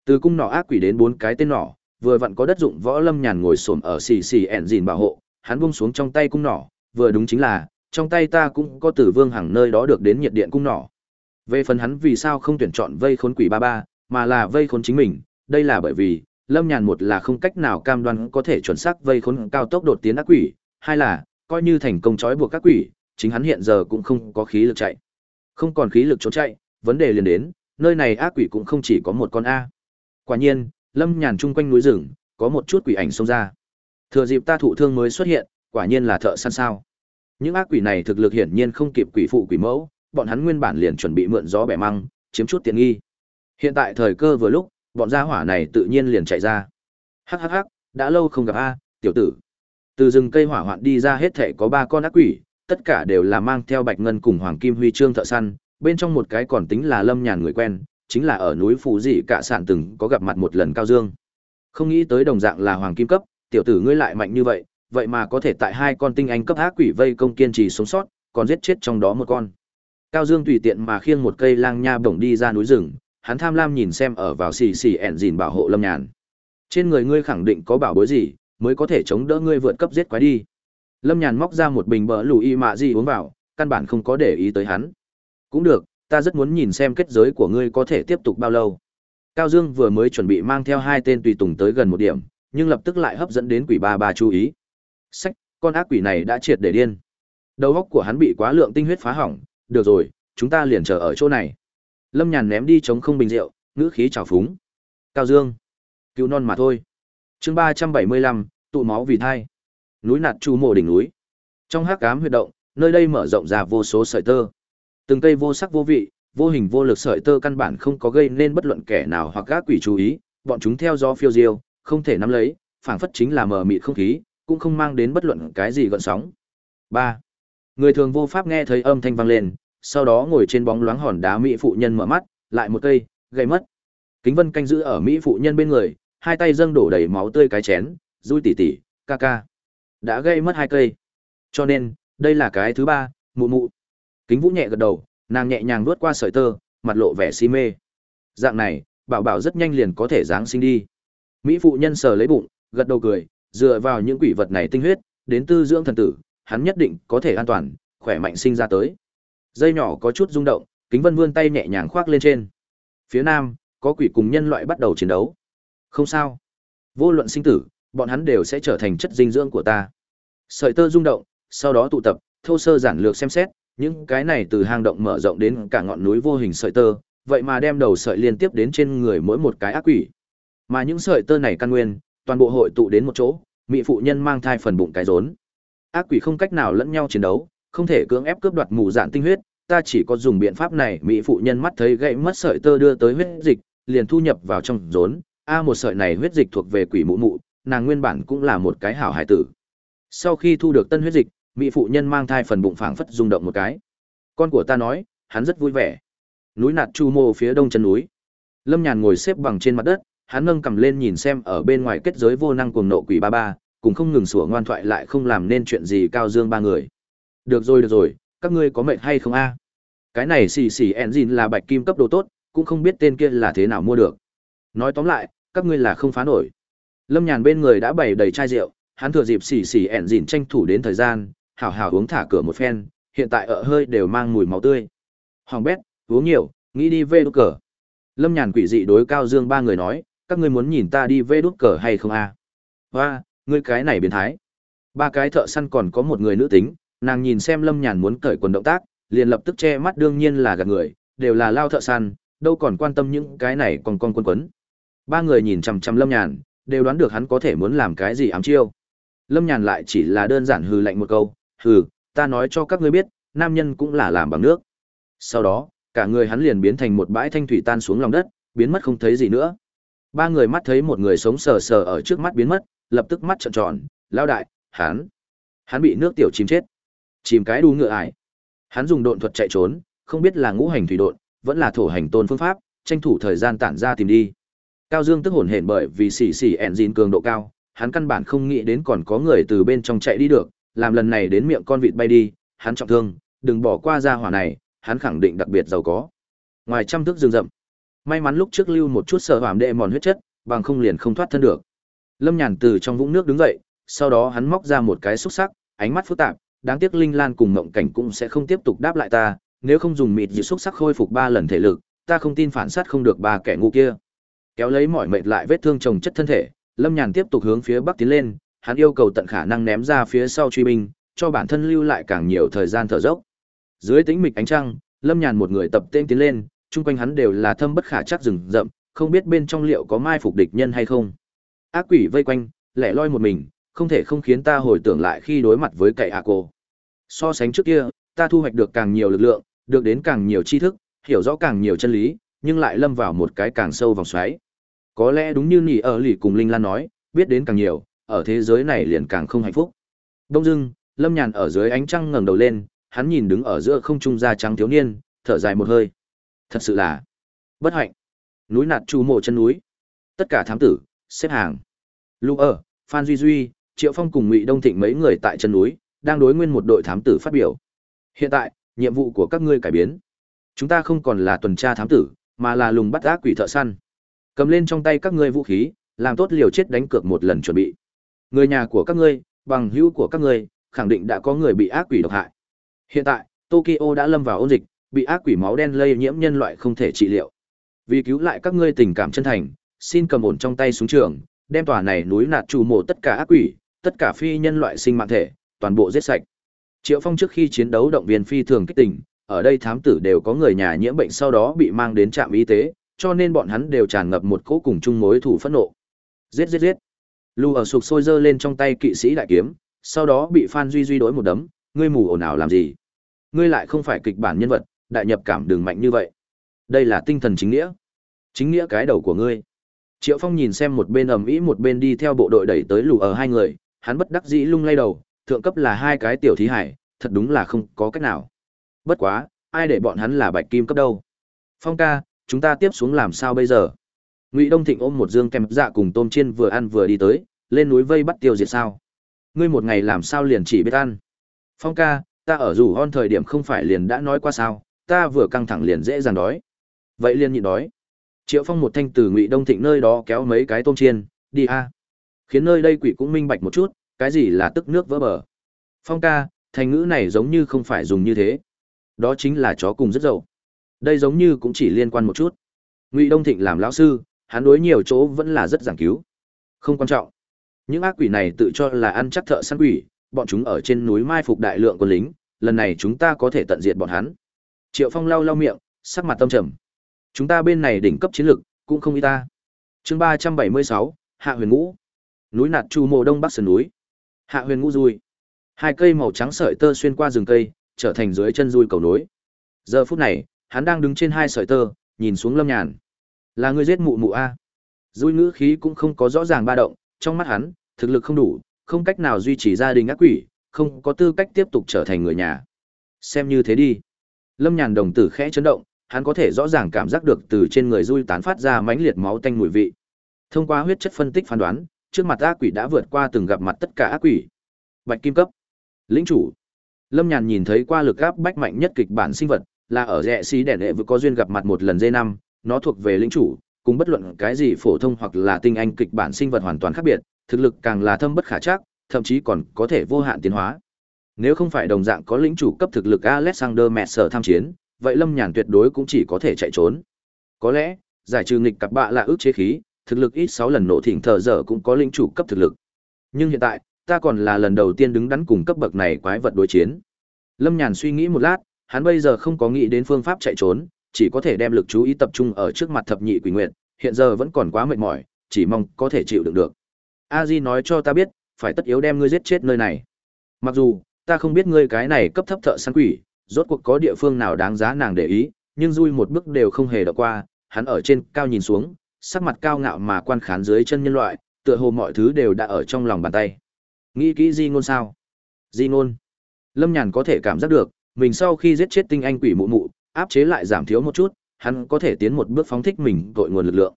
Từ cung nỏ ác quỷ đến bốn cái tên nỏ, vừa vặn có đất dụng võ Lâm Nhàn ngồi xổm ở cc engine bảo hộ, hắn buông xuống trong tay cung nỏ, vừa đúng chính là, trong tay ta cũng có Tử Vương hàng nơi đó được đến nhiệt điện cung nỏ. Về phần hắn vì sao không tuyển chọn vây khốn quỷ ba ba, mà là vây khốn chính mình, đây là bởi vì Lâm Nhàn một là không cách nào cam đoan có thể chuẩn xác vây khốn cao tốc đột tiến ác quỷ, hai là coi như thành công trói buộc các quỷ, chính hắn hiện giờ cũng không có khí lực chạy. Không còn khí lực trốn chạy, vấn đề liền đến, nơi này ác quỷ cũng không chỉ có một con a. Quả nhiên, Lâm Nhàn chung quanh núi rừng, có một chút quỷ ảnh xông ra. Thừa dịp ta thụ thương mới xuất hiện, quả nhiên là thợ săn sao. Những ác quỷ này thực lực hiển nhiên không kịp quỷ phụ quỷ mẫu, bọn hắn nguyên bản liền chuẩn bị mượn gió bẻ măng, chiếm chút tiện nghi. Hiện tại thời cơ vừa lúc, bọn gia hỏa này tự nhiên liền chạy ra. Hắc hắc hắc, đã lâu không gặp a, tiểu tử. Từ rừng cây hỏa hoạn đi ra hết thảy có ba con ác quỷ, tất cả đều là mang theo bạch ngân cùng hoàng kim huy chương thợ săn, bên trong một cái còn tính là Lâm Nhàn người quen, chính là ở núi Phù Dị cả sạn từng có gặp mặt một lần Cao Dương. Không nghĩ tới đồng dạng là hoàng kim cấp, tiểu tử ngươi lại mạnh như vậy, vậy mà có thể tại hai con tinh anh cấp ác quỷ vây công kiên trì sống sót, còn giết chết trong đó một con. Cao Dương tùy tiện mà khiêng một cây lang nha bổng đi ra núi rừng, hắn tham lam nhìn xem ở vào xì xì ẹn dìn bảo hộ lâm nhàn. Trên người ngươi khẳng định có bảo bối gì mới có thể chống đỡ ngươi vượt cấp giết quái đi. Lâm nhàn móc ra một bình bờ lù y mạ gì uống vào căn bản không có để ý tới hắn. Cũng được ta rất muốn nhìn xem kết giới của ngươi có thể tiếp tục bao lâu. Cao dương vừa mới chuẩn bị mang theo hai tên tùy tùng tới gần một điểm nhưng lập tức lại hấp dẫn đến quỷ ba ba chú ý. Sách, con ác quỷ này đã triệt để điên. Đầu óc của hắn bị quá lượng tinh huyết phá hỏng, được rồi, chúng ta liền chờ ở chỗ này. Lâm nhàn ném đi chống không bình rượu, ngữ khí trào phúng. Cao dương, cứu non mà thôi. Chương ba trăm bảy mươi lăm, tụ máu vì thai. Núi nạt chu mộ đỉnh núi. Trong hắc ám huyệt động, nơi đây mở rộng ra vô số sợi tơ. Từng cây vô sắc vô vị, vô hình vô lực sợi tơ căn bản không có gây nên bất luận kẻ nào hoặc các quỷ chú ý, bọn chúng theo gió phiêu diêu không thể nắm lấy phảng phất chính là mờ mịt không khí cũng không mang đến bất luận cái gì gợn sóng ba người thường vô pháp nghe thấy âm thanh vang lên sau đó ngồi trên bóng loáng hòn đá mỹ phụ nhân mở mắt, lại một cây, gây mất. Kính Vân canh giữ ở mỹ phụ nhân bên người, hai tay dâng đổ đầy máu tươi cái chén, rui tỉ tỉ, ca ca. Đã gây mất hai cây. Cho nên, đây là cái thứ ba, mụ mụ. Kính Vũ nhẹ gật đầu, nàng nhẹ nhàng vuốt qua sợi tơ, mặt lộ vẻ si mê. Dạng này, bảo bảo rất nhanh liền có thể dáng sinh đi. Mỹ phụ nhân sờ lấy bụng, gật đầu cười, dựa vào những quỷ vật này tinh huyết, đến tư dưỡng thần tử, hắn nhất định có thể an toàn, khỏe mạnh sinh ra tới. Dây nhỏ có chút rung động, Kính Vân vươn tay nhẹ nhàng khoác lên trên. Phía nam, có quỷ cùng nhân loại bắt đầu chiến đấu. Không sao. Vô luận sinh tử, bọn hắn đều sẽ trở thành chất dinh dưỡng của ta. Sợi tơ rung động, sau đó tụ tập, thô sơ giản lược xem xét, những cái này từ hang động mở rộng đến cả ngọn núi vô hình sợi tơ, vậy mà đem đầu sợi liên tiếp đến trên người mỗi một cái ác quỷ. Mà những sợi tơ này căn nguyên, toàn bộ hội tụ đến một chỗ, mỹ phụ nhân mang thai phần bụng cái rốn. Ác quỷ không cách nào lẫn nhau chiến đấu, không thể cưỡng ép cướp đoạt mù dạn tinh huyết, ta chỉ có dùng biện pháp này, mỹ phụ nhân mắt thấy gãy mất sợi tơ đưa tới huyết dịch, liền thu nhập vào trong rốn, a một sợi này huyết dịch thuộc về quỷ mụ mụ, nàng nguyên bản cũng là một cái hảo hải tử. Sau khi thu được tân huyết dịch, mỹ phụ nhân mang thai phần bụng phảng phất rung động một cái. Con của ta nói, hắn rất vui vẻ. Núi Nạt Chu Mô phía đông chân núi. Lâm Nhàn ngồi xếp bằng trên mặt đất, hắn nâng cầm lên nhìn xem ở bên ngoài kết giới vô năng cuồng nộ quỷ ba ba, cùng không ngừng sủa ngoan thoại lại không làm nên chuyện gì cao dương ba người. Được rồi được rồi, các ngươi có mệt hay không a? Cái này xì xì engine là bạch kim cấp độ tốt, cũng không biết tên kia là thế nào mua được. Nói tóm lại, các ngươi là không phá nổi. Lâm Nhàn bên người đã bày đầy chai rượu, hắn thừa dịp xì xì engine tranh thủ đến thời gian, hảo hảo uống thả cửa một phen, hiện tại ở hơi đều mang mùi máu tươi. Hoàng bét, uống nhiều, nghĩ đi về đốt cờ. Lâm Nhàn quỷ dị đối Cao Dương ba người nói, các ngươi muốn nhìn ta đi vê đút cờ hay không a? À? Hoa, ngươi cái này biến thái. Ba cái thợ săn còn có một người nữ tính, nàng nhìn xem Lâm Nhàn muốn cởi quần động tác, liền lập tức che mắt đương nhiên là gạt người, đều là lao thợ săn, đâu còn quan tâm những cái này còn con quân quấn. Ba người nhìn chằm chằm Lâm Nhàn, đều đoán được hắn có thể muốn làm cái gì ám chiêu. Lâm Nhàn lại chỉ là đơn giản hừ lạnh một câu, hừ, ta nói cho các ngươi biết, nam nhân cũng là làm bằng nước. Sau đó, cả người hắn liền biến thành một bãi thanh thủy tan xuống lòng đất, biến mất không thấy gì nữa. Ba người mắt thấy một người sống sờ sờ ở trước mắt biến mất, lập tức mắt trợn tròn, lao đại, hắn, hắn bị nước tiểu chìm chết. Chìm cái đu ngựa ải. Hắn dùng độn thuật chạy trốn, không biết là ngũ hành thủy độn, vẫn là thổ hành tôn phương pháp, tranh thủ thời gian tản ra tìm đi. Cao Dương tức hồn hển bởi vì xỉ xỉ engine cường độ cao, hắn căn bản không nghĩ đến còn có người từ bên trong chạy đi được, làm lần này đến miệng con vịt bay đi, hắn trọng thương, đừng bỏ qua ra hỏa này, hắn khẳng định đặc biệt giàu có. Ngoài trăm thước rừng rậm, may mắn lúc trước lưu một chút sợ hàm đệ mòn huyết chất, bằng không liền không thoát thân được. Lâm Nhàn từ trong vũng nước đứng dậy, sau đó hắn móc ra một cái xúc sắc, ánh mắt phức tạp, đáng tiếc Linh Lan cùng Mộng Cảnh cũng sẽ không tiếp tục đáp lại ta, nếu không dùng mịt dị xúc sắc khôi phục ba lần thể lực, ta không tin phản sát không được ba kẻ ngu kia. Kéo lấy mỏi mệt lại vết thương chồng chất thân thể, Lâm Nhàn tiếp tục hướng phía bắc tiến lên, hắn yêu cầu tận khả năng ném ra phía sau truy binh, cho bản thân lưu lại càng nhiều thời gian thở dốc. Dưới tĩnh mịch ánh trăng, Lâm Nhàn một người tập tên tiến lên, chung quanh hắn đều là thâm bất khả chắc rừng rậm, không biết bên trong liệu có mai phục địch nhân hay không. Ác quỷ vây quanh, lẻ loi một mình, không thể không khiến ta hồi tưởng lại khi đối mặt với cậy ạ cô. So sánh trước kia, ta thu hoạch được càng nhiều lực lượng, được đến càng nhiều tri thức, hiểu rõ càng nhiều chân lý, nhưng lại lâm vào một cái càng sâu vòng xoáy. Có lẽ đúng như Nỉ ở lì cùng Linh Lan nói, biết đến càng nhiều, ở thế giới này liền càng không hạnh phúc. Đông dưng, Lâm Nhàn ở dưới ánh trăng ngẩng đầu lên, hắn nhìn đứng ở giữa không trung da trắng thiếu niên, thở dài một hơi. Thật sự là bất hạnh. Núi nạt chu mộ chân núi. Tất cả thám tử, xếp hàng. Lưu ở, Phan Duy Duy, Triệu Phong cùng Ngụy Đông Thịnh mấy người tại chân núi, đang đối nguyên một đội thám tử phát biểu. Hiện tại, nhiệm vụ của các ngươi cải biến. Chúng ta không còn là tuần tra thám tử, mà là lùng bắt ác quỷ thợ săn. Cầm lên trong tay các ngươi vũ khí, làm tốt liều chết đánh cược một lần chuẩn bị. Người nhà của các ngươi, bằng hữu của các ngươi, khẳng định đã có người bị ác quỷ độc hại. Hiện tại, Tokyo đã lâm vào ôn dịch, bị ác quỷ máu đen lây nhiễm nhân loại không thể trị liệu. Vì cứu lại các ngươi tình cảm chân thành, xin cầm ổn trong tay súng trường, đem tòa này núi nạt trù mộ tất cả ác quỷ, tất cả phi nhân loại sinh mạng thể, toàn bộ giết sạch. Triệu Phong trước khi chiến đấu động viên phi thường kích tình, ở đây thám tử đều có người nhà nhiễm bệnh sau đó bị mang đến trạm y tế, cho nên bọn hắn đều tràn ngập một cỗ cùng chung mối thủ phẫn nộ. Giết giết giết. Lu ở sục sôi giơ lên trong tay kỵ sĩ đại kiếm, sau đó bị Phan Duy Duy đối một đấm, ngươi mù ồn ào làm gì? Ngươi lại không phải kịch bản nhân vật, đại nhập cảm đường mạnh như vậy. Đây là tinh thần chính nghĩa. Chính nghĩa cái đầu của ngươi. Triệu Phong nhìn xem một bên ầm ĩ một bên đi theo bộ đội đẩy tới lù ở hai người, hắn bất đắc dĩ lung lay đầu, thượng cấp là hai cái tiểu thí hải, thật đúng là không có cách nào. Bất quá, ai để bọn hắn là bạch kim cấp đâu? Phong ca, chúng ta tiếp xuống làm sao bây giờ? Ngụy Đông Thịnh ôm một dương kem dạ cùng tôm chiên vừa ăn vừa đi tới, lên núi vây bắt tiêu diệt sao? Ngươi một ngày làm sao liền chỉ biết ăn? Phong ca, ta ở rủ hon thời điểm không phải liền đã nói qua sao, ta vừa căng thẳng liền dễ dàng đói. vậy liền nhịn đói. Triệu phong một thanh từ ngụy đông thịnh nơi đó kéo mấy cái tôm chiên, đi a. Khiến nơi đây quỷ cũng minh bạch một chút, cái gì là tức nước vỡ bờ. Phong ca, thành ngữ này giống như không phải dùng như thế. Đó chính là chó cùng rất dậu đây giống như cũng chỉ liên quan một chút. Ngụy đông thịnh làm lão sư, hắn đối nhiều chỗ vẫn là rất giảng cứu. Không quan trọng. Những ác quỷ này tự cho là ăn chắc thợ săn quỷ, bọn chúng ở trên núi mai phục đại lượng quân lính, lần này chúng ta có thể tận diệt bọn hắn triệu phong lau lau miệng, sắc mặt tâm trầm. Chúng ta bên này đỉnh cấp chiến lực cũng không y ta. Chương ba trăm bảy mươi sáu, hạ huyền ngũ. Núi nạt chu mộ đông bắc sườn núi. Hạ huyền ngũ dùi. Hai cây màu trắng sợi tơ xuyên qua rừng cây, trở thành dưới chân dùi cầu nối. Giờ phút này, hắn đang đứng trên hai sợi tơ, nhìn xuống lâm nhàn. Là người giết mụ mụ a. Dùi ngữ khí cũng không có rõ ràng ba động, trong mắt hắn, thực lực không đủ, không cách nào duy trì gia đình ác quỷ, không có tư cách tiếp tục trở thành người nhà. Xem như thế đi lâm nhàn đồng tử khẽ chấn động, hắn có thể rõ ràng cảm giác được từ trên người dui tán phát ra mãnh liệt máu tanh mùi vị. Thông qua huyết chất phân tích phán đoán, trước mặt ác quỷ đã vượt qua từng gặp mặt tất cả ác quỷ. Bạch kim cấp, lĩnh chủ. Lâm nhàn nhìn thấy qua lực áp bách mạnh nhất kịch bản sinh vật, là ở rẽ xí đẻ đệ vừa có duyên gặp mặt một lần dây năm, nó thuộc về lĩnh chủ, cùng bất luận cái gì phổ thông hoặc là tinh anh kịch bản sinh vật hoàn toàn khác biệt, thực lực càng là thâm bất khả chắc, thậm chí còn có thể vô hạn tiến hóa nếu không phải đồng dạng có lĩnh chủ cấp thực lực alexander mẹ sở tham chiến, vậy lâm nhàn tuyệt đối cũng chỉ có thể chạy trốn. Có lẽ, giải trừ nghịch cặp bạ là ước chế khí, thực lực ít sáu lần nổ thỉnh thờ dở cũng có lĩnh chủ cấp thực lực. Nhưng hiện tại, ta còn là lần đầu tiên đứng đắn cùng cấp bậc này quái vật đối chiến. Lâm nhàn suy nghĩ một lát, hắn bây giờ không có nghĩ đến phương pháp chạy trốn, chỉ có thể đem lực chú ý tập trung ở trước mặt thập nhị quỷ nguyện hiện giờ vẫn còn quá mệt mỏi, chỉ mong có thể chịu đựng được. A di nói cho ta biết, phải tất yếu đem ngươi giết chết nơi này. Mặc dù ta không biết ngươi cái này cấp thấp thợ săn quỷ rốt cuộc có địa phương nào đáng giá nàng để ý, nhưng duy một bước đều không hề đọc qua, hắn ở trên cao nhìn xuống, sắc mặt cao ngạo mà quan khán dưới chân nhân loại, tựa hồ mọi thứ đều đã ở trong lòng bàn tay. Nghĩ kỹ di ngôn sao? Di ngôn. Lâm Nhàn có thể cảm giác được, mình sau khi giết chết tinh anh quỷ mụ mụ, áp chế lại giảm thiếu một chút, hắn có thể tiến một bước phóng thích mình tội nguồn lực lượng.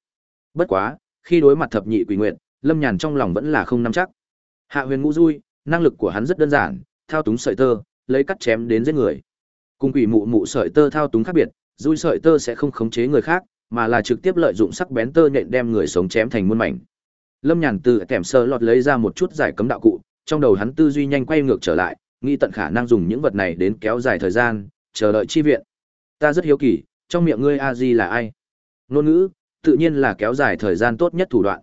Bất quá, khi đối mặt thập nhị quỷ nguyện, Lâm Nhàn trong lòng vẫn là không nắm chắc. Hạ Huyền Ngũ duy, năng lực của hắn rất đơn giản, thao túng sợi tơ, lấy cắt chém đến giết người. Cùng quỷ mụ mụ sợi tơ thao túng khác biệt, dùi sợi tơ sẽ không khống chế người khác, mà là trực tiếp lợi dụng sắc bén tơ nhện đem người sống chém thành muôn mảnh. Lâm Nhàn từ kèm sơ lọt lấy ra một chút giải cấm đạo cụ, trong đầu hắn tư duy nhanh quay ngược trở lại, nghĩ tận khả năng dùng những vật này đến kéo dài thời gian, chờ đợi chi viện. Ta rất hiếu kỳ, trong miệng ngươi a di là ai? Ngôn ngữ, tự nhiên là kéo dài thời gian tốt nhất thủ đoạn.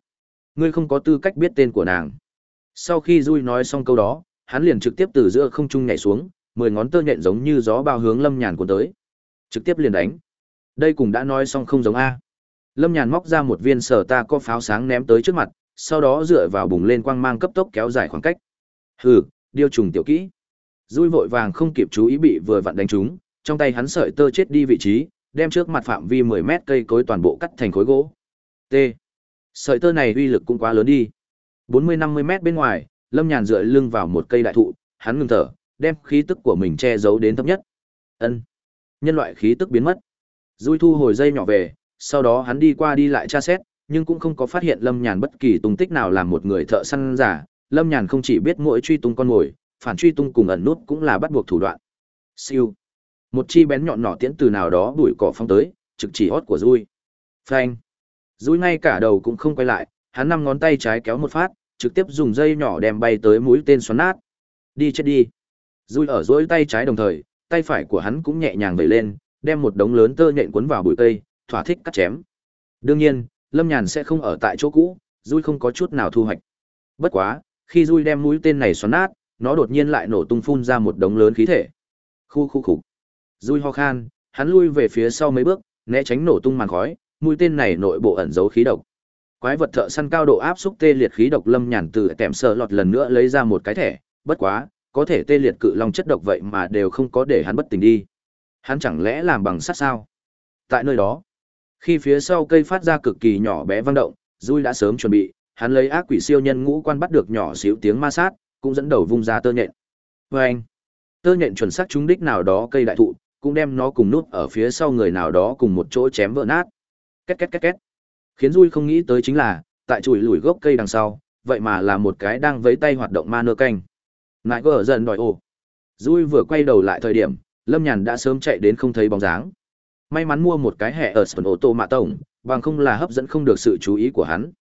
Ngươi không có tư cách biết tên của nàng. Sau khi Dui nói xong câu đó, hắn liền trực tiếp từ giữa không trung nhảy xuống, mười ngón tơ nhện giống như gió bao hướng lâm nhàn cuốn tới. Trực tiếp liền đánh. Đây cũng đã nói xong không giống a. Lâm nhàn móc ra một viên sở ta có pháo sáng ném tới trước mặt sau đó dựa vào bùng lên quang mang cấp tốc kéo dài khoảng cách. Hừ điêu trùng tiểu kỹ. Dui vội vàng không kịp chú ý bị vừa vặn đánh trúng trong tay hắn sợi tơ chết đi vị trí đem trước mặt phạm vi mười mét cây cối toàn bộ cắt thành khối gỗ. T. Sợi tơ này uy lực cũng quá lớn đi. Bốn mươi năm mươi mét bên ngoài lâm nhàn dựa lưng vào một cây đại thụ hắn ngừng thở đem khí tức của mình che giấu đến thấp nhất. Ân. Nhân loại khí tức biến mất. Dui thu hồi dây nhỏ về, sau đó hắn đi qua đi lại tra xét, nhưng cũng không có phát hiện Lâm Nhàn bất kỳ tung tích nào làm một người thợ săn giả. Lâm Nhàn không chỉ biết mỗi truy tung con mồi, phản truy tung cùng ẩn nút cũng là bắt buộc thủ đoạn. Siêu. Một chi bén nhọn nỏ tiễn từ nào đó đuổi cỏ phong tới, trực chỉ hót của Dui. Phanh. Dui ngay cả đầu cũng không quay lại, hắn năm ngón tay trái kéo một phát, trực tiếp dùng dây nhỏ đem bay tới mũi tên xoắn nát. Đi chết đi. Rui ở dối tay trái đồng thời, tay phải của hắn cũng nhẹ nhàng vẩy lên, đem một đống lớn tơ nhện cuốn vào bụi cây, thỏa thích cắt chém. Đương nhiên, Lâm Nhàn sẽ không ở tại chỗ cũ, Rui không có chút nào thu hoạch. Bất quá, khi Rui đem mũi tên này xoắn nát, nó đột nhiên lại nổ tung phun ra một đống lớn khí thể. Khu khu khục. Rui ho khan, hắn lui về phía sau mấy bước, né tránh nổ tung màn khói, mũi tên này nội bộ ẩn giấu khí độc. Quái vật thợ săn cao độ áp xúc tê liệt khí độc Lâm Nhàn từ kèm sợ lọt lần nữa lấy ra một cái thẻ, bất quá, có thể tê liệt cự long chất độc vậy mà đều không có để hắn bất tỉnh đi. Hắn chẳng lẽ làm bằng sắt sao? Tại nơi đó, khi phía sau cây phát ra cực kỳ nhỏ bé vang động, Dui đã sớm chuẩn bị, hắn lấy ác quỷ siêu nhân ngũ quan bắt được nhỏ xíu tiếng ma sát, cũng dẫn đầu vung ra tơ nhện. Vâng anh, Tơ nhện chuẩn xác trúng đích nào đó cây đại thụ, cũng đem nó cùng nút ở phía sau người nào đó cùng một chỗ chém vỡ nát. Két két két két. Khiến Rui không nghĩ tới chính là, tại chùi lùi gốc cây đằng sau, vậy mà là một cái đang vẫy tay hoạt động ma nơ canh. Nại gỡ dần đòi ồ. Rui vừa quay đầu lại thời điểm, Lâm Nhàn đã sớm chạy đến không thấy bóng dáng. May mắn mua một cái hẹ ở sân ô tô mạ tổng, bằng không là hấp dẫn không được sự chú ý của hắn.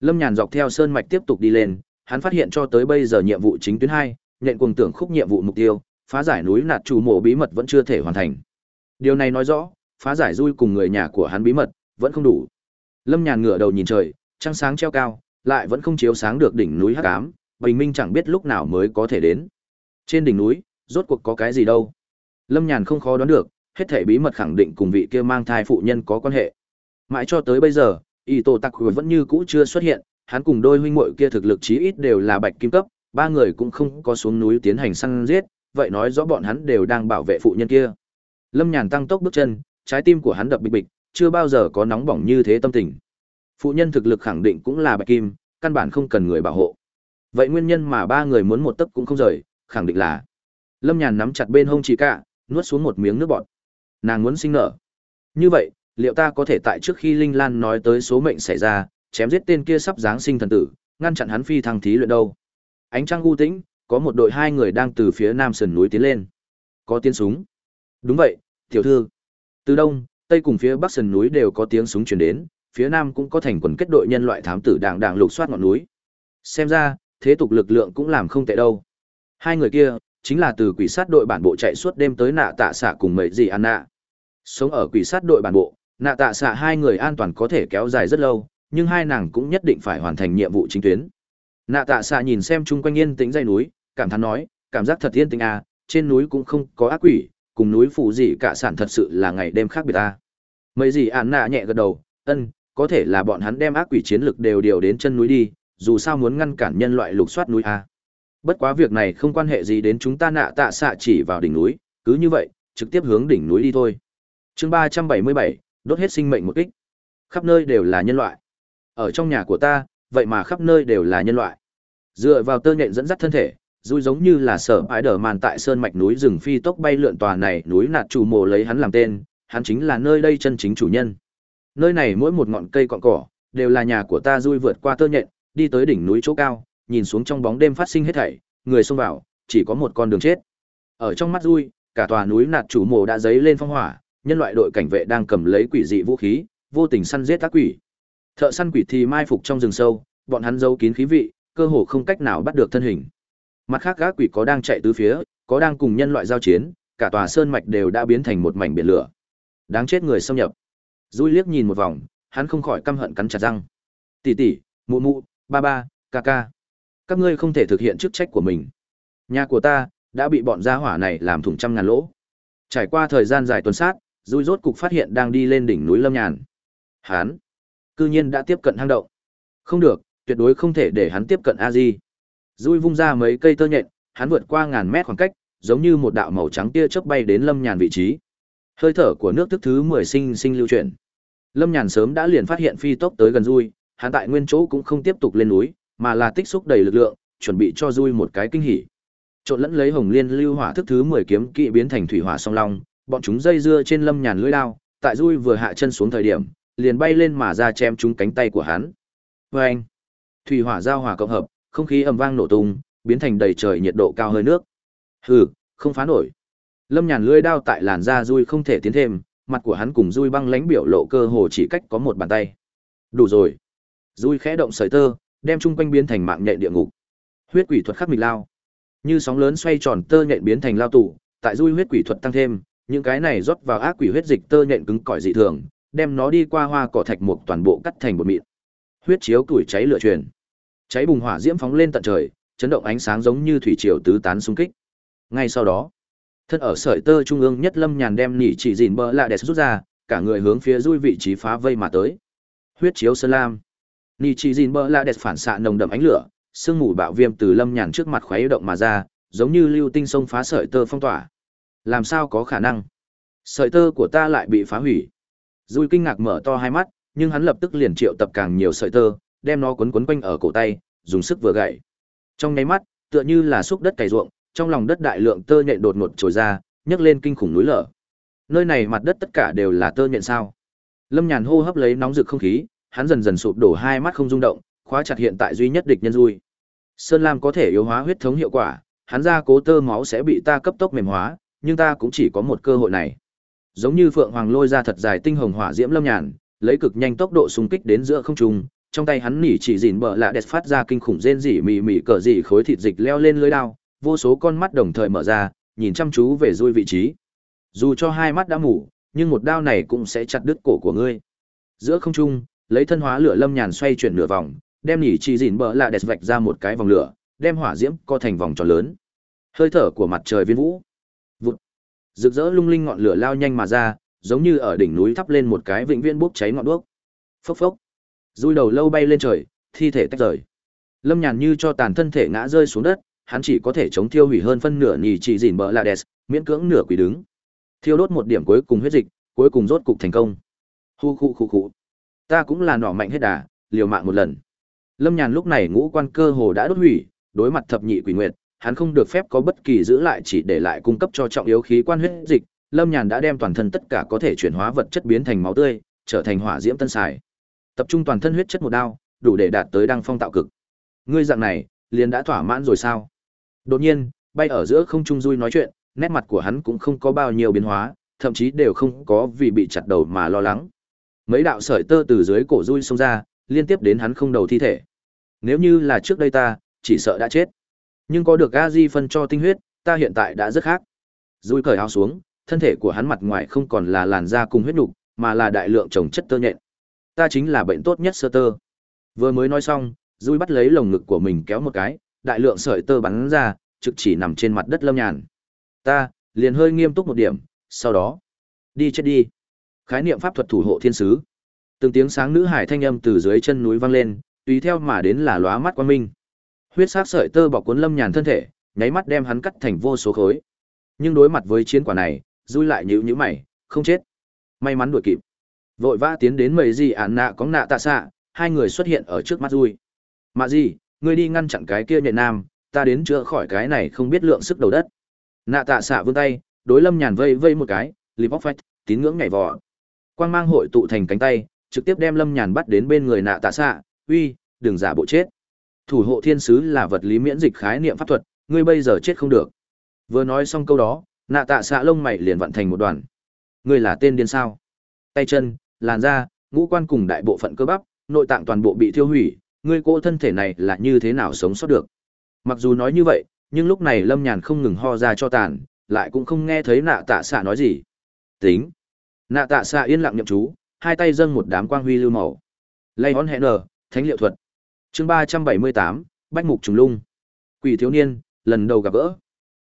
Lâm Nhàn dọc theo sơn mạch tiếp tục đi lên, hắn phát hiện cho tới bây giờ nhiệm vụ chính tuyến hai, nhận cuồng tưởng khúc nhiệm vụ mục tiêu, phá giải núi nạt chủ mộ bí mật vẫn chưa thể hoàn thành. Điều này nói rõ, phá giải rui cùng người nhà của hắn bí mật vẫn không đủ. Lâm Nhàn ngửa đầu nhìn trời, trăng sáng treo cao, lại vẫn không chiếu sáng được đỉnh núi hắc ám, bình minh chẳng biết lúc nào mới có thể đến. Trên đỉnh núi, rốt cuộc có cái gì đâu? Lâm Nhàn không khó đoán được, hết thảy bí mật khẳng định cùng vị kia mang thai phụ nhân có quan hệ. Mãi cho tới bây giờ, Y Tô Tạc vẫn như cũ chưa xuất hiện, hắn cùng đôi huynh muội kia thực lực chí ít đều là bạch kim cấp, ba người cũng không có xuống núi tiến hành săn giết, vậy nói rõ bọn hắn đều đang bảo vệ phụ nhân kia. Lâm Nhàn tăng tốc bước chân, trái tim của hắn đập bịch bịch, chưa bao giờ có nóng bỏng như thế tâm tình. Phụ nhân thực lực khẳng định cũng là bạch kim, căn bản không cần người bảo hộ. Vậy nguyên nhân mà ba người muốn một tấc cũng không rời, khẳng định là Lâm Nhàn nắm chặt bên hông chỉ cả, nuốt xuống một miếng nước bọt. Nàng muốn sinh nở. Như vậy, liệu ta có thể tại trước khi Linh Lan nói tới số mệnh xảy ra, chém giết tên kia sắp giáng sinh thần tử, ngăn chặn hắn phi thăng thí luyện đâu? Ánh trăng u tĩnh, có một đội hai người đang từ phía nam sườn núi tiến lên. Có tiếng súng. Đúng vậy, tiểu thư. Từ đông, tây cùng phía bắc sườn núi đều có tiếng súng truyền đến, phía nam cũng có thành quần kết đội nhân loại thám tử đàng đàng lục soát ngọn núi. Xem ra, thế tục lực lượng cũng làm không tệ đâu. Hai người kia, chính là từ quỷ sát đội bản bộ chạy suốt đêm tới nạ tạ xạ cùng mấy gì ăn nạ. Sống ở quỷ sát đội bản bộ, nạ tạ xạ hai người an toàn có thể kéo dài rất lâu, nhưng hai nàng cũng nhất định phải hoàn thành nhiệm vụ chính tuyến. Nạ tạ xạ nhìn xem chung quanh yên tĩnh dây núi, cảm thán nói, cảm giác thật yên tĩnh à, trên núi cũng không có ác quỷ, cùng núi phụ gì cả sản thật sự là ngày đêm khác biệt ta. Mấy gì ạn nạ nhẹ gật đầu, ân, có thể là bọn hắn đem ác quỷ chiến lực đều điều đến chân núi đi, dù sao muốn ngăn cản nhân loại lục soát núi a. Bất quá việc này không quan hệ gì đến chúng ta nạ tạ xạ chỉ vào đỉnh núi, cứ như vậy, trực tiếp hướng đỉnh núi đi thôi. Chương ba trăm bảy mươi bảy, đốt hết sinh mệnh một kích. Khắp nơi đều là nhân loại. Ở trong nhà của ta, vậy mà khắp nơi đều là nhân loại. Dựa vào tơ nhện dẫn dắt thân thể, dùi giống như là sở ái đờ màn tại sơn mạch núi rừng phi tốc bay lượn tòa này núi nạt chủ mồ lấy hắn làm tên, hắn chính là nơi đây chân chính chủ nhân. Nơi này mỗi một ngọn cây cọn cỏ, đều là nhà của ta vui vượt qua tơ nhện, đi tới đỉnh núi chỗ cao, nhìn xuống trong bóng đêm phát sinh hết thảy, người xông vào, chỉ có một con đường chết. Ở trong mắt dùi, cả tòa núi nạt chủ mồ đã dấy lên phong hỏa, nhân loại đội cảnh vệ đang cầm lấy quỷ dị vũ khí, vô tình săn giết ác quỷ. Thợ săn quỷ thì mai phục trong rừng sâu, bọn hắn giấu kín khí vị, cơ hồ không cách nào bắt được thân hình. Mặt khác ác quỷ có đang chạy tứ phía, có đang cùng nhân loại giao chiến, cả tòa sơn mạch đều đã biến thành một mảnh biển lửa. Đáng chết người xâm nhập. Dui liếc nhìn một vòng, hắn không khỏi căm hận cắn chặt răng. Tỷ tỷ, mụ mụ, ba ba, ca ca, các ngươi không thể thực hiện chức trách của mình. Nhà của ta đã bị bọn gia hỏa này làm thủng trăm ngàn lỗ. Trải qua thời gian dài tuần sát, Dui rốt cục phát hiện đang đi lên đỉnh núi Lâm Nhàn. Hắn, cư nhiên đã tiếp cận hang động. Không được, tuyệt đối không thể để hắn tiếp cận a di dui vung ra mấy cây tơ nhện hắn vượt qua ngàn mét khoảng cách giống như một đạo màu trắng tia chớp bay đến lâm nhàn vị trí hơi thở của nước thức thứ mười sinh sinh lưu chuyển lâm nhàn sớm đã liền phát hiện phi tốc tới gần dui hắn tại nguyên chỗ cũng không tiếp tục lên núi mà là tích xúc đầy lực lượng chuẩn bị cho dui một cái kinh hỉ trộn lẫn lấy hồng liên lưu hỏa thức thứ mười kiếm kỵ biến thành thủy hỏa song long bọn chúng dây dưa trên lâm nhàn lưỡi lao tại dui vừa hạ chân xuống thời điểm liền bay lên mà ra chém trúng cánh tay của hắn vê anh Thủy hỏa giao hỏa cộng hợp, không khí ầm vang nổ tung, biến thành đầy trời nhiệt độ cao hơi nước. Hừ, không phá nổi. Lâm Nhàn lưỡi đao tại làn da Dui không thể tiến thêm, mặt của hắn cùng Dui băng lãnh biểu lộ cơ hồ chỉ cách có một bàn tay. Đủ rồi. Dui khẽ động sợi tơ, đem chung quanh biến thành mạng nhện địa ngục. Huyết quỷ thuật khắc mịch lao. Như sóng lớn xoay tròn tơ nhện biến thành lao tủ, tại Dui huyết quỷ thuật tăng thêm, những cái này rót vào ác quỷ huyết dịch tơ nhện cứng cỏi dị thường, đem nó đi qua hoa cỏ thạch mục toàn bộ cắt thành bột mịn huyết chiếu tuổi cháy lửa truyền cháy bùng hỏa diễm phóng lên tận trời chấn động ánh sáng giống như thủy triều tứ tán xung kích ngay sau đó thân ở sợi tơ trung ương nhất lâm nhàn đem nỉ chỉ dìn bỡ lạ đẹp rút ra cả người hướng phía dui vị trí phá vây mà tới. Huyết chiếu sơn lam. Nỉ chỉ dìn bỡ lạ đẹp phản xạ nồng đậm ánh lửa sương mù bạo viêm từ lâm nhàn trước mặt khuấy động mà ra giống như lưu tinh sông phá sợi tơ phong tỏa. Làm sao có khả năng? Sợi tơ của ta lại bị phá hủy. Dui kinh ngạc mở to hai mắt nhưng hắn lập tức liền triệu tập càng nhiều sợi tơ, đem nó quấn quấn quanh ở cổ tay, dùng sức vừa gậy. Trong nháy mắt, tựa như là xúc đất cày ruộng, trong lòng đất đại lượng tơ nhện đột ngột trồi ra, nhấc lên kinh khủng núi lở. Nơi này mặt đất tất cả đều là tơ nhện sao? Lâm Nhàn hô hấp lấy nóng rực không khí, hắn dần dần sụp đổ hai mắt không rung động, khóa chặt hiện tại duy nhất địch nhân rui. Sơn Lam có thể yếu hóa huyết thống hiệu quả, hắn ra cố tơ máu sẽ bị ta cấp tốc mềm hóa, nhưng ta cũng chỉ có một cơ hội này. Giống như phượng hoàng lôi ra thật dài tinh hồng hỏa diễm lâm nhàn, lấy cực nhanh tốc độ xung kích đến giữa không trung, trong tay hắn nỉ chỉ dỉn bờ lạ đẹp phát ra kinh khủng rên rỉ mì mì cỡ rỉ khối thịt dịch leo lên lưới đao, vô số con mắt đồng thời mở ra, nhìn chăm chú về dui vị trí. Dù cho hai mắt đã mù, nhưng một đao này cũng sẽ chặt đứt cổ của ngươi. Giữa không trung, lấy thân hóa lửa lâm nhàn xoay chuyển nửa vòng, đem nhỉ chỉ dỉn bờ lạ đẹp vạch ra một cái vòng lửa, đem hỏa diễm co thành vòng tròn lớn. Hơi thở của mặt trời viên vũ. Vụt. Rực rỡ lung linh ngọn lửa lao nhanh mà ra, giống như ở đỉnh núi thắp lên một cái vĩnh viễn bốc cháy ngọn đuốc. Phốc phốc. Rui đầu lâu bay lên trời, thi thể tách rời. Lâm Nhàn như cho tàn thân thể ngã rơi xuống đất, hắn chỉ có thể chống thiêu hủy hơn phân nửa nhì chỉ dìn bờ la đès, miễn cưỡng nửa quỷ đứng. Thiêu đốt một điểm cuối cùng huyết dịch, cuối cùng rốt cục thành công. Hu khu khu khu. Ta cũng là nỏ mạnh hết đà, liều mạng một lần. Lâm Nhàn lúc này ngũ quan cơ hồ đã đốt hủy, đối mặt thập nhị quỷ nguyệt, hắn không được phép có bất kỳ giữ lại chỉ để lại cung cấp cho trọng yếu khí quan huyết dịch. Lâm Nhàn đã đem toàn thân tất cả có thể chuyển hóa vật chất biến thành máu tươi, trở thành hỏa diễm tân xài. Tập trung toàn thân huyết chất một đao, đủ để đạt tới đăng phong tạo cực. Ngươi dạng này, liền đã thỏa mãn rồi sao? Đột nhiên, bay ở giữa không trung Dui nói chuyện, nét mặt của hắn cũng không có bao nhiêu biến hóa, thậm chí đều không có vì bị chặt đầu mà lo lắng. Mấy đạo sợi tơ từ dưới cổ Dui xông ra, liên tiếp đến hắn không đầu thi thể. Nếu như là trước đây ta, chỉ sợ đã chết. Nhưng có được Gazi phân cho tinh huyết, ta hiện tại đã rất khác. Dui cởi áo xuống, thân thể của hắn mặt ngoài không còn là làn da cùng huyết nục, mà là đại lượng trồng chất tơ nhện. Ta chính là bệnh tốt nhất sơ tơ. Vừa mới nói xong, Dui bắt lấy lồng ngực của mình kéo một cái, đại lượng sợi tơ bắn ra, trực chỉ nằm trên mặt đất lâm nhàn. Ta, liền hơi nghiêm túc một điểm, sau đó, đi chết đi. Khái niệm pháp thuật thủ hộ thiên sứ. Từng tiếng sáng nữ hải thanh âm từ dưới chân núi vang lên, tùy theo mà đến là lóa mắt quan minh. Huyết sắc sợi tơ bọc cuốn lâm nhàn thân thể, nháy mắt đem hắn cắt thành vô số khối. Nhưng đối mặt với chiến quả này, Dui lại nhíu nhíu mày, không chết. May mắn đuổi kịp. Vội vã tiến đến mấy gì ản nạ có nạ tạ xạ, hai người xuất hiện ở trước mắt rui. Mạ gì, ngươi đi ngăn chặn cái kia nhện nam, ta đến chữa khỏi cái này không biết lượng sức đầu đất. Nạ tạ xạ vươn tay, đối lâm nhàn vây vây một cái, lip bóc phách, tín ngưỡng nhảy vò. Quang mang hội tụ thành cánh tay, trực tiếp đem lâm nhàn bắt đến bên người nạ tạ xạ, uy, đừng giả bộ chết. Thủ hộ thiên sứ là vật lý miễn dịch khái niệm pháp thuật, ngươi bây giờ chết không được. Vừa nói xong câu đó, nạ tạ xạ lông mày liền vận thành một đoàn. Ngươi là tên điên sao? Tay chân, làn da, ngũ quan cùng đại bộ phận cơ bắp, nội tạng toàn bộ bị thiêu hủy, ngươi cô thân thể này là như thế nào sống sót được. Mặc dù nói như vậy, nhưng lúc này Lâm Nhàn không ngừng ho ra cho tàn, lại cũng không nghe thấy nạ tạ xạ nói gì. Tính. Nạ tạ xạ yên lặng nhậm chú, hai tay dâng một đám quang huy lưu màu. Lay hón hẹn nở, thánh liệu thuật. chương ba trăm bảy mươi tám Bách Mục Trùng Lung. Quỷ thiếu niên, lần đầu gặp gỡ.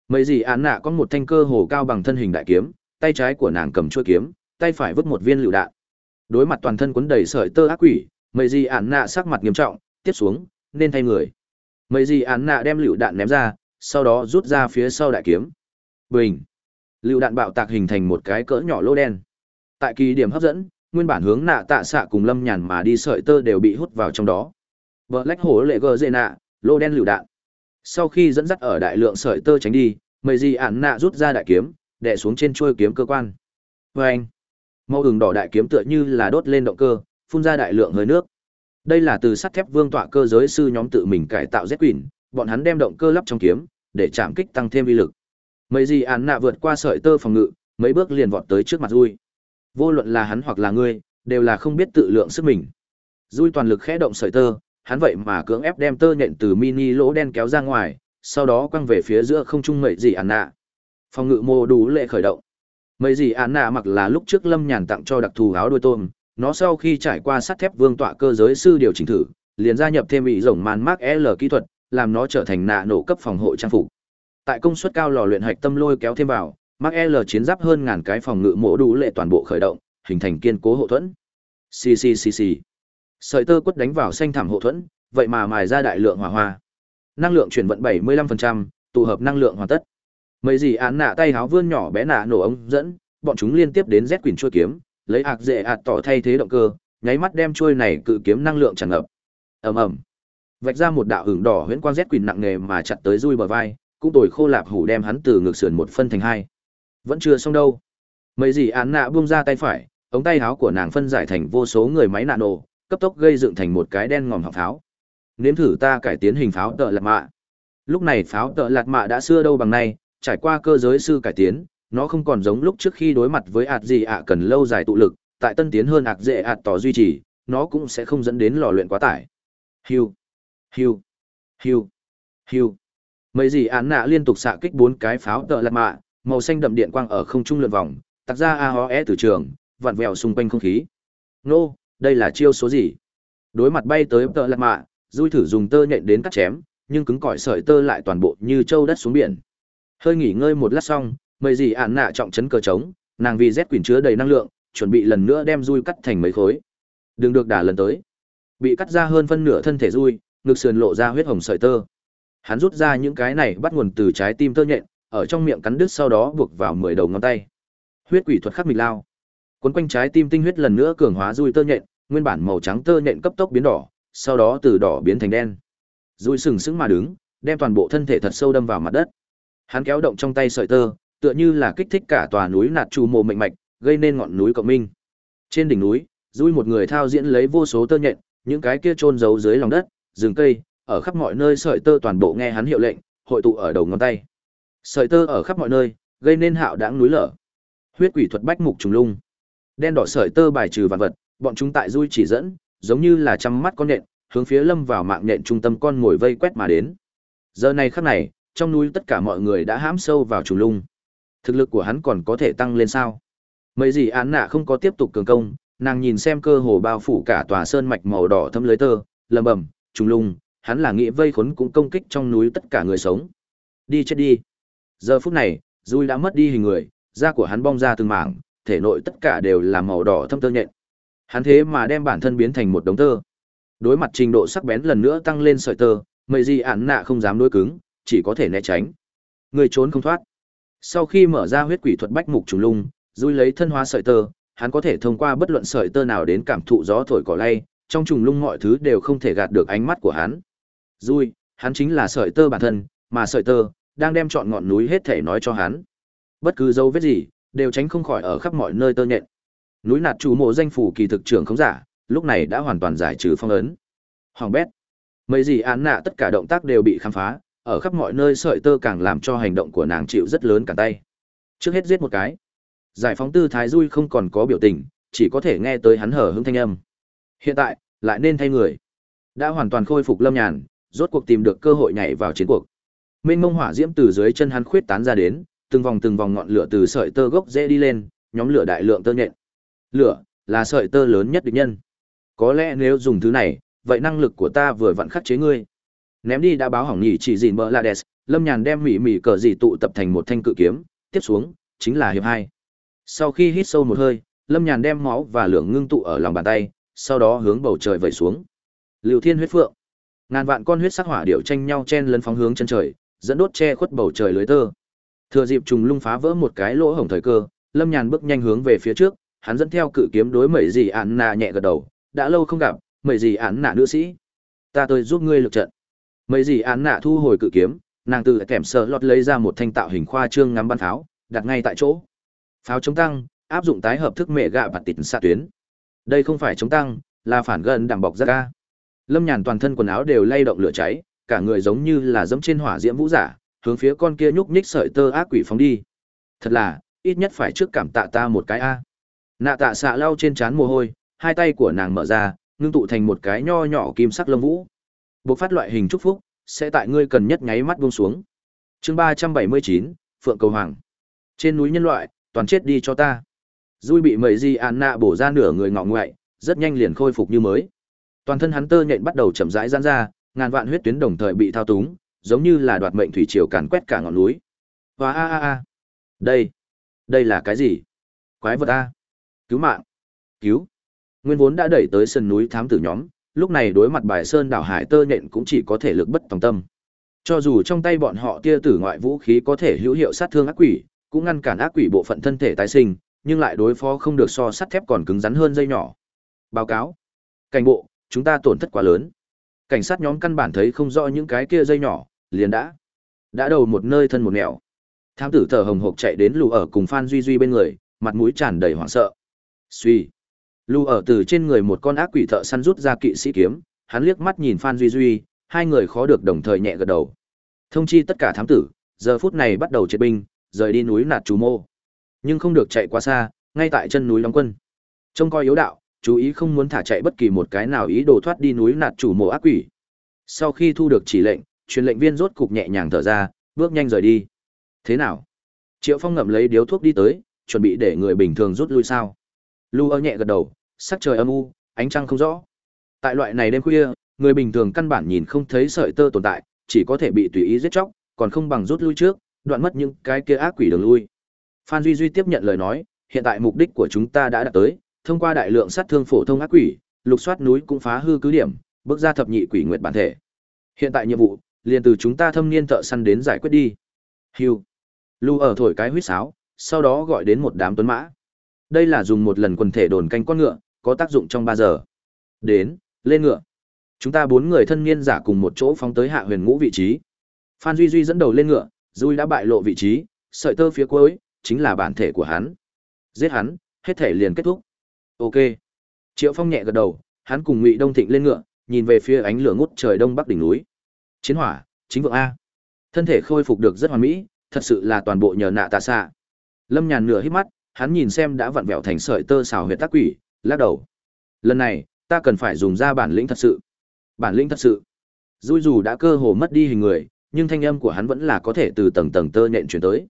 Mấy gì án nạ có một thanh cơ hồ cao bằng thân hình đại kiếm, tay trái của nàng cầm chuôi kiếm, tay phải vứt một viên lựu đạn. Đối mặt toàn thân cuốn đầy sợi tơ ác quỷ, mấy gì án nạ sắc mặt nghiêm trọng, tiếp xuống, nên thay người. Mấy gì án nạ đem lựu đạn ném ra, sau đó rút ra phía sau đại kiếm. Bình. Lựu đạn bạo tạc hình thành một cái cỡ nhỏ lỗ đen. Tại kỳ điểm hấp dẫn, nguyên bản hướng nạ tạ xạ cùng lâm nhàn mà đi sợi tơ đều bị hút vào trong đó. Vợ lách hổ lệ gờ dê nạ, lô đen lựu đạn. Sau khi dẫn dắt ở đại lượng sợi tơ tránh đi, mấy gì án nạ rút ra đại kiếm, đè xuống trên chuôi kiếm cơ quan. Vâng. Màu ửng đỏ đại kiếm tựa như là đốt lên động cơ, phun ra đại lượng hơi nước. Đây là từ sắt thép vương tọa cơ giới sư nhóm tự mình cải tạo Z Quỷ, bọn hắn đem động cơ lắp trong kiếm, để chạm kích tăng thêm uy lực. Mấy gì án nạ vượt qua sợi tơ phòng ngự, mấy bước liền vọt tới trước mặt Dui. Vô luận là hắn hoặc là ngươi, đều là không biết tự lượng sức mình. Dui toàn lực khẽ động sợi tơ, hắn vậy mà cưỡng ép đem tơ nhện từ mini lỗ đen kéo ra ngoài, sau đó quăng về phía giữa không trung mấy gì án nạ. Phòng ngự mô đủ lệ khởi động. Mấy gì án nạ mặc là lúc trước Lâm Nhàn tặng cho đặc thù áo đuôi tôm, nó sau khi trải qua sắt thép vương tọa cơ giới sư điều chỉnh thử, liền gia nhập thêm bị rồng màn mark L kỹ thuật, làm nó trở thành nạ nổ cấp phòng hộ trang phục. Tại công suất cao lò luyện hạch tâm lôi kéo thêm vào, mark L chiến giáp hơn ngàn cái phòng ngự mổ đủ lệ toàn bộ khởi động, hình thành kiên cố hộ thuẫn. Xì xì xì xì. Sợi tơ quất đánh vào xanh thảm hộ thuẫn, vậy mà mài ra đại lượng hỏa hoa. Năng lượng chuyển vận 75%, tụ hợp năng lượng hoàn tất. Mấy gì án nạ tay háo vươn nhỏ bé nạ nổ ống dẫn, bọn chúng liên tiếp đến Z quỷ chua kiếm, lấy ạc dễ ạt tỏ thay thế động cơ, nháy mắt đem trôi này cự kiếm năng lượng tràn ngập. Ầm ầm. Vạch ra một đạo hưởng đỏ huyễn quang rét quỳnh nặng nề mà chặt tới rui bờ vai, cũng tồi khô lạp hủ đem hắn từ ngược sườn một phân thành hai. Vẫn chưa xong đâu. Mấy gì án nạ buông ra tay phải, ống tay háo của nàng phân giải thành vô số người máy nạ nổ, cấp tốc gây dựng thành một cái đen ngòm học pháo. Nếm thử ta cải tiến hình pháo tợ lạt mạ. Lúc này pháo tợ lạt mạ đã xưa đâu bằng nay, trải qua cơ giới sư cải tiến nó không còn giống lúc trước khi đối mặt với ạt gì ạ cần lâu dài tụ lực, tại tân tiến hơn ạt dễ ạt tỏ duy trì, nó cũng sẽ không dẫn đến lò luyện quá tải. Hiu hiu hiu hiu. Mấy gì án nạ liên tục xạ kích bốn cái pháo tợ lạt mạ, màu xanh đậm điện quang ở không trung lượn vòng tặc ra a ho e từ trường, vặn vẹo xung quanh không khí. Nô, đây là chiêu số gì? Đối mặt bay tới tợ lạt mạ, dui thử dùng tơ nhện đến cắt chém, nhưng cứng cỏi sợi tơ lại toàn bộ như trâu đất xuống biển. Hơi nghỉ ngơi một lát xong mấy gì ạn nạ trọng chấn cờ trống, nàng vì rét quyển chứa đầy năng lượng, chuẩn bị lần nữa đem dui cắt thành mấy khối. Đừng được đả lần tới. Bị cắt ra hơn phân nửa thân thể dui ngực sườn lộ ra huyết hồng sợi tơ. Hắn rút ra những cái này bắt nguồn từ trái tim tơ nhện, ở trong miệng cắn đứt sau đó buộc vào mười đầu ngón tay. Huyết quỷ thuật khắc mịch lao. Quấn quanh trái tim tinh huyết lần nữa cường hóa dui tơ nhện, nguyên bản màu trắng tơ nhện cấp tốc biến đỏ, sau đó từ đỏ biến thành đen. Dui sừng sững mà đứng, đem toàn bộ thân thể thật sâu đâm vào mặt đất. Hắn kéo động trong tay sợi tơ tựa như là kích thích cả tòa núi nạt trù mồ mệnh mạch gây nên ngọn núi cộng minh. Trên đỉnh núi duỗi một người thao diễn lấy vô số tơ nhện những cái kia chôn giấu dưới lòng đất rừng cây ở khắp mọi nơi sợi tơ toàn bộ nghe hắn hiệu lệnh hội tụ ở đầu ngón tay. Sợi tơ ở khắp mọi nơi gây nên hạo đãng núi lở. Huyết quỷ thuật bách mục trùng lung. Đen đỏ sợi tơ bài trừ vạn vật bọn chúng tại duỗi chỉ dẫn giống như là chăm mắt con nhện, hướng phía lâm vào mạng nhện trung tâm con ngồi vây quét mà đến. Giờ này khắc này trong núi tất cả mọi người đã hãm sâu vào trùng lung thực lực của hắn còn có thể tăng lên sao? Mấy gì án nạ không có tiếp tục cường công, nàng nhìn xem cơ hồ bao phủ cả tòa sơn mạch màu đỏ thâm lưới tơ lầm bầm trùng lung hắn là nghĩ vây khốn cũng công kích trong núi tất cả người sống. Đi chết đi. Giờ phút này rui đã mất đi hình người, da của hắn bong ra từng mảng, thể nội tất cả đều là màu đỏ thâm tơ nhện. Hắn thế mà đem bản thân biến thành một đống tơ. Đối mặt trình độ sắc bén lần nữa tăng lên sợi tơ mây gì án nạ không dám đối cứng, chỉ có thể né tránh. Người trốn không thoát sau khi mở ra huyết quỷ thuật bách mục trùng lung, dui lấy thân hóa sợi tơ, hắn có thể thông qua bất luận sợi tơ nào đến cảm thụ gió thổi cỏ lay, trong trùng lung mọi thứ đều không thể gạt được ánh mắt của hắn. Dui, hắn chính là sợi tơ bản thân, mà sợi tơ đang đem chọn ngọn núi hết thể nói cho hắn. Bất cứ dấu vết gì, đều tránh không khỏi ở khắp mọi nơi tơ nhện. Núi nạt chủ mộ danh phủ kỳ thực trưởng không giả, lúc này đã hoàn toàn giải trừ phong ấn. Hoàng bét, mấy gì án nạ tất cả động tác đều bị khám phá ở khắp mọi nơi sợi tơ càng làm cho hành động của nàng chịu rất lớn cả tay. Trước hết giết một cái. Giải phóng tư thái dui không còn có biểu tình, chỉ có thể nghe tới hắn hở hững thanh âm. Hiện tại, lại nên thay người. Đã hoàn toàn khôi phục lâm nhàn, rốt cuộc tìm được cơ hội nhảy vào chiến cuộc. Mênh mông hỏa diễm từ dưới chân hắn khuyết tán ra đến, từng vòng từng vòng ngọn lửa từ sợi tơ gốc dễ đi lên, nhóm lửa đại lượng tơ nhện. Lửa là sợi tơ lớn nhất địch nhân. Có lẽ nếu dùng thứ này, vậy năng lực của ta vừa vặn khắc chế ngươi ném đi đã báo hỏng nhỉ chỉ dìn bờ la đès lâm nhàn đem mỉ mỉ cờ dị tụ tập thành một thanh cự kiếm, tiếp xuống, chính là hiệp hai. Sau khi hít sâu một hơi, lâm nhàn đem máu và lượng ngưng tụ ở lòng bàn tay, sau đó hướng bầu trời vẩy xuống. Liệu thiên huyết phượng. Ngàn vạn con huyết sắc hỏa điệu tranh nhau chen lấn phóng hướng chân trời, dẫn đốt che khuất bầu trời lưới tơ. Thừa dịp trùng lung phá vỡ một cái lỗ hổng thời cơ, lâm nhàn bước nhanh hướng về phía trước, hắn dẫn theo cự kiếm đối mẩy dì ạn nà nhẹ gật đầu, đã lâu không gặp, mẩy dì ạn nà nữ sĩ, ta tôi giúp ngươi lực trận mấy gì án nạ thu hồi cự kiếm, nàng từ kèm sợ lọt lấy ra một thanh tạo hình khoa trương ngắm bắn pháo, đặt ngay tại chỗ. Pháo chống tăng, áp dụng tái hợp thức mẹ gạ bạt tịt xạ tuyến. Đây không phải chống tăng, là phản gần đảm bọc ra ca. Lâm nhàn toàn thân quần áo đều lay động lửa cháy, cả người giống như là dẫm trên hỏa diễm vũ giả, hướng phía con kia nhúc nhích sợi tơ ác quỷ phóng đi. Thật là, ít nhất phải trước cảm tạ ta một cái a. Nạ tạ xạ lau trên trán mồ hôi, hai tay của nàng mở ra, ngưng tụ thành một cái nho nhỏ kim sắc lông vũ. Bộc phát loại hình chúc phúc, sẽ tại ngươi cần nhất nháy mắt buông xuống. Chương ba trăm bảy mươi chín, phượng cầu hoàng. Trên núi nhân loại, toàn chết đi cho ta. Dui bị mẩy di an nạ bổ ra nửa người ngọ ngoại, rất nhanh liền khôi phục như mới. Toàn thân hắn tơ nhện bắt đầu chậm rãi giãn ra, ngàn vạn huyết tuyến đồng thời bị thao túng, giống như là đoạt mệnh thủy triều càn quét cả ngọn núi. Và a a a. Đây đây là cái gì? Quái vật a. Cứu mạng. Cứu. Nguyên vốn đã đẩy tới sân núi thám tử nhóm lúc này đối mặt bài sơn đảo hải tơ nhện cũng chỉ có thể lực bất tòng tâm. Cho dù trong tay bọn họ tia tử ngoại vũ khí có thể hữu hiệu sát thương ác quỷ, cũng ngăn cản ác quỷ bộ phận thân thể tái sinh, nhưng lại đối phó không được so sắt thép còn cứng rắn hơn dây nhỏ. Báo cáo. Cảnh bộ, chúng ta tổn thất quá lớn. Cảnh sát nhóm căn bản thấy không rõ những cái kia dây nhỏ, liền đã đã đầu một nơi thân một nẻo. Thám tử thở hồng hộc chạy đến lù ở cùng phan duy duy bên người, mặt mũi tràn đầy hoảng sợ. Suy lù ở từ trên người một con ác quỷ thợ săn rút ra kỵ sĩ kiếm hắn liếc mắt nhìn phan duy duy hai người khó được đồng thời nhẹ gật đầu thông chi tất cả thám tử giờ phút này bắt đầu triệt binh rời đi núi nạt trù mô Nhưng không được chạy quá xa, ngay tại chân núi đóng quân. Trông coi yếu đạo, chú ý không muốn thả chạy bất kỳ một cái nào ý đồ thoát đi núi nạt chủ mộ ác quỷ. Sau khi thu được chỉ lệnh, truyền lệnh viên rốt cục nhẹ nhàng thở ra, bước nhanh rời đi. Thế nào? Triệu Phong ngậm lấy điếu thuốc đi tới, chuẩn bị để người bình thường rút lui sao? Lu ơ nhẹ gật đầu, sắc trời âm u, ánh trăng không rõ. Tại loại này đêm khuya, người bình thường căn bản nhìn không thấy sợi tơ tồn tại, chỉ có thể bị tùy ý giết chóc, còn không bằng rút lui trước, đoạn mất những cái kia ác quỷ đường lui. Phan Duy Duy tiếp nhận lời nói, hiện tại mục đích của chúng ta đã đạt tới, thông qua đại lượng sát thương phổ thông ác quỷ, lục soát núi cũng phá hư cứ điểm, bước ra thập nhị quỷ nguyệt bản thể. Hiện tại nhiệm vụ, liền từ chúng ta thâm niên thợ săn đến giải quyết đi. Hiu, Lu ở thổi cái huýt sáo, sau đó gọi đến một đám tuấn mã. Đây là dùng một lần quần thể đồn canh con ngựa, có tác dụng trong 3 giờ. Đến, lên ngựa. Chúng ta bốn người thân niên giả cùng một chỗ phóng tới hạ huyền ngũ vị trí. Phan Duy Duy dẫn đầu lên ngựa, Duy đã bại lộ vị trí, sợi tơ phía cuối chính là bản thể của hắn. Giết hắn, hết thể liền kết thúc. Ok. Triệu Phong nhẹ gật đầu, hắn cùng Ngụy Đông Thịnh lên ngựa, nhìn về phía ánh lửa ngút trời đông bắc đỉnh núi. Chiến hỏa, chính vượng a. Thân thể khôi phục được rất hoàn mỹ, thật sự là toàn bộ nhờ nạ tạ xạ. Lâm Nhàn nửa hít mắt, hắn nhìn xem đã vặn vẹo thành sợi tơ xào huyệt tác quỷ, lắc đầu. Lần này, ta cần phải dùng ra bản lĩnh thật sự. Bản lĩnh thật sự. Dui dù đã cơ hồ mất đi hình người, nhưng thanh âm của hắn vẫn là có thể từ tầng tầng tơ nhện chuyển tới.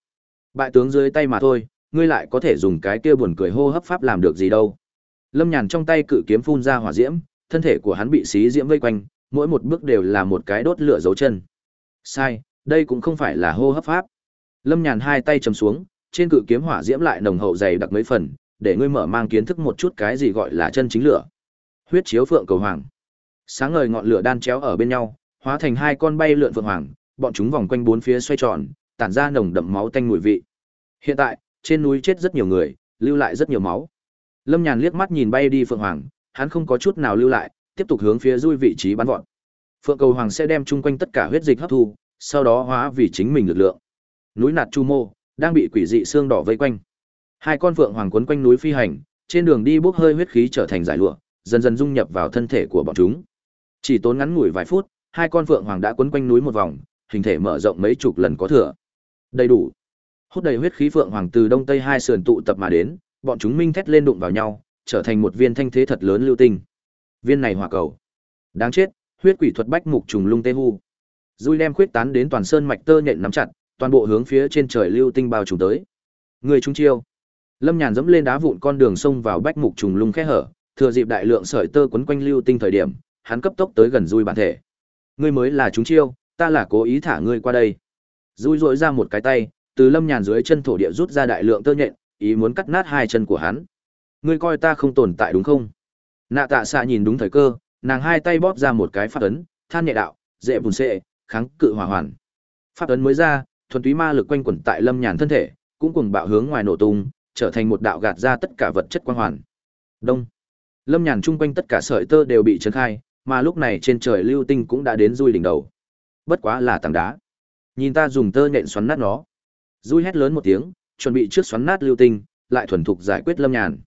Bại tướng dưới tay mà thôi, ngươi lại có thể dùng cái kia buồn cười hô hấp pháp làm được gì đâu. Lâm Nhàn trong tay cự kiếm phun ra hỏa diễm, thân thể của hắn bị xí diễm vây quanh, mỗi một bước đều là một cái đốt lửa dấu chân. Sai, đây cũng không phải là hô hấp pháp. Lâm Nhàn hai tay chầm xuống, trên cự kiếm hỏa diễm lại nồng hậu dày đặc mấy phần, để ngươi mở mang kiến thức một chút cái gì gọi là chân chính lửa. Huyết chiếu phượng cầu hoàng. Sáng ngời ngọn lửa đan chéo ở bên nhau, hóa thành hai con bay lượn phượng hoàng, bọn chúng vòng quanh bốn phía xoay tròn, tản ra nồng đậm máu tanh mùi vị. Hiện tại, trên núi chết rất nhiều người, lưu lại rất nhiều máu. Lâm Nhàn liếc mắt nhìn bay đi phượng hoàng, hắn không có chút nào lưu lại, tiếp tục hướng phía dui vị trí bắn vọt. Phượng cầu hoàng sẽ đem chung quanh tất cả huyết dịch hấp thu, sau đó hóa vì chính mình lực lượng. Núi Nạt Chu Mô đang bị quỷ dị xương đỏ vây quanh. Hai con phượng hoàng quấn quanh núi phi hành, trên đường đi bốc hơi huyết khí trở thành giải lụa, dần dần dung nhập vào thân thể của bọn chúng. Chỉ tốn ngắn ngủi vài phút, hai con phượng hoàng đã quấn quanh núi một vòng, hình thể mở rộng mấy chục lần có thừa. Đầy đủ. Hút đầy huyết khí phượng hoàng từ đông tây hai sườn tụ tập mà đến, bọn chúng minh thét lên đụng vào nhau, trở thành một viên thanh thế thật lớn lưu tinh. Viên này hỏa cầu. Đáng chết, huyết quỷ thuật bách mục trùng lung tê hu. Dùi đem khuyết tán đến toàn sơn mạch tơ nhện nắm chặt, toàn bộ hướng phía trên trời lưu tinh bao trùm tới. Người trung chiêu. Lâm Nhàn dẫm lên đá vụn con đường sông vào bách mục trùng lung khe hở, thừa dịp đại lượng sợi tơ quấn quanh lưu tinh thời điểm, hắn cấp tốc tới gần Dui bản thể. Ngươi mới là chúng chiêu, ta là cố ý thả ngươi qua đây. Dui rỗi ra một cái tay, từ Lâm Nhàn dưới chân thổ địa rút ra đại lượng tơ nhện, ý muốn cắt nát hai chân của hắn. Ngươi coi ta không tồn tại đúng không? Nạ Tạ Xạ nhìn đúng thời cơ, nàng hai tay bóp ra một cái phát ấn, than nhẹ đạo, dễ bùn xệ, kháng cự hỏa hoàn. Pháp ấn mới ra, thuần túy ma lực quanh quẩn tại Lâm Nhàn thân thể, cũng cùng bạo hướng ngoài nổ tung, trở thành một đạo gạt ra tất cả vật chất quang hoàn. Đông. Lâm Nhàn chung quanh tất cả sợi tơ đều bị chấn khai, mà lúc này trên trời lưu tinh cũng đã đến rui đỉnh đầu. Bất quá là tảng đá. Nhìn ta dùng tơ nhện xoắn nát nó. Rui hét lớn một tiếng, chuẩn bị trước xoắn nát lưu tinh, lại thuần thục giải quyết Lâm Nhàn.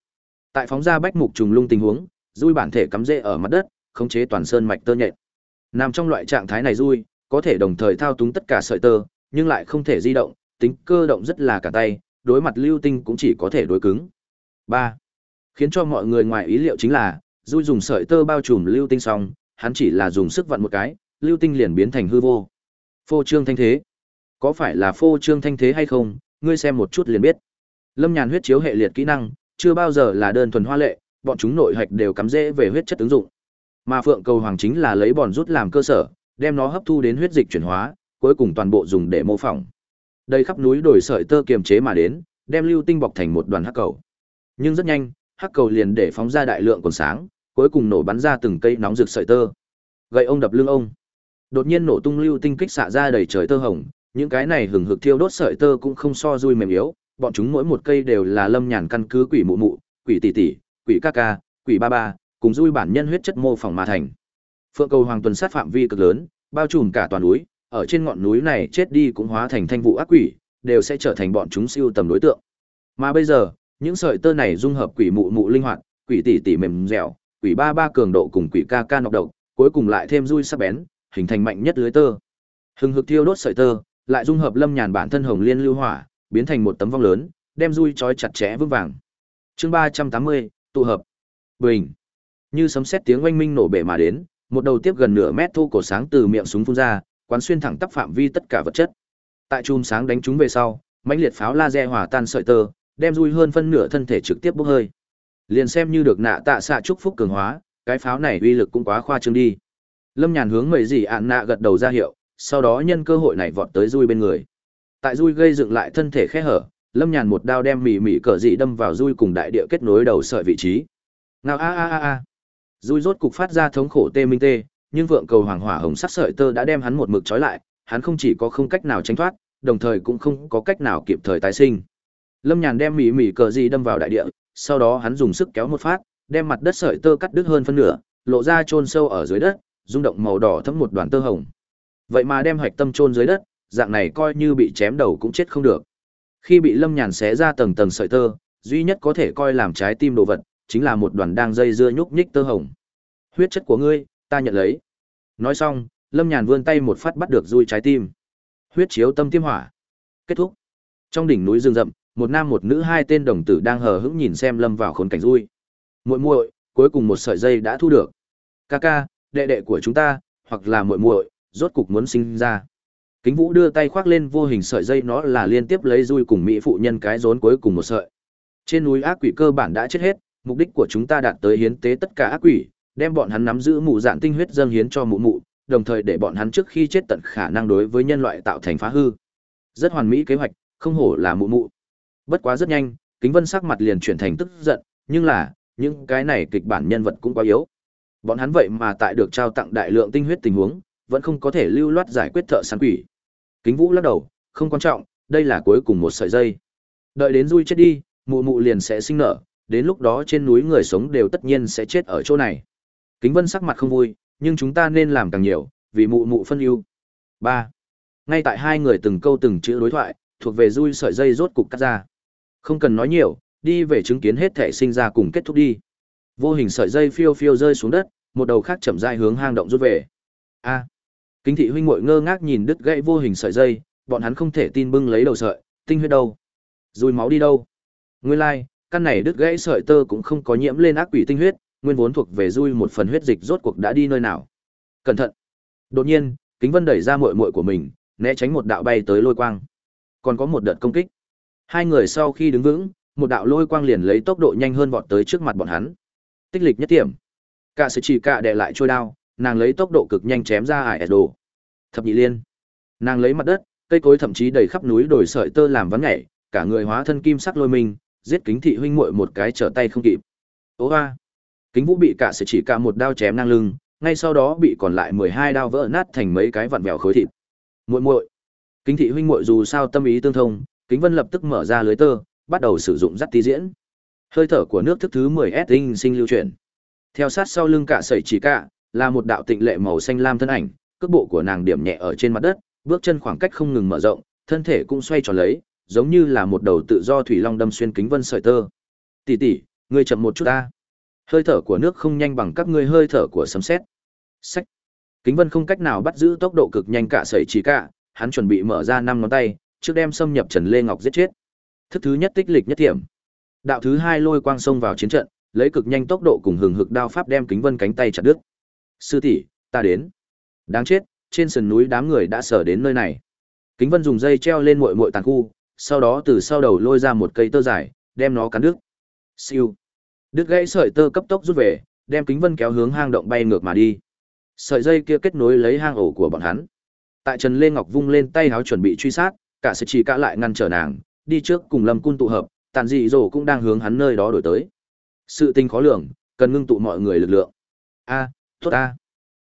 Tại phóng ra bách mục trùng lung tình huống, rui bản thể cắm rễ ở mặt đất, khống chế toàn sơn mạch tơ nhện. Nằm trong loại trạng thái này rui, có thể đồng thời thao túng tất cả sợi tơ, nhưng lại không thể di động, tính cơ động rất là cả tay, đối mặt lưu tinh cũng chỉ có thể đối cứng. 3. Khiến cho mọi người ngoài ý liệu chính là, Dui dùng sợi tơ bao trùm lưu tinh xong, hắn chỉ là dùng sức vặn một cái, lưu tinh liền biến thành hư vô. Phô trương thanh thế. Có phải là phô trương thanh thế hay không, ngươi xem một chút liền biết. Lâm Nhàn huyết chiếu hệ liệt kỹ năng, chưa bao giờ là đơn thuần hoa lệ, bọn chúng nội hạch đều cắm rễ về huyết chất ứng dụng. Mà Phượng Cầu Hoàng chính là lấy bòn rút làm cơ sở, đem nó hấp thu đến huyết dịch chuyển hóa, cuối cùng toàn bộ dùng để mô phỏng. Đây khắp núi đổi sợi tơ kiềm chế mà đến, đem lưu tinh bọc thành một đoàn hắc cầu. Nhưng rất nhanh, hắc cầu liền để phóng ra đại lượng còn sáng, cuối cùng nổ bắn ra từng cây nóng rực sợi tơ. Gậy ông đập lưng ông. Đột nhiên nổ tung lưu tinh kích xạ ra đầy trời tơ hồng, những cái này hừng hực thiêu đốt sợi tơ cũng không so dui mềm yếu, bọn chúng mỗi một cây đều là lâm nhàn căn cứ quỷ mụ mụ, quỷ tỷ tỷ, quỷ ca ca, quỷ ba ba, cùng dui bản nhân huyết chất mô phỏng mà thành. Phượng cầu hoàng tuần sát phạm vi cực lớn, bao trùm cả toàn núi, ở trên ngọn núi này chết đi cũng hóa thành thanh vụ ác quỷ, đều sẽ trở thành bọn chúng siêu tầm đối tượng. Mà bây giờ, những sợi tơ này dung hợp quỷ mụ mụ linh hoạt, quỷ tỷ tỷ mềm dẻo, quỷ ba ba cường độ cùng quỷ ca ca nọc độc, cuối cùng lại thêm dui sắc bén, hình thành mạnh nhất lưới tơ. Hừng hực thiêu đốt sợi tơ, lại dung hợp lâm nhàn bản thân hồng liên lưu hỏa, biến thành một tấm vong lớn, đem dui trói chặt chẽ vững vàng. Chương ba trăm tám mươi tụ hợp. Bình. Như sấm sét tiếng oanh minh nổ bể mà đến, một đầu tiếp gần nửa mét thu cổ sáng từ miệng súng phun ra, quán xuyên thẳng tắp phạm vi tất cả vật chất. Tại chùm sáng đánh chúng về sau, mãnh liệt pháo laser hòa tan sợi tơ, đem rui hơn phân nửa thân thể trực tiếp bốc hơi. Liền xem như được nạ tạ xạ chúc phúc cường hóa, cái pháo này uy lực cũng quá khoa trương đi. Lâm Nhàn hướng mấy gì ạn à nạ gật đầu ra hiệu, sau đó nhân cơ hội này vọt tới rui bên người. Tại rui gây dựng lại thân thể khe hở, Lâm Nhàn một đao đem mỉ mỉ cờ dị đâm vào rui cùng đại địa kết nối đầu sợi vị trí. Nào a a a a. Rui rốt cục phát ra thống khổ tê minh tê, nhưng vượng cầu hoàng hỏa hồng sắc sợi tơ đã đem hắn một mực trói lại, hắn không chỉ có không cách nào tránh thoát, đồng thời cũng không có cách nào kịp thời tái sinh. Lâm Nhàn đem mỉ mỉ cờ gì đâm vào đại địa, sau đó hắn dùng sức kéo một phát, đem mặt đất sợi tơ cắt đứt hơn phân nửa, lộ ra chôn sâu ở dưới đất, rung động màu đỏ thấm một đoàn tơ hồng. Vậy mà đem hạch tâm chôn dưới đất, dạng này coi như bị chém đầu cũng chết không được. Khi bị Lâm Nhàn xé ra tầng tầng sợi tơ, duy nhất có thể coi làm trái tim đồ vật, chính là một đoàn đang dây dưa nhúc nhích tơ hồng. Huyết chất của ngươi, ta nhận lấy. Nói xong, Lâm Nhàn vươn tay một phát bắt được dui trái tim. Huyết chiếu tâm tiêm hỏa. Kết thúc. Trong đỉnh núi rừng rậm, một nam một nữ hai tên đồng tử đang hờ hững nhìn xem Lâm vào khốn cảnh dui. Muội muội, cuối cùng một sợi dây đã thu được. Ca ca, đệ đệ của chúng ta, hoặc là muội muội, rốt cục muốn sinh ra. Kính Vũ đưa tay khoác lên vô hình sợi dây nó là liên tiếp lấy dui cùng mỹ phụ nhân cái rốn cuối cùng một sợi. Trên núi ác quỷ cơ bản đã chết hết, mục đích của chúng ta đạt tới hiến tế tất cả ác quỷ, đem bọn hắn nắm giữ mụ dạn tinh huyết dâng hiến cho mụ mụ, đồng thời để bọn hắn trước khi chết tận khả năng đối với nhân loại tạo thành phá hư. Rất hoàn mỹ kế hoạch, không hổ là mụ mụ. Bất quá rất nhanh, Kính Vân sắc mặt liền chuyển thành tức giận, nhưng là, những cái này kịch bản nhân vật cũng quá yếu. Bọn hắn vậy mà tại được trao tặng đại lượng tinh huyết tình huống, vẫn không có thể lưu loát giải quyết thợ săn quỷ. Kính Vũ lắc đầu, không quan trọng, đây là cuối cùng một sợi dây. Đợi đến Dui chết đi, mụ mụ liền sẽ sinh nở, đến lúc đó trên núi người sống đều tất nhiên sẽ chết ở chỗ này. Kính Vân sắc mặt không vui, nhưng chúng ta nên làm càng nhiều, vì mụ mụ phân ưu. Ba. Ngay tại hai người từng câu từng chữ đối thoại, thuộc về Dui sợi dây rốt cục cắt ra. Không cần nói nhiều, đi về chứng kiến hết thể sinh ra cùng kết thúc đi. Vô hình sợi dây phiêu phiêu rơi xuống đất, một đầu khác chậm rãi hướng hang động rút về. A. Kính thị huynh muội ngơ ngác nhìn đứt gãy vô hình sợi dây, bọn hắn không thể tin bưng lấy đầu sợi, tinh huyết đâu? Rồi máu đi đâu? Nguyên lai, like, căn này đứt gãy sợi tơ cũng không có nhiễm lên ác quỷ tinh huyết, nguyên vốn thuộc về duy một phần huyết dịch rốt cuộc đã đi nơi nào. Cẩn thận. Đột nhiên, Kính Vân đẩy ra muội muội của mình, né tránh một đạo bay tới lôi quang. Còn có một đợt công kích. Hai người sau khi đứng vững, một đạo lôi quang liền lấy tốc độ nhanh hơn vọt tới trước mặt bọn hắn. Tích lịch nhất điểm. Cả sự chỉ cả đệ lại trôi đao, nàng lấy tốc độ cực nhanh chém ra ải đồ. Thập nhị liên. Nàng lấy mặt đất, cây cối thậm chí đầy khắp núi đồi sợi tơ làm vắng nhảy, cả người hóa thân kim sắc lôi mình, giết kính thị huynh muội một cái trở tay không kịp. Ố hoa. Kính vũ bị cả sẽ chỉ cả một đao chém ngang lưng, ngay sau đó bị còn lại mười hai đao vỡ nát thành mấy cái vặn vẹo khối thịt. Muội muội. Kính thị huynh muội dù sao tâm ý tương thông, Kính Vân lập tức mở ra lưới tơ, bắt đầu sử dụng dắt tí diễn. Hơi thở của nước thức thứ 10S tinh sinh lưu chuyển. Theo sát sau lưng cả sợi chỉ cả, là một đạo tịnh lệ màu xanh lam thân ảnh, cước bộ của nàng điểm nhẹ ở trên mặt đất, bước chân khoảng cách không ngừng mở rộng, thân thể cũng xoay tròn lấy, giống như là một đầu tự do thủy long đâm xuyên kính vân sợi tơ. Tỷ tỷ, ngươi chậm một chút ta. Hơi thở của nước không nhanh bằng các ngươi hơi thở của sấm sét. Sách. Kính vân không cách nào bắt giữ tốc độ cực nhanh cả sợi chỉ cả, hắn chuẩn bị mở ra năm ngón tay, trước đem xâm nhập Trần Lê Ngọc giết chết. Thức thứ nhất tích lịch nhất điểm. Đạo thứ hai lôi quang xông vào chiến trận, lấy cực nhanh tốc độ cùng hừng hực đao pháp đem kính vân cánh tay chặt đứt. Sư tỷ, ta đến. Đáng chết, trên sườn núi đám người đã sở đến nơi này. Kính vân dùng dây treo lên muội muội tàn khu, sau đó từ sau đầu lôi ra một cây tơ dài, đem nó cắn đứt. Siêu. Đứt gãy sợi tơ cấp tốc rút về, đem kính vân kéo hướng hang động bay ngược mà đi. Sợi dây kia kết nối lấy hang ổ của bọn hắn. Tại Trần Lê Ngọc vung lên tay háo chuẩn bị truy sát, cả sẽ chỉ cả lại ngăn trở nàng, đi trước cùng Lâm Cun tụ hợp, tàn dị rồ cũng đang hướng hắn nơi đó đổi tới. Sự tình khó lường, cần ngưng tụ mọi người lực lượng. A, tốt a.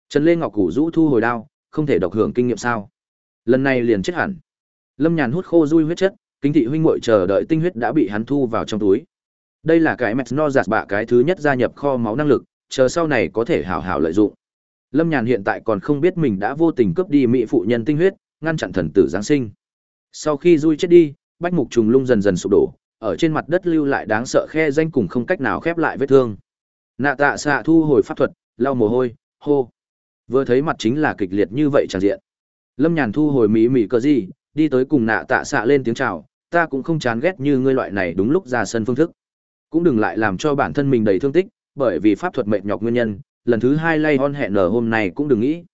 Trần Lê Ngọc củ rũ thu hồi đao, không thể độc hưởng kinh nghiệm sao? Lần này liền chết hẳn. Lâm Nhàn hút khô dui huyết chất, kính thị huynh muội chờ đợi tinh huyết đã bị hắn thu vào trong túi. Đây là cái mẹt no giạt bạ cái thứ nhất gia nhập kho máu năng lực, chờ sau này có thể hảo hảo lợi dụng. Lâm Nhàn hiện tại còn không biết mình đã vô tình cướp đi mỹ phụ nhân tinh huyết, ngăn chặn thần tử giáng sinh. Sau khi dui chết đi, bách mục trùng lung dần dần sụp đổ, ở trên mặt đất lưu lại đáng sợ khe danh cùng không cách nào khép lại vết thương. Nạ tạ xạ thu hồi pháp thuật, lau mồ hôi, hô. Vừa thấy mặt chính là kịch liệt như vậy tràn diện. Lâm Nhàn thu hồi mí mỹ cờ gì, đi tới cùng nạ tạ xạ lên tiếng chào, ta cũng không chán ghét như ngươi loại này đúng lúc ra sân phương thức. Cũng đừng lại làm cho bản thân mình đầy thương tích, bởi vì pháp thuật mệt nhọc nguyên nhân, lần thứ hai lay on hẹn nở hôm nay cũng đừng nghĩ.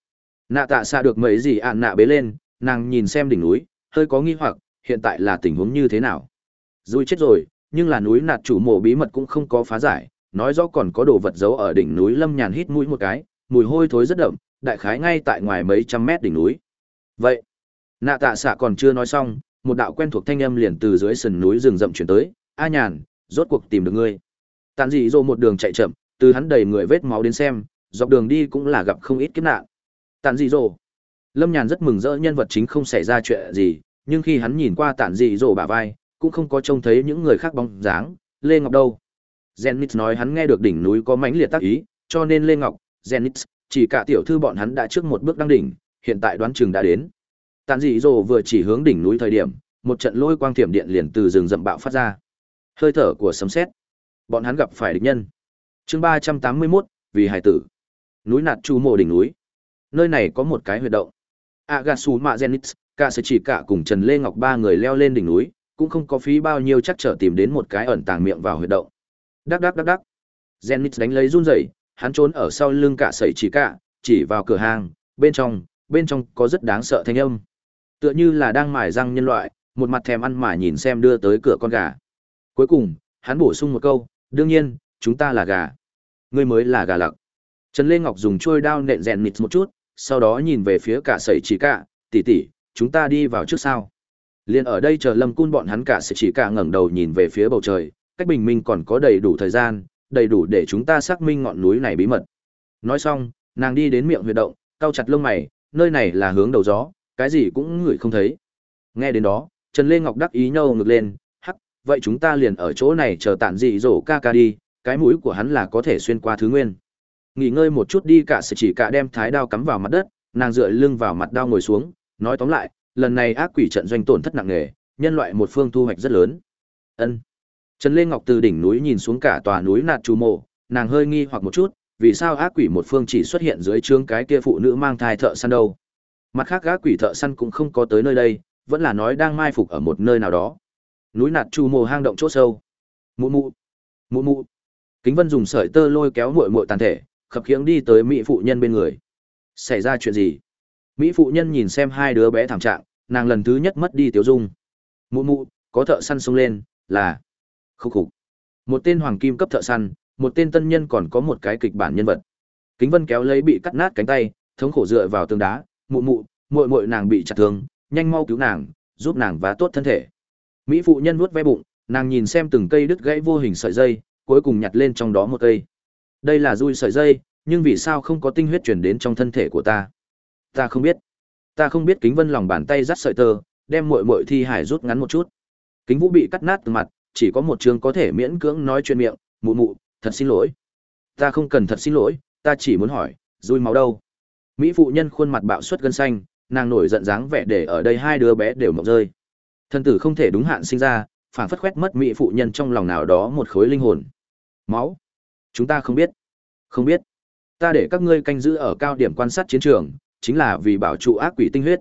Nạ tạ xạ được mấy gì ạn nạ bế lên, nàng nhìn xem đỉnh núi, hơi có nghi hoặc, hiện tại là tình huống như thế nào. dùi chết rồi, nhưng là núi nạt chủ mộ bí mật cũng không có phá giải, nói rõ còn có đồ vật giấu ở đỉnh núi lâm nhàn hít mũi một cái, mùi hôi thối rất đậm, đại khái ngay tại ngoài mấy trăm mét đỉnh núi. Vậy, nạ tạ xạ còn chưa nói xong, một đạo quen thuộc thanh âm liền từ dưới sườn núi rừng rậm chuyển tới, "A nhàn, rốt cuộc tìm được ngươi." Tàn dị dô một đường chạy chậm, từ hắn đầy người vết máu đến xem, dọc đường đi cũng là gặp không ít kiếp nạn. Tàn dị dô Lâm Nhàn rất mừng rỡ nhân vật chính không xảy ra chuyện gì, nhưng khi hắn nhìn qua tản dị dô bả vai, cũng không có trông thấy những người khác bóng dáng, Lê Ngọc đâu. Zenith nói hắn nghe được đỉnh núi có mãnh liệt tác ý, cho nên Lê Ngọc, Zenith, chỉ cả tiểu thư bọn hắn đã trước một bước đăng đỉnh, hiện tại đoán chừng đã đến. Tàn dị rồ vừa chỉ hướng đỉnh núi thời điểm, một trận lôi quang thiểm điện liền từ rừng rậm bạo phát ra. Hơi thở của sấm sét. Bọn hắn gặp phải địch nhân. Chương ba trăm tám mươi 381, vì hải tử. Núi Nạt Chu Mộ đỉnh núi. Nơi này có một cái huyệt động. Agasu Mạ cả sẽ chỉ cả cùng Trần Lê Ngọc ba người leo lên đỉnh núi, cũng không có phí bao nhiêu chắc trở tìm đến một cái ẩn tàng miệng vào huyệt động. Đắc đắc đắc đắc. Zenith đánh lấy run rẩy, hắn trốn ở sau lưng cả sẩy chỉ cả, chỉ vào cửa hàng, bên trong, bên trong có rất đáng sợ thanh âm. Tựa như là đang mài răng nhân loại, một mặt thèm ăn mà nhìn xem đưa tới cửa con gà. Cuối cùng, hắn bổ sung một câu, đương nhiên, chúng ta là gà. Ngươi mới là gà lặc. Trần Lê Ngọc dùng trôi đao nện rèn nịt một chút, sau đó nhìn về phía cả sẩy chỉ cả, tỷ tỷ, chúng ta đi vào trước sao. Liên ở đây chờ lâm cun bọn hắn cả sẩy chỉ cả ngẩng đầu nhìn về phía bầu trời, cách bình minh còn có đầy đủ thời gian, đầy đủ để chúng ta xác minh ngọn núi này bí mật. Nói xong, nàng đi đến miệng huyệt động, cau chặt lông mày, nơi này là hướng đầu gió, cái gì cũng ngửi không thấy. Nghe đến đó, Trần Lê Ngọc đắc ý nhâu ngực lên, vậy chúng ta liền ở chỗ này chờ tản dị dỗ ca ca đi, cái mũi của hắn là có thể xuyên qua thứ nguyên. Nghỉ ngơi một chút đi cả sẽ chỉ cả đem thái đao cắm vào mặt đất, nàng dựa lưng vào mặt đao ngồi xuống, nói tóm lại, lần này ác quỷ trận doanh tổn thất nặng nề, nhân loại một phương thu hoạch rất lớn. Ân. Trần Lê Ngọc từ đỉnh núi nhìn xuống cả tòa núi nạt trù mộ, nàng hơi nghi hoặc một chút, vì sao ác quỷ một phương chỉ xuất hiện dưới trướng cái kia phụ nữ mang thai thợ săn đâu? Mặt khác ác quỷ thợ săn cũng không có tới nơi đây, vẫn là nói đang mai phục ở một nơi nào đó. Núi nạt chu mồ hang động chỗ sâu. Mụ mụ, mụ mụ. Kính Vân dùng sợi tơ lôi kéo mội mội tàn thể, khập khiễng đi tới mỹ phụ nhân bên người. Xảy ra chuyện gì? Mỹ phụ nhân nhìn xem hai đứa bé thảm trạng, nàng lần thứ nhất mất đi tiểu dung. Mụ mụ, có thợ săn xông lên, là khúc khục. Một tên hoàng kim cấp thợ săn, một tên tân nhân còn có một cái kịch bản nhân vật. Kính Vân kéo lấy bị cắt nát cánh tay, thống khổ dựa vào tường đá, mụ mụ, mội mội nàng bị chặt thương, nhanh mau cứu nàng, giúp nàng vá tốt thân thể. Mỹ phụ nhân vuốt ve bụng, nàng nhìn xem từng cây đứt gãy vô hình sợi dây, cuối cùng nhặt lên trong đó một cây. Đây là dui sợi dây, nhưng vì sao không có tinh huyết truyền đến trong thân thể của ta? Ta không biết. Ta không biết Kính Vân lòng bàn tay dắt sợi tơ, đem muội muội thi hải rút ngắn một chút. Kính Vũ bị cắt nát từ mặt, chỉ có một trường có thể miễn cưỡng nói chuyện miệng, "Mụ mụ, thật xin lỗi." "Ta không cần thật xin lỗi, ta chỉ muốn hỏi, dui máu đâu?" Mỹ phụ nhân khuôn mặt bạo suất gân xanh, nàng nổi giận dáng vẻ để ở đây hai đứa bé đều mộng rơi. Thân tử không thể đúng hạn sinh ra, phản phất khoét mất mỹ phụ nhân trong lòng nào đó một khối linh hồn. Máu? Chúng ta không biết. Không biết. Ta để các ngươi canh giữ ở cao điểm quan sát chiến trường, chính là vì bảo trụ ác quỷ tinh huyết.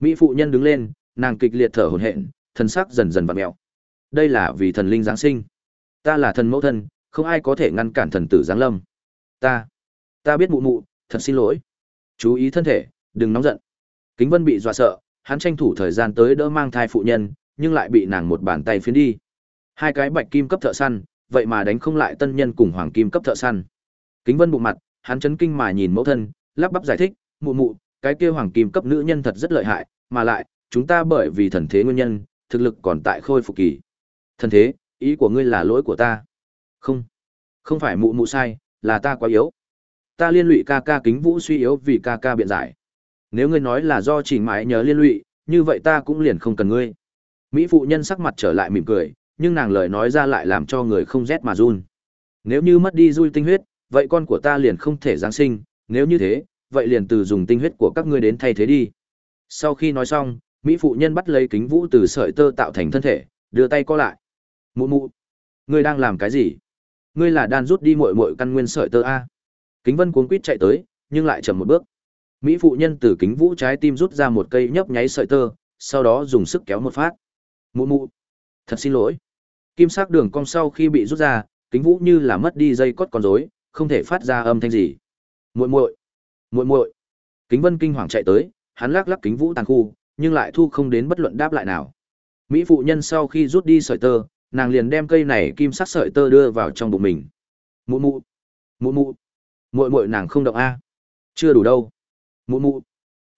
Mỹ phụ nhân đứng lên, nàng kịch liệt thở hổn hển, thân sắc dần dần vặn mèo. Đây là vì thần linh giáng sinh. Ta là thần mẫu thân, không ai có thể ngăn cản thần tử giáng lâm. Ta, ta biết mụ mụ, thật xin lỗi. Chú ý thân thể, đừng nóng giận. Kính Vân bị dọa sợ, hắn tranh thủ thời gian tới đỡ mang thai phụ nhân, nhưng lại bị nàng một bàn tay phiến đi. Hai cái bạch kim cấp thợ săn, vậy mà đánh không lại tân nhân cùng hoàng kim cấp thợ săn. Kính Vân bụng mặt, hắn chấn kinh mà nhìn mẫu thân, lắp bắp giải thích, "Mụ mụ, cái kia hoàng kim cấp nữ nhân thật rất lợi hại, mà lại, chúng ta bởi vì thần thế nguyên nhân, thực lực còn tại khôi phục kỳ." "Thần thế, ý của ngươi là lỗi của ta?" "Không, không phải mụ mụ sai, là ta quá yếu." Ta liên lụy ca ca kính vũ suy yếu vì ca ca biện giải. Nếu ngươi nói là do chỉnh mãi nhớ liên lụy, như vậy ta cũng liền không cần ngươi. Mỹ phụ nhân sắc mặt trở lại mỉm cười, nhưng nàng lời nói ra lại làm cho người không rét mà run. Nếu như mất đi duy tinh huyết, vậy con của ta liền không thể giáng sinh, nếu như thế, vậy liền từ dùng tinh huyết của các ngươi đến thay thế đi. Sau khi nói xong, Mỹ phụ nhân bắt lấy kính vũ từ sợi tơ tạo thành thân thể, đưa tay co lại. Mụ mụ, ngươi đang làm cái gì? Ngươi là đan rút đi muội muội căn nguyên sợi tơ a. Kính Vân cuống quýt chạy tới, nhưng lại chậm một bước. Mỹ phụ nhân từ kính vũ trái tim rút ra một cây nhấp nháy sợi tơ, sau đó dùng sức kéo một phát. Mụ mụ, Thật xin lỗi. Kim sắc đường cong sau khi bị rút ra, kính vũ như là mất đi dây cốt con rối, không thể phát ra âm thanh gì. Muội muội, muội muội. Kính Vân kinh hoàng chạy tới, hắn lắc lắc kính vũ tàn khu, nhưng lại thu không đến bất luận đáp lại nào. Mỹ phụ nhân sau khi rút đi sợi tơ, nàng liền đem cây này kim sắc sợi tơ đưa vào trong bụng mình. Mụ mụ, mụ mụ, muội muội nàng không động a, chưa đủ đâu. Mụ mụ.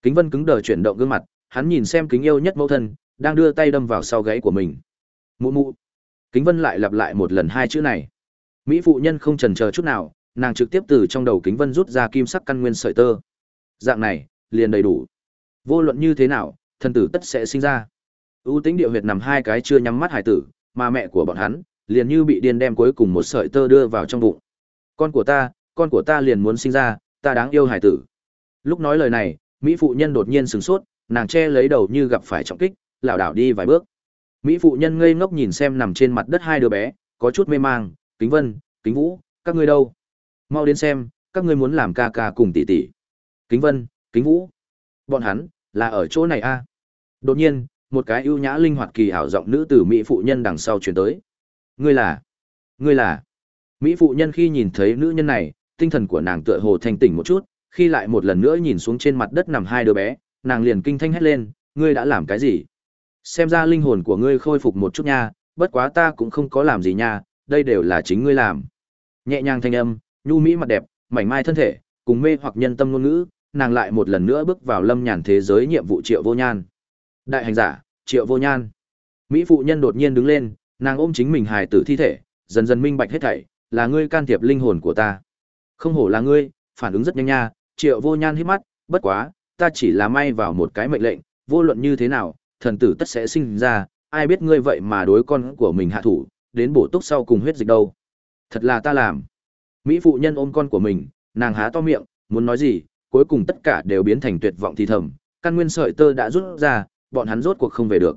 Kính Vân cứng đờ chuyển động gương mặt, hắn nhìn xem kính yêu nhất mẫu thân, đang đưa tay đâm vào sau gáy của mình. Mụ mụ. Kính Vân lại lặp lại một lần hai chữ này. Mỹ phụ nhân không chần chờ chút nào, nàng trực tiếp từ trong đầu Kính Vân rút ra kim sắc căn nguyên sợi tơ. Dạng này, liền đầy đủ. Vô luận như thế nào, thân tử tất sẽ sinh ra. ưu tính địa huyệt nằm hai cái chưa nhắm mắt hải tử, mà mẹ của bọn hắn liền như bị điên đem cuối cùng một sợi tơ đưa vào trong bụng. Con của ta, con của ta liền muốn sinh ra, ta đáng yêu hải tử. Lúc nói lời này, Mỹ phụ nhân đột nhiên sửng sốt, nàng che lấy đầu như gặp phải trọng kích, lảo đảo đi vài bước. Mỹ phụ nhân ngây ngốc nhìn xem nằm trên mặt đất hai đứa bé, có chút mê mang, "Kính Vân, Kính Vũ, các ngươi đâu? Mau đến xem, các ngươi muốn làm ca ca cùng tỷ tỷ." Kính Vân, Kính Vũ, bọn hắn là ở chỗ này a? À? Đột nhiên, một cái ưu nhã linh hoạt kỳ ảo giọng nữ từ mỹ phụ nhân đằng sau truyền tới. "Ngươi là? Ngươi là?" Mỹ phụ nhân khi nhìn thấy nữ nhân này, tinh thần của nàng tựa hồ thành tỉnh một chút, khi lại một lần nữa nhìn xuống trên mặt đất nằm hai đứa bé, nàng liền kinh thanh hét lên, ngươi đã làm cái gì? Xem ra linh hồn của ngươi khôi phục một chút nha, bất quá ta cũng không có làm gì nha, đây đều là chính ngươi làm. Nhẹ nhàng thanh âm, nhu mỹ mặt đẹp, mảnh mai thân thể, cùng mê hoặc nhân tâm ngôn ngữ, nàng lại một lần nữa bước vào lâm nhàn thế giới nhiệm vụ triệu vô nhan. Đại hành giả, triệu vô nhan. Mỹ phụ nhân đột nhiên đứng lên, nàng ôm chính mình hài tử thi thể, dần dần minh bạch hết thảy, là ngươi can thiệp linh hồn của ta. Không hổ là ngươi, phản ứng rất nhanh nha, triệu vô nhan hít mắt, bất quá, ta chỉ là may vào một cái mệnh lệnh, vô luận như thế nào, thần tử tất sẽ sinh ra, ai biết ngươi vậy mà đối con của mình hạ thủ, đến bổ túc sau cùng huyết dịch đâu. Thật là ta làm. Mỹ phụ nhân ôm con của mình, nàng há to miệng, muốn nói gì, cuối cùng tất cả đều biến thành tuyệt vọng thì thầm, căn nguyên sợi tơ đã rút ra, bọn hắn rốt cuộc không về được.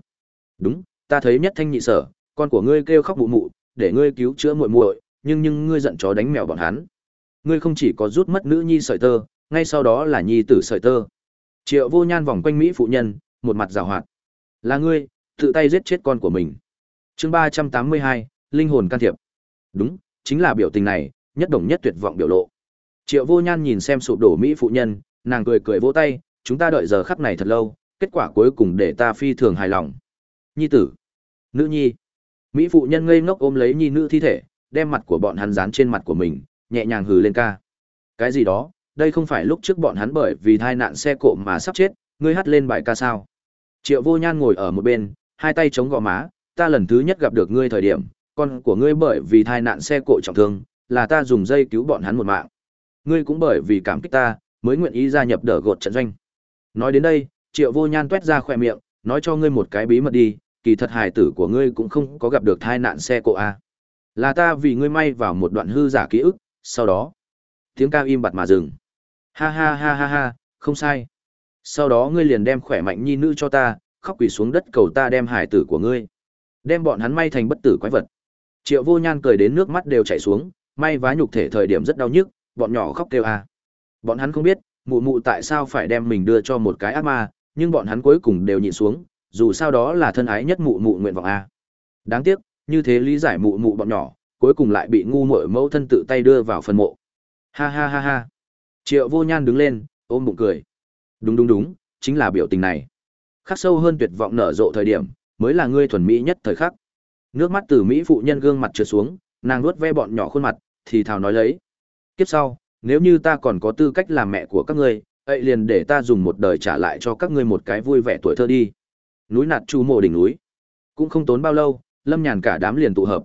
Đúng, ta thấy nhất thanh nhị sở, con của ngươi kêu khóc bụ mụ, để ngươi cứu chữa muội muội, nhưng nhưng ngươi giận chó đánh mèo bọn hắn. Ngươi không chỉ có rút mất nữ nhi sợi tơ, ngay sau đó là nhi tử sợi tơ. Triệu Vô Nhan vòng quanh Mỹ phụ nhân, một mặt giảo hoạt. Là ngươi, tự tay giết chết con của mình. Chương ba trăm tám mươi hai, linh hồn can thiệp. Đúng, chính là biểu tình này, nhất đồng nhất tuyệt vọng biểu lộ. Triệu Vô Nhan nhìn xem sụp đổ Mỹ phụ nhân, nàng cười cười vỗ tay, chúng ta đợi giờ khắc này thật lâu, kết quả cuối cùng để ta phi thường hài lòng. Nhi tử, nữ nhi. Mỹ phụ nhân ngây ngốc ôm lấy nhi nữ thi thể, đem mặt của bọn hắn dán trên mặt của mình, nhẹ nhàng hừ lên ca. Cái gì đó, đây không phải lúc trước bọn hắn bởi vì tai nạn xe cộ mà sắp chết, ngươi hát lên bài ca sao? Triệu Vô Nhan ngồi ở một bên, hai tay chống gò má, ta lần thứ nhất gặp được ngươi thời điểm, con của ngươi bởi vì tai nạn xe cộ trọng thương, là ta dùng dây cứu bọn hắn một mạng. Ngươi cũng bởi vì cảm kích ta, mới nguyện ý gia nhập đỡ gột trận doanh. Nói đến đây, Triệu Vô Nhan tuét ra khỏe miệng, nói cho ngươi một cái bí mật đi, kỳ thật hài tử của ngươi cũng không có gặp được tai nạn xe cộ a. À. Là ta vì ngươi may vào một đoạn hư giả ký ức, sau đó, tiếng ca im bặt mà dừng. Ha ha ha ha ha, không sai. Sau đó ngươi liền đem khỏe mạnh nhi nữ cho ta, khóc quỳ xuống đất cầu ta đem hải tử của ngươi. Đem bọn hắn may thành bất tử quái vật. Triệu vô nhan cười đến nước mắt đều chảy xuống, may vá nhục thể thời điểm rất đau nhức, bọn nhỏ khóc kêu à. Bọn hắn không biết, mụ mụ tại sao phải đem mình đưa cho một cái ác ma, nhưng bọn hắn cuối cùng đều nhịn xuống, dù sao đó là thân ái nhất mụ mụ nguyện vọng a. Đáng tiếc, như thế lý giải mụ mụ bọn nhỏ, cuối cùng lại bị ngu muội mẫu thân tự tay đưa vào phần mộ. Ha ha ha ha. Triệu Vô Nhan đứng lên, ôm bụng cười. Đúng đúng đúng, chính là biểu tình này. Khắc sâu hơn tuyệt vọng nở rộ thời điểm, mới là ngươi thuần mỹ nhất thời khắc. Nước mắt từ mỹ phụ nhân gương mặt trượt xuống, nàng nuốt ve bọn nhỏ khuôn mặt, thì thào nói lấy. Kiếp sau, nếu như ta còn có tư cách làm mẹ của các ngươi, vậy liền để ta dùng một đời trả lại cho các ngươi một cái vui vẻ tuổi thơ đi. Núi nạt chu mộ đỉnh núi. Cũng không tốn bao lâu, Lâm Nhàn cả đám liền tụ hợp.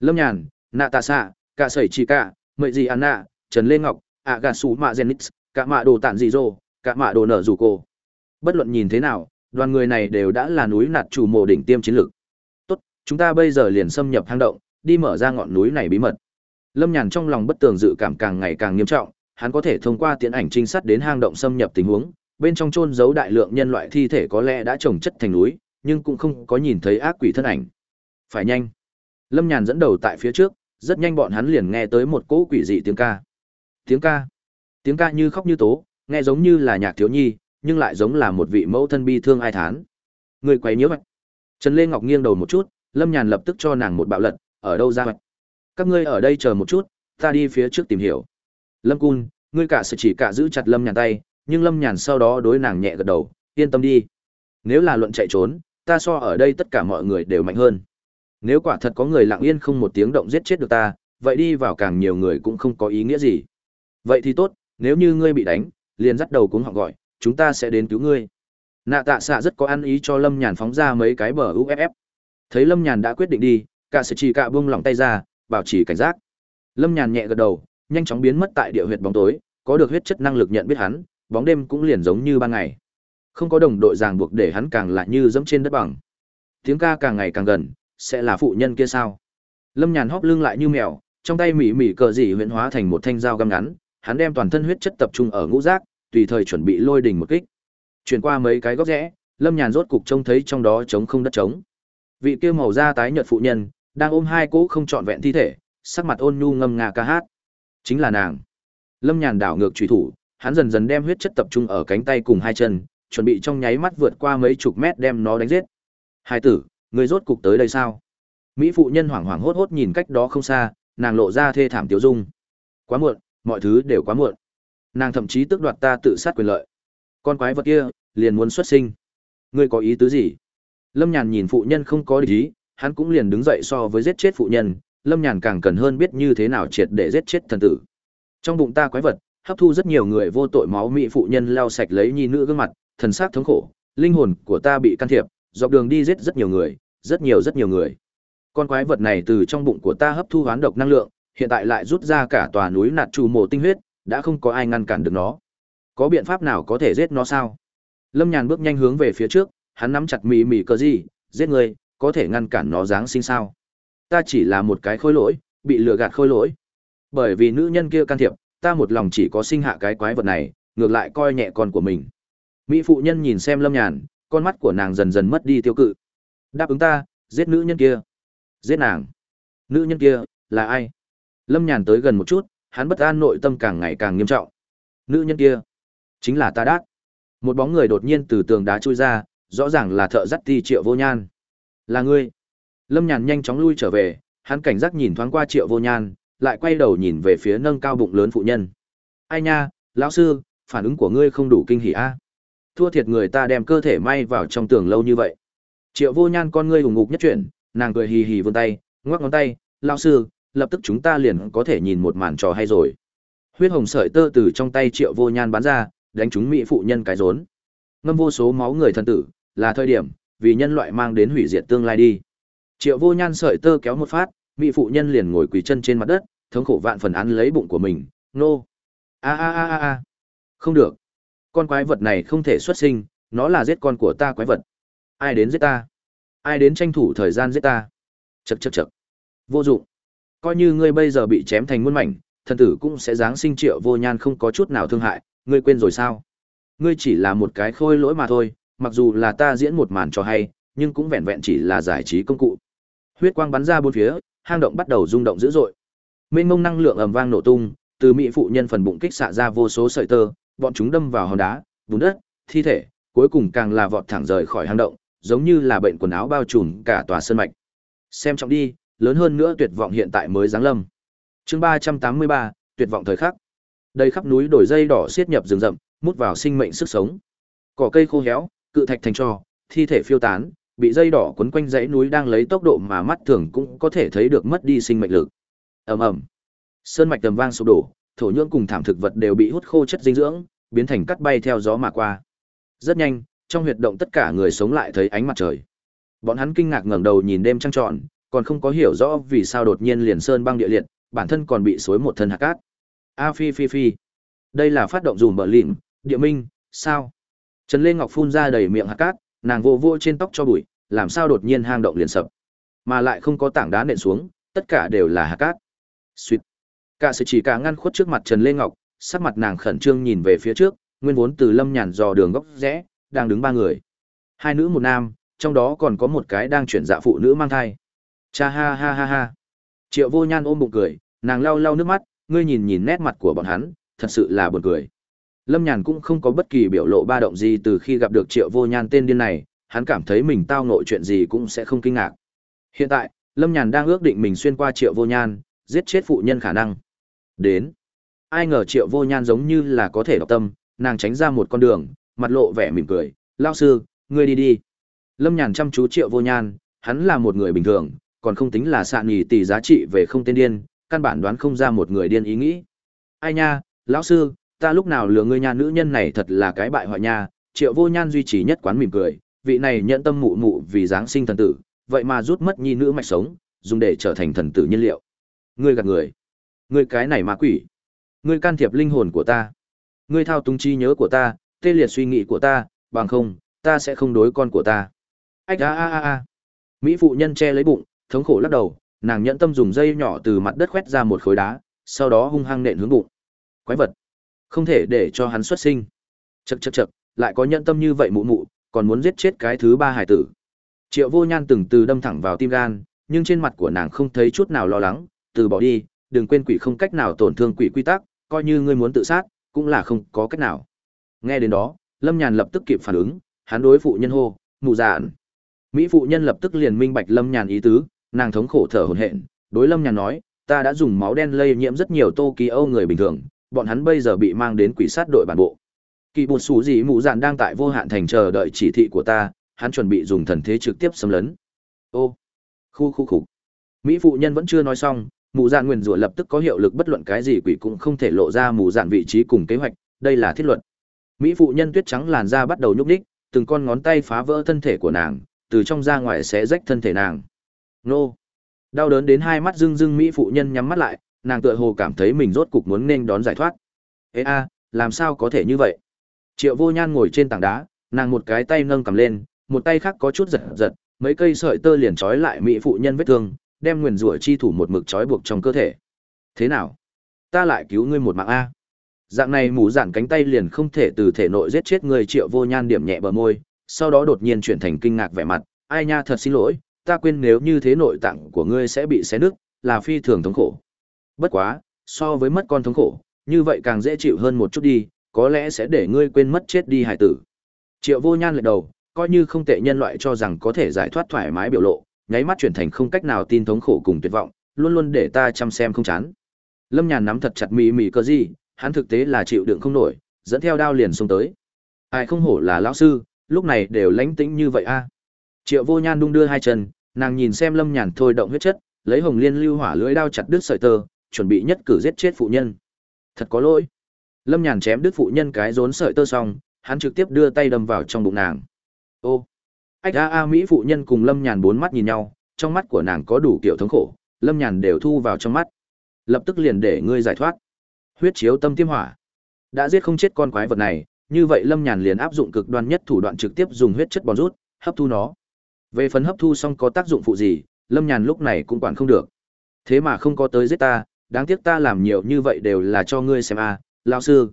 Lâm Nhàn, Nạ Tạ Sạ, Cả Sẩy Chỉ Cả, Mệ Dị Anna, Trần Lê Ngọc, ạ gà sủ mạ genix cả mạ đồ tản dị dô, cả mạ đồ nở rủ cô bất luận nhìn thế nào, đoàn người này đều đã là núi nạt chủ mộ đỉnh tiêm chiến lược. Tốt, chúng ta bây giờ liền xâm nhập hang động, đi mở ra ngọn núi này bí mật. Lâm nhàn trong lòng bất tường dự cảm càng ngày càng nghiêm trọng, hắn có thể thông qua tiến ảnh trinh sát đến hang động xâm nhập tình huống, bên trong chôn giấu đại lượng nhân loại thi thể có lẽ đã trồng chất thành núi, nhưng cũng không có nhìn thấy ác quỷ thân ảnh. Phải nhanh. Lâm nhàn dẫn đầu tại phía trước, rất nhanh bọn hắn liền nghe tới một cỗ quỷ dị tiếng ca. Tiếng ca. Tiếng ca như khóc như tố, nghe giống như là nhạc thiếu nhi, nhưng lại giống là một vị mẫu thân bi thương ai thán. Người quấy nhiễu vậy. Trần Lê Ngọc nghiêng đầu một chút, Lâm Nhàn lập tức cho nàng một bạo lật, ở đâu ra? Các ngươi ở đây chờ một chút, ta đi phía trước tìm hiểu. Lâm Cun, ngươi cả sẽ chỉ cả giữ chặt Lâm Nhàn tay, nhưng Lâm Nhàn sau đó đối nàng nhẹ gật đầu, yên tâm đi. Nếu là luận chạy trốn, ta so ở đây tất cả mọi người đều mạnh hơn. Nếu quả thật có người lặng yên không một tiếng động giết chết được ta, vậy đi vào càng nhiều người cũng không có ý nghĩa gì. Vậy thì tốt, nếu như ngươi bị đánh, liền dắt đầu cuống họ gọi, chúng ta sẽ đến cứu ngươi. Nạ tạ xạ rất có ăn ý cho Lâm Nhàn phóng ra mấy cái bờ UFF. Thấy Lâm Nhàn đã quyết định đi, cả sẽ chỉ cả buông lỏng tay ra, bảo trì cảnh giác. Lâm Nhàn nhẹ gật đầu, nhanh chóng biến mất tại địa huyệt bóng tối, có được huyết chất năng lực nhận biết hắn, bóng đêm cũng liền giống như ban ngày. Không có đồng đội ràng buộc để hắn càng lại như dẫm trên đất bằng. Tiếng ca càng ngày càng gần, sẽ là phụ nhân kia sao? Lâm Nhàn hóp lưng lại như mèo, trong tay mỉ mỉ cờ dị huyễn hóa thành một thanh dao găm ngắn, hắn đem toàn thân huyết chất tập trung ở ngũ giác, tùy thời chuẩn bị lôi đỉnh một kích. Chuyển qua mấy cái góc rẽ, Lâm Nhàn rốt cục trông thấy trong đó trống không đất trống. Vị kia màu da tái nhợt phụ nhân, đang ôm hai cỗ không trọn vẹn thi thể, sắc mặt ôn nhu ngâm nga ca hát. Chính là nàng. Lâm Nhàn đảo ngược truy thủ, hắn dần dần đem huyết chất tập trung ở cánh tay cùng hai chân, chuẩn bị trong nháy mắt vượt qua mấy chục mét đem nó đánh giết. Hai tử, người rốt cục tới đây sao? Mỹ phụ nhân hoảng hoảng hốt hốt nhìn cách đó không xa, nàng lộ ra thê thảm tiểu dung. Quá muộn, mọi thứ đều quá muộn. Nàng thậm chí tước đoạt ta tự sát quyền lợi. Con quái vật kia liền muốn xuất sinh. Ngươi có ý tứ gì? Lâm Nhàn nhìn phụ nhân không có ý, hắn cũng liền đứng dậy so với giết chết phụ nhân, Lâm Nhàn càng cần hơn biết như thế nào triệt để giết chết thần tử. Trong bụng ta quái vật, hấp thu rất nhiều người vô tội máu mị phụ nhân lao sạch lấy nhi nữ gương mặt, thần sắc thống khổ, linh hồn của ta bị can thiệp, dọc đường đi giết rất nhiều người, rất nhiều rất nhiều người. Con quái vật này từ trong bụng của ta hấp thu hoán độc năng lượng, hiện tại lại rút ra cả tòa núi nạt trù mồ tinh huyết, đã không có ai ngăn cản được nó. Có biện pháp nào có thể giết nó sao? Lâm Nhàn bước nhanh hướng về phía trước, hắn nắm chặt mỉ mỉ cờ gì, giết người, có thể ngăn cản nó giáng sinh sao? Ta chỉ là một cái khôi lỗi, bị lừa gạt khôi lỗi. Bởi vì nữ nhân kia can thiệp, ta một lòng chỉ có sinh hạ cái quái vật này, ngược lại coi nhẹ con của mình. Mỹ phụ nhân nhìn xem Lâm Nhàn, con mắt của nàng dần dần mất đi tiêu cự. Đáp ứng ta, giết nữ nhân kia. Giết nàng. Nữ nhân kia, là ai? Lâm Nhàn tới gần một chút, hắn bất an nội tâm càng ngày càng nghiêm trọng. Nữ nhân kia, chính là ta đát. Một bóng người đột nhiên từ tường đá chui ra, rõ ràng là thợ dắt ti triệu vô nhan. Là ngươi. Lâm Nhàn nhanh chóng lui trở về, hắn cảnh giác nhìn thoáng qua triệu vô nhan, lại quay đầu nhìn về phía nâng cao bụng lớn phụ nhân. Ai nha, lão sư, phản ứng của ngươi không đủ kinh hỉ a. Thua thiệt người ta đem cơ thể may vào trong tường lâu như vậy. Triệu vô nhan con ngươi hùng ngục nhất chuyển, nàng cười hì hì vươn tay, ngoắc ngón tay, lão sư, lập tức chúng ta liền có thể nhìn một màn trò hay rồi. Huyết hồng sợi tơ từ trong tay triệu vô nhan bắn ra, đánh trúng mỹ phụ nhân cái rốn. Ngâm vô số máu người thân tử, là thời điểm, vì nhân loại mang đến hủy diệt tương lai đi. Triệu vô nhan sợi tơ kéo một phát, mỹ phụ nhân liền ngồi quỳ chân trên mặt đất, thống khổ vạn phần án lấy bụng của mình, nô. A a a a a. Không được. Con quái vật này không thể xuất sinh, nó là giết con của ta quái vật. Ai đến giết ta? Ai đến tranh thủ thời gian giết ta? Chậc chậc chậc. Vô dụng. Coi như ngươi bây giờ bị chém thành muôn mảnh, thần tử cũng sẽ giáng sinh triệu vô nhan không có chút nào thương hại, ngươi quên rồi sao? Ngươi chỉ là một cái khôi lỗi mà thôi, mặc dù là ta diễn một màn cho hay, nhưng cũng vẹn vẹn chỉ là giải trí công cụ. Huyết quang bắn ra bốn phía, hang động bắt đầu rung động dữ dội. Mênh mông năng lượng ầm vang nổ tung, từ mỹ phụ nhân phần bụng kích xạ ra vô số sợi tơ, bọn chúng đâm vào hòn đá, bùn đất, thi thể, cuối cùng càng là vọt thẳng rời khỏi hang động, giống như là bệnh quần áo bao trùm cả tòa sơn mạch. Xem trọng đi, lớn hơn nữa tuyệt vọng hiện tại mới giáng lâm. Chương ba trăm tám mươi ba, tuyệt vọng thời khắc. Đây khắp núi đổi dây đỏ xiết nhập rừng rậm, mút vào sinh mệnh sức sống. Cỏ cây khô héo, cự thạch thành tro, thi thể phiêu tán, bị dây đỏ quấn quanh dãy núi đang lấy tốc độ mà mắt thường cũng có thể thấy được mất đi sinh mệnh lực. Ầm ầm. Sơn mạch tầm vang sụp đổ, thổ nhưỡng cùng thảm thực vật đều bị hút khô chất dinh dưỡng, biến thành cát bay theo gió mà qua. Rất nhanh, trong huyệt động tất cả người sống lại thấy ánh mặt trời. Bọn hắn kinh ngạc ngẩng đầu nhìn đêm trăng tròn, còn không có hiểu rõ vì sao đột nhiên liền sơn băng địa liệt, bản thân còn bị xối một thân hạt cát. A phi phi phi. Đây là phát động dùm bờ lịm, địa minh, sao? Trần Lê Ngọc phun ra đầy miệng hạt cát, nàng vô vô trên tóc cho bụi, làm sao đột nhiên hang động liền sập. Mà lại không có tảng đá nện xuống, tất cả đều là hạt cát. Xuyệt. Cả sự chỉ cả ngăn khuất trước mặt Trần Lê Ngọc, sắc mặt nàng khẩn trương nhìn về phía trước, nguyên vốn từ lâm nhàn dò đường góc rẽ, đang đứng ba người. Hai nữ một nam, trong đó còn có một cái đang chuyển dạ phụ nữ mang thai. Cha ha ha ha ha. Triệu vô nhan ôm bụng cười, nàng lau lau nước mắt, ngươi nhìn nhìn nét mặt của bọn hắn, thật sự là buồn cười. Lâm Nhàn cũng không có bất kỳ biểu lộ ba động gì từ khi gặp được Triệu Vô Nhan tên điên này, hắn cảm thấy mình tao ngộ chuyện gì cũng sẽ không kinh ngạc. Hiện tại, Lâm Nhàn đang ước định mình xuyên qua Triệu Vô Nhan, giết chết phụ nhân khả năng. Đến. Ai ngờ Triệu Vô Nhan giống như là có thể đọc tâm, nàng tránh ra một con đường, mặt lộ vẻ mỉm cười, "Lão sư, ngươi đi đi." Lâm Nhàn chăm chú Triệu Vô Nhan, hắn là một người bình thường, còn không tính là sạn nhì tỷ giá trị về không tên điên, căn bản đoán không ra một người điên ý nghĩ. Ai nha, lão sư, ta lúc nào lừa ngươi nha nữ nhân này thật là cái bại hoại nha, triệu vô nhan duy trì nhất quán mỉm cười, vị này nhận tâm mụ mụ vì giáng sinh thần tử, vậy mà rút mất nhi nữ mạch sống, dùng để trở thành thần tử nhiên liệu. Ngươi gạt người. Ngươi cái này ma quỷ. Ngươi can thiệp linh hồn của ta. Ngươi thao túng trí nhớ của ta, tê liệt suy nghĩ của ta, bằng không, ta sẽ không đối con của ta. Ách a a a a. Mỹ phụ nhân che lấy bụng, thống khổ lắc đầu, nàng nhẫn tâm dùng dây nhỏ từ mặt đất khoét ra một khối đá, sau đó hung hăng nện hướng bụng. Quái vật, không thể để cho hắn xuất sinh. chật chật chật lại có nhẫn tâm như vậy mụ mụ, còn muốn giết chết cái thứ ba hải tử. Triệu Vô Nhan từng từ đâm thẳng vào tim gan, nhưng trên mặt của nàng không thấy chút nào lo lắng, từ bỏ đi, đừng quên quỷ không cách nào tổn thương quỷ quy tắc, coi như ngươi muốn tự sát, cũng là không có cách nào. Nghe đến đó, Lâm Nhàn lập tức kịp phản ứng, hắn đối phụ nhân hô, mụ dạn. Mỹ phụ nhân lập tức liền minh bạch Lâm Nhàn ý tứ, nàng thống khổ thở hổn hển, đối Lâm Nhàn nói, ta đã dùng máu đen lây nhiễm rất nhiều tokyo người bình thường, bọn hắn bây giờ bị mang đến quỷ sát đội bản bộ. Kỳ bột sủ gì mụ dạn đang tại vô hạn thành chờ đợi chỉ thị của ta, hắn chuẩn bị dùng thần thế trực tiếp xâm lấn. Ô, khu khu khục. Mỹ phụ nhân vẫn chưa nói xong, mụ dạn nguyền rủa lập tức có hiệu lực bất luận cái gì quỷ cũng không thể lộ ra mụ dạn vị trí cùng kế hoạch, đây là thiết luật. Mỹ phụ nhân tuyết trắng làn da bắt đầu nhúc nhích, từng con ngón tay phá vỡ thân thể của nàng, từ trong ra ngoài sẽ rách thân thể nàng. Nô. Đau đớn đến hai mắt rưng rưng mỹ phụ nhân nhắm mắt lại, nàng tựa hồ cảm thấy mình rốt cục muốn nên đón giải thoát. Ê a, làm sao có thể như vậy? Triệu Vô Nhan ngồi trên tảng đá, nàng một cái tay nâng cầm lên, một tay khác có chút giật giật, mấy cây sợi tơ liền trói lại mỹ phụ nhân vết thương, đem nguyền rủa chi thủ một mực trói buộc trong cơ thể. Thế nào? Ta lại cứu ngươi một mạng a. Dạng này mù dạn cánh tay liền không thể từ thể nội giết chết người Triệu Vô Nhan điểm nhẹ bờ môi, sau đó đột nhiên chuyển thành kinh ngạc vẻ mặt, ai nha thật xin lỗi, ta quên nếu như thế nội tạng của ngươi sẽ bị xé nứt, là phi thường thống khổ. Bất quá, so với mất con thống khổ, như vậy càng dễ chịu hơn một chút đi, có lẽ sẽ để ngươi quên mất chết đi hải tử. Triệu Vô Nhan lật đầu, coi như không tệ nhân loại cho rằng có thể giải thoát thoải mái biểu lộ, nháy mắt chuyển thành không cách nào tin thống khổ cùng tuyệt vọng, luôn luôn để ta chăm xem không chán. Lâm Nhàn nắm thật chặt mì mì cơ gì, hắn thực tế là chịu đựng không nổi, dẫn theo đao liền xông tới. Ai không hổ là lão sư, lúc này đều lánh tĩnh như vậy a. Triệu Vô Nhan đung đưa hai chân, nàng nhìn xem Lâm Nhàn thôi động huyết chất, lấy Hồng Liên lưu hỏa lưỡi đao chặt đứt sợi tơ, chuẩn bị nhất cử giết chết phụ nhân. Thật có lỗi. Lâm Nhàn chém đứt phụ nhân cái rốn sợi tơ xong, hắn trực tiếp đưa tay đâm vào trong bụng nàng. Ô. Ách a a Mỹ phụ nhân cùng Lâm Nhàn bốn mắt nhìn nhau, trong mắt của nàng có đủ kiểu thống khổ, Lâm Nhàn đều thu vào trong mắt. Lập tức liền để ngươi giải thoát. Huyết chiếu tâm tiêm hỏa. Đã giết không chết con quái vật này, như vậy Lâm Nhàn liền áp dụng cực đoan nhất thủ đoạn trực tiếp dùng huyết chất bòn rút, hấp thu nó. Về phần hấp thu xong có tác dụng phụ gì, Lâm Nhàn lúc này cũng quản không được. Thế mà không có tới giết ta, đáng tiếc ta làm nhiều như vậy đều là cho ngươi xem a, à, lão sư.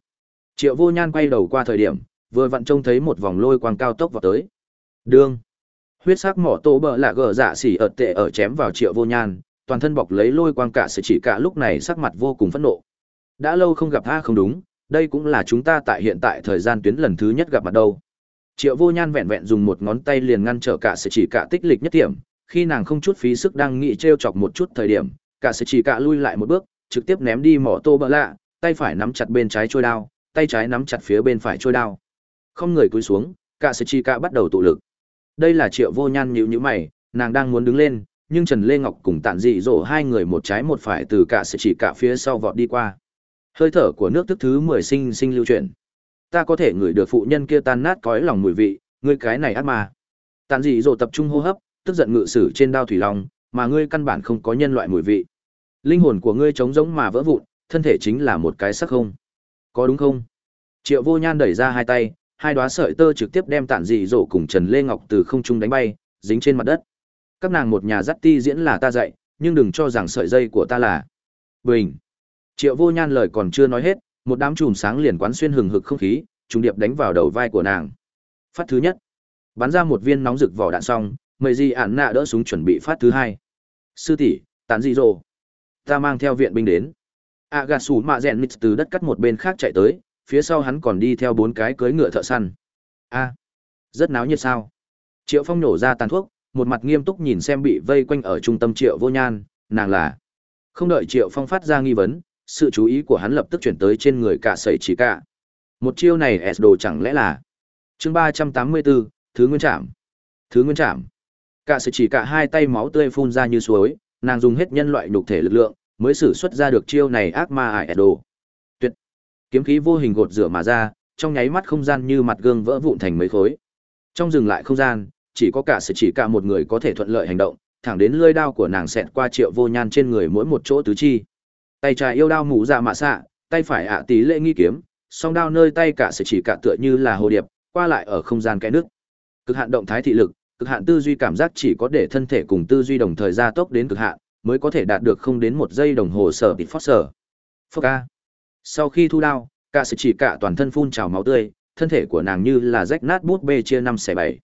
Triệu Vô Nhan quay đầu qua thời điểm, vừa vặn trông thấy một vòng lôi quang cao tốc vào tới. Đương. Huyết sắc mỏ tổ bờ lạ gờ dạ xỉ ợt tệ ở chém vào Triệu Vô Nhan, toàn thân bọc lấy lôi quang cả sự chỉ cả lúc này sắc mặt vô cùng phẫn nộ. Đã lâu không gặp a không đúng, đây cũng là chúng ta tại hiện tại thời gian tuyến lần thứ nhất gặp mặt đâu. Triệu Vô Nhan vẹn vẹn dùng một ngón tay liền ngăn trở cả sự chỉ cả tích lịch nhất điểm, khi nàng không chút phí sức đang nghĩ trêu chọc một chút thời điểm, cả sự chỉ cả lui lại một bước, trực tiếp ném đi mỏ tô bỡ lạ, tay phải nắm chặt bên trái trôi đao, tay trái nắm chặt phía bên phải trôi đao. Không người cúi xuống, cả sự chỉ cả bắt đầu tụ lực. Đây là Triệu Vô Nhan nhíu nhíu mày, nàng đang muốn đứng lên, nhưng Trần Lê Ngọc cùng Tản Dị Dỗ hai người một trái một phải từ cả sự chỉ cả phía sau vọt đi qua. Hơi thở của nước tức thứ 10 sinh sinh lưu chuyển. Ta có thể ngửi được phụ nhân kia tan nát cõi lòng mùi vị, ngươi cái này ác ma. Tản Dị Dỗ tập trung hô hấp, tức giận ngự sử trên đao thủy long, mà ngươi căn bản không có nhân loại mùi vị. Linh hồn của ngươi trống rỗng mà vỡ vụn, thân thể chính là một cái sắc không. Có đúng không? Triệu Vô Nhan đẩy ra hai tay, hai đóa sợi tơ trực tiếp đem Tản Dị Dỗ cùng Trần Lê Ngọc từ không trung đánh bay, dính trên mặt đất. Các nàng một nhà dắt ti diễn là ta dạy, nhưng đừng cho rằng sợi dây của ta là Bình. Triệu Vô Nhan lời còn chưa nói hết, một đám chùm sáng liền quán xuyên hừng hực không khí, trùng điệp đánh vào đầu vai của nàng. Phát thứ nhất, bắn ra một viên nóng rực vỏ đạn xong, mầy gì ản nạ đỡ súng chuẩn bị phát thứ hai. Sư tỷ, tán di rồ. Ta mang theo viện binh đến. A gà sủ mạ rèn mít từ đất cắt một bên khác chạy tới, phía sau hắn còn đi theo bốn cái cưới ngựa thợ săn. A, rất náo nhiệt sao. Triệu Phong nổ ra tàn thuốc, một mặt nghiêm túc nhìn xem bị vây quanh ở trung tâm triệu vô nhan, nàng là. Không đợi triệu phong phát ra nghi vấn, sự chú ý của hắn lập tức chuyển tới trên người cả sẩy chỉ cả. Một chiêu này S đồ chẳng lẽ là chương ba trăm tám mươi bốn thứ nguyên trạm. Thứ nguyên trạm. Cả sẩy chỉ cả hai tay máu tươi phun ra như suối, nàng dùng hết nhân loại nhục thể lực lượng, mới sử xuất ra được chiêu này ác ma ải S đồ. Tuyệt. Kiếm khí vô hình gột rửa mà ra, trong nháy mắt không gian như mặt gương vỡ vụn thành mấy khối. Trong dừng lại không gian, chỉ có cả sẩy chỉ cả một người có thể thuận lợi hành động, thẳng đến lưỡi đao của nàng xẹt qua triệu vô nhan trên người mỗi một chỗ tứ chi. Tay trái yêu đao mũ ra dạ mạ xạ, tay phải ạ tí lệ nghi kiếm, song đao nơi tay cả sẽ chỉ cả tựa như là hồ điệp, qua lại ở không gian cái nước. Cực hạn động thái thị lực, cực hạn tư duy cảm giác chỉ có để thân thể cùng tư duy đồng thời gia tốc đến cực hạn, mới có thể đạt được không đến một giây đồng hồ sở bị phát sở. Phốc ca, Sau khi thu đao, cả sẽ chỉ cả toàn thân phun trào máu tươi, thân thể của nàng như là rách nát bút bê chia năm xẻ bảy.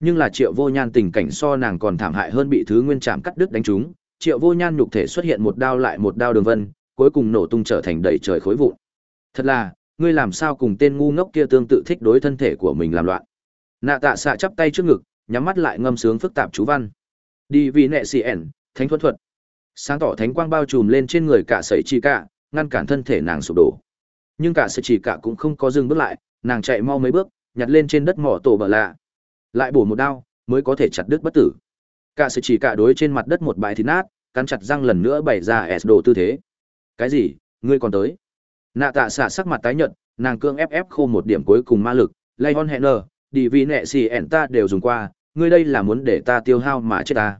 Nhưng là Triệu Vô Nhan tình cảnh so nàng còn thảm hại hơn bị thứ nguyên chạm cắt đứt đánh trúng, Triệu Vô Nhan nhục thể xuất hiện một đao lại một đao đường vân, cuối cùng nổ tung trở thành đầy trời khối vụn. Thật là, ngươi làm sao cùng tên ngu ngốc kia tương tự thích đối thân thể của mình làm loạn. Nạ Tạ xạ chắp tay trước ngực, nhắm mắt lại ngâm sướng phức tạp chú văn. Đi vì nệ xì ẻn, thánh thuật thuật. Sáng tỏ thánh quang bao trùm lên trên người cả sẩy chi cả, ngăn cản thân thể nàng sụp đổ. Nhưng cả sẩy chỉ cả cũng không có dừng bước lại, nàng chạy mau mấy bước, nhặt lên trên đất mỏ tổ bờ lạ. Lại bổ một đao, mới có thể chặt đứt bất tử. Cả sẩy chỉ cả đối trên mặt đất một bãi thịt nát, cắn chặt răng lần nữa bày ra S đồ tư thế. Cái gì? Ngươi còn tới? Nạ tạ xạ sắc mặt tái nhợt, nàng cương ép ép khô một điểm cuối cùng ma lực, lay hon hẹn nờ, đi vì nẹ xì ẻn ta đều dùng qua, ngươi đây là muốn để ta tiêu hao mà chết ta.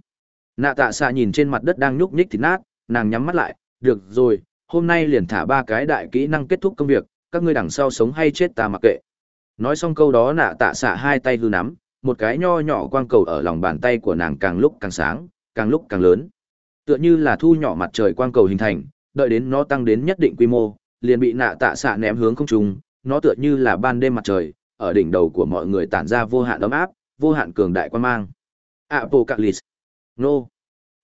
Nạ tạ xạ nhìn trên mặt đất đang nhúc nhích thịt nát, nàng nhắm mắt lại, được rồi, hôm nay liền thả ba cái đại kỹ năng kết thúc công việc, các ngươi đằng sau sống hay chết ta mặc kệ. Nói xong câu đó nạ tạ xạ hai tay hư nắm, một cái nho nhỏ quang cầu ở lòng bàn tay của nàng càng lúc càng sáng, càng lúc càng lớn. Tựa như là thu nhỏ mặt trời quang cầu hình thành, đợi đến nó tăng đến nhất định quy mô, liền bị nạ tạ xạ ném hướng không trung, nó tựa như là ban đêm mặt trời, ở đỉnh đầu của mọi người tản ra vô hạn ấm áp, vô hạn cường đại quan mang. Apocalypse. Nô.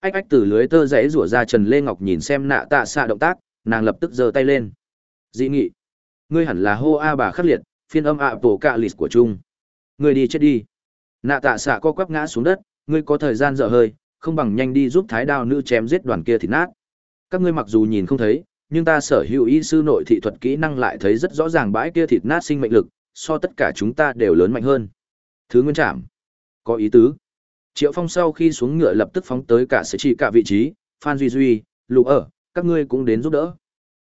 Ách ách từ lưới tơ rẽ rủa ra Trần Lê Ngọc nhìn xem nạ tạ xạ động tác, nàng lập tức giơ tay lên. Dị nghị. Ngươi hẳn là hô A bà khắc liệt, phiên âm Apocalypse của Trung. Ngươi đi chết đi. Nạ tạ xạ co quắp ngã xuống đất, ngươi có thời gian dở hơi, không bằng nhanh đi giúp thái đao nữ chém giết đoàn kia thì nát. Các ngươi mặc dù nhìn không thấy, nhưng ta sở hữu y sư nội thị thuật kỹ năng lại thấy rất rõ ràng bãi kia thịt nát sinh mệnh lực, so tất cả chúng ta đều lớn mạnh hơn. Thứ nguyên trảm. Có ý tứ. Triệu Phong sau khi xuống ngựa lập tức phóng tới cả sẽ chỉ cả vị trí, Phan Duy Duy, Lục ở, các ngươi cũng đến giúp đỡ.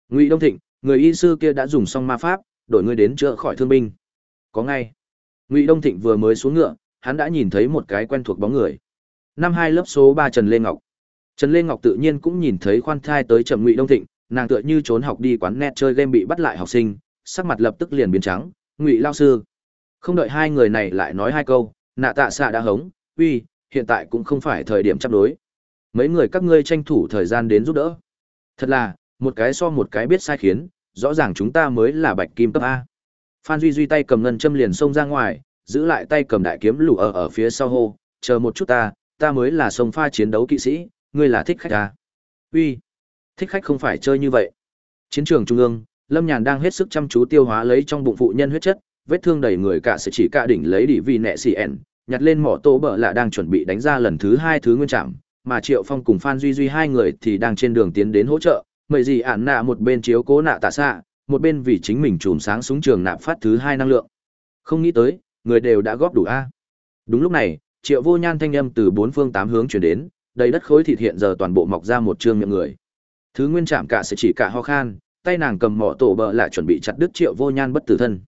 Ngụy Đông Thịnh, người y sư kia đã dùng xong ma pháp, đổi ngươi đến chữa khỏi thương binh. Có ngay. Ngụy Đông Thịnh vừa mới xuống ngựa, hắn đã nhìn thấy một cái quen thuộc bóng người. Năm hai lớp số ba Trần Lê Ngọc. Trần Lê Ngọc tự nhiên cũng nhìn thấy khoan thai tới Trầm Ngụy Đông Thịnh, nàng tựa như trốn học đi quán net chơi game bị bắt lại học sinh, sắc mặt lập tức liền biến trắng, "Ngụy lao sư." Không đợi hai người này lại nói hai câu, nạ tạ xạ đã hống, "Uy, hiện tại cũng không phải thời điểm chấp đối. Mấy người các ngươi tranh thủ thời gian đến giúp đỡ." Thật là, một cái so một cái biết sai khiến, rõ ràng chúng ta mới là bạch kim cấp a. Phan Duy Duy tay cầm ngân châm liền xông ra ngoài, giữ lại tay cầm đại kiếm lù ở ở phía sau hô, "Chờ một chút ta, ta mới là sông pha chiến đấu kỵ sĩ, ngươi là thích khách à? Uy, thích khách không phải chơi như vậy. Chiến trường trung ương, Lâm Nhàn đang hết sức chăm chú tiêu hóa lấy trong bụng phụ nhân huyết chất, vết thương đầy người cả sẽ chỉ cả đỉnh lấy đỉ vì nẹ xì ẻn, nhặt lên mỏ tô bợ lạ đang chuẩn bị đánh ra lần thứ hai thứ nguyên trạm, mà Triệu Phong cùng Phan Duy Duy hai người thì đang trên đường tiến đến hỗ trợ, mời gì ản nạ một bên chiếu cố nạ tạ xạ, một bên vì chính mình chùm sáng súng trường nạp phát thứ hai năng lượng. Không nghĩ tới, người đều đã góp đủ a. Đúng lúc này, Triệu Vô Nhan thanh âm từ bốn phương tám hướng truyền đến, đầy đất khối thịt hiện giờ toàn bộ mọc ra một trương miệng người. Thứ nguyên chạm cả sẽ chỉ cả ho khan, tay nàng cầm mỏ tổ bợ lại chuẩn bị chặt đứt Triệu Vô Nhan bất tử thân.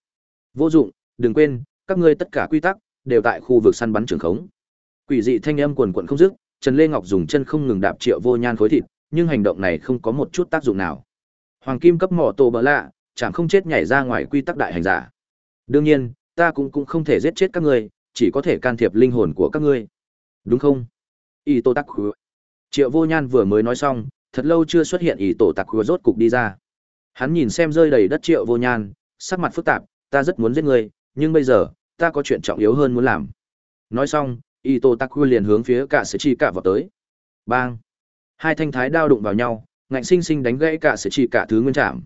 Vô dụng, đừng quên, các ngươi tất cả quy tắc đều tại khu vực săn bắn trường khống. Quỷ dị thanh âm quần quận không dứt, Trần Lê Ngọc dùng chân không ngừng đạp Triệu Vô Nhan khối thịt, nhưng hành động này không có một chút tác dụng nào. Hoàng kim cấp mỏ tổ bợ lạ, chẳng không chết nhảy ra ngoài quy tắc đại hành giả. Đương nhiên, ta cũng cũng không thể giết chết các ngươi, chỉ có thể can thiệp linh hồn của các ngươi. Đúng không? Y Tô Tắc Khứa. Triệu Vô Nhan vừa mới nói xong, thật lâu chưa xuất hiện Y Tổ tặc Khứa rốt cục đi ra. Hắn nhìn xem rơi đầy đất Triệu Vô Nhan, sắc mặt phức tạp, ta rất muốn giết ngươi, nhưng bây giờ, ta có chuyện trọng yếu hơn muốn làm. Nói xong, Y Tô Tắc Khứa liền hướng phía cả sẽ chi cả vào tới. Bang! Hai thanh thái đao đụng vào nhau, ngạnh sinh sinh đánh gãy cả sẽ chi cả thứ nguyên trạm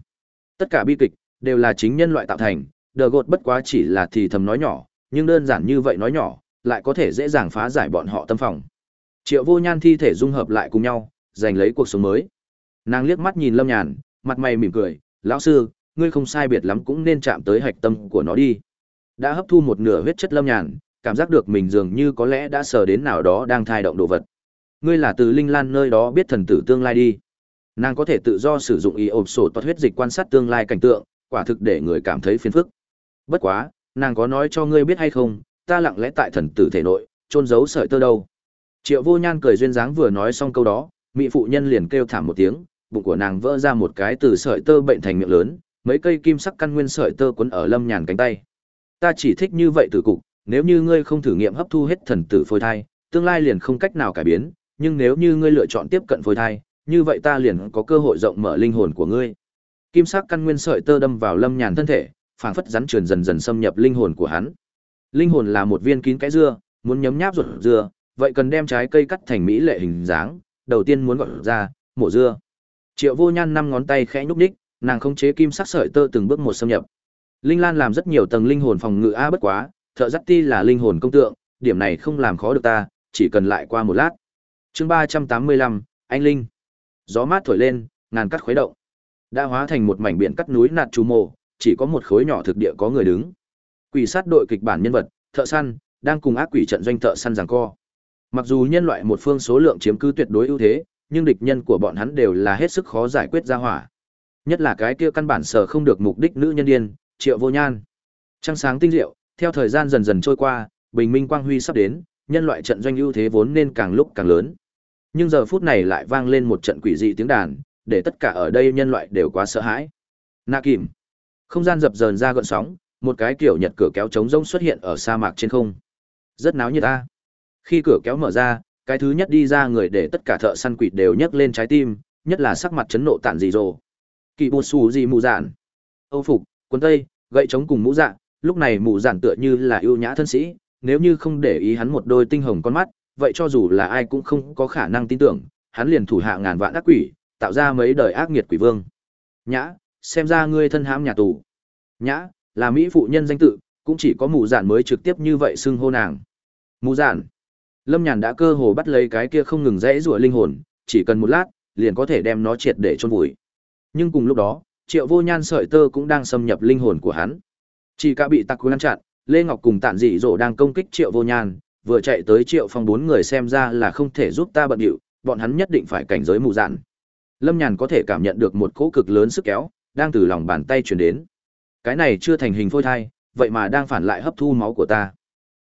Tất cả bi kịch đều là chính nhân loại tạo thành, đờ gột bất quá chỉ là thì thầm nói nhỏ, nhưng đơn giản như vậy nói nhỏ, lại có thể dễ dàng phá giải bọn họ tâm phòng. Triệu Vô Nhan thi thể dung hợp lại cùng nhau, giành lấy cuộc sống mới. Nàng liếc mắt nhìn Lâm Nhàn, mặt mày mỉm cười, "Lão sư, ngươi không sai biệt lắm cũng nên chạm tới hạch tâm của nó đi." Đã hấp thu một nửa huyết chất Lâm Nhàn, cảm giác được mình dường như có lẽ đã sờ đến nào đó đang thai động đồ vật. Ngươi là từ Linh Lan nơi đó biết thần tử tương lai đi. Nàng có thể tự do sử dụng ý ộp sổ toát huyết dịch quan sát tương lai cảnh tượng, quả thực để người cảm thấy phiền phức. Bất quá, nàng có nói cho ngươi biết hay không, ta lặng lẽ tại thần tử thể nội, trôn giấu sợi tơ đâu. Triệu Vô Nhan cười duyên dáng vừa nói xong câu đó, mỹ phụ nhân liền kêu thảm một tiếng, bụng của nàng vỡ ra một cái từ sợi tơ bệnh thành miệng lớn, mấy cây kim sắc căn nguyên sợi tơ quấn ở Lâm Nhàn cánh tay. Ta chỉ thích như vậy từ cục, nếu như ngươi không thử nghiệm hấp thu hết thần tử phôi thai, tương lai liền không cách nào cải biến, nhưng nếu như ngươi lựa chọn tiếp cận phôi thai, như vậy ta liền có cơ hội rộng mở linh hồn của ngươi. Kim sắc căn nguyên sợi tơ đâm vào Lâm Nhàn thân thể, phảng phất rắn truyền dần dần xâm nhập linh hồn của hắn. Linh hồn là một viên kín cái dưa, muốn nhấm nháp ruột dưa, vậy cần đem trái cây cắt thành mỹ lệ hình dáng, đầu tiên muốn gọi ra, mổ dưa. Triệu Vô Nhan năm ngón tay khẽ nhúc nhích, nàng không chế kim sắc sợi tơ từng bước một xâm nhập. Linh Lan làm rất nhiều tầng linh hồn phòng ngự a bất quá, thợ dắt ti là linh hồn công tượng, điểm này không làm khó được ta, chỉ cần lại qua một lát. Chương ba trăm tám mươi lăm, anh linh. Gió mát thổi lên, ngàn cắt khuấy động. Đã hóa thành một mảnh biển cắt núi nạt trù mồ, chỉ có một khối nhỏ thực địa có người đứng. Quỷ sát đội kịch bản nhân vật, thợ săn, đang cùng ác quỷ trận doanh thợ săn giằng co. Mặc dù nhân loại một phương số lượng chiếm cứ tuyệt đối ưu thế, nhưng địch nhân của bọn hắn đều là hết sức khó giải quyết ra hỏa. Nhất là cái kia căn bản sở không được mục đích nữ nhân điên, Triệu Vô Nhan. Trăng sáng tinh diệu, theo thời gian dần dần trôi qua, bình minh quang huy sắp đến, nhân loại trận doanh ưu thế vốn nên càng lúc càng lớn. Nhưng giờ phút này lại vang lên một trận quỷ dị tiếng đàn, để tất cả ở đây nhân loại đều quá sợ hãi. Na Kìm. Không gian dập dờn ra gợn sóng, một cái kiểu nhật cửa kéo trống rông xuất hiện ở sa mạc trên không. Rất náo nhiệt ta. Khi cửa kéo mở ra, cái thứ nhất đi ra người để tất cả thợ săn quỷ đều nhấc lên trái tim, nhất là sắc mặt chấn nộ tản dị rồ. Kỳ bột xù gì mù dạn. Âu phục, quần tây, gậy trống cùng mũ dạng, lúc này mù dạn tựa như là ưu nhã thân sĩ, nếu như không để ý hắn một đôi tinh hồng con mắt, vậy cho dù là ai cũng không có khả năng tin tưởng, hắn liền thủ hạ ngàn vạn ác quỷ, tạo ra mấy đời ác nghiệt quỷ vương. Nhã, xem ra ngươi thân hãm nhà tù. Nhã, là mỹ phụ nhân danh tự, cũng chỉ có mù dạn mới trực tiếp như vậy xưng hô nàng. Mù dạn. Lâm Nhàn đã cơ hồ bắt lấy cái kia không ngừng rẽ rủa linh hồn, chỉ cần một lát, liền có thể đem nó triệt để chôn vùi. Nhưng cùng lúc đó, Triệu Vô Nhan sợi tơ cũng đang xâm nhập linh hồn của hắn. Chỉ cả bị tặc ngăn chặn, Lê Ngọc cùng Tản Dị Dỗ đang công kích Triệu Vô Nhan, vừa chạy tới Triệu Phong bốn người xem ra là không thể giúp ta bận điệu, bọn hắn nhất định phải cảnh giới mù dạn. Lâm Nhàn có thể cảm nhận được một cỗ cực lớn sức kéo, đang từ lòng bàn tay chuyển đến. Cái này chưa thành hình phôi thai, vậy mà đang phản lại hấp thu máu của ta.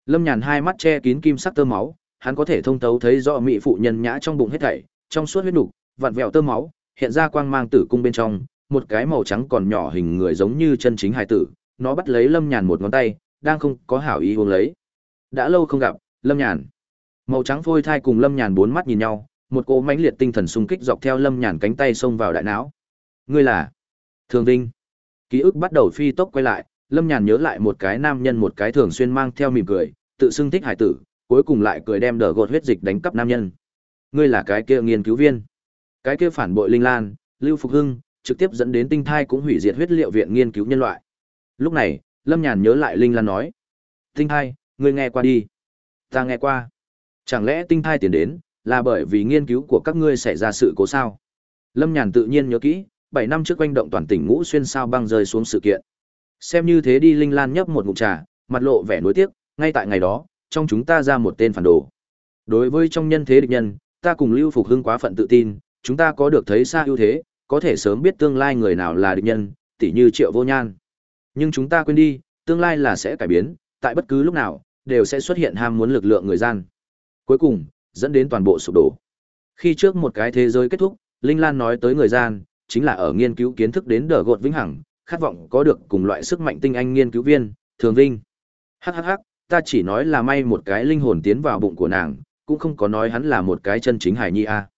Lâm Nhàn hai mắt che kín kim sắc tơ máu, hắn có thể thông tấu thấy rõ mỹ phụ nhân nhã trong bụng hết thảy, trong suốt huyết nục, vặn vẹo tơ máu, hiện ra quang mang tử cung bên trong, một cái màu trắng còn nhỏ hình người giống như chân chính hài tử, nó bắt lấy Lâm Nhàn một ngón tay, đang không có hảo ý uống lấy. Đã lâu không gặp, Lâm Nhàn. Màu trắng phôi thai cùng Lâm Nhàn bốn mắt nhìn nhau, một cỗ mãnh liệt tinh thần xung kích dọc theo Lâm Nhàn cánh tay xông vào đại não. Ngươi là? Thường Vinh. Ký ức bắt đầu phi tốc quay lại, Lâm Nhàn nhớ lại một cái nam nhân một cái thường xuyên mang theo mỉm cười, tự xưng thích hải tử, cuối cùng lại cười đem đờ gột huyết dịch đánh cắp nam nhân. Ngươi là cái kia nghiên cứu viên. Cái kia phản bội Linh Lan, Lưu Phục Hưng, trực tiếp dẫn đến tinh thai cũng hủy diệt huyết liệu viện nghiên cứu nhân loại. Lúc này, Lâm Nhàn nhớ lại Linh Lan nói. Tinh thai, ngươi nghe qua đi. Ta nghe qua. Chẳng lẽ tinh thai tiền đến, là bởi vì nghiên cứu của các ngươi xảy ra sự cố sao? Lâm Nhàn tự nhiên nhớ kỹ, bảy năm trước quanh động toàn tỉnh ngũ xuyên sao băng rơi xuống sự kiện. Xem như thế đi Linh Lan nhấp một ngụm trà, mặt lộ vẻ nuối tiếc, ngay tại ngày đó, trong chúng ta ra một tên phản đồ. Đối với trong nhân thế địch nhân, ta cùng Lưu Phục Hưng quá phận tự tin, chúng ta có được thấy xa ưu thế, có thể sớm biết tương lai người nào là địch nhân, tỉ như Triệu Vô Nhan. Nhưng chúng ta quên đi, tương lai là sẽ cải biến, tại bất cứ lúc nào, đều sẽ xuất hiện ham muốn lực lượng người gian. Cuối cùng, dẫn đến toàn bộ sụp đổ. Khi trước một cái thế giới kết thúc, Linh Lan nói tới người gian, chính là ở nghiên cứu kiến thức đến đờ gột vĩnh hằng, khát vọng có được cùng loại sức mạnh tinh anh nghiên cứu viên, Thường Vinh. Hắc hắc hắc, ta chỉ nói là may một cái linh hồn tiến vào bụng của nàng, cũng không có nói hắn là một cái chân chính hải nhi a.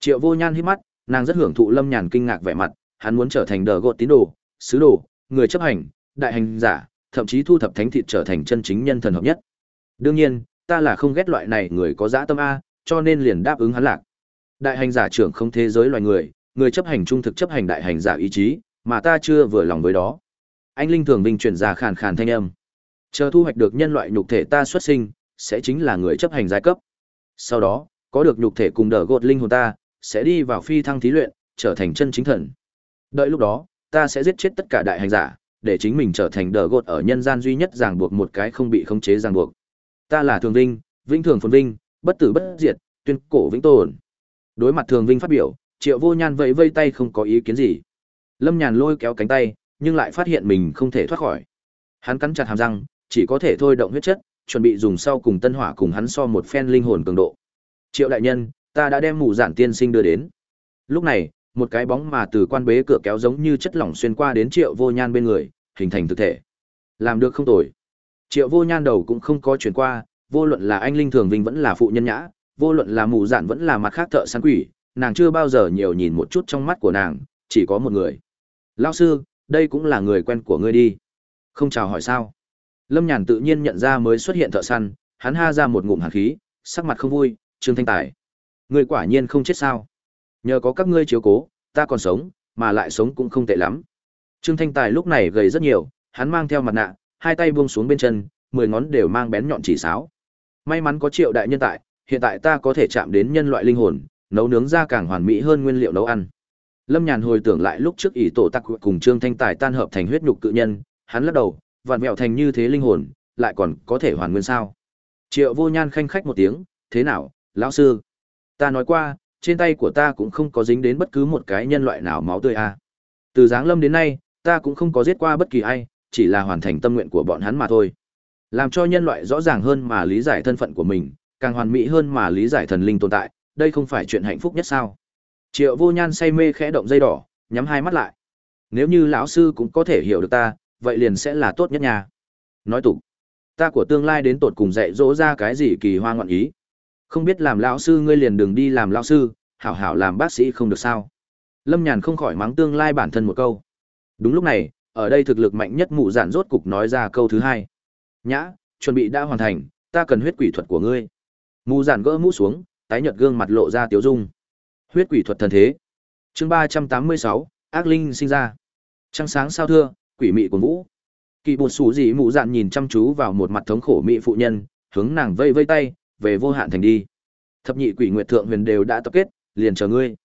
Triệu Vô Nhan hít mắt, nàng rất hưởng thụ Lâm Nhàn kinh ngạc vẻ mặt, hắn muốn trở thành đờ gột tín đồ, sứ đồ, người chấp hành, đại hành giả, thậm chí thu thập thánh thịt trở thành chân chính nhân thần hợp nhất. Đương nhiên, ta là không ghét loại này người có dã tâm a, cho nên liền đáp ứng hắn lạc. Đại hành giả trưởng không thế giới loài người, người chấp hành trung thực chấp hành đại hành giả ý chí, mà ta chưa vừa lòng với đó. Anh linh thường vinh chuyển ra khàn khàn thanh âm. Chờ thu hoạch được nhân loại nhục thể ta xuất sinh, sẽ chính là người chấp hành giai cấp. Sau đó, có được nhục thể cùng đỡ gột linh hồn ta, sẽ đi vào phi thăng thí luyện, trở thành chân chính thần. Đợi lúc đó, ta sẽ giết chết tất cả đại hành giả, để chính mình trở thành đỡ gột ở nhân gian duy nhất ràng buộc một cái không bị khống chế ràng buộc. Ta là thường vinh, vĩnh thường phồn vinh, bất tử bất diệt, tuyên cổ vĩnh tồn. Đối mặt thường vinh phát biểu, Triệu Vô Nhan vẫy vây tay không có ý kiến gì. Lâm Nhàn lôi kéo cánh tay, nhưng lại phát hiện mình không thể thoát khỏi. Hắn cắn chặt hàm răng, chỉ có thể thôi động huyết chất, chuẩn bị dùng sau cùng tân hỏa cùng hắn so một phen linh hồn cường độ. Triệu đại nhân, ta đã đem mù giản tiên sinh đưa đến. Lúc này, một cái bóng mà từ quan bế cửa kéo giống như chất lỏng xuyên qua đến Triệu Vô Nhan bên người, hình thành thực thể. Làm được không tồi. Triệu Vô Nhan đầu cũng không có chuyển qua, vô luận là anh linh thường vinh vẫn là phụ nhân nhã, vô luận là mù giản vẫn là mặt khác thợ săn quỷ, nàng chưa bao giờ nhiều nhìn một chút trong mắt của nàng, chỉ có một người. Lão sư, đây cũng là người quen của ngươi đi. Không chào hỏi sao? Lâm Nhàn tự nhiên nhận ra mới xuất hiện thợ săn, hắn ha ra một ngụm hàn khí, sắc mặt không vui, Trương Thanh Tài. Ngươi quả nhiên không chết sao? Nhờ có các ngươi chiếu cố, ta còn sống, mà lại sống cũng không tệ lắm. Trương Thanh Tài lúc này gầy rất nhiều, hắn mang theo mặt nạ, hai tay buông xuống bên chân, mười ngón đều mang bén nhọn chỉ sáo. May mắn có Triệu đại nhân tại, hiện tại ta có thể chạm đến nhân loại linh hồn, nấu nướng ra càng hoàn mỹ hơn nguyên liệu nấu ăn. Lâm Nhàn hồi tưởng lại lúc trước ỷ tổ tắc cùng Trương Thanh Tài tan hợp thành huyết nhục cự nhân, hắn lắc đầu, vặn mẹo thành như thế linh hồn, lại còn có thể hoàn nguyên sao? Triệu Vô Nhan khanh khách một tiếng, "Thế nào, lão sư? Ta nói qua, trên tay của ta cũng không có dính đến bất cứ một cái nhân loại nào máu tươi a. À. Từ dáng lâm đến nay, ta cũng không có giết qua bất kỳ ai, chỉ là hoàn thành tâm nguyện của bọn hắn mà thôi. Làm cho nhân loại rõ ràng hơn mà lý giải thân phận của mình, càng hoàn mỹ hơn mà lý giải thần linh tồn tại, đây không phải chuyện hạnh phúc nhất sao? Triệu Vô Nhan say mê khẽ động dây đỏ, nhắm hai mắt lại. Nếu như lão sư cũng có thể hiểu được ta, vậy liền sẽ là tốt nhất nha. Nói tục, ta của tương lai đến tột cùng dạy dỗ ra cái gì kỳ hoa ngọn ý. Không biết làm lão sư ngươi liền đừng đi làm lão sư, hảo hảo làm bác sĩ không được sao? Lâm Nhàn không khỏi mắng tương lai bản thân một câu. Đúng lúc này, ở đây thực lực mạnh nhất mụ giản rốt cục nói ra câu thứ hai. Nhã, chuẩn bị đã hoàn thành, ta cần huyết quỷ thuật của ngươi. Mù giản gỡ mũ xuống, tái nhợt gương mặt lộ ra tiếu dung. Huyết quỷ thuật thần thế. Chương ba trăm tám mươi sáu ác linh sinh ra. Trăng sáng sao thưa, quỷ mị của vũ. Kỳ bột sủ gì mụ dạn nhìn chăm chú vào một mặt thống khổ mỹ phụ nhân, hướng nàng vây vây tay, về vô hạn thành đi. Thập nhị quỷ nguyệt thượng huyền đều đã tập kết, liền chờ ngươi.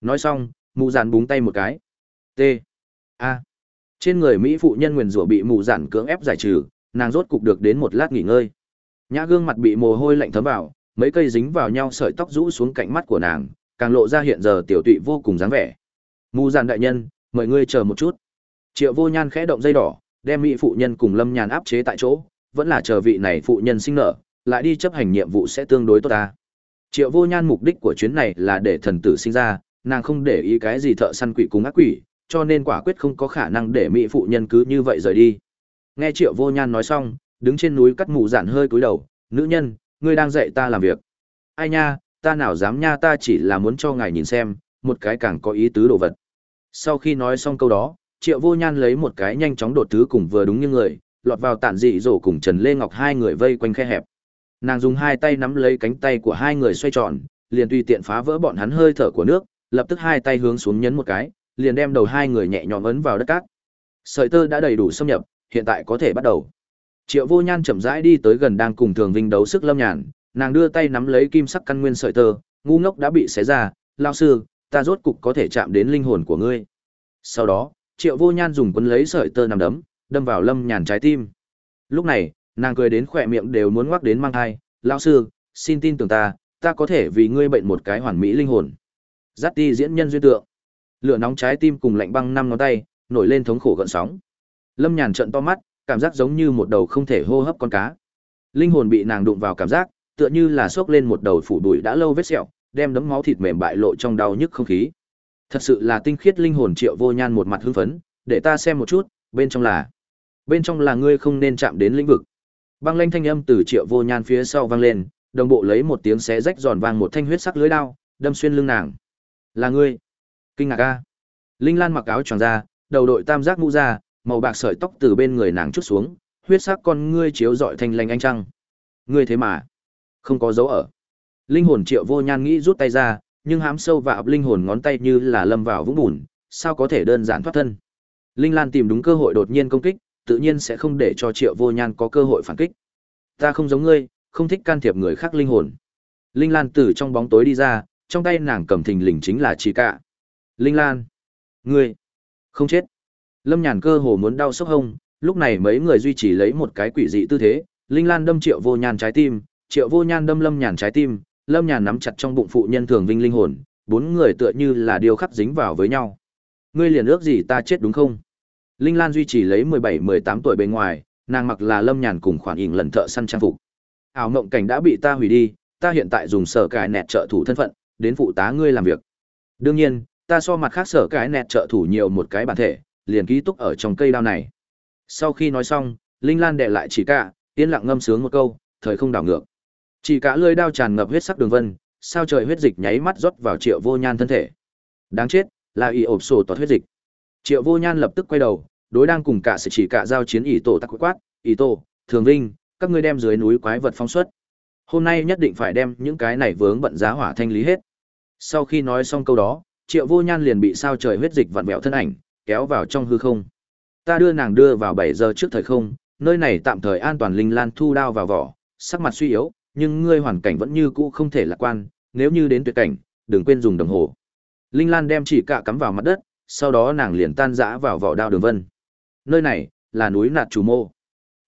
Nói xong, mụ dạn búng tay một cái. T. A. Trên người mỹ phụ nhân nguyền rủa bị mụ dạn cưỡng ép giải trừ, nàng rốt cục được đến một lát nghỉ ngơi. Nhã gương mặt bị mồ hôi lạnh thấm vào, mấy cây dính vào nhau sợi tóc rũ xuống cạnh mắt của nàng, càng lộ ra hiện giờ tiểu tụy vô cùng dáng vẻ. Mù Giản đại nhân, mời ngươi chờ một chút. Triệu Vô Nhan khẽ động dây đỏ, đem mỹ phụ nhân cùng Lâm Nhàn áp chế tại chỗ, vẫn là chờ vị này phụ nhân sinh nở, lại đi chấp hành nhiệm vụ sẽ tương đối tốt ta. Triệu Vô Nhan mục đích của chuyến này là để thần tử sinh ra, nàng không để ý cái gì thợ săn quỷ cùng ác quỷ, cho nên quả quyết không có khả năng để mỹ phụ nhân cứ như vậy rời đi. Nghe Triệu Vô Nhan nói xong, đứng trên núi cắt mù giản hơi cúi đầu, "Nữ nhân, ngươi đang dạy ta làm việc." "Ai nha, ta nào dám nha, ta chỉ là muốn cho ngài nhìn xem, một cái càng có ý tứ đồ vật." Sau khi nói xong câu đó, Triệu Vô Nhan lấy một cái nhanh chóng đột thứ cùng vừa đúng như người, lọt vào tản dị rổ cùng Trần Lê Ngọc hai người vây quanh khe hẹp. Nàng dùng hai tay nắm lấy cánh tay của hai người xoay tròn, liền tùy tiện phá vỡ bọn hắn hơi thở của nước, lập tức hai tay hướng xuống nhấn một cái, liền đem đầu hai người nhẹ nhõm ấn vào đất cát. Sợi tơ đã đầy đủ xâm nhập, hiện tại có thể bắt đầu. Triệu Vô Nhan chậm rãi đi tới gần đang cùng Thường Vinh đấu sức Lâm Nhàn, nàng đưa tay nắm lấy kim sắc căn nguyên sợi tơ, ngu ngốc đã bị xé ra, "Lão sư, ta rốt cục có thể chạm đến linh hồn của ngươi." Sau đó, Triệu Vô Nhan dùng quấn lấy sợi tơ nằm đấm, đâm vào Lâm Nhàn trái tim. Lúc này, nàng cười đến khỏe miệng đều muốn ngoắc đến mang thai. "Lão sư, xin tin tưởng ta, ta có thể vì ngươi bệnh một cái hoàn mỹ linh hồn." Dắt đi diễn nhân duyên tượng. Lửa nóng trái tim cùng lạnh băng năm ngón tay, nổi lên thống khổ gợn sóng. Lâm Nhàn trợn to mắt, cảm giác giống như một đầu không thể hô hấp con cá. Linh hồn bị nàng đụng vào cảm giác, tựa như là xốc lên một đầu phủ bụi đã lâu vết sẹo, đem đấm máu thịt mềm bại lộ trong đau nhức không khí. Thật sự là tinh khiết linh hồn Triệu Vô Nhan một mặt hưng phấn, để ta xem một chút, bên trong là Bên trong là ngươi không nên chạm đến lĩnh vực. Băng lanh thanh âm từ Triệu Vô Nhan phía sau vang lên, đồng bộ lấy một tiếng xé rách giòn vang một thanh huyết sắc lưới đao, đâm xuyên lưng nàng. Là ngươi? Kinh ngạc a. Linh Lan mặc áo choàng ra, đầu đội tam giác mũ ra, màu bạc sợi tóc từ bên người nàng chút xuống, huyết sắc con ngươi chiếu rọi thanh lanh ánh trăng. Ngươi thế mà, không có dấu ở. Linh hồn Triệu Vô Nhan nghĩ rút tay ra, nhưng hám sâu vào linh hồn ngón tay như là lâm vào vũng bùn, sao có thể đơn giản thoát thân. Linh Lan tìm đúng cơ hội đột nhiên công kích, tự nhiên sẽ không để cho Triệu Vô Nhan có cơ hội phản kích. Ta không giống ngươi, không thích can thiệp người khác linh hồn. Linh Lan từ trong bóng tối đi ra, trong tay nàng cầm thình lình chính là chỉ cả. Linh Lan, ngươi không chết. Lâm Nhàn cơ hồ muốn đau sốc hông, lúc này mấy người duy trì lấy một cái quỷ dị tư thế, Linh Lan đâm Triệu Vô Nhan trái tim, Triệu Vô Nhan đâm Lâm Nhàn trái tim, Lâm Nhàn nắm chặt trong bụng phụ nhân thường vinh linh hồn, bốn người tựa như là điều khắc dính vào với nhau. Ngươi liền ước gì ta chết đúng không? Linh Lan duy trì lấy 17-18 tuổi bên ngoài, nàng mặc là Lâm Nhàn cùng khoản ỉn lần thợ săn trang phục. Ảo mộng cảnh đã bị ta hủy đi, ta hiện tại dùng sở cài nẹt trợ thủ thân phận, đến phụ tá ngươi làm việc. Đương nhiên, ta so mặt khác sở cái nẹt trợ thủ nhiều một cái bản thể, liền ký túc ở trong cây đao này. Sau khi nói xong, Linh Lan đè lại chỉ cả, yên lặng ngâm sướng một câu, thời không đảo ngược. Chỉ cả lưỡi đao tràn ngập huyết sắc đường vân, sao trời huyết dịch nháy mắt rót vào Triệu Vô Nhan thân thể. Đáng chết, là y ộp sổ toát huyết dịch. Triệu Vô Nhan lập tức quay đầu, đối đang cùng cả sẽ chỉ cả giao chiến ỷ tổ tắc quát, "Ỷ tổ, Thường Vinh, các ngươi đem dưới núi quái vật phóng xuất. Hôm nay nhất định phải đem những cái này vướng bận giá hỏa thanh lý hết." Sau khi nói xong câu đó, Triệu Vô Nhan liền bị sao trời huyết dịch vặn vẹo thân ảnh, kéo vào trong hư không. Ta đưa nàng đưa vào 7 giờ trước thời không, nơi này tạm thời an toàn linh lan thu đao vào vỏ, sắc mặt suy yếu, nhưng ngươi hoàn cảnh vẫn như cũ không thể lạc quan, nếu như đến tuyệt cảnh, đừng quên dùng đồng hồ. Linh Lan đem chỉ cạ cắm vào mặt đất, sau đó nàng liền tan rã vào vỏ đao đường vân. Nơi này là núi Nạt Chủ Mô.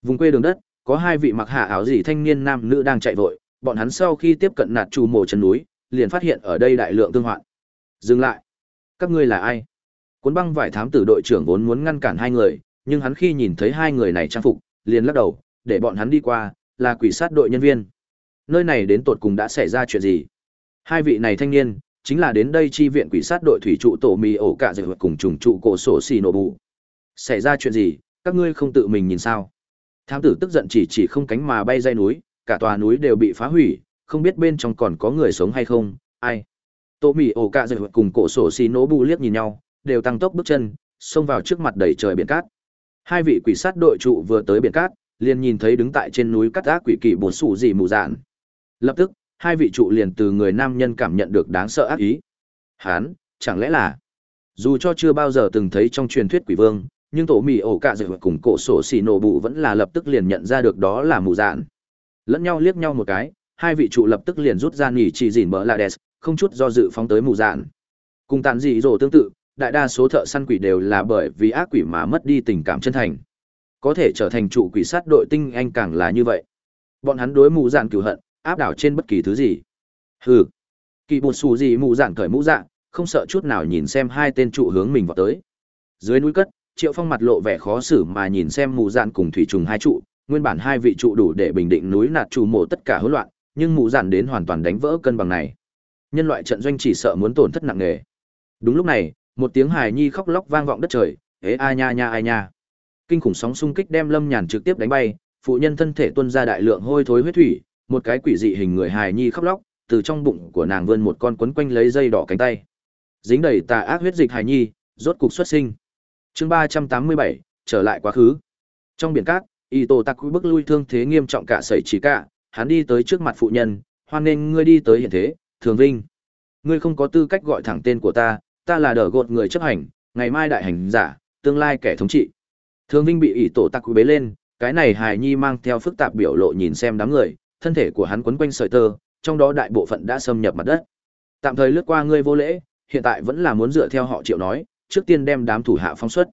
Vùng quê đường đất, có hai vị mặc hạ áo gì thanh niên nam nữ đang chạy vội, bọn hắn sau khi tiếp cận Nạt Chủ Mô chân núi, liền phát hiện ở đây đại lượng tương hoạn. Dừng lại. Các ngươi là ai? Cuốn băng vải thám tử đội trưởng vốn muốn ngăn cản hai người, nhưng hắn khi nhìn thấy hai người này trang phục, liền lắc đầu, để bọn hắn đi qua, là quỷ sát đội nhân viên. Nơi này đến tột cùng đã xảy ra chuyện gì? Hai vị này thanh niên, chính là đến đây chi viện quỷ sát đội thủy trụ tổ mì ổ cả dạy cùng trùng trụ cổ sổ xì nổ bù. Xảy ra chuyện gì, các ngươi không tự mình nhìn sao? Thám tử tức giận chỉ chỉ không cánh mà bay dây núi, cả tòa núi đều bị phá hủy, không biết bên trong còn có người sống hay không, ai? tổ mì ổ cả dạy cùng cổ sổ xì nổ bù liếc nhìn nhau, đều tăng tốc bước chân, xông vào trước mặt đầy trời biển cát. Hai vị quỷ sát đội trụ vừa tới biển cát, liền nhìn thấy đứng tại trên núi cắt ác quỷ kỳ bổn sủ gì mù dạn. Lập tức, hai vị trụ liền từ người nam nhân cảm nhận được đáng sợ ác ý. Hán, chẳng lẽ là dù cho chưa bao giờ từng thấy trong truyền thuyết quỷ vương, nhưng tổ mì ổ cạ dự cùng cổ sổ xì nổ bụ vẫn là lập tức liền nhận ra được đó là mù dạn. Lẫn nhau liếc nhau một cái, hai vị trụ lập tức liền rút ra nỉ chỉ dỉn bờ la đès, không chút do dự phóng tới mù dạn. Cùng tàn dị rồ tương tự, đại đa số thợ săn quỷ đều là bởi vì ác quỷ mà mất đi tình cảm chân thành. Có thể trở thành trụ quỷ sát đội tinh anh càng là như vậy. Bọn hắn đối mù dạn cửu hận, áp đảo trên bất kỳ thứ gì. Hừ. Kỳ bột xù gì mù dạn cởi mũ dạng, không sợ chút nào nhìn xem hai tên trụ hướng mình vào tới. Dưới núi cất, Triệu Phong mặt lộ vẻ khó xử mà nhìn xem mù dạn cùng thủy trùng hai trụ, nguyên bản hai vị trụ đủ để bình định núi nạt trụ mộ tất cả hỗn loạn, nhưng mù dạn đến hoàn toàn đánh vỡ cân bằng này. Nhân loại trận doanh chỉ sợ muốn tổn thất nặng nề. Đúng lúc này, một tiếng hài nhi khóc lóc vang vọng đất trời, "Ế a nha nha ai nha." Kinh khủng sóng xung kích đem Lâm Nhàn trực tiếp đánh bay, phụ nhân thân thể tuôn ra đại lượng hôi thối huyết thủy, một cái quỷ dị hình người hài nhi khóc lóc, từ trong bụng của nàng vươn một con quấn quanh lấy dây đỏ cánh tay. Dính đầy tà ác huyết dịch hài nhi, rốt cục xuất sinh. Chương ba trăm tám mươi bảy trở lại quá khứ. Trong biển cát, Y Tô Tạc bức lui thương thế nghiêm trọng cả sẩy chỉ cả, hắn đi tới trước mặt phụ nhân, hoan nghênh ngươi đi tới hiện thế, Thường Vinh. Ngươi không có tư cách gọi thẳng tên của ta, ta là đỡ gột người chấp hành, ngày mai đại hành giả, tương lai kẻ thống trị. Thường Vinh bị ỷ tổ tặc bế lên, cái này hài nhi mang theo phức tạp biểu lộ nhìn xem đám người, thân thể của hắn quấn quanh sợi tơ, trong đó đại bộ phận đã xâm nhập mặt đất. Tạm thời lướt qua ngươi vô lễ, hiện tại vẫn là muốn dựa theo họ Triệu nói, trước tiên đem đám thủ hạ phóng xuất.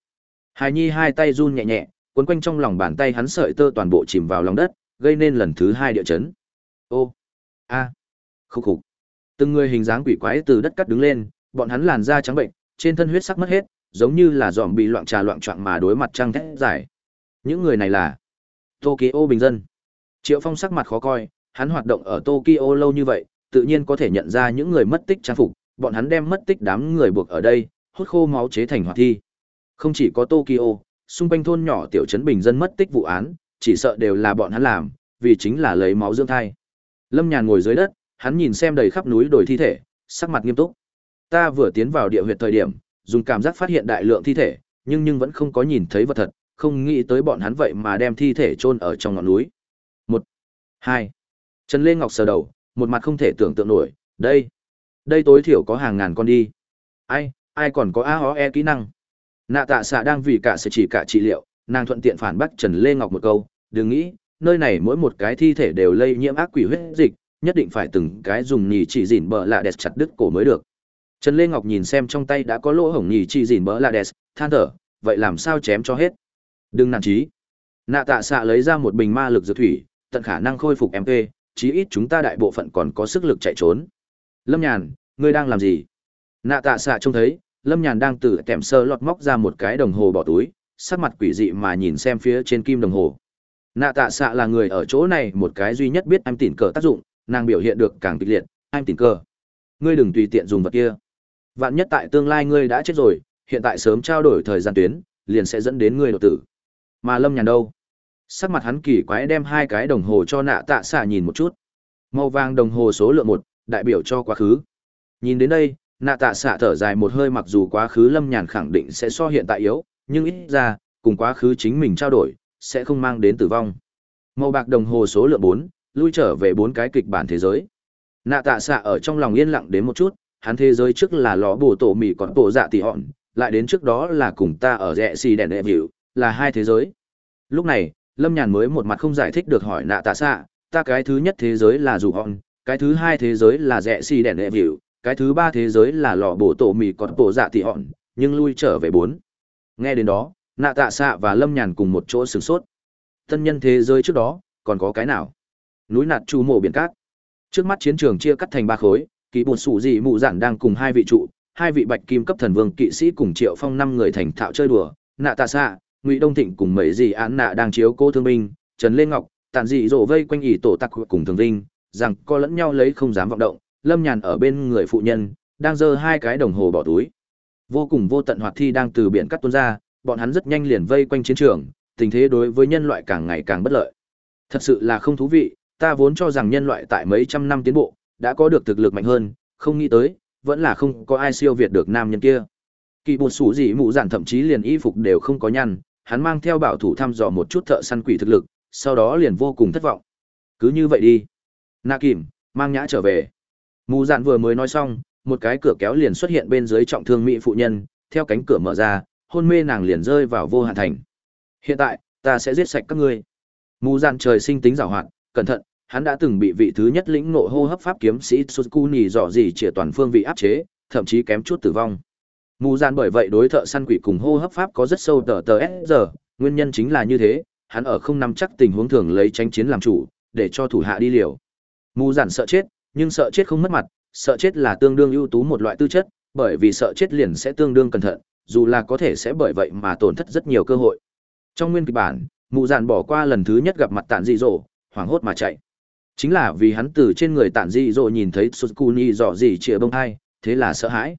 Hài nhi hai tay run nhẹ nhẹ, quấn quanh trong lòng bàn tay hắn sợi tơ toàn bộ chìm vào lòng đất, gây nên lần thứ hai địa chấn. Ô, a, à. khúc khục. Từng người hình dáng quỷ quái từ đất cắt đứng lên, bọn hắn làn da trắng bệnh, trên thân huyết sắc mất hết, giống như là dòm bị loạn trà loạn trọng mà đối mặt trăng thét giải. Những người này là Tokyo bình dân. Triệu Phong sắc mặt khó coi, hắn hoạt động ở Tokyo lâu như vậy, tự nhiên có thể nhận ra những người mất tích trang phục, bọn hắn đem mất tích đám người buộc ở đây, hút khô máu chế thành hoạt thi. Không chỉ có Tokyo, xung quanh thôn nhỏ tiểu trấn bình dân mất tích vụ án, chỉ sợ đều là bọn hắn làm, vì chính là lấy máu dưỡng thai. Lâm Nhàn ngồi dưới đất, hắn nhìn xem đầy khắp núi đồi thi thể, sắc mặt nghiêm túc. Ta vừa tiến vào địa huyệt thời điểm, dùng cảm giác phát hiện đại lượng thi thể, nhưng nhưng vẫn không có nhìn thấy vật thật, không nghĩ tới bọn hắn vậy mà đem thi thể chôn ở trong ngọn núi. Một, hai. Trần Lê Ngọc sờ đầu, một mặt không thể tưởng tượng nổi, đây, đây tối thiểu có hàng ngàn con đi. Ai, ai còn có AOE kỹ năng? Nạ tạ xạ đang vì cả sự chỉ cả trị liệu, nàng thuận tiện phản bác Trần Lê Ngọc một câu, đừng nghĩ, nơi này mỗi một cái thi thể đều lây nhiễm ác quỷ huyết dịch, nhất định phải từng cái dùng nhì chỉ dỉn bờ lạ đẹp chặt đứt cổ mới được. Trần Lê Ngọc nhìn xem trong tay đã có lỗ hổng nhì chỉ dỉn bỡ là đẹp, than thở, vậy làm sao chém cho hết? Đừng nản chí. Nạ tạ xạ lấy ra một bình ma lực dược thủy, tận khả năng khôi phục MP, chí ít chúng ta đại bộ phận còn có sức lực chạy trốn. Lâm Nhàn, ngươi đang làm gì? Nạ tạ xạ trông thấy, Lâm Nhàn đang từ kèm sơ lọt móc ra một cái đồng hồ bỏ túi, sắc mặt quỷ dị mà nhìn xem phía trên kim đồng hồ. Nạ tạ xạ là người ở chỗ này một cái duy nhất biết anh tỉn cờ tác dụng, nàng biểu hiện được càng kịch liệt, anh tỉn cờ. Ngươi đừng tùy tiện dùng vật kia. Vạn nhất tại tương lai ngươi đã chết rồi, hiện tại sớm trao đổi thời gian tuyến, liền sẽ dẫn đến ngươi đột tử. Mà Lâm Nhàn đâu? Sắc mặt hắn kỳ quái đem hai cái đồng hồ cho nạ tạ xạ nhìn một chút. Màu vàng đồng hồ số lượng một, đại biểu cho quá khứ. Nhìn đến đây, nạ tạ xạ thở dài một hơi mặc dù quá khứ Lâm Nhàn khẳng định sẽ so hiện tại yếu, nhưng ít ra, cùng quá khứ chính mình trao đổi, sẽ không mang đến tử vong. Màu bạc đồng hồ số lượng bốn lui trở về bốn cái kịch bản thế giới. Nạ tạ xạ ở trong lòng yên lặng đến một chút, hắn thế giới trước là lò bổ tổ mì còn tổ dạ tỉ hòn, lại đến trước đó là cùng ta ở rẽ xì đèn đệ hiệu, là hai thế giới. Lúc này, Lâm Nhàn mới một mặt không giải thích được hỏi nạ tạ xạ, ta cái thứ nhất thế giới là dù hòn, cái thứ hai thế giới là rẽ xì đèn đệ hiệu, cái thứ ba thế giới là lò bổ tổ mì còn tổ dạ tỉ hòn, nhưng lui trở về bốn. Nghe đến đó, nạ tạ xạ và lâm nhàn cùng một chỗ sửng sốt tân nhân thế giới trước đó còn có cái nào núi nạt chu mộ biển cát trước mắt chiến trường chia cắt thành ba khối kỳ bột sủ dị mụ giản đang cùng hai vị trụ hai vị bạch kim cấp thần vương kỵ sĩ cùng triệu phong năm người thành thạo chơi đùa. Nạ tạ xạ ngụy đông thịnh cùng mấy dị án nạ đang chiếu cô thương binh. Trần lê ngọc tàn dị dỗ vây quanh ỷ tổ tặc cùng thường vinh rằng co lẫn nhau lấy không dám vọng động lâm nhàn ở bên người phụ nhân đang giơ hai cái đồng hồ bỏ túi. Vô cùng vô tận hoạt thi đang từ biển cắt tuôn ra bọn hắn rất nhanh liền vây quanh chiến trường, tình thế đối với nhân loại càng ngày càng bất lợi. Thật sự là không thú vị, ta vốn cho rằng nhân loại tại mấy trăm năm tiến bộ, đã có được thực lực mạnh hơn, không nghĩ tới, vẫn là không có ai siêu việt được nam nhân kia. Kỳ bột sủ gì mụ giản thậm chí liền y phục đều không có nhăn, hắn mang theo bảo thủ thăm dò một chút thợ săn quỷ thực lực, sau đó liền vô cùng thất vọng. Cứ như vậy đi. Na Kìm, mang nhã trở về. Mụ giản vừa mới nói xong, một cái cửa kéo liền xuất hiện bên dưới trọng thương mỹ phụ nhân, theo cánh cửa mở ra, hôn mê nàng liền rơi vào vô hạn thành. Hiện tại, ta sẽ giết sạch các ngươi. Mù giản trời sinh tính giàu hoạt, cẩn thận, hắn đã từng bị vị thứ nhất lĩnh ngộ hô hấp pháp kiếm sĩ Tsukuni dò gì chìa toàn phương vị áp chế, thậm chí kém chút tử vong. Mù gian bởi vậy đối thợ săn quỷ cùng hô hấp pháp có rất sâu tờ tờ S giờ, nguyên nhân chính là như thế, hắn ở không nắm chắc tình huống thường lấy tranh chiến làm chủ, để cho thủ hạ đi liều. Mù giản sợ chết, nhưng sợ chết không mất mặt, sợ chết là tương đương ưu tú một loại tư chất, bởi vì sợ chết liền sẽ tương đương cẩn thận, dù là có thể sẽ bởi vậy mà tổn thất rất nhiều cơ hội. Trong nguyên kịch bản, mụ giản bỏ qua lần thứ nhất gặp mặt tản dị dỗ, hoảng hốt mà chạy. Chính là vì hắn từ trên người tản dị dỗ nhìn thấy Sukuni dọ gì chĩa bông hai, thế là sợ hãi.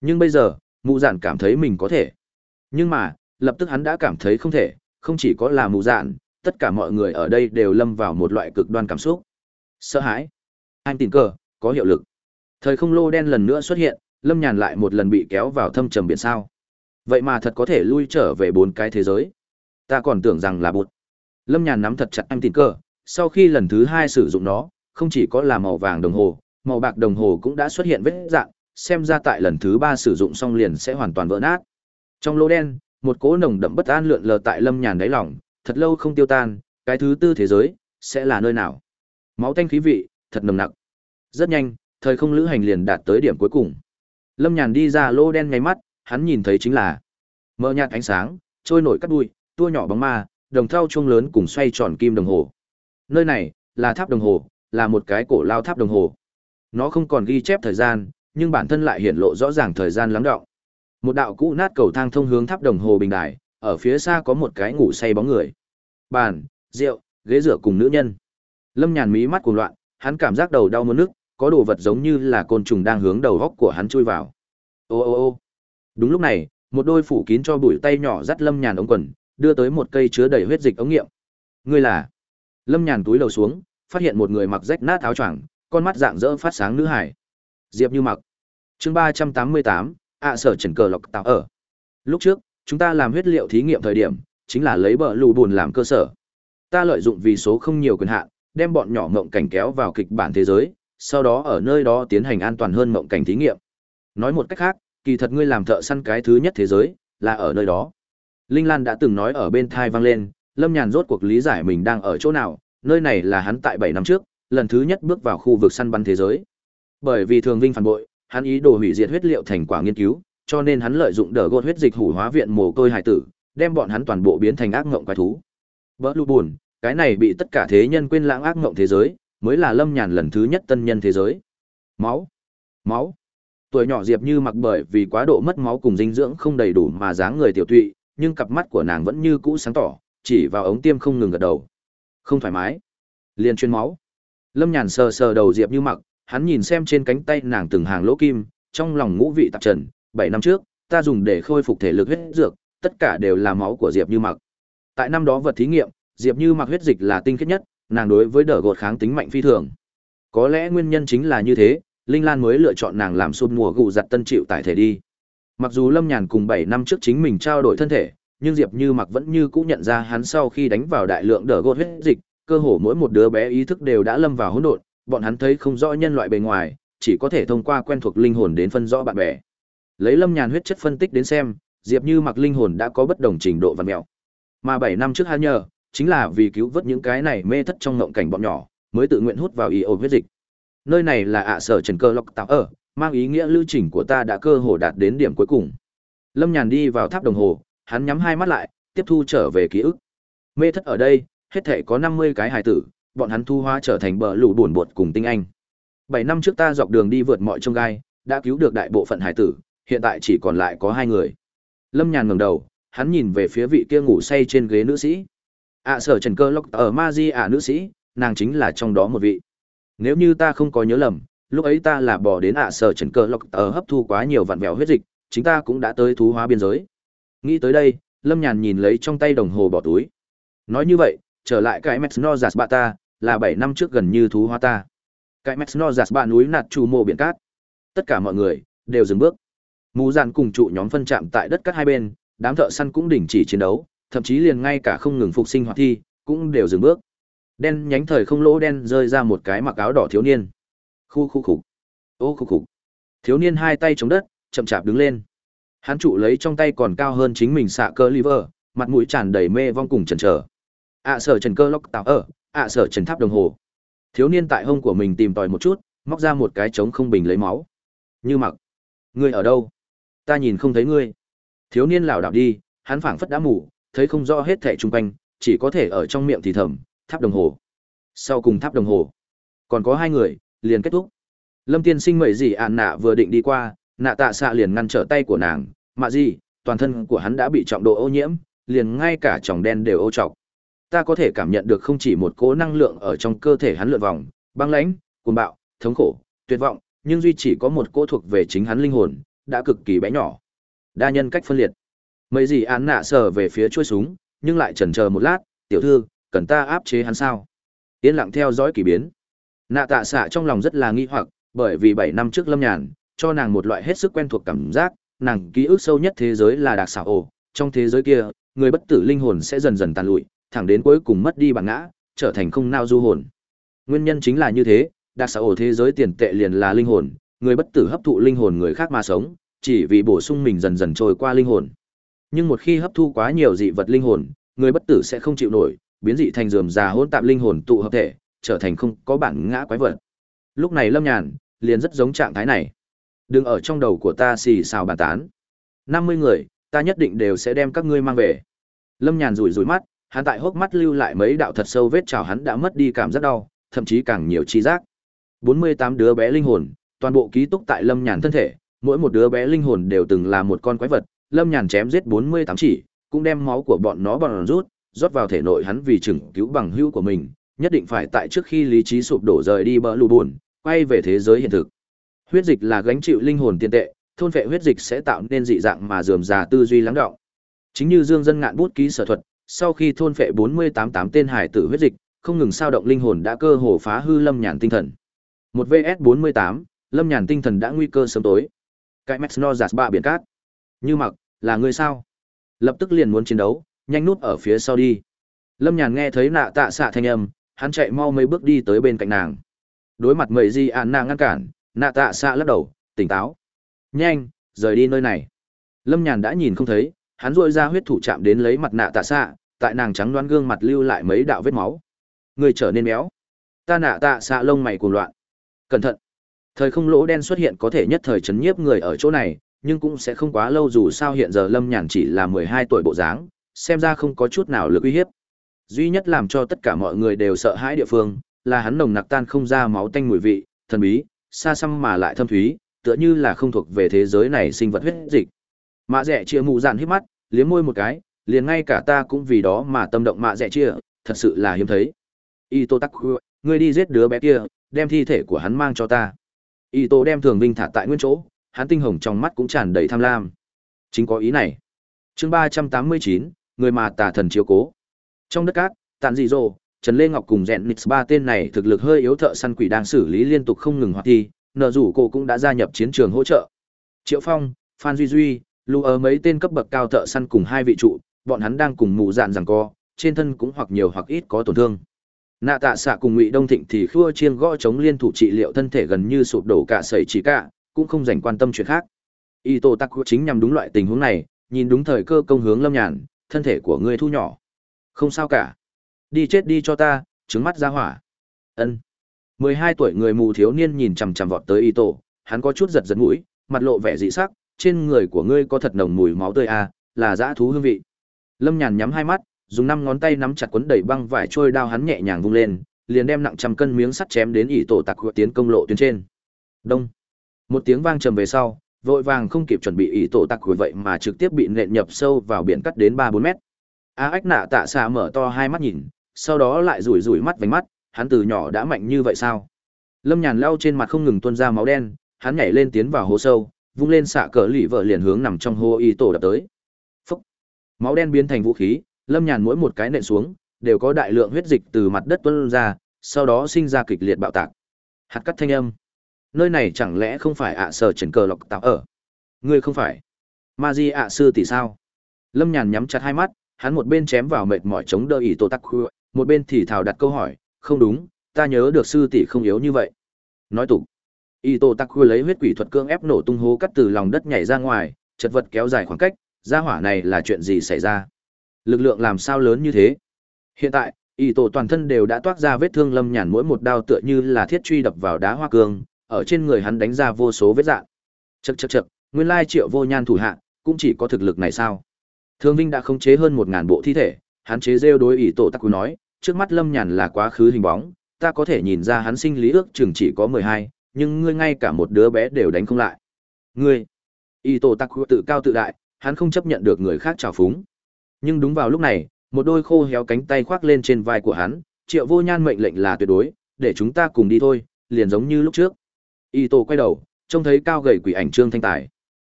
Nhưng bây giờ, mụ dạn cảm thấy mình có thể. Nhưng mà, lập tức hắn đã cảm thấy không thể, không chỉ có là mụ dạn, tất cả mọi người ở đây đều lâm vào một loại cực đoan cảm xúc. Sợ hãi. Anh tình cờ, có hiệu lực. Thời không lô đen lần nữa xuất hiện, Lâm Nhàn lại một lần bị kéo vào thâm trầm biển sao. Vậy mà thật có thể lui trở về bốn cái thế giới. Ta còn tưởng rằng là bụt. Lâm Nhàn nắm thật chặt anh tình cờ, sau khi lần thứ hai sử dụng nó, không chỉ có là màu vàng đồng hồ, màu bạc đồng hồ cũng đã xuất hiện vết dạng, xem ra tại lần thứ ba sử dụng xong liền sẽ hoàn toàn vỡ nát. Trong lỗ đen, một cỗ nồng đậm bất an lượn lờ tại Lâm Nhàn đáy lòng, thật lâu không tiêu tan, cái thứ tư thế giới sẽ là nơi nào? Máu tanh khí vị, thật nồng nặc. Rất nhanh, thời không lữ hành liền đạt tới điểm cuối cùng. Lâm Nhàn đi ra lỗ đen ngay mắt, hắn nhìn thấy chính là mờ nhạt ánh sáng, trôi nổi cắt đuôi, tua nhỏ bóng ma, đồng thau chuông lớn cùng xoay tròn kim đồng hồ. Nơi này là tháp đồng hồ, là một cái cổ lao tháp đồng hồ. Nó không còn ghi chép thời gian, nhưng bản thân lại hiện lộ rõ ràng thời gian lắng đọng. Một đạo cũ nát cầu thang thông hướng tháp đồng hồ bình đài, ở phía xa có một cái ngủ say bóng người. Bàn, rượu, ghế rửa cùng nữ nhân. Lâm Nhàn mí mắt cuồng loạn, hắn cảm giác đầu đau muốn nức, có đồ vật giống như là côn trùng đang hướng đầu góc của hắn chui vào. Ô ô ô. Đúng lúc này, một đôi phủ kín cho bụi tay nhỏ dắt Lâm Nhàn ống quần, đưa tới một cây chứa đầy huyết dịch ống nghiệm. Ngươi là? Lâm Nhàn túi lầu xuống, phát hiện một người mặc rách nát áo choàng, con mắt dạng dỡ phát sáng nữ hải. Diệp Như Mặc. Chương ba trăm tám mươi tám, ạ sở trần cờ lọc tạo ở. Lúc trước, chúng ta làm huyết liệu thí nghiệm thời điểm, chính là lấy bờ lù buồn làm cơ sở. Ta lợi dụng vì số không nhiều quyền hạn, đem bọn nhỏ mộng cảnh kéo vào kịch bản thế giới, sau đó ở nơi đó tiến hành an toàn hơn mộng cảnh thí nghiệm. Nói một cách khác, kỳ thật ngươi làm thợ săn cái thứ nhất thế giới, là ở nơi đó. Linh Lan đã từng nói ở bên thai vang lên, Lâm Nhàn rốt cuộc lý giải mình đang ở chỗ nào, nơi này là hắn tại 7 năm trước, lần thứ nhất bước vào khu vực săn bắn thế giới. Bởi vì thường vinh phản bội, hắn ý đồ hủy diệt huyết liệu thành quả nghiên cứu, cho nên hắn lợi dụng đỡ gột huyết dịch hủ hóa viện mồ côi hải tử, đem bọn hắn toàn bộ biến thành ác ngộng quái thú. Bỡ lưu buồn, cái này bị tất cả thế nhân quên lãng ác ngộng thế giới, mới là Lâm Nhàn lần thứ nhất tân nhân thế giới. Máu, máu. Tuổi nhỏ Diệp Như mặc bởi vì quá độ mất máu cùng dinh dưỡng không đầy đủ mà dáng người tiểu tụy, nhưng cặp mắt của nàng vẫn như cũ sáng tỏ, chỉ vào ống tiêm không ngừng gật đầu. Không thoải mái. Liền chuyên máu. Lâm Nhàn sờ sờ đầu Diệp Như mặc, hắn nhìn xem trên cánh tay nàng từng hàng lỗ kim, trong lòng ngũ vị tạp trần, bảy năm trước, ta dùng để khôi phục thể lực huyết dược, tất cả đều là máu của Diệp Như mặc. Tại năm đó vật thí nghiệm, Diệp Như mặc huyết dịch là tinh khiết nhất, nàng đối với đỡ gột kháng tính mạnh phi thường. Có lẽ nguyên nhân chính là như thế, Linh Lan mới lựa chọn nàng làm xôn mùa gù giặt tân chịu tại thể đi. Mặc dù Lâm Nhàn cùng bảy năm trước chính mình trao đổi thân thể, nhưng Diệp Như Mặc vẫn như cũ nhận ra hắn sau khi đánh vào đại lượng đỡ gột huyết dịch, cơ hồ mỗi một đứa bé ý thức đều đã lâm vào hỗn độn, bọn hắn thấy không rõ nhân loại bề ngoài, chỉ có thể thông qua quen thuộc linh hồn đến phân rõ bạn bè. Lấy Lâm Nhàn huyết chất phân tích đến xem, Diệp Như Mặc linh hồn đã có bất đồng trình độ văn mèo. Mà bảy năm trước hắn nhờ, chính là vì cứu vớt những cái này mê thất trong ngộng cảnh bọn nhỏ, mới tự nguyện hút vào y ổ huyết dịch. Nơi này là ạ sở Trần Cơ Lộc tạo ở, mang ý nghĩa lưu trình của ta đã cơ hồ đạt đến điểm cuối cùng. Lâm Nhàn đi vào tháp đồng hồ, hắn nhắm hai mắt lại, tiếp thu trở về ký ức. Mê thất ở đây, hết thể có 50 cái hài tử, bọn hắn thu hóa trở thành bờ lũ buồn bột cùng tinh anh. 7 năm trước ta dọc đường đi vượt mọi trông gai, đã cứu được đại bộ phận hài tử, hiện tại chỉ còn lại có hai người. Lâm Nhàn ngẩng đầu, hắn nhìn về phía vị kia ngủ say trên ghế nữ sĩ. ạ sở Trần Cơ Lộc ở Maji ạ à, nữ sĩ, nàng chính là trong đó một vị. Nếu như ta không có nhớ lầm, lúc ấy ta là bỏ đến ạ sở Trần Cơ Lộc ở hấp thu quá nhiều vạn vẹo huyết dịch, chính ta cũng đã tới thú hóa biên giới. Nghĩ tới đây, Lâm Nhàn nhìn lấy trong tay đồng hồ bỏ túi. Nói như vậy, trở lại cái Mexnozas bạ ta, là 7 năm trước gần như thú hoa ta. Cái Mexnozas bạ núi nạt trù mộ biển cát. Tất cả mọi người, đều dừng bước. Mù dàn cùng trụ nhóm phân chạm tại đất cát hai bên, đám thợ săn cũng đình chỉ chiến đấu, thậm chí liền ngay cả không ngừng phục sinh hoạt thi, cũng đều dừng bước. Đen nhánh thời không lỗ đen rơi ra một cái mặc áo đỏ thiếu niên. Khu khu khục. Ô khu khục. Thiếu niên hai tay chống đất, chậm chạp đứng lên. Hắn trụ lấy trong tay còn cao hơn chính mình xạ cơ liver, mặt mũi tràn đầy mê vong cùng chần chờ. ạ sở trần cơ lóc tạo ở, ạ sở trần tháp đồng hồ. Thiếu niên tại hông của mình tìm tòi một chút, móc ra một cái trống không bình lấy máu. Như mặc. Ngươi ở đâu? Ta nhìn không thấy ngươi. Thiếu niên lảo đảo đi, hắn phảng phất đã mù, thấy không rõ hết thẻ chung quanh, chỉ có thể ở trong miệng thì thầm, tháp đồng hồ. Sau cùng tháp đồng hồ, còn có hai người, liền kết thúc. Lâm Tiên Sinh mẩy gì ạn nạ vừa định đi qua, nạ tạ xạ liền ngăn trở tay của nàng, mạ gì, toàn thân của hắn đã bị trọng độ ô nhiễm, liền ngay cả tròng đen đều ô trọc. Ta có thể cảm nhận được không chỉ một cỗ năng lượng ở trong cơ thể hắn lượn vòng, băng lãnh, cuồng bạo, thống khổ, tuyệt vọng, nhưng duy chỉ có một cỗ thuộc về chính hắn linh hồn, đã cực kỳ bé nhỏ. Đa nhân cách phân liệt. Mấy gì án nạ sờ về phía chuôi súng, nhưng lại chần chờ một lát, tiểu thư, cần ta áp chế hắn sao? Yên lặng theo dõi kỳ biến. Nạ tạ xạ trong lòng rất là nghi hoặc, bởi vì bảy năm trước lâm nhàn, cho nàng một loại hết sức quen thuộc cảm giác, nàng ký ức sâu nhất thế giới là đặc xảo ổ, trong thế giới kia, người bất tử linh hồn sẽ dần dần tàn lụi, thẳng đến cuối cùng mất đi bản ngã, trở thành không nao du hồn. Nguyên nhân chính là như thế, đặc xảo ổ thế giới tiền tệ liền là linh hồn, người bất tử hấp thụ linh hồn người khác mà sống, chỉ vì bổ sung mình dần dần trôi qua linh hồn. Nhưng một khi hấp thu quá nhiều dị vật linh hồn, người bất tử sẽ không chịu nổi, biến dị thành rườm rà hỗn tạp linh hồn tụ hợp thể, trở thành không có bản ngã quái vật. Lúc này Lâm Nhàn liền rất giống trạng thái này. Đừng ở trong đầu của ta xì xào bàn tán. 50 người, ta nhất định đều sẽ đem các ngươi mang về. Lâm Nhàn rủi rủi mắt, hắn tại hốc mắt lưu lại mấy đạo thật sâu vết trào hắn đã mất đi cảm giác đau, thậm chí càng nhiều chi giác. 48 đứa bé linh hồn, toàn bộ ký túc tại Lâm Nhàn thân thể, mỗi một đứa bé linh hồn đều từng là một con quái vật, Lâm Nhàn chém giết 48 chỉ, cũng đem máu của bọn nó bằng rút, rót vào thể nội hắn vì chừng cứu bằng hữu của mình, nhất định phải tại trước khi lý trí sụp đổ rời đi bờ lù buồn, quay về thế giới hiện thực. Huyết dịch là gánh chịu linh hồn tiền tệ, thôn phệ huyết dịch sẽ tạo nên dị dạng mà rườm rà tư duy lắng động. Chính như Dương Dân ngạn bút ký sở thuật, sau khi thôn phệ 488 tên hải tử huyết dịch, không ngừng sao động linh hồn đã cơ hồ phá hư Lâm Nhàn tinh thần. Một VS 48, Lâm Nhàn tinh thần đã nguy cơ sớm tối. Cái Max giạt ba biển cát. Như mặc, là người sao? Lập tức liền muốn chiến đấu, nhanh nút ở phía sau đi. Lâm Nhàn nghe thấy nạ tạ xạ thanh âm, hắn chạy mau mấy bước đi tới bên cạnh nàng. Đối mặt mầy di An nàng ngăn cản, nạ tạ xạ lắc đầu, tỉnh táo. Nhanh, rời đi nơi này. Lâm Nhàn đã nhìn không thấy, hắn dội ra huyết thủ chạm đến lấy mặt nạ tạ xạ, tại nàng trắng đoán gương mặt lưu lại mấy đạo vết máu. Người trở nên béo. Ta nạ tạ xạ lông mày cuồng loạn. Cẩn thận. Thời không lỗ đen xuất hiện có thể nhất thời chấn nhiếp người ở chỗ này nhưng cũng sẽ không quá lâu dù sao hiện giờ lâm nhàn chỉ là mười hai tuổi bộ dáng xem ra không có chút nào lực uy hiếp. Duy nhất làm cho tất cả mọi người đều sợ hãi địa phương là hắn nồng nặc tan không ra máu tanh mùi vị thần bí xa xăm mà lại thâm thúy, tựa như là không thuộc về thế giới này sinh vật huyết dịch. Mạ rẻ chia mù dạn hít mắt, liếm môi một cái, liền ngay cả ta cũng vì đó mà tâm động mạ rẻ chia thật sự là hiếm thấy. Y tô tắc ngươi đi giết đứa bé kia, đem thi thể của hắn mang cho ta. Y tô đem thường vinh thả tại nguyên chỗ, hắn tinh hồng trong mắt cũng tràn đầy tham lam. Chính có ý này. Chương ba trăm tám mươi chín, người mà tà thần chiếu cố. Trong đất cát, tàn dị dỗ trần lê ngọc cùng rèn nix, ba tên này thực lực hơi yếu thợ săn quỷ đang xử lý liên tục không ngừng hoạt thi, nợ rủ cô cũng đã gia nhập chiến trường hỗ trợ. Triệu phong, phan duy duy lưu ở mấy tên cấp bậc cao thợ săn cùng hai vị trụ, bọn hắn đang cùng mù dạn rằng co, trên thân cũng hoặc nhiều hoặc ít có tổn thương. Nạ tạ xạ cùng ngụy đông thịnh thì khua chiên gõ chống liên thủ trị liệu thân thể gần như sụp đổ cả sẩy chỉ cả, cũng không dành quan tâm chuyện khác. Y tô tắc chính nhằm đúng loại tình huống này, nhìn đúng thời cơ công hướng lâm nhàn, thân thể của ngươi thu nhỏ. Không sao cả đi chết đi cho ta trứng mắt ra hỏa. Ân. Mười hai tuổi người mù thiếu niên nhìn chằm chằm vọt tới y tổ hắn có chút giật giật mũi mặt lộ vẻ dị sắc trên người của ngươi có thật nồng mùi máu tươi à, là dã thú hương vị. Lâm nhàn nhắm hai mắt dùng năm ngón tay nắm chặt quấn đầy băng vải trôi đao hắn nhẹ nhàng vung lên liền đem nặng trăm cân miếng sắt chém đến ỷ tổ tặc tiến công lộ tuyến trên. Đông. Một tiếng vang trầm về sau vội vàng không kịp chuẩn bị ỷ tổ tặc vậy mà trực tiếp bị nện nhập sâu vào biển cắt đến ba bốn mét. A ách nạ tạ xạ mở to hai mắt nhìn sau đó lại rủi rủi mắt vánh mắt, hắn từ nhỏ đã mạnh như vậy sao? Lâm nhàn lau trên mặt không ngừng tuôn ra máu đen, hắn nhảy lên tiến vào hố sâu, vung lên xạ cờ lì vợ liền hướng nằm trong hố y tổ đập tới. Phúc. máu đen biến thành vũ khí, lâm nhàn mỗi một cái nện xuống, đều có đại lượng huyết dịch từ mặt đất tuôn ra, sau đó sinh ra kịch liệt bạo tạc. Hạt cắt thanh âm. Nơi này chẳng lẽ không phải ạ sở trần cờ lọc tạo ở? Ngươi không phải. Ma di ạ sư tỷ sao? Lâm nhàn nhắm chặt hai mắt, hắn một bên chém vào mệt mỏi chống đỡ ỷ tổ tắc khuya một bên thì thảo đặt câu hỏi không đúng ta nhớ được sư tỷ không yếu như vậy. Nói tục y tổ tắc khuya lấy huyết quỷ thuật cương ép nổ tung hố cắt từ lòng đất nhảy ra ngoài chật vật kéo dài khoảng cách ra hỏa này là chuyện gì xảy ra? Lực lượng làm sao lớn như thế? Hiện tại y tổ toàn thân đều đã toát ra vết thương lâm nhàn mỗi một đao tựa như là thiết truy đập vào đá hoa cương ở trên người hắn đánh ra vô số vết dạn chật chật chật nguyên lai triệu vô nhan thủ hạ cũng chỉ có thực lực này sao? Thương Vinh đã khống chế hơn một ngàn bộ thi thể, hắn chế rêu đối y tổ tắc cú nói, trước mắt Lâm Nhàn là quá khứ hình bóng, ta có thể nhìn ra hắn sinh lý ước chừng chỉ có mười hai, nhưng ngươi ngay cả một đứa bé đều đánh không lại. Ngươi, Y tổ tắc tự cao tự đại, hắn không chấp nhận được người khác trào phúng. Nhưng đúng vào lúc này, một đôi khô héo cánh tay khoác lên trên vai của hắn, Triệu Vô Nhan mệnh lệnh là tuyệt đối, để chúng ta cùng đi thôi, liền giống như lúc trước. Y Tổ quay đầu, trông thấy cao gầy quỷ ảnh Trương Thanh Tài.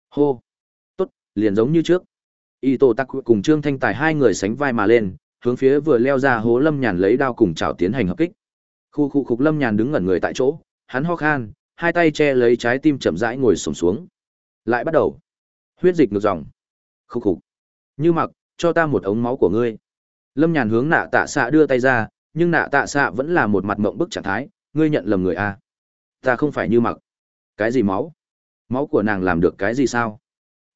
Hô, tốt, liền giống như trước y tổ tắc cùng trương thanh tài hai người sánh vai mà lên hướng phía vừa leo ra hố lâm nhàn lấy đao cùng chảo tiến hành hợp kích. Khu khu khục lâm nhàn đứng ngẩn người tại chỗ hắn ho khan hai tay che lấy trái tim chậm rãi ngồi sổm xuống. Lại bắt đầu. Huyết dịch ngược dòng. Khu khục. Như mặc cho ta một ống máu của ngươi. Lâm nhàn hướng nạ tạ xạ đưa tay ra nhưng nạ tạ xạ vẫn là một mặt mộng bức trạng thái ngươi nhận lầm người a. Ta không phải như mặc. Cái gì máu? Máu của nàng làm được cái gì sao?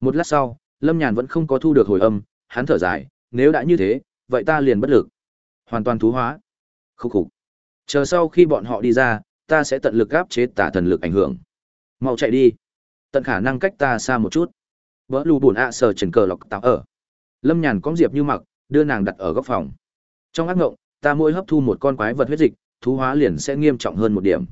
Một lát sau Lâm Nhàn vẫn không có thu được hồi âm, hắn thở dài, nếu đã như thế, vậy ta liền bất lực. Hoàn toàn thú hóa. Khúc khục. Chờ sau khi bọn họ đi ra, ta sẽ tận lực áp chế tả thần lực ảnh hưởng. Mau chạy đi. Tận khả năng cách ta xa một chút. Vỡ lù buồn ạ sờ trần cờ lọc tạo ở. Lâm Nhàn cóng diệp như mặc, đưa nàng đặt ở góc phòng. Trong ác ngộng, ta mỗi hấp thu một con quái vật huyết dịch, thú hóa liền sẽ nghiêm trọng hơn một điểm.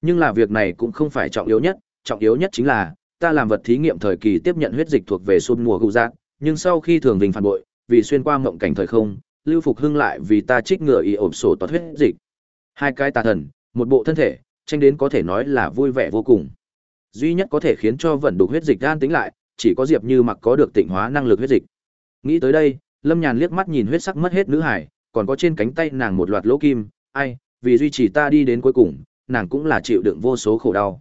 Nhưng là việc này cũng không phải trọng yếu nhất, trọng yếu nhất chính là ta làm vật thí nghiệm thời kỳ tiếp nhận huyết dịch thuộc về xuân mùa gù giác, nhưng sau khi thường vinh phản bội, vì xuyên qua mộng cảnh thời không, Lưu Phục Hưng lại vì ta trích ngựa y ổm sổ toát huyết dịch. Hai cái tà thần, một bộ thân thể, tranh đến có thể nói là vui vẻ vô cùng. Duy nhất có thể khiến cho vận đục huyết dịch đan tính lại, chỉ có Diệp Như Mặc có được tịnh hóa năng lực huyết dịch. Nghĩ tới đây, Lâm Nhàn liếc mắt nhìn huyết sắc mất hết nữ hải, còn có trên cánh tay nàng một loạt lỗ kim, ai, vì duy trì ta đi đến cuối cùng, nàng cũng là chịu đựng vô số khổ đau.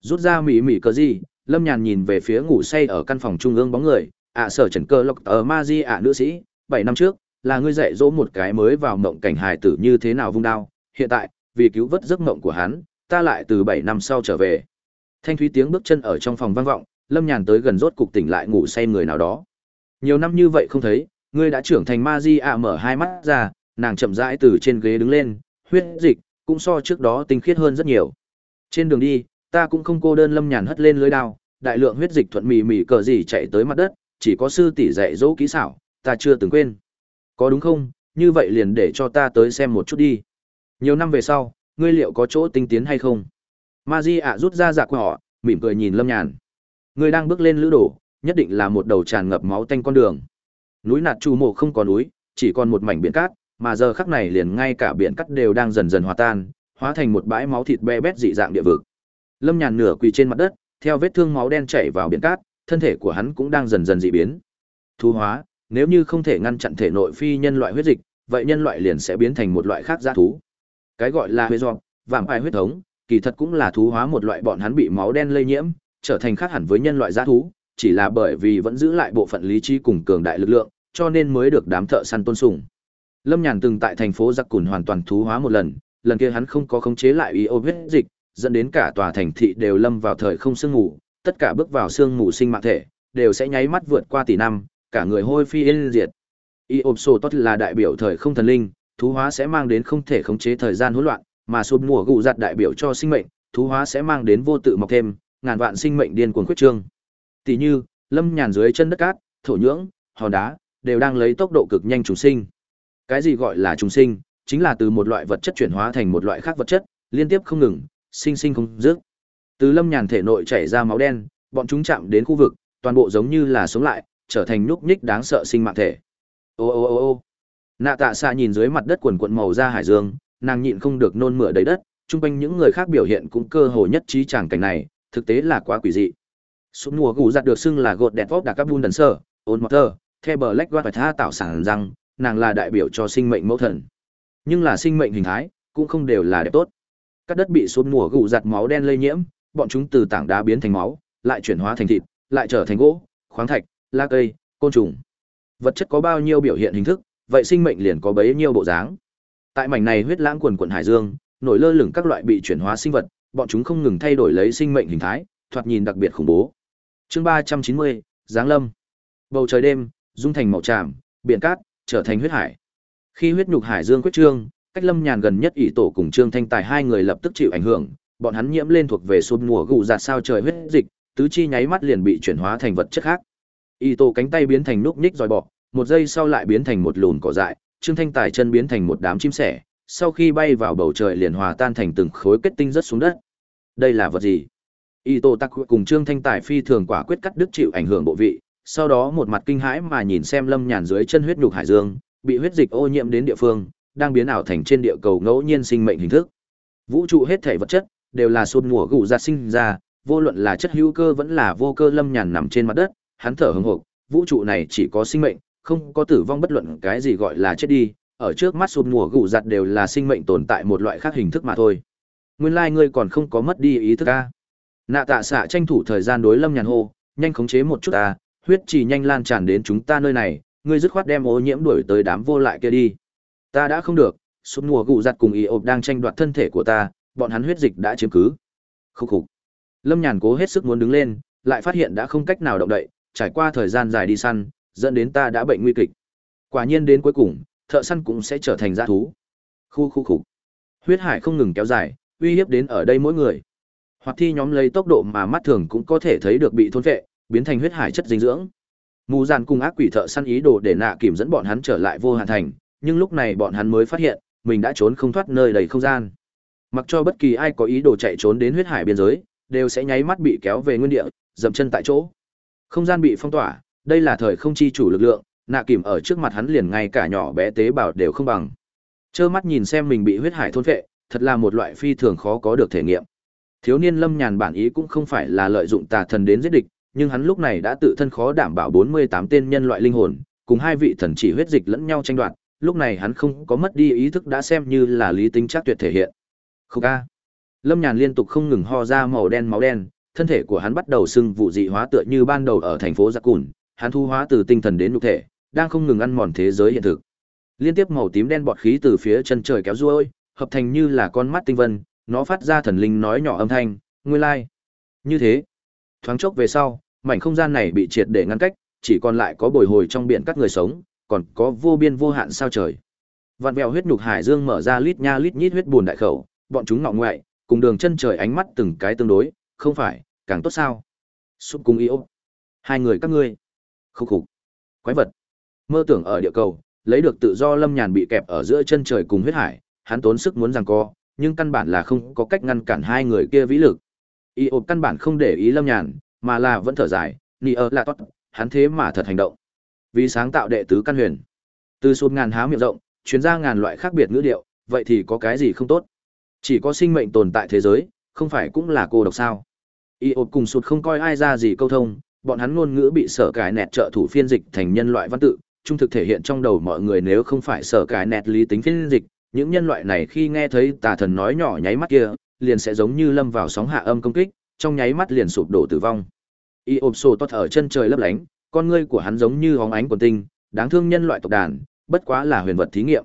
Rút ra mỉ mỉ cờ gì, lâm nhàn nhìn về phía ngủ say ở căn phòng trung ương bóng người ạ sở trần cơ lộc ở ma di ạ nữ sĩ bảy năm trước là ngươi dạy dỗ một cái mới vào mộng cảnh hài tử như thế nào vung đao. Hiện tại vì cứu vớt giấc mộng của hắn ta lại từ bảy năm sau trở về. Thanh thúy tiếng bước chân ở trong phòng vang vọng lâm nhàn tới gần rốt cục tỉnh lại ngủ say người nào đó. Nhiều năm như vậy không thấy Ngươi đã trưởng thành ma di ạ mở hai mắt ra, nàng chậm rãi từ trên ghế đứng lên, huyết dịch cũng so trước đó tinh khiết hơn rất nhiều. Trên đường đi, ta cũng không cô đơn lâm nhàn hất lên lưới đao, đại lượng huyết dịch thuận mì mì cờ gì chạy tới mặt đất, chỉ có sư tỷ dạy dỗ kỹ xảo, ta chưa từng quên. Có đúng không? Như vậy liền để cho ta tới xem một chút đi. Nhiều năm về sau, ngươi liệu có chỗ tinh tiến hay không? Ma Di ạ rút ra dạ của họ, mỉm cười nhìn Lâm Nhàn. Ngươi đang bước lên lữ đổ, nhất định là một đầu tràn ngập máu tanh con đường. Núi nạt trù mộ không có núi, chỉ còn một mảnh biển cát, mà giờ khắc này liền ngay cả biển cát đều đang dần dần hòa tan, hóa thành một bãi máu thịt be bét dị dạng địa vực. Lâm Nhàn nửa quỳ trên mặt đất, theo vết thương máu đen chảy vào biển cát, thân thể của hắn cũng đang dần dần dị biến. Thu hóa, nếu như không thể ngăn chặn thể nội phi nhân loại huyết dịch, vậy nhân loại liền sẽ biến thành một loại khác dã thú. Cái gọi là huyết dọc, vạm ai huyết thống, kỳ thật cũng là thú hóa một loại bọn hắn bị máu đen lây nhiễm, trở thành khác hẳn với nhân loại dã thú, chỉ là bởi vì vẫn giữ lại bộ phận lý trí cùng cường đại lực lượng, cho nên mới được đám thợ săn tôn sùng. Lâm Nhàn từng tại thành phố Giặc Cùn hoàn toàn thú hóa một lần, lần kia hắn không có khống chế lại ý ô huyết dịch, dẫn đến cả tòa thành thị đều lâm vào thời không sương ngủ, tất cả bước vào sương ngủ sinh mạng thể, đều sẽ nháy mắt vượt qua tỷ năm, cả người hôi phi yên diệt. Iộp sổ tốt là đại biểu thời không thần linh, thú hóa sẽ mang đến không thể khống chế thời gian hỗn loạn, mà sụp mùa gụ giặt đại biểu cho sinh mệnh, thú hóa sẽ mang đến vô tự mọc thêm, ngàn vạn sinh mệnh điên cuồng quyết trương. Tỷ như, lâm nhàn dưới chân đất cát, thổ nhưỡng, hòn đá, đều đang lấy tốc độ cực nhanh trùng sinh. Cái gì gọi là trùng sinh, chính là từ một loại vật chất chuyển hóa thành một loại khác vật chất, liên tiếp không ngừng, sinh sinh không dứt. Từ lâm nhàn thể nội chảy ra máu đen, bọn chúng chạm đến khu vực, toàn bộ giống như là sống lại, trở thành nhúc nhích đáng sợ sinh mạng thể. Ô ô ô ô. Nạ Tạ Xạ nhìn dưới mặt đất quần quần màu ra hải dương, nàng nhịn không được nôn mửa đầy đất, chung quanh những người khác biểu hiện cũng cơ hồ nhất trí chẳng cảnh này, thực tế là quá quỷ dị. Súng mùa gù giặt được xưng là gột đẹp vóc đặc các bun đần sơ, ôn mọt thơ, theo bờ lách và tha tạo sản rằng, nàng là đại biểu cho sinh mệnh mẫu thần. Nhưng là sinh mệnh hình thái, cũng không đều là đẹp tốt. Các đất bị súng mùa gù giặt máu đen lây nhiễm, bọn chúng từ tảng đá biến thành máu, lại chuyển hóa thành thịt, lại trở thành gỗ, khoáng thạch, lá cây, côn trùng. Vật chất có bao nhiêu biểu hiện hình thức, vậy sinh mệnh liền có bấy nhiêu bộ dáng. Tại mảnh này huyết lãng quần quần hải dương, nổi lơ lửng các loại bị chuyển hóa sinh vật, bọn chúng không ngừng thay đổi lấy sinh mệnh hình thái, thoạt nhìn đặc biệt khủng bố. Chương ba trăm chín mươi Giáng Lâm. Bầu trời đêm, dung thành màu tràm, biển cát, trở thành huyết hải. Khi huyết nhục hải dương quyết trương, cách Lâm Nhàn gần nhất ỷ tổ cùng Trương Thanh Tài hai người lập tức chịu ảnh hưởng, bọn hắn nhiễm lên thuộc về sụp mùa gù giạt sao trời huyết dịch, tứ chi nháy mắt liền bị chuyển hóa thành vật chất khác. Y tổ cánh tay biến thành núc ních dòi bọ, một giây sau lại biến thành một lùn cỏ dại, Trương Thanh Tài chân biến thành một đám chim sẻ, sau khi bay vào bầu trời liền hòa tan thành từng khối kết tinh rất xuống đất. Đây là vật gì? Y tổ tắc cùng Trương Thanh Tài phi thường quả quyết cắt đứt chịu ảnh hưởng bộ vị, sau đó một mặt kinh hãi mà nhìn xem Lâm Nhàn dưới chân huyết nhục hải dương, bị huyết dịch ô nhiễm đến địa phương, đang biến ảo thành trên địa cầu ngẫu nhiên sinh mệnh hình thức. Vũ trụ hết thể vật chất đều là xuân mùa gụ ra sinh ra, vô luận là chất hữu cơ vẫn là vô cơ Lâm Nhàn nằm trên mặt đất, hắn thở hững hực, vũ trụ này chỉ có sinh mệnh, không có tử vong bất luận cái gì gọi là chết đi, ở trước mắt sụp mùa gụ giặt đều là sinh mệnh tồn tại một loại khác hình thức mà thôi. Nguyên lai like ngươi còn không có mất đi ý thức a. Nạ tạ xạ tranh thủ thời gian đối lâm nhàn hô, nhanh khống chế một chút ta, huyết chỉ nhanh lan tràn đến chúng ta nơi này, ngươi dứt khoát đem ô nhiễm đuổi tới đám vô lại kia đi. Ta đã không được, sụp mùa gụ giặt cùng y ộp đang tranh đoạt thân thể của ta, bọn hắn huyết dịch đã chiếm cứ. Khúc khục. Lâm nhàn cố hết sức muốn đứng lên, lại phát hiện đã không cách nào động đậy, trải qua thời gian dài đi săn, dẫn đến ta đã bệnh nguy kịch. Quả nhiên đến cuối cùng, thợ săn cũng sẽ trở thành dã thú. Khu khu khục. Huyết hải không ngừng kéo dài, uy hiếp đến ở đây mỗi người. Hoặc thi nhóm lấy tốc độ mà mắt thường cũng có thể thấy được bị thôn phệ, biến thành huyết hải chất dinh dưỡng. Mù giàn cùng ác quỷ thợ săn ý đồ để nạ kìm dẫn bọn hắn trở lại vô hạn thành, nhưng lúc này bọn hắn mới phát hiện, mình đã trốn không thoát nơi đầy không gian. Mặc cho bất kỳ ai có ý đồ chạy trốn đến huyết hải biên giới, đều sẽ nháy mắt bị kéo về nguyên địa, dậm chân tại chỗ. Không gian bị phong tỏa, đây là thời không chi chủ lực lượng, nạ kìm ở trước mặt hắn liền ngay cả nhỏ bé tế bào đều không bằng. trơ mắt nhìn xem mình bị huyết hải thôn vệ, thật là một loại phi thường khó có được thể nghiệm. Thiếu niên Lâm Nhàn bản ý cũng không phải là lợi dụng tà thần đến giết địch, nhưng hắn lúc này đã tự thân khó đảm bảo 48 tên nhân loại linh hồn, cùng hai vị thần chỉ huyết dịch lẫn nhau tranh đoạt, lúc này hắn không có mất đi ý thức đã xem như là lý tính chắc tuyệt thể hiện. Không a. Lâm Nhàn liên tục không ngừng ho ra màu đen máu đen, thân thể của hắn bắt đầu sưng vụ dị hóa tựa như ban đầu ở thành phố Giặc Cùn, hắn thu hóa từ tinh thần đến nhục thể, đang không ngừng ăn mòn thế giới hiện thực. Liên tiếp màu tím đen bọt khí từ phía chân trời kéo ruôi, hợp thành như là con mắt tinh vân, nó phát ra thần linh nói nhỏ âm thanh, ngươi lai. Như thế, thoáng chốc về sau, mảnh không gian này bị triệt để ngăn cách, chỉ còn lại có bồi hồi trong biển các người sống, còn có vô biên vô hạn sao trời. Vạn vẹo huyết nhục hải dương mở ra lít nha lít nhít huyết buồn đại khẩu, bọn chúng ngọ ngoại, cùng đường chân trời ánh mắt từng cái tương đối, không phải, càng tốt sao? Súp cùng yêu. Hai người các ngươi. Khúc khục. Quái vật. Mơ tưởng ở địa cầu, lấy được tự do lâm nhàn bị kẹp ở giữa chân trời cùng huyết hải, hắn tốn sức muốn giằng co, nhưng căn bản là không có cách ngăn cản hai người kia vĩ lực. Y ộp căn bản không để ý lâm nhàn, mà là vẫn thở dài, ni ơ là tốt, hắn thế mà thật hành động. Vì sáng tạo đệ tứ căn huyền. Từ sụt ngàn há miệng rộng, chuyến ra ngàn loại khác biệt ngữ điệu, vậy thì có cái gì không tốt? Chỉ có sinh mệnh tồn tại thế giới, không phải cũng là cô độc sao? Y ột cùng sụt không coi ai ra gì câu thông, bọn hắn ngôn ngữ bị sở cải nẹt trợ thủ phiên dịch thành nhân loại văn tự, trung thực thể hiện trong đầu mọi người nếu không phải sở cải nẹt lý tính phiên dịch, những nhân loại này khi nghe thấy tà thần nói nhỏ nháy mắt kia, liền sẽ giống như lâm vào sóng hạ âm công kích, trong nháy mắt liền sụp đổ tử vong. Y ộp sổ tốt ở chân trời lấp lánh, con ngươi của hắn giống như hóng ánh quần tinh, đáng thương nhân loại tộc đàn, bất quá là huyền vật thí nghiệm.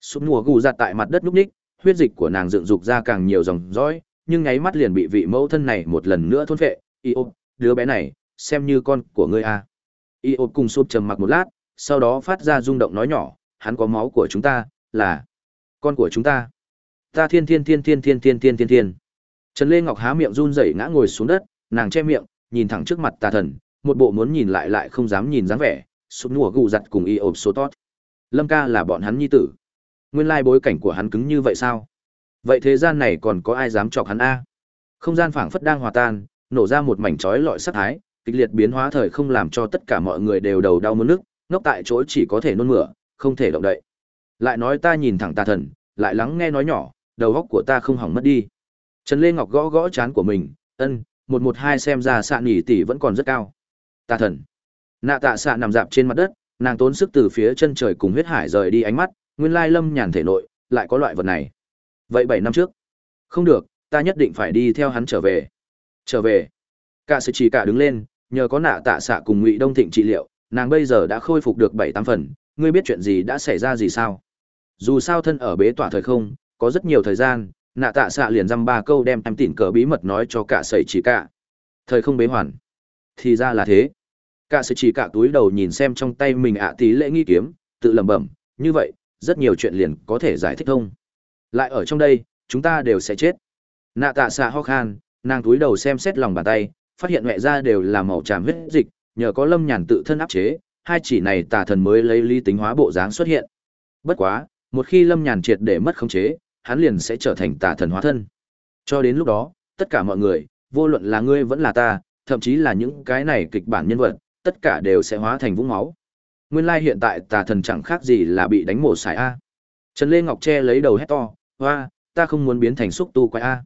Sụp mùa gù giặt tại mặt đất núp ních, huyết dịch của nàng dựng dục ra càng nhiều dòng dõi, nhưng nháy mắt liền bị vị mẫu thân này một lần nữa thôn phệ. Y ộp, đứa bé này, xem như con của ngươi a. À. Y ộp cùng sụp trầm mặc một lát, sau đó phát ra rung động nói nhỏ, hắn có máu của chúng ta, là con của chúng ta. Ta thiên thiên thiên thiên thiên thiên thiên thiên thiên. Trần Lê Ngọc há miệng run rẩy ngã ngồi xuống đất, nàng che miệng, nhìn thẳng trước mặt tà thần, một bộ muốn nhìn lại lại không dám nhìn dáng vẻ, sụp nùa gù giặt cùng y ộp số tốt. Lâm ca là bọn hắn nhi tử. Nguyên lai bối cảnh của hắn cứng như vậy sao? Vậy thế gian này còn có ai dám chọc hắn a? Không gian phảng phất đang hòa tan, nổ ra một mảnh chói lọi sát thái, kịch liệt biến hóa thời không làm cho tất cả mọi người đều đầu đau mất nước, ngốc tại chỗ chỉ có thể nôn mửa, không thể động đậy. Lại nói ta nhìn thẳng tà thần, lại lắng nghe nói nhỏ, đầu góc của ta không hỏng mất đi. Trần Lê Ngọc gõ gõ chán của mình, ân, một một hai xem ra xạ nhỉ tỷ vẫn còn rất cao. Tà thần. Nạ tạ xạ nằm dạp trên mặt đất, nàng tốn sức từ phía chân trời cùng huyết hải rời đi ánh mắt, nguyên lai lâm nhàn thể nội, lại có loại vật này. Vậy bảy năm trước. Không được, ta nhất định phải đi theo hắn trở về. Trở về. Cả sự chỉ cả đứng lên, nhờ có nạ tạ xạ cùng ngụy đông thịnh trị liệu, nàng bây giờ đã khôi phục được bảy tám phần, ngươi biết chuyện gì đã xảy ra gì sao? Dù sao thân ở bế tỏa thời không, có rất nhiều thời gian, nạ tạ xạ liền dăm ba câu đem em tỉn cờ bí mật nói cho cả sẩy chỉ cả. Thời không bế hoàn. Thì ra là thế. Cả sẩy chỉ cả túi đầu nhìn xem trong tay mình ạ tí lễ nghi kiếm, tự lẩm bẩm, như vậy, rất nhiều chuyện liền có thể giải thích thông. Lại ở trong đây, chúng ta đều sẽ chết. Nạ tạ xạ ho khan, nàng túi đầu xem xét lòng bàn tay, phát hiện mẹ ra đều là màu tràm huyết dịch, nhờ có lâm nhàn tự thân áp chế, hai chỉ này tà thần mới lấy lý tính hóa bộ dáng xuất hiện. Bất quá, một khi lâm nhàn triệt để mất khống chế, hắn liền sẽ trở thành tà thần hóa thân. Cho đến lúc đó, tất cả mọi người, vô luận là ngươi vẫn là ta, thậm chí là những cái này kịch bản nhân vật, tất cả đều sẽ hóa thành vũng máu. Nguyên lai hiện tại tà thần chẳng khác gì là bị đánh mổ xài A. Trần Lê Ngọc che lấy đầu hét to, hoa, ta không muốn biến thành xúc tu quái A.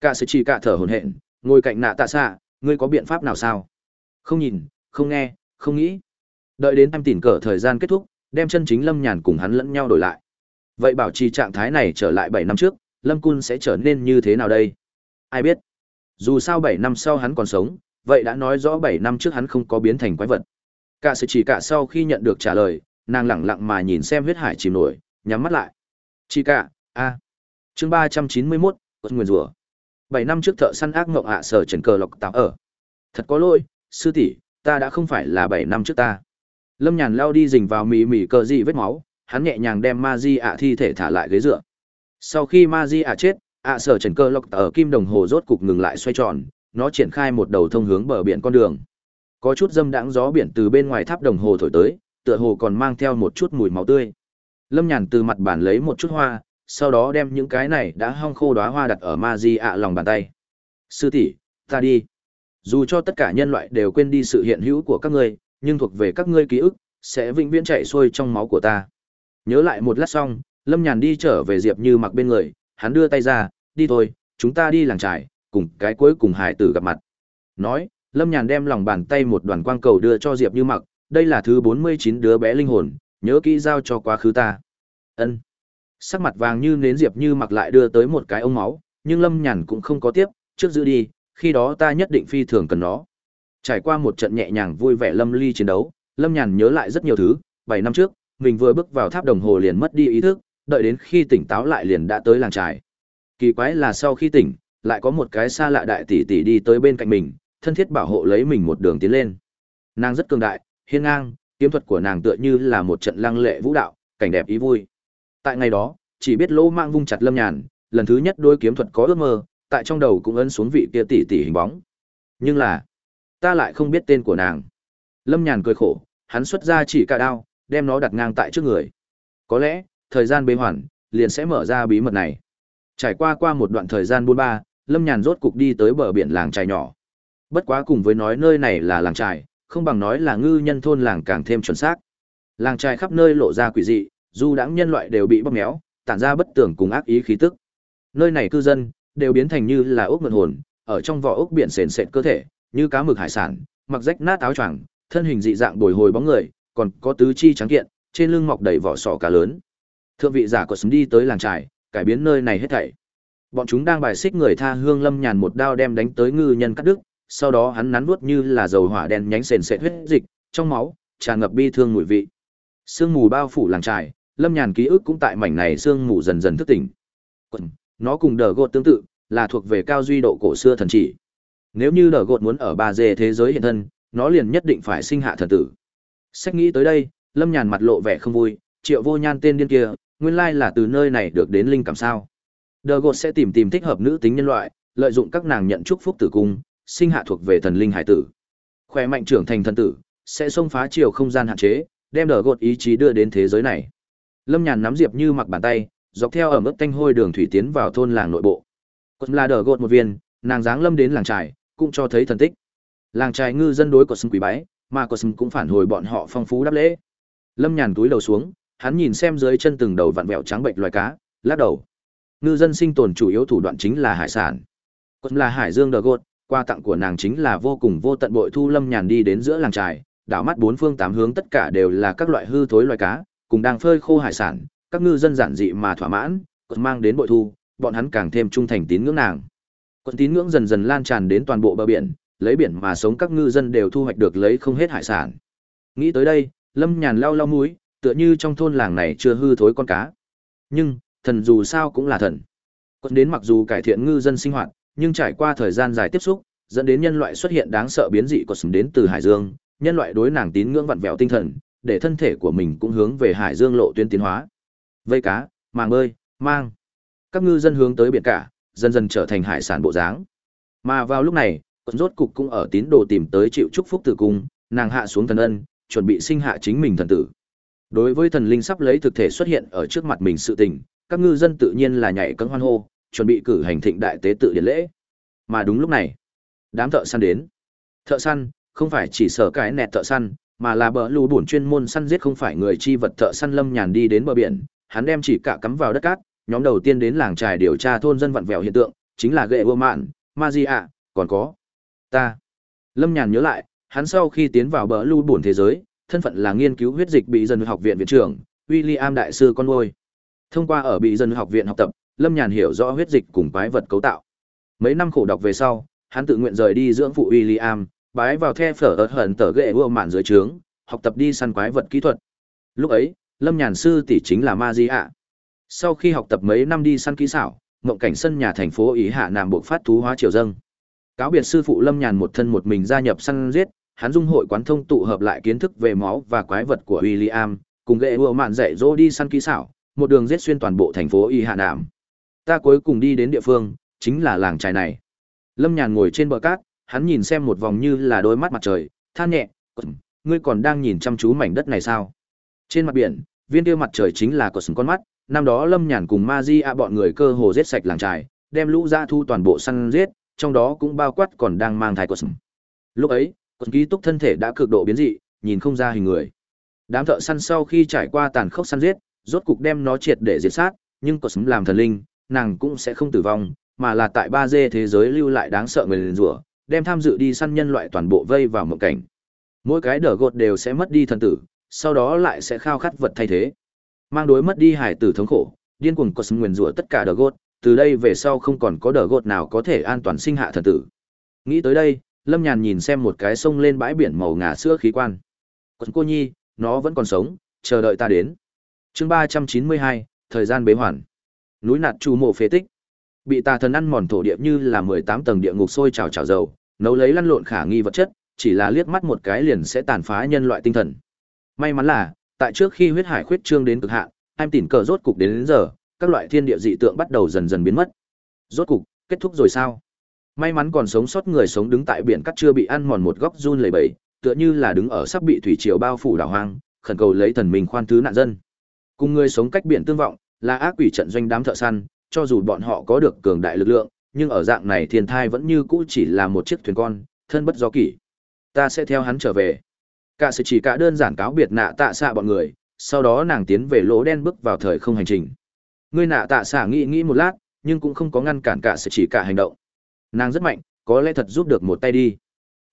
Cả sự chỉ cả thở hồn hện, ngồi cạnh nạ tạ xạ, ngươi có biện pháp nào sao? Không nhìn, không nghe, không nghĩ. Đợi đến em tìm cờ thời gian kết thúc, đem chân chính Lâm Nhàn cùng hắn lẫn nhau đổi lại. Vậy bảo trì trạng thái này trở lại bảy năm trước, Lâm Cun sẽ trở nên như thế nào đây? Ai biết? Dù sao bảy năm sau hắn còn sống, vậy đã nói rõ bảy năm trước hắn không có biến thành quái vật. Cả sự chỉ cả sau khi nhận được trả lời, nàng lẳng lặng mà nhìn xem huyết hải chìm nổi, nhắm mắt lại. Chỉ cả, a. À. Chương 391, Cốt Nguyên rùa. 7 năm trước thợ săn ác ngộng ạ sở trần cờ lộc tạo ở. Thật có lỗi, sư tỷ, ta đã không phải là 7 năm trước ta. Lâm Nhàn lao đi rình vào mỉ mỉ cờ dị vết máu, hắn nhẹ nhàng đem ma di ạ thi thể thả lại ghế dựa sau khi ma di ạ chết ạ sở trần cơ lộc ở kim đồng hồ rốt cục ngừng lại xoay tròn nó triển khai một đầu thông hướng bờ biển con đường có chút dâm đãng gió biển từ bên ngoài tháp đồng hồ thổi tới tựa hồ còn mang theo một chút mùi máu tươi. Lâm nhàn từ mặt bàn lấy một chút hoa sau đó đem những cái này đã hong khô đoá hoa đặt ở ma di ạ lòng bàn tay. Sư tỷ ta đi. Dù cho tất cả nhân loại đều quên đi sự hiện hữu của các ngươi nhưng thuộc về các ngươi ký ức sẽ vĩnh viễn chạy xuôi trong máu của ta. Nhớ lại một lát xong, Lâm Nhàn đi trở về Diệp Như mặc bên người, hắn đưa tay ra, đi thôi, chúng ta đi làng trải, cùng cái cuối cùng hải tử gặp mặt. Nói, Lâm Nhàn đem lòng bàn tay một đoàn quang cầu đưa cho Diệp Như mặc, đây là thứ bốn mươi chín đứa bé linh hồn, nhớ kỹ giao cho quá khứ ta. Ân. Sắc mặt vàng như nến Diệp Như mặc lại đưa tới một cái ống máu, nhưng Lâm Nhàn cũng không có tiếp, trước giữ đi, khi đó ta nhất định phi thường cần nó. Trải qua một trận nhẹ nhàng vui vẻ lâm ly chiến đấu, Lâm Nhàn nhớ lại rất nhiều thứ, bảy năm trước, mình vừa bước vào tháp đồng hồ liền mất đi ý thức, đợi đến khi tỉnh táo lại liền đã tới làng trài. Kỳ quái là sau khi tỉnh, lại có một cái xa lạ đại tỷ tỷ đi tới bên cạnh mình, thân thiết bảo hộ lấy mình một đường tiến lên. Nàng rất cường đại, hiên ngang, Kiếm thuật của nàng tựa như là một trận lăng lệ vũ đạo, cảnh đẹp ý vui. Tại ngày đó, chỉ biết lỗ mạng vung chặt lâm nhàn, lần thứ nhất đôi kiếm thuật có ước mơ, tại trong đầu cũng ấn xuống vị kia tỷ tỷ hình bóng. Nhưng là, ta lại không biết tên của nàng. Lâm nhàn cười khổ, hắn xuất ra chỉ cả đao, đem nó đặt ngang tại trước người. Có lẽ, thời gian bế hoàn, liền sẽ mở ra bí mật này. Trải qua qua một đoạn thời gian buôn ba, Lâm Nhàn rốt cục đi tới bờ biển làng trài nhỏ. Bất quá cùng với nói nơi này là làng trài, không bằng nói là ngư nhân thôn làng càng thêm chuẩn xác. Làng trài khắp nơi lộ ra quỷ dị, dù đãng nhân loại đều bị bóp méo, tản ra bất tưởng cùng ác ý khí tức. Nơi này cư dân đều biến thành như là ốc mượn hồn, ở trong vỏ ốc biển sền sệt cơ thể, như cá mực hải sản, mặc rách nát áo choàng, thân hình dị dạng bồi hồi bóng người, còn có tứ chi trắng kiện, trên lưng mọc đầy vỏ sò cá lớn. Thượng vị giả của súng đi tới làng trài, cải biến nơi này hết thảy. Bọn chúng đang bài xích người tha hương lâm nhàn một đao đem đánh tới ngư nhân cắt đứt, sau đó hắn nắn nuốt như là dầu hỏa đen nhánh sền sệt huyết dịch, trong máu tràn ngập bi thương mùi vị. Sương mù bao phủ làng trài, lâm nhàn ký ức cũng tại mảnh này sương mù dần dần thức tỉnh. Nó cùng đờ gột tương tự, là thuộc về cao duy độ cổ xưa thần chỉ. Nếu như đờ gột muốn ở ba dê thế giới hiện thân, nó liền nhất định phải sinh hạ thần tử. Sách nghĩ tới đây, lâm nhàn mặt lộ vẻ không vui, triệu vô nhan tên điên kia, nguyên lai là từ nơi này được đến linh cảm sao. Đờ gột sẽ tìm tìm thích hợp nữ tính nhân loại, lợi dụng các nàng nhận chúc phúc tử cung, sinh hạ thuộc về thần linh hải tử. Khỏe mạnh trưởng thành thần tử, sẽ xông phá chiều không gian hạn chế, đem đờ gột ý chí đưa đến thế giới này. Lâm Nhàn nắm diệp như mặc bàn tay, dọc theo ở mức tanh hôi đường thủy tiến vào thôn làng nội bộ. Cột là đờ gột một viên, nàng dáng lâm đến làng trài, cũng cho thấy thần tích. Làng trài ngư dân đối của sâm quý bái, mà của sâm cũng phản hồi bọn họ phong phú đáp lễ. Lâm Nhàn túi đầu xuống, hắn nhìn xem dưới chân từng đầu vặn vẹo trắng bệnh loài cá, lắc đầu. Ngư dân sinh tồn chủ yếu thủ đoạn chính là hải sản. Cột là hải dương đờ gột, qua tặng của nàng chính là vô cùng vô tận bội thu lâm nhàn đi đến giữa làng trài, đảo mắt bốn phương tám hướng tất cả đều là các loại hư thối loài cá, cùng đang phơi khô hải sản, các ngư dân giản dị mà thỏa mãn, còn mang đến bội thu, bọn hắn càng thêm trung thành tín ngưỡng nàng. Còn tín ngưỡng dần dần lan tràn đến toàn bộ bờ biển, lấy biển mà sống các ngư dân đều thu hoạch được lấy không hết hải sản. Nghĩ tới đây, Lâm Nhàn lau lau mũi, tựa như trong thôn làng này chưa hư thối con cá. Nhưng, thần dù sao cũng là thần. Còn đến mặc dù cải thiện ngư dân sinh hoạt, nhưng trải qua thời gian dài tiếp xúc, dẫn đến nhân loại xuất hiện đáng sợ biến dị của sừng đến từ hải dương, nhân loại đối nàng tín ngưỡng vặn vẹo tinh thần, để thân thể của mình cũng hướng về hải dương lộ tuyến tiến hóa. Vây cá, màng bơi, mang. Các ngư dân hướng tới biển cả, dần dần trở thành hải sản bộ dáng. Mà vào lúc này, còn rốt cục cũng ở tín đồ tìm tới chịu chúc phúc tử cung, nàng hạ xuống thần ân, chuẩn bị sinh hạ chính mình thần tử. Đối với thần linh sắp lấy thực thể xuất hiện ở trước mặt mình sự tình, các ngư dân tự nhiên là nhảy cẫng hoan hô, chuẩn bị cử hành thịnh đại tế tự điển lễ. Mà đúng lúc này, đám thợ săn đến. Thợ săn, không phải chỉ sở cái nẹt thợ săn, mà là bờ lù bổn chuyên môn săn giết không phải người chi vật thợ săn lâm nhàn đi đến bờ biển, hắn đem chỉ cả cắm vào đất cát, nhóm đầu tiên đến làng trài điều tra thôn dân vặn vẹo hiện tượng, chính là ghệ vô mạn, ma di ạ, còn có ta. Lâm nhàn nhớ lại, hắn sau khi tiến vào bờ lù bổn thế giới, thân phận là nghiên cứu huyết dịch bị dân học viện viện trưởng, William đại sư con nuôi. Thông qua ở bị dân học viện học tập, Lâm Nhàn hiểu rõ huyết dịch cùng quái vật cấu tạo. Mấy năm khổ đọc về sau, hắn tự nguyện rời đi dưỡng phụ William, bái vào the phở ớt hận tờ ghệ vua mạn dưới trướng, học tập đi săn quái vật kỹ thuật. Lúc ấy, Lâm Nhàn sư tỷ chính là Ma Di ạ. Sau khi học tập mấy năm đi săn kỹ xảo, mộng cảnh sân nhà thành phố ý hạ nam buộc phát thú hóa triều dâng. Cáo biệt sư phụ Lâm Nhàn một thân một mình gia nhập săn giết, hắn dung hội quán thông tụ hợp lại kiến thức về máu và quái vật của William, cùng ghệ vua mạn dạy dỗ đi săn kỹ xảo, một đường giết xuyên toàn bộ thành phố y hạ nạm ta cuối cùng đi đến địa phương chính là làng trài này. Lâm nhàn ngồi trên bờ cát hắn nhìn xem một vòng như là đôi mắt mặt trời than nhẹ ngươi còn đang nhìn chăm chú mảnh đất này sao? Trên mặt biển viên tiêu mặt trời chính là cột sừng con mắt năm đó lâm nhàn cùng ma di a bọn người cơ hồ giết sạch làng trài đem lũ ra thu toàn bộ săn giết trong đó cũng bao quát còn đang mang thai cột sừng. Lúc ấy cột ký túc thân thể đã cực độ biến dị nhìn không ra hình người. Đám thợ săn sau khi trải qua tàn khốc săn giết rốt cục đem nó triệt để diệt sát, nhưng cột sừng làm thần linh, nàng cũng sẽ không tử vong, mà là tại ba dê thế giới lưu lại đáng sợ người liền rủa, đem tham dự đi săn nhân loại toàn bộ vây vào mộng cảnh. Mỗi cái đỡ gột đều sẽ mất đi thần tử, sau đó lại sẽ khao khát vật thay thế. Mang đối mất đi hải tử thống khổ, điên cuồng có sấm nguyền rủa tất cả đỡ gột, từ đây về sau không còn có đỡ gột nào có thể an toàn sinh hạ thần tử. Nghĩ tới đây, Lâm Nhàn nhìn xem một cái sông lên bãi biển màu ngà sữa khí quan. Còn cô nhi, nó vẫn còn sống, chờ đợi ta đến chương ba trăm chín mươi hai thời gian bế hoàn núi nạt chu mộ phế tích bị tà thần ăn mòn thổ địa như là mười tám tầng địa ngục sôi trào trào dầu nấu lấy lăn lộn khả nghi vật chất chỉ là liếc mắt một cái liền sẽ tàn phá nhân loại tinh thần May mắn là, tại trước khi huyết hải khuyết trương đến cực hạn, em tìm cờ rốt cục đến, đến giờ, các loại thiên địa dị tượng bắt đầu dần dần biến mất. Rốt cục, kết thúc rồi sao? May mắn còn sống sót người sống đứng tại biển cắt chưa bị ăn mòn một góc run lầy bầy tựa như là đứng ở sắp bị thủy triều bao phủ đảo hoang, khẩn cầu lấy thần mình khoan thứ nạn dân. Cùng người sống cách biển tương vọng, là ác quỷ trận doanh đám thợ săn, cho dù bọn họ có được cường đại lực lượng, nhưng ở dạng này thiên thai vẫn như cũ chỉ là một chiếc thuyền con, thân bất do kỷ. Ta sẽ theo hắn trở về. Cả sự chỉ cả đơn giản cáo biệt nạ tạ xạ bọn người, sau đó nàng tiến về lỗ đen bước vào thời không hành trình. Ngươi nạ tạ xạ nghĩ nghĩ một lát, nhưng cũng không có ngăn cản cả sự chỉ cả hành động. Nàng rất mạnh, có lẽ thật giúp được một tay đi.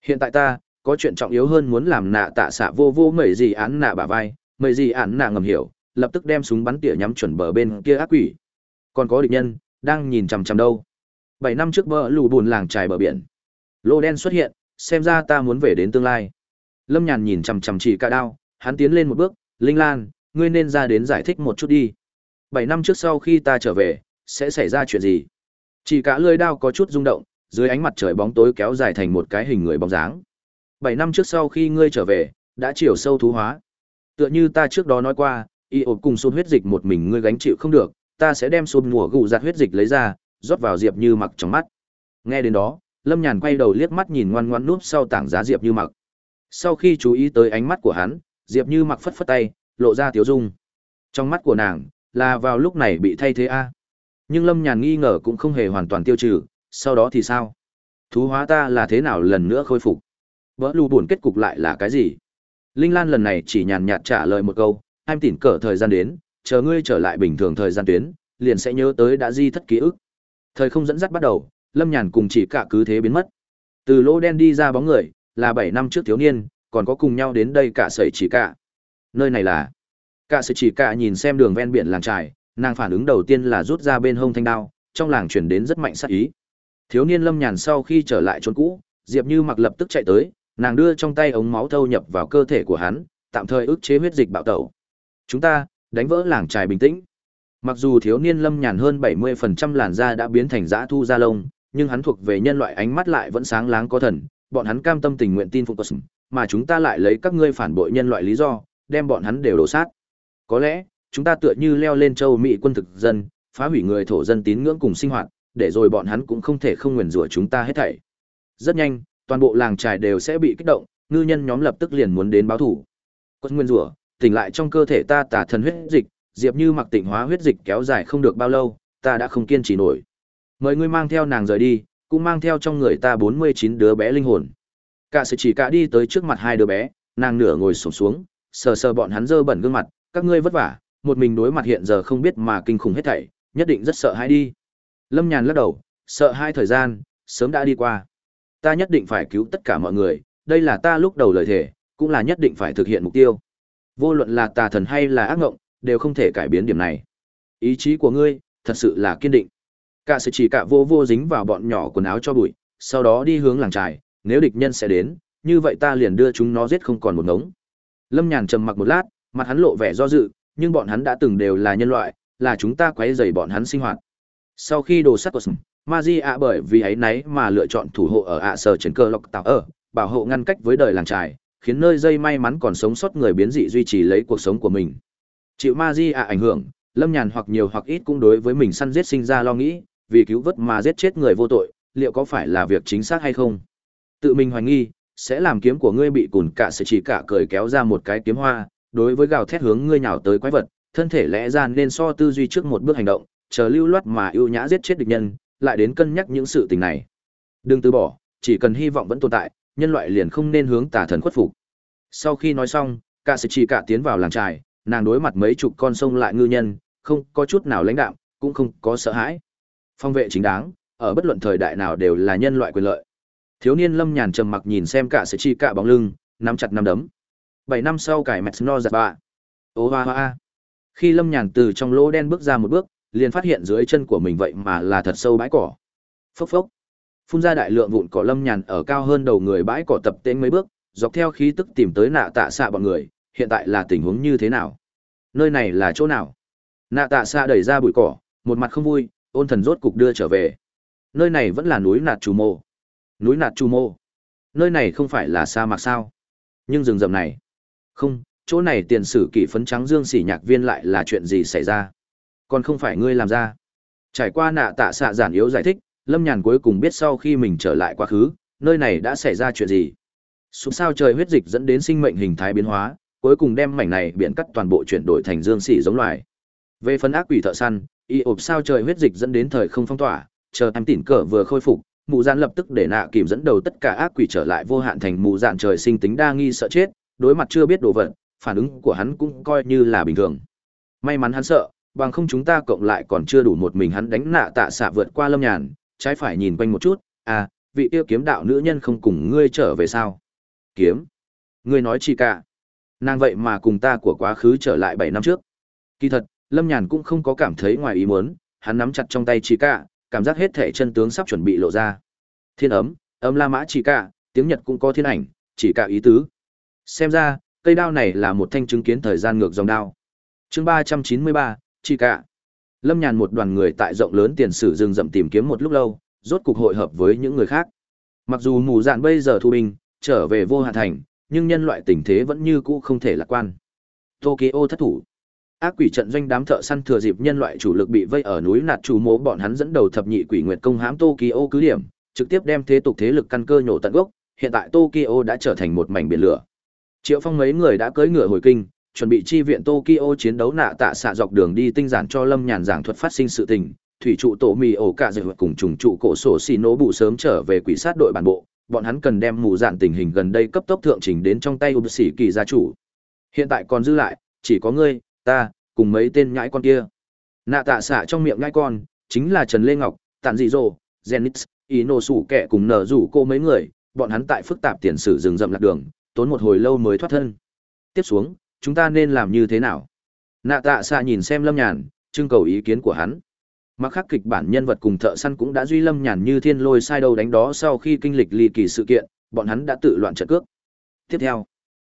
Hiện tại ta, có chuyện trọng yếu hơn muốn làm nạ tạ xạ vô vô mẩy gì án nạ bả vai, mẩy gì án nạ ngầm hiểu, lập tức đem súng bắn tỉa nhắm chuẩn bờ bên kia ác quỷ. Còn có địch nhân, đang nhìn chằm chằm đâu. Bảy năm trước bờ lù buồn làng trài bờ biển. Lô đen xuất hiện, xem ra ta muốn về đến tương lai. Lâm Nhàn nhìn chằm chằm chỉ cả đao, hắn tiến lên một bước, Linh Lan, ngươi nên ra đến giải thích một chút đi. Bảy năm trước sau khi ta trở về, sẽ xảy ra chuyện gì? Chỉ cả lưỡi đao có chút rung động, dưới ánh mặt trời bóng tối kéo dài thành một cái hình người bóng dáng. Bảy năm trước sau khi ngươi trở về, đã chiều sâu thú hóa. Tựa như ta trước đó nói qua, y ột cùng xôn huyết dịch một mình ngươi gánh chịu không được, ta sẽ đem xôn mùa gù giặt huyết dịch lấy ra, rót vào Diệp Như Mặc trong mắt. Nghe đến đó, Lâm Nhàn quay đầu liếc mắt nhìn ngoan ngoãn núp sau tảng giá Diệp Như Mặc. Sau khi chú ý tới ánh mắt của hắn, Diệp Như Mặc phất phất tay, lộ ra tiếu dung. Trong mắt của nàng, là vào lúc này bị thay thế a. Nhưng Lâm Nhàn nghi ngờ cũng không hề hoàn toàn tiêu trừ, sau đó thì sao? Thú hóa ta là thế nào lần nữa khôi phục? Vỡ lù buồn kết cục lại là cái gì? Linh Lan lần này chỉ nhàn nhạt trả lời một câu, em tỉn cỡ thời gian đến, chờ ngươi trở lại bình thường thời gian tuyến, liền sẽ nhớ tới đã di thất ký ức. Thời không dẫn dắt bắt đầu, Lâm Nhàn cùng chỉ cả cứ thế biến mất. Từ lỗ đen đi ra bóng người, là bảy năm trước thiếu niên, còn có cùng nhau đến đây cả sẩy chỉ cả. Nơi này là Cả sẩy chỉ cả nhìn xem đường ven biển làng trài, nàng phản ứng đầu tiên là rút ra bên hông thanh đao, trong làng chuyển đến rất mạnh sát ý. Thiếu niên Lâm Nhàn sau khi trở lại chốn cũ, Diệp Như mặc lập tức chạy tới, nàng đưa trong tay ống máu thâu nhập vào cơ thể của hắn, tạm thời ức chế huyết dịch bạo tẩu. Chúng ta, đánh vỡ làng trài bình tĩnh. Mặc dù thiếu niên lâm nhàn hơn 70% làn da đã biến thành dã thu da lông, nhưng hắn thuộc về nhân loại ánh mắt lại vẫn sáng láng có thần, bọn hắn cam tâm tình nguyện tin phục Cosm, mà chúng ta lại lấy các ngươi phản bội nhân loại lý do, đem bọn hắn đều đổ sát. Có lẽ, chúng ta tựa như leo lên châu Mỹ quân thực dân, phá hủy người thổ dân tín ngưỡng cùng sinh hoạt, để rồi bọn hắn cũng không thể không nguyền rủa chúng ta hết thảy. Rất nhanh, toàn bộ làng trài đều sẽ bị kích động, ngư nhân nhóm lập tức liền muốn đến báo thủ. Quân nguyên rủa, tỉnh lại trong cơ thể ta tà thần huyết dịch, Diệp Như mặc tịnh hóa huyết dịch kéo dài không được bao lâu, ta đã không kiên trì nổi. Mời ngươi mang theo nàng rời đi, cũng mang theo trong người ta 49 đứa bé linh hồn. Cả sự chỉ cả đi tới trước mặt hai đứa bé, nàng nửa ngồi xổm xuống, sờ sờ bọn hắn dơ bẩn gương mặt, các ngươi vất vả, một mình đối mặt hiện giờ không biết mà kinh khủng hết thảy, nhất định rất sợ hãi đi. Lâm Nhàn lắc đầu, sợ hai thời gian, sớm đã đi qua. Ta nhất định phải cứu tất cả mọi người, đây là ta lúc đầu lời thề, cũng là nhất định phải thực hiện mục tiêu. Vô luận là tà thần hay là ác ngộng, đều không thể cải biến điểm này. Ý chí của ngươi, thật sự là kiên định. Cả sự chỉ cả vô vô dính vào bọn nhỏ quần áo cho bụi, sau đó đi hướng làng trài, nếu địch nhân sẽ đến, như vậy ta liền đưa chúng nó giết không còn một ngống. Lâm Nhàn trầm mặc một lát, mặt hắn lộ vẻ do dự, nhưng bọn hắn đã từng đều là nhân loại, là chúng ta quấy rầy bọn hắn sinh hoạt. Sau khi đồ sắt Cosm, ạ bởi vì ấy nấy mà lựa chọn thủ hộ ở ạ sở trên cơ lọc tạo ở, bảo hộ ngăn cách với đời làng trài, khiến nơi dây may mắn còn sống sót người biến dị duy trì lấy cuộc sống của mình. Chịu ma diạ ảnh hưởng, Lâm Nhàn hoặc nhiều hoặc ít cũng đối với mình săn giết sinh ra lo nghĩ, vì cứu vớt mà giết chết người vô tội, liệu có phải là việc chính xác hay không? Tự mình hoài nghi, sẽ làm kiếm của ngươi bị cùn cả sẽ chỉ cả cười kéo ra một cái kiếm hoa, đối với gào thét hướng ngươi nhào tới quái vật, thân thể lẽ ra nên so tư duy trước một bước hành động, chờ lưu loát mà ưu nhã giết chết địch nhân, lại đến cân nhắc những sự tình này. Đừng từ bỏ, chỉ cần hy vọng vẫn tồn tại, nhân loại liền không nên hướng tà thần khuất phục. Sau khi nói xong, cả sẽ chỉ cả tiến vào làng trài, nàng đối mặt mấy chục con sông lại ngư nhân, không có chút nào lãnh đạm, cũng không có sợ hãi. Phong vệ chính đáng, ở bất luận thời đại nào đều là nhân loại quyền lợi. Thiếu niên Lâm Nhàn trầm mặc nhìn xem cả sẽ chi cả bóng lưng, nắm chặt nắm đấm. Bảy năm sau cải mẹt no giặt bạ. Ô hoa hoa. Khi Lâm Nhàn từ trong lỗ đen bước ra một bước, liền phát hiện dưới chân của mình vậy mà là thật sâu bãi cỏ. Phốc phốc. Phun ra đại lượng vụn cỏ Lâm Nhàn ở cao hơn đầu người bãi cỏ tập tên mấy bước, dọc theo khí tức tìm tới nạ tạ xạ bọn người, hiện tại là tình huống như thế nào? Nơi này là chỗ nào? Nạ tạ xạ đẩy ra bụi cỏ, một mặt không vui, ôn thần rốt cục đưa trở về. Nơi này vẫn là núi nạt trù mô. Núi nạt trù mô. Nơi này không phải là sa mạc sao? Nhưng rừng rậm này. Không, chỗ này tiền sử kỷ phấn trắng dương sỉ nhạc viên lại là chuyện gì xảy ra còn không phải ngươi làm ra trải qua nạ tạ xạ giản yếu giải thích lâm nhàn cuối cùng biết sau khi mình trở lại quá khứ nơi này đã xảy ra chuyện gì xuống sao trời huyết dịch dẫn đến sinh mệnh hình thái biến hóa, cuối cùng đem mảnh này biển cắt toàn bộ chuyển đổi thành dương xỉ giống loài. Về phần ác quỷ thợ săn, y ộp sao trời huyết dịch dẫn đến thời không phong tỏa, chờ em tỉn cờ vừa khôi phục mụ dạn lập tức để nạ kìm dẫn đầu tất cả ác quỷ trở lại vô hạn thành mụ dạn trời sinh tính đa nghi sợ chết, đối mặt chưa biết đồ vật, phản ứng của hắn cũng coi như là bình thường. May mắn hắn sợ, bằng không chúng ta cộng lại còn chưa đủ một mình hắn đánh nạ tạ xạ vượt qua lâm nhàn, trái phải nhìn quanh một chút à vị yêu kiếm đạo nữ nhân không cùng ngươi trở về sao? Kiếm. Ngươi nói chị cả. Nàng vậy mà cùng ta của quá khứ trở lại bảy năm trước. Kỳ thật, lâm nhàn cũng không có cảm thấy ngoài ý muốn, hắn nắm chặt trong tay chị cả, cảm giác hết thể chân tướng sắp chuẩn bị lộ ra. Thiên ấm ấm la mã chỉ cả, tiếng nhật cũng có thiên ảnh, chỉ cả ý tứ. Xem ra, cây đao này là một thanh chứng kiến thời gian ngược dòng đao. Chương ba trăm chín mươi ba chỉ cả. Lâm nhàn một đoàn người tại rộng lớn tiền sử rừng rậm tìm kiếm một lúc lâu, rốt cục hội hợp với những người khác. Mặc dù mù dạn bây giờ thu binh trở về vô hạn thành, nhưng nhân loại tình thế vẫn như cũ không thể lạc quan. Tokyo thất thủ. Ác quỷ trận doanh đám thợ săn thừa dịp nhân loại chủ lực bị vây ở núi nạt chủ mố, bọn hắn dẫn đầu thập nhị quỷ nguyệt công hãm tokyo cứ điểm, trực tiếp đem thế tục thế lực căn cơ nhổ tận gốc, hiện tại tokyo đã trở thành một mảnh biển lửa. Triệu phong mấy người đã cưỡi ngựa hồi kinh, chuẩn bị chi viện tokyo chiến đấu nạ tạ xạ dọc đường đi tinh giản cho lâm nhàn giảng thuật phát sinh sự tình, thủy trụ tổ mì ổ cả dạy cùng trùng trụ cổ sổ xì nổ bụ sớm trở về quỷ sát đội bản bộ bọn hắn cần đem mù dạn tình hình gần đây cấp tốc thượng trình đến trong tay ụp sĩ kỳ gia chủ. Hiện tại còn dư lại, chỉ có ngươi, ta, cùng mấy tên nhãi con kia. Nạ tạ xạ trong miệng nhãi con, chính là trần lê ngọc tàn dị dỗ genix ý nổ sủ kẻ cùng nở rủ cô mấy người, bọn hắn tại phức tạp tiền sử rừng rậm lạc đường, tốn một hồi lâu mới thoát thân. Tiếp xuống, chúng ta nên làm như thế nào? Nạ tạ xạ nhìn xem lâm nhàn, trưng cầu ý kiến của hắn mặc khắc kịch bản nhân vật cùng thợ săn cũng đã duy lâm nhàn như thiên lôi sai đầu đánh đó sau khi kinh lịch ly kỳ sự kiện, bọn hắn đã tự loạn trận cước. Tiếp theo,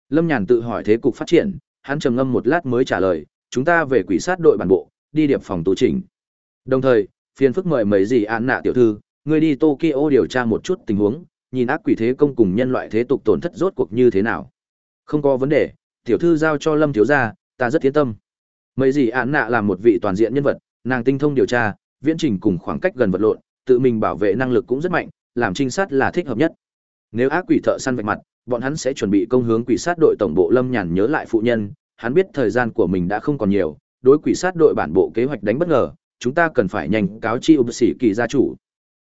lâm nhàn tự hỏi thế cục phát triển, hắn trầm ngâm một lát mới trả lời, chúng ta về quỷ sát đội bản bộ, đi điệp phòng tù chỉnh. đồng thời, phiền phức mời mấy gì án nạ tiểu thư, người đi tokyo điều tra một chút tình huống, nhìn ác quỷ thế công cùng nhân loại thế tục tổn thất rốt cuộc như thế nào. Không có vấn đề, tiểu thư giao cho lâm thiếu gia, ta rất yên tâm. Mấy gì án nạ là một vị toàn diện nhân vật nàng tinh thông điều tra, viễn trình cùng khoảng cách gần vật lộn, tự mình bảo vệ năng lực cũng rất mạnh, làm trinh sát là thích hợp nhất. Nếu ác quỷ thợ săn vạch mặt, bọn hắn sẽ chuẩn bị công hướng quỷ sát đội tổng bộ lâm nhàn nhớ lại phụ nhân, hắn biết thời gian của mình đã không còn nhiều, đối quỷ sát đội bản bộ kế hoạch đánh bất ngờ, chúng ta cần phải nhanh cáo chi ưu sĩ kỳ gia chủ.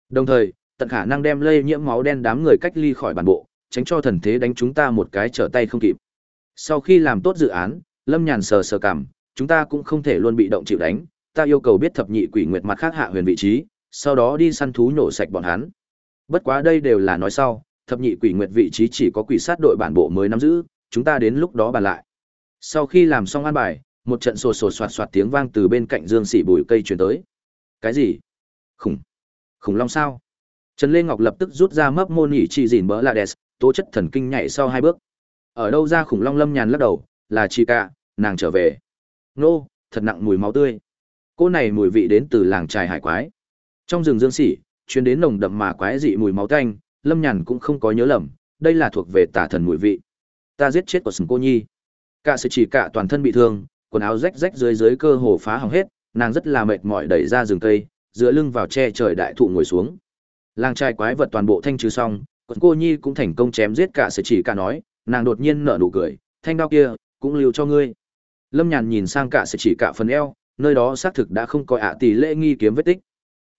Đồng thời, tận khả năng đem lây nhiễm máu đen đám người cách ly khỏi bản bộ, tránh cho thần thế đánh chúng ta một cái trở tay không kịp. Sau khi làm tốt dự án, lâm nhàn sờ sờ cảm, chúng ta cũng không thể luôn bị động chịu đánh ta yêu cầu biết thập nhị quỷ nguyệt mặt khác hạ huyền vị trí, sau đó đi săn thú nhổ sạch bọn hắn. Bất quá đây đều là nói sau, thập nhị quỷ nguyệt vị trí chỉ có quỷ sát đội bản bộ mới nắm giữ, chúng ta đến lúc đó bàn lại. Sau khi làm xong an bài, một trận sột sột soạt soạt tiếng vang từ bên cạnh Dương Sĩ bùi cây truyền tới. Cái gì? Khủng. Khủng long sao? Trần Lê Ngọc lập tức rút ra mấp môn nhỉ chỉ gìn bỡ là đẹp, tố chất thần kinh nhảy sau hai bước. Ở đâu ra khủng long lâm nhàn lắc đầu, là chi cả, nàng trở về. Nô, thật nặng mùi máu tươi. Cô này mùi vị đến từ làng trài hải quái. Trong rừng dương sỉ, chuyến đến nồng đậm mà quái dị mùi máu tanh, Lâm Nhàn cũng không có nhớ lầm, đây là thuộc về tà thần mùi vị. Ta giết chết của sừng cô nhi. Cả sự chỉ cả toàn thân bị thương, quần áo rách rách dưới dưới cơ hồ phá hỏng hết, nàng rất là mệt mỏi đẩy ra rừng cây, dựa lưng vào che trời đại thụ ngồi xuống. Làng trai quái vật toàn bộ thanh trừ xong, còn cô nhi cũng thành công chém giết cả sự chỉ cả nói, nàng đột nhiên nở nụ cười, thanh đao kia cũng lưu cho ngươi. Lâm Nhàn nhìn sang cả sự chỉ cả phần eo, nơi đó xác thực đã không có ạ tỷ lệ nghi kiếm vết tích.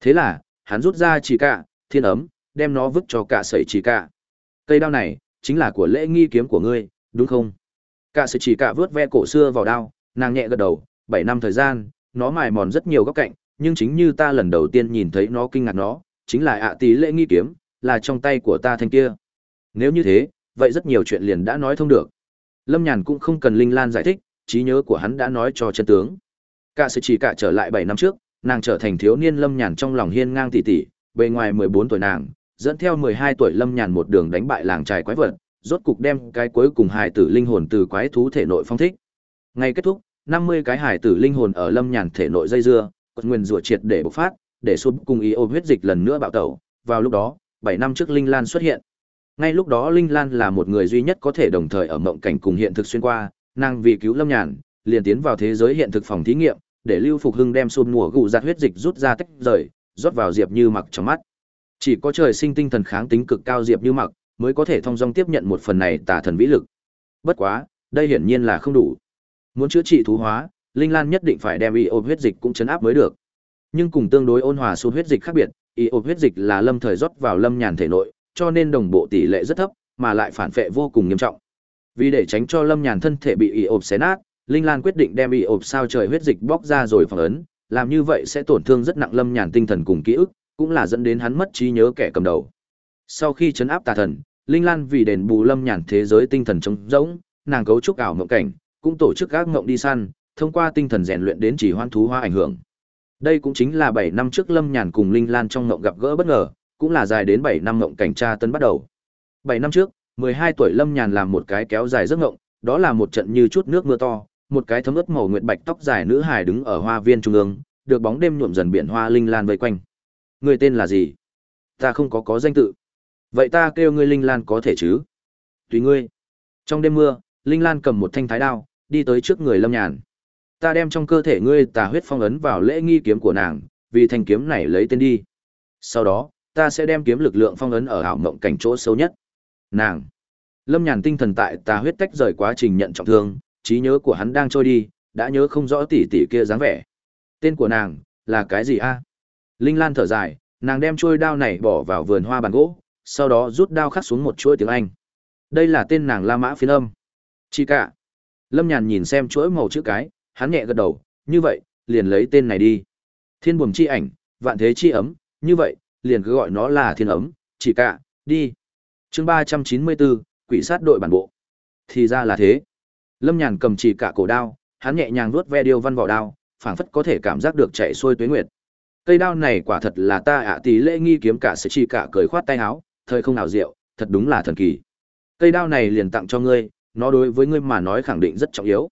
Thế là, hắn rút ra chỉ cả, thiên ấm, đem nó vứt cho cả sẩy chỉ cả. Cây đao này, chính là của lễ nghi kiếm của ngươi, đúng không? Cả sẩy chỉ cả vớt ve cổ xưa vào đao, nàng nhẹ gật đầu, bảy năm thời gian, nó mài mòn rất nhiều góc cạnh, nhưng chính như ta lần đầu tiên nhìn thấy nó kinh ngạc nó, chính là ạ tỷ lệ nghi kiếm, là trong tay của ta thanh kia. Nếu như thế, vậy rất nhiều chuyện liền đã nói thông được. Lâm Nhàn cũng không cần Linh Lan giải thích, trí nhớ của hắn đã nói cho chân tướng. Cả sự chỉ cả trở lại 7 năm trước, nàng trở thành thiếu niên lâm nhàn trong lòng hiên ngang tỷ tỷ, bề ngoài 14 tuổi nàng, dẫn theo 12 tuổi lâm nhàn một đường đánh bại làng trài quái vật, rốt cục đem cái cuối cùng hài tử linh hồn từ quái thú thể nội phong thích. Ngày kết thúc, 50 cái hài tử linh hồn ở lâm nhàn thể nội dây dưa, quật nguyên rủa triệt để bộc phát, để sụp cùng ý ô huyết dịch lần nữa bạo tẩu. Vào lúc đó, 7 năm trước Linh Lan xuất hiện. Ngay lúc đó Linh Lan là một người duy nhất có thể đồng thời ở mộng cảnh cùng hiện thực xuyên qua, nàng vì cứu lâm nhàn liền tiến vào thế giới hiện thực phòng thí nghiệm để lưu phục hưng đem xôn mùa gụ giặt huyết dịch rút ra tách rời, rót vào diệp như mặc trong mắt. Chỉ có trời sinh tinh thần kháng tính cực cao diệp như mặc mới có thể thông dong tiếp nhận một phần này tà thần vĩ lực. Bất quá, đây hiển nhiên là không đủ. Muốn chữa trị thú hóa, linh lan nhất định phải đem y ôm huyết dịch cũng chấn áp mới được. Nhưng cùng tương đối ôn hòa xôn huyết dịch khác biệt, y ôm huyết dịch là lâm thời rót vào lâm nhàn thể nội, cho nên đồng bộ tỷ lệ rất thấp, mà lại phản phệ vô cùng nghiêm trọng. Vì để tránh cho lâm nhàn thân thể bị y ôm xé nát linh lan quyết định đem bị ộp sao trời huyết dịch bóc ra rồi phản ấn, làm như vậy sẽ tổn thương rất nặng lâm nhàn tinh thần cùng ký ức, cũng là dẫn đến hắn mất trí nhớ kẻ cầm đầu. Sau khi chấn áp tà thần, linh lan vì đền bù lâm nhàn thế giới tinh thần trống rỗng, nàng cấu trúc ảo mộng cảnh, cũng tổ chức các mộng đi săn, thông qua tinh thần rèn luyện đến chỉ hoan thú hoa ảnh hưởng. Đây cũng chính là bảy năm trước lâm nhàn cùng linh lan trong mộng gặp gỡ bất ngờ, cũng là dài đến bảy năm mộng cảnh tra tân bắt đầu. Bảy năm trước, mười hai tuổi lâm nhàn làm một cái kéo dài giấc mộng, đó là một trận như chút nước mưa to một cái thấm ướt màu nguyệt bạch tóc dài nữ hài đứng ở hoa viên trung ương, được bóng đêm nhuộm dần biển hoa linh lan vây quanh. Người tên là gì? Ta không có có danh tự. Vậy ta kêu ngươi linh lan có thể chứ? Tùy ngươi. Trong đêm mưa, linh lan cầm một thanh thái đao, đi tới trước người lâm nhàn. Ta đem trong cơ thể ngươi tà huyết phong ấn vào lễ nghi kiếm của nàng, vì thanh kiếm này lấy tên đi. Sau đó, ta sẽ đem kiếm lực lượng phong ấn ở ảo mộng cảnh chỗ sâu nhất. Nàng. Lâm nhàn tinh thần tại tà huyết tách rời quá trình nhận trọng thương trí nhớ của hắn đang trôi đi đã nhớ không rõ tỉ tỉ kia dáng vẻ tên của nàng là cái gì a linh lan thở dài nàng đem trôi đao này bỏ vào vườn hoa bàn gỗ sau đó rút đao khắc xuống một chuỗi tiếng Anh. Đây là tên nàng La Mã phiên âm. Chị cả. Lâm Nhàn nhìn xem chuỗi màu chữ cái, hắn nhẹ gật đầu, như vậy, liền lấy tên này đi. Thiên buồm chi ảnh, vạn thế chi ấm, như vậy, liền cứ gọi nó là thiên ấm, chỉ cả, đi. chương ba trăm chín mươi bốn, quỷ sát đội bản bộ. Thì ra là thế. Lâm Nhàn cầm chỉ cả cổ đao, hắn nhẹ nhàng vuốt ve điêu văn vỏ đao, phảng phất có thể cảm giác được chảy xuôi tuế nguyệt. Cây đao này quả thật là ta ạ tí lễ nghi kiếm cả sẽ chỉ cả cười khoát tay áo, thời không nào diệu, thật đúng là thần kỳ. Cây đao này liền tặng cho ngươi, nó đối với ngươi mà nói khẳng định rất trọng yếu.